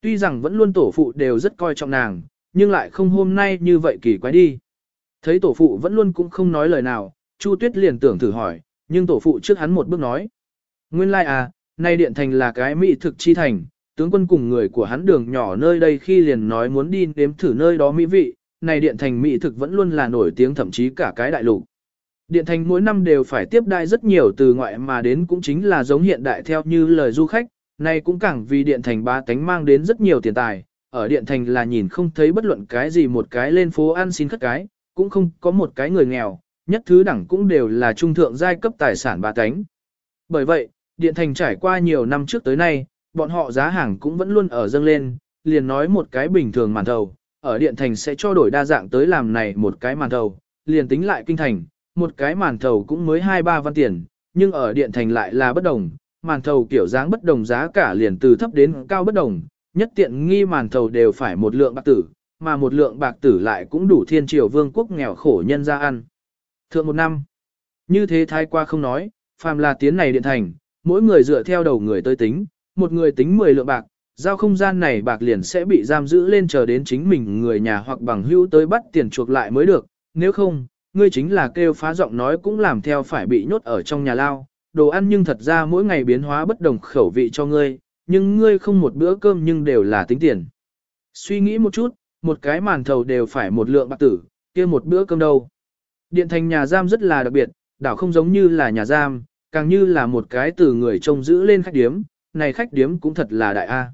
Tuy rằng vẫn luôn tổ phụ đều rất coi trọng nàng, nhưng lại không hôm nay như vậy kỳ quái đi. Thấy tổ phụ vẫn luôn cũng không nói lời nào, Chu Tuyết liền tưởng thử hỏi, nhưng tổ phụ trước hắn một bước nói. Nguyên lai like à, nay điện thành là cái mỹ thực chi thành, tướng quân cùng người của hắn đường nhỏ nơi đây khi liền nói muốn đi đếm thử nơi đó mỹ vị, này điện thành mỹ thực vẫn luôn là nổi tiếng thậm chí cả cái đại lục. Điện thành mỗi năm đều phải tiếp đai rất nhiều từ ngoại mà đến cũng chính là giống hiện đại theo như lời du khách, Nay cũng càng vì điện thành ba tánh mang đến rất nhiều tiền tài, ở điện thành là nhìn không thấy bất luận cái gì một cái lên phố ăn xin khất cái, cũng không có một cái người nghèo, nhất thứ đẳng cũng đều là trung thượng giai cấp tài sản ba tánh. Bởi vậy, điện thành trải qua nhiều năm trước tới nay, bọn họ giá hàng cũng vẫn luôn ở dâng lên, liền nói một cái bình thường màn thầu, ở điện thành sẽ cho đổi đa dạng tới làm này một cái màn thầu, liền tính lại kinh thành, một cái màn thầu cũng mới 2-3 văn tiền, nhưng ở điện thành lại là bất đồng, màn thầu kiểu dáng bất đồng giá cả liền từ thấp đến cao bất đồng, nhất tiện nghi màn thầu đều phải một lượng bạc tử, mà một lượng bạc tử lại cũng đủ thiên triều vương quốc nghèo khổ nhân ra ăn. Thượng một năm, như thế thái qua không nói, phàm là tiến này điện thành, mỗi người dựa theo đầu người tới tính, một người tính 10 lượng bạc, giao không gian này bạc liền sẽ bị giam giữ lên chờ đến chính mình người nhà hoặc bằng hữu tới bắt tiền chuộc lại mới được, nếu không, ngươi chính là kêu phá giọng nói cũng làm theo phải bị nhốt ở trong nhà lao, đồ ăn nhưng thật ra mỗi ngày biến hóa bất đồng khẩu vị cho ngươi, nhưng ngươi không một bữa cơm nhưng đều là tính tiền. Suy nghĩ một chút, một cái màn thầu đều phải một lượng bạc tử, kia một bữa cơm đâu. Điện thành nhà giam rất là đặc biệt, đảo không giống như là nhà giam, càng như là một cái từ người trông giữ lên khách điếm, này khách điếm cũng thật là đại A.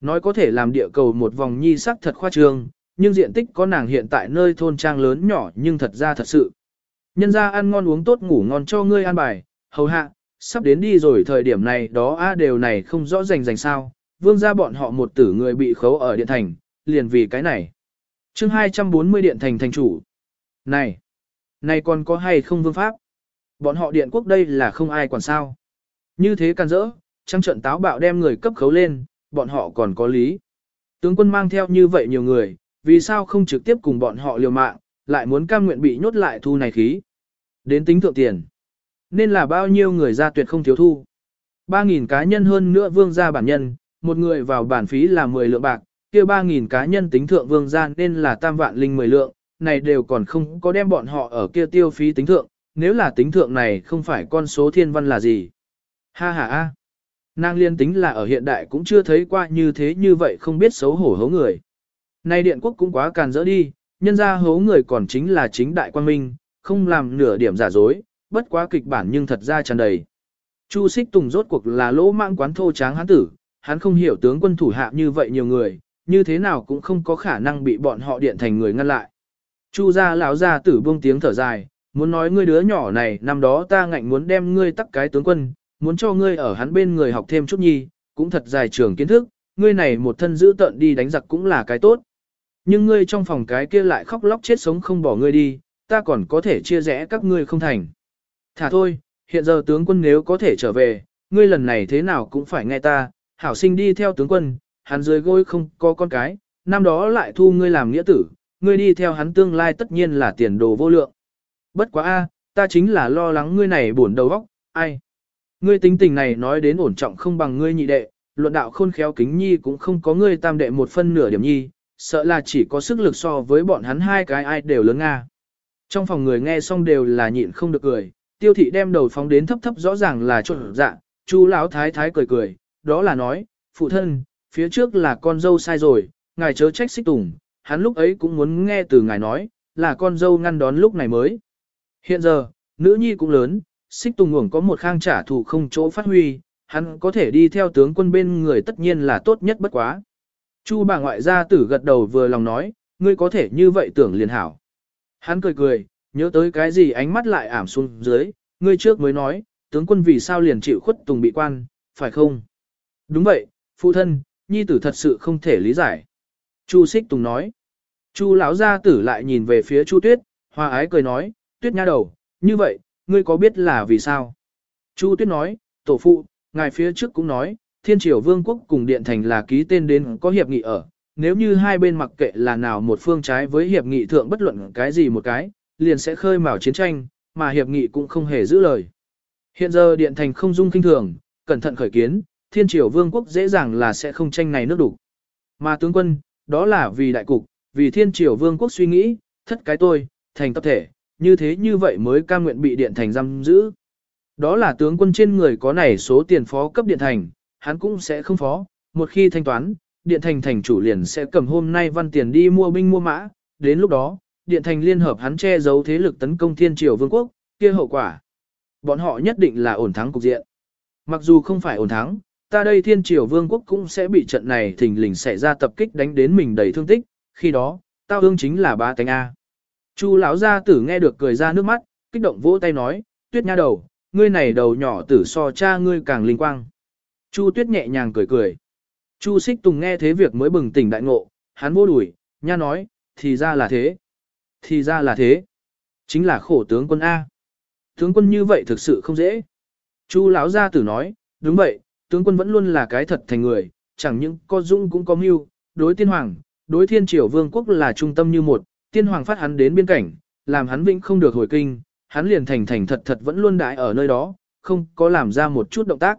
Nói có thể làm địa cầu một vòng nhi sắc thật khoa trương, nhưng diện tích có nàng hiện tại nơi thôn trang lớn nhỏ nhưng thật ra thật sự. Nhân ra ăn ngon uống tốt ngủ ngon cho ngươi ăn bài, hầu hạ, sắp đến đi rồi thời điểm này đó a đều này không rõ rành rành sao, vương ra bọn họ một tử người bị khấu ở điện thành, liền vì cái này. chương 240 điện thành thành chủ. Này, này còn có hay không vương pháp? Bọn họ điện quốc đây là không ai quản sao. Như thế can dỡ, trăng trận táo bạo đem người cấp khấu lên, bọn họ còn có lý. Tướng quân mang theo như vậy nhiều người, vì sao không trực tiếp cùng bọn họ liều mạng, lại muốn cam nguyện bị nhốt lại thu này khí. Đến tính thượng tiền. Nên là bao nhiêu người ra tuyệt không thiếu thu. 3.000 cá nhân hơn nữa vương gia bản nhân, một người vào bản phí là 10 lượng bạc, kia 3.000 cá nhân tính thượng vương gia nên là tam vạn linh 10 lượng, này đều còn không có đem bọn họ ở kia tiêu phí tính thượng, nếu là tính thượng này không phải con số thiên văn là gì. Ha ha ha. Nàng liên tính là ở hiện đại cũng chưa thấy qua như thế như vậy không biết xấu hổ hấu người. Nay điện quốc cũng quá càn dỡ đi, nhân ra hấu người còn chính là chính đại quan minh, không làm nửa điểm giả dối, bất quá kịch bản nhưng thật ra tràn đầy. Chu xích tùng rốt cuộc là lỗ mạng quán thô tráng hán tử, hắn không hiểu tướng quân thủ hạ như vậy nhiều người, như thế nào cũng không có khả năng bị bọn họ điện thành người ngăn lại. Chu gia lão gia tử buông tiếng thở dài, muốn nói ngươi đứa nhỏ này năm đó ta ngạnh muốn đem ngươi tắc cái tướng quân, muốn cho ngươi ở hắn bên người học thêm chút nhi, cũng thật dài trường kiến thức, ngươi này một thân giữ tận đi đánh giặc cũng là cái tốt. Nhưng ngươi trong phòng cái kia lại khóc lóc chết sống không bỏ ngươi đi, ta còn có thể chia rẽ các ngươi không thành. Thả thôi, hiện giờ tướng quân nếu có thể trở về, ngươi lần này thế nào cũng phải nghe ta, hảo sinh đi theo tướng quân, hắn dưới gối không có con cái, năm đó lại thu ngươi làm nghĩa tử, ngươi đi theo hắn tương lai tất nhiên là tiền đồ vô lượng. Bất quá a, ta chính là lo lắng ngươi này buồn đầu óc, ai. Ngươi tính tình này nói đến ổn trọng không bằng ngươi nhị đệ, luận đạo khôn khéo kính nhi cũng không có ngươi tam đệ một phân nửa điểm nhi, sợ là chỉ có sức lực so với bọn hắn hai cái ai đều lớn nga. Trong phòng người nghe xong đều là nhịn không được cười, tiêu thị đem đầu phóng đến thấp thấp rõ ràng là trộn dạ, chu lão thái thái cười cười, đó là nói, phụ thân, phía trước là con dâu sai rồi, ngài chớ trách xích tùng, hắn lúc ấy cũng muốn nghe từ ngài nói, là con dâu ngăn đón lúc này mới. Hiện giờ, nữ nhi cũng lớn, xích tùng ngủng có một khang trả thù không chỗ phát huy, hắn có thể đi theo tướng quân bên người tất nhiên là tốt nhất bất quá. Chu bà ngoại gia tử gật đầu vừa lòng nói, ngươi có thể như vậy tưởng liền hảo. Hắn cười cười, nhớ tới cái gì ánh mắt lại ảm xuống dưới, ngươi trước mới nói, tướng quân vì sao liền chịu khuất tùng bị quan, phải không? Đúng vậy, phụ thân, nhi tử thật sự không thể lý giải. Chu xích tùng nói. Chu lão gia tử lại nhìn về phía Chu tuyết, hoa ái cười nói, tuyết nha đầu, như vậy, ngươi có biết là vì sao? Chu tuyết nói, tổ phụ, ngài phía trước cũng nói, thiên triều vương quốc cùng điện thành là ký tên đến có hiệp nghị ở, nếu như hai bên mặc kệ là nào một phương trái với hiệp nghị thượng bất luận cái gì một cái, liền sẽ khơi mào chiến tranh, mà hiệp nghị cũng không hề giữ lời. Hiện giờ điện thành không dung kinh thường, cẩn thận khởi kiến, thiên triều vương quốc dễ dàng là sẽ không tranh này nước đủ. Mà tướng quân, đó là vì đại cục, vì thiên triều vương quốc suy nghĩ, thất cái tôi, thành tập thể, như thế như vậy mới cam nguyện bị điện thành giam giữ. Đó là tướng quân trên người có này số tiền phó cấp điện thành, hắn cũng sẽ không phó, một khi thanh toán, điện thành thành chủ liền sẽ cầm hôm nay văn tiền đi mua binh mua mã, đến lúc đó, điện thành liên hợp hắn che giấu thế lực tấn công thiên triều vương quốc, kia hậu quả. Bọn họ nhất định là ổn thắng cục diện. Mặc dù không phải ổn thắng, ta đây thiên triều vương quốc cũng sẽ bị trận này thình lình xảy ra tập kích đánh đến mình đầy thương tích, khi đó, tao ương chính là ba tánh A. Chu lão gia tử nghe được cười ra nước mắt, kích động vỗ tay nói, tuyết nha đầu, ngươi này đầu nhỏ tử so cha ngươi càng linh quang. Chu tuyết nhẹ nhàng cười cười. Chu xích tùng nghe thế việc mới bừng tỉnh đại ngộ, hắn vô đuổi, nha nói, thì ra là thế. Thì ra là thế. Chính là khổ tướng quân A. Tướng quân như vậy thực sự không dễ. Chu lão gia tử nói, đúng vậy, tướng quân vẫn luôn là cái thật thành người, chẳng những có dũng cũng có mưu, đối tiên hoàng, đối thiên triều vương quốc là trung tâm như một, tiên hoàng phát hắn đến biên cảnh, làm hắn vĩnh không được hồi kinh, hắn liền thành thành thật thật vẫn luôn đại ở nơi đó, không có làm ra một chút động tác.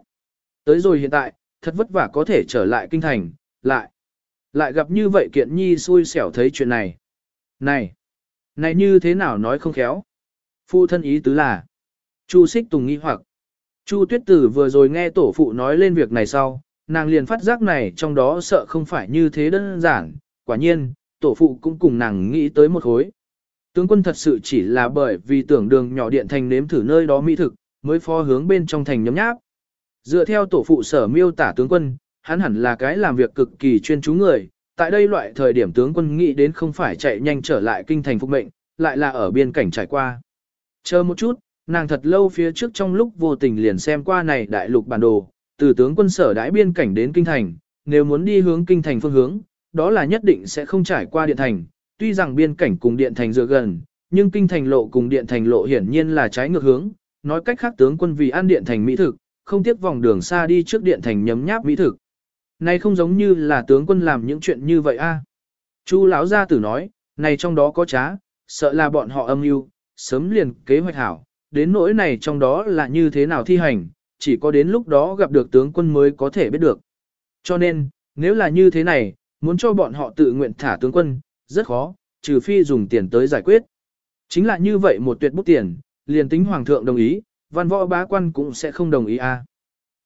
Tới rồi hiện tại, thật vất vả có thể trở lại kinh thành, lại. Lại gặp như vậy kiện nhi xui xẻo thấy chuyện này. Này, này như thế nào nói không khéo. Phu thân ý tứ là. Chu xích tùng nghi hoặc. Chu tuyết tử vừa rồi nghe tổ phụ nói lên việc này sau, nàng liền phát giác này trong đó sợ không phải như thế đơn giản. Quả nhiên, tổ phụ cũng cùng nàng nghĩ tới một khối. Tướng quân thật sự chỉ là bởi vì tưởng đường nhỏ điện thành nếm thử nơi đó mỹ thực, mới phó hướng bên trong thành nhấm nháp. Dựa theo tổ phụ sở miêu tả tướng quân, hắn hẳn là cái làm việc cực kỳ chuyên chú người, tại đây loại thời điểm tướng quân nghĩ đến không phải chạy nhanh trở lại kinh thành phục mệnh, lại là ở biên cảnh trải qua. Chờ một chút, nàng thật lâu phía trước trong lúc vô tình liền xem qua này đại lục bản đồ, từ tướng quân sở đãi biên cảnh đến kinh thành, nếu muốn đi hướng kinh thành phương hướng, đó là nhất định sẽ không trải qua điện thành, tuy rằng biên cảnh cùng điện thành dựa gần, nhưng kinh thành lộ cùng điện thành lộ hiển nhiên là trái ngược hướng, nói cách khác tướng quân vì ăn điện thành mỹ thực, không tiếc vòng đường xa đi trước điện thành nhấm nháp mỹ thực. Này không giống như là tướng quân làm những chuyện như vậy a. À. Chu lão gia tử nói, này trong đó có trá, sợ là bọn họ âm mưu, sớm liền kế hoạch hảo, đến nỗi này trong đó là như thế nào thi hành, chỉ có đến lúc đó gặp được tướng quân mới có thể biết được. Cho nên, nếu là như thế này, muốn cho bọn họ tự nguyện thả tướng quân, rất khó, trừ phi dùng tiền tới giải quyết. Chính là như vậy một tuyệt bút tiền, liền tính hoàng thượng đồng ý, văn võ bá quan cũng sẽ không đồng ý a.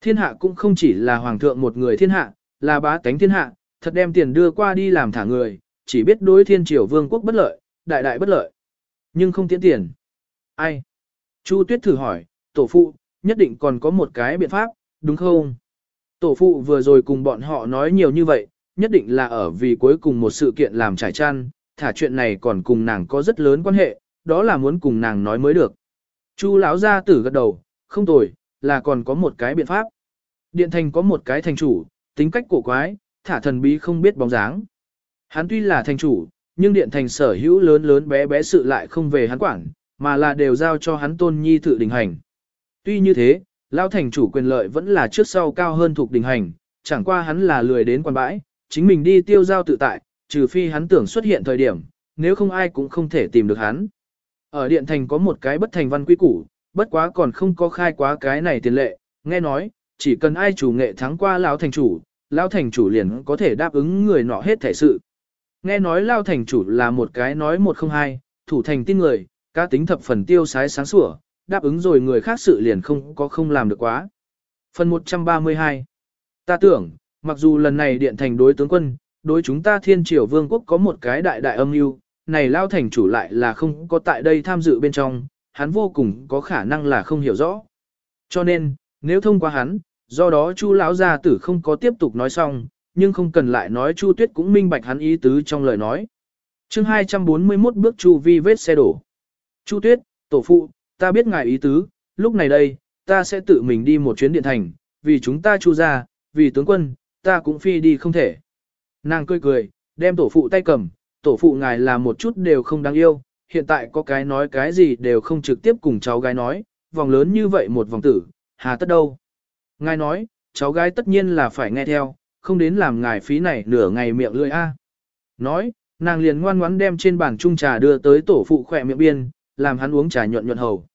Thiên hạ cũng không chỉ là hoàng thượng một người thiên hạ, là bá tánh thiên hạ, thật đem tiền đưa qua đi làm thả người, chỉ biết đối thiên triều vương quốc bất lợi, đại đại bất lợi. Nhưng không tiễn tiền. Ai? Chu Tuyết thử hỏi, tổ phụ, nhất định còn có một cái biện pháp, đúng không? Tổ phụ vừa rồi cùng bọn họ nói nhiều như vậy, nhất định là ở vì cuối cùng một sự kiện làm trải chăn, thả chuyện này còn cùng nàng có rất lớn quan hệ, đó là muốn cùng nàng nói mới được. Chu lão gia tử gật đầu, không tồi, là còn có một cái biện pháp. Điện thành có một cái thành chủ, tính cách cổ quái, thả thần bí không biết bóng dáng. Hắn tuy là thành chủ, nhưng điện thành sở hữu lớn lớn bé bé sự lại không về hắn quản, mà là đều giao cho hắn tôn nhi thự đình hành. Tuy như thế, lão thành chủ quyền lợi vẫn là trước sau cao hơn thuộc đình hành, chẳng qua hắn là lười đến quan bãi, chính mình đi tiêu giao tự tại, trừ phi hắn tưởng xuất hiện thời điểm, nếu không ai cũng không thể tìm được hắn. Ở điện thành có một cái bất thành văn quy củ, bất quá còn không có khai quá cái này tiền lệ, nghe nói, chỉ cần ai chủ nghệ thắng qua lão thành chủ, lão thành chủ liền có thể đáp ứng người nọ hết thể sự. Nghe nói lão thành chủ là một cái nói một không hai, thủ thành tin người, cá tính thập phần tiêu sái sáng sủa, đáp ứng rồi người khác sự liền không có không làm được quá. Phần 132 Ta tưởng, mặc dù lần này điện thành đối tướng quân, đối chúng ta thiên triều vương quốc có một cái đại đại âm mưu này lao thành chủ lại là không có tại đây tham dự bên trong, hắn vô cùng có khả năng là không hiểu rõ. Cho nên, nếu thông qua hắn, do đó chu lão gia tử không có tiếp tục nói xong, nhưng không cần lại nói chu tuyết cũng minh bạch hắn ý tứ trong lời nói. chương 241 bước chu vi vết xe đổ. Chu tuyết, tổ phụ, ta biết ngài ý tứ, lúc này đây, ta sẽ tự mình đi một chuyến điện thành, vì chúng ta chu ra, vì tướng quân, ta cũng phi đi không thể. Nàng cười cười, đem tổ phụ tay cầm, tổ phụ ngài là một chút đều không đáng yêu, hiện tại có cái nói cái gì đều không trực tiếp cùng cháu gái nói, vòng lớn như vậy một vòng tử, hà tất đâu. Ngài nói, cháu gái tất nhiên là phải nghe theo, không đến làm ngài phí này nửa ngày miệng lưỡi a. Nói, nàng liền ngoan ngoãn đem trên bàn chung trà đưa tới tổ phụ khỏe miệng biên, làm hắn uống trà nhuận nhuận hầu.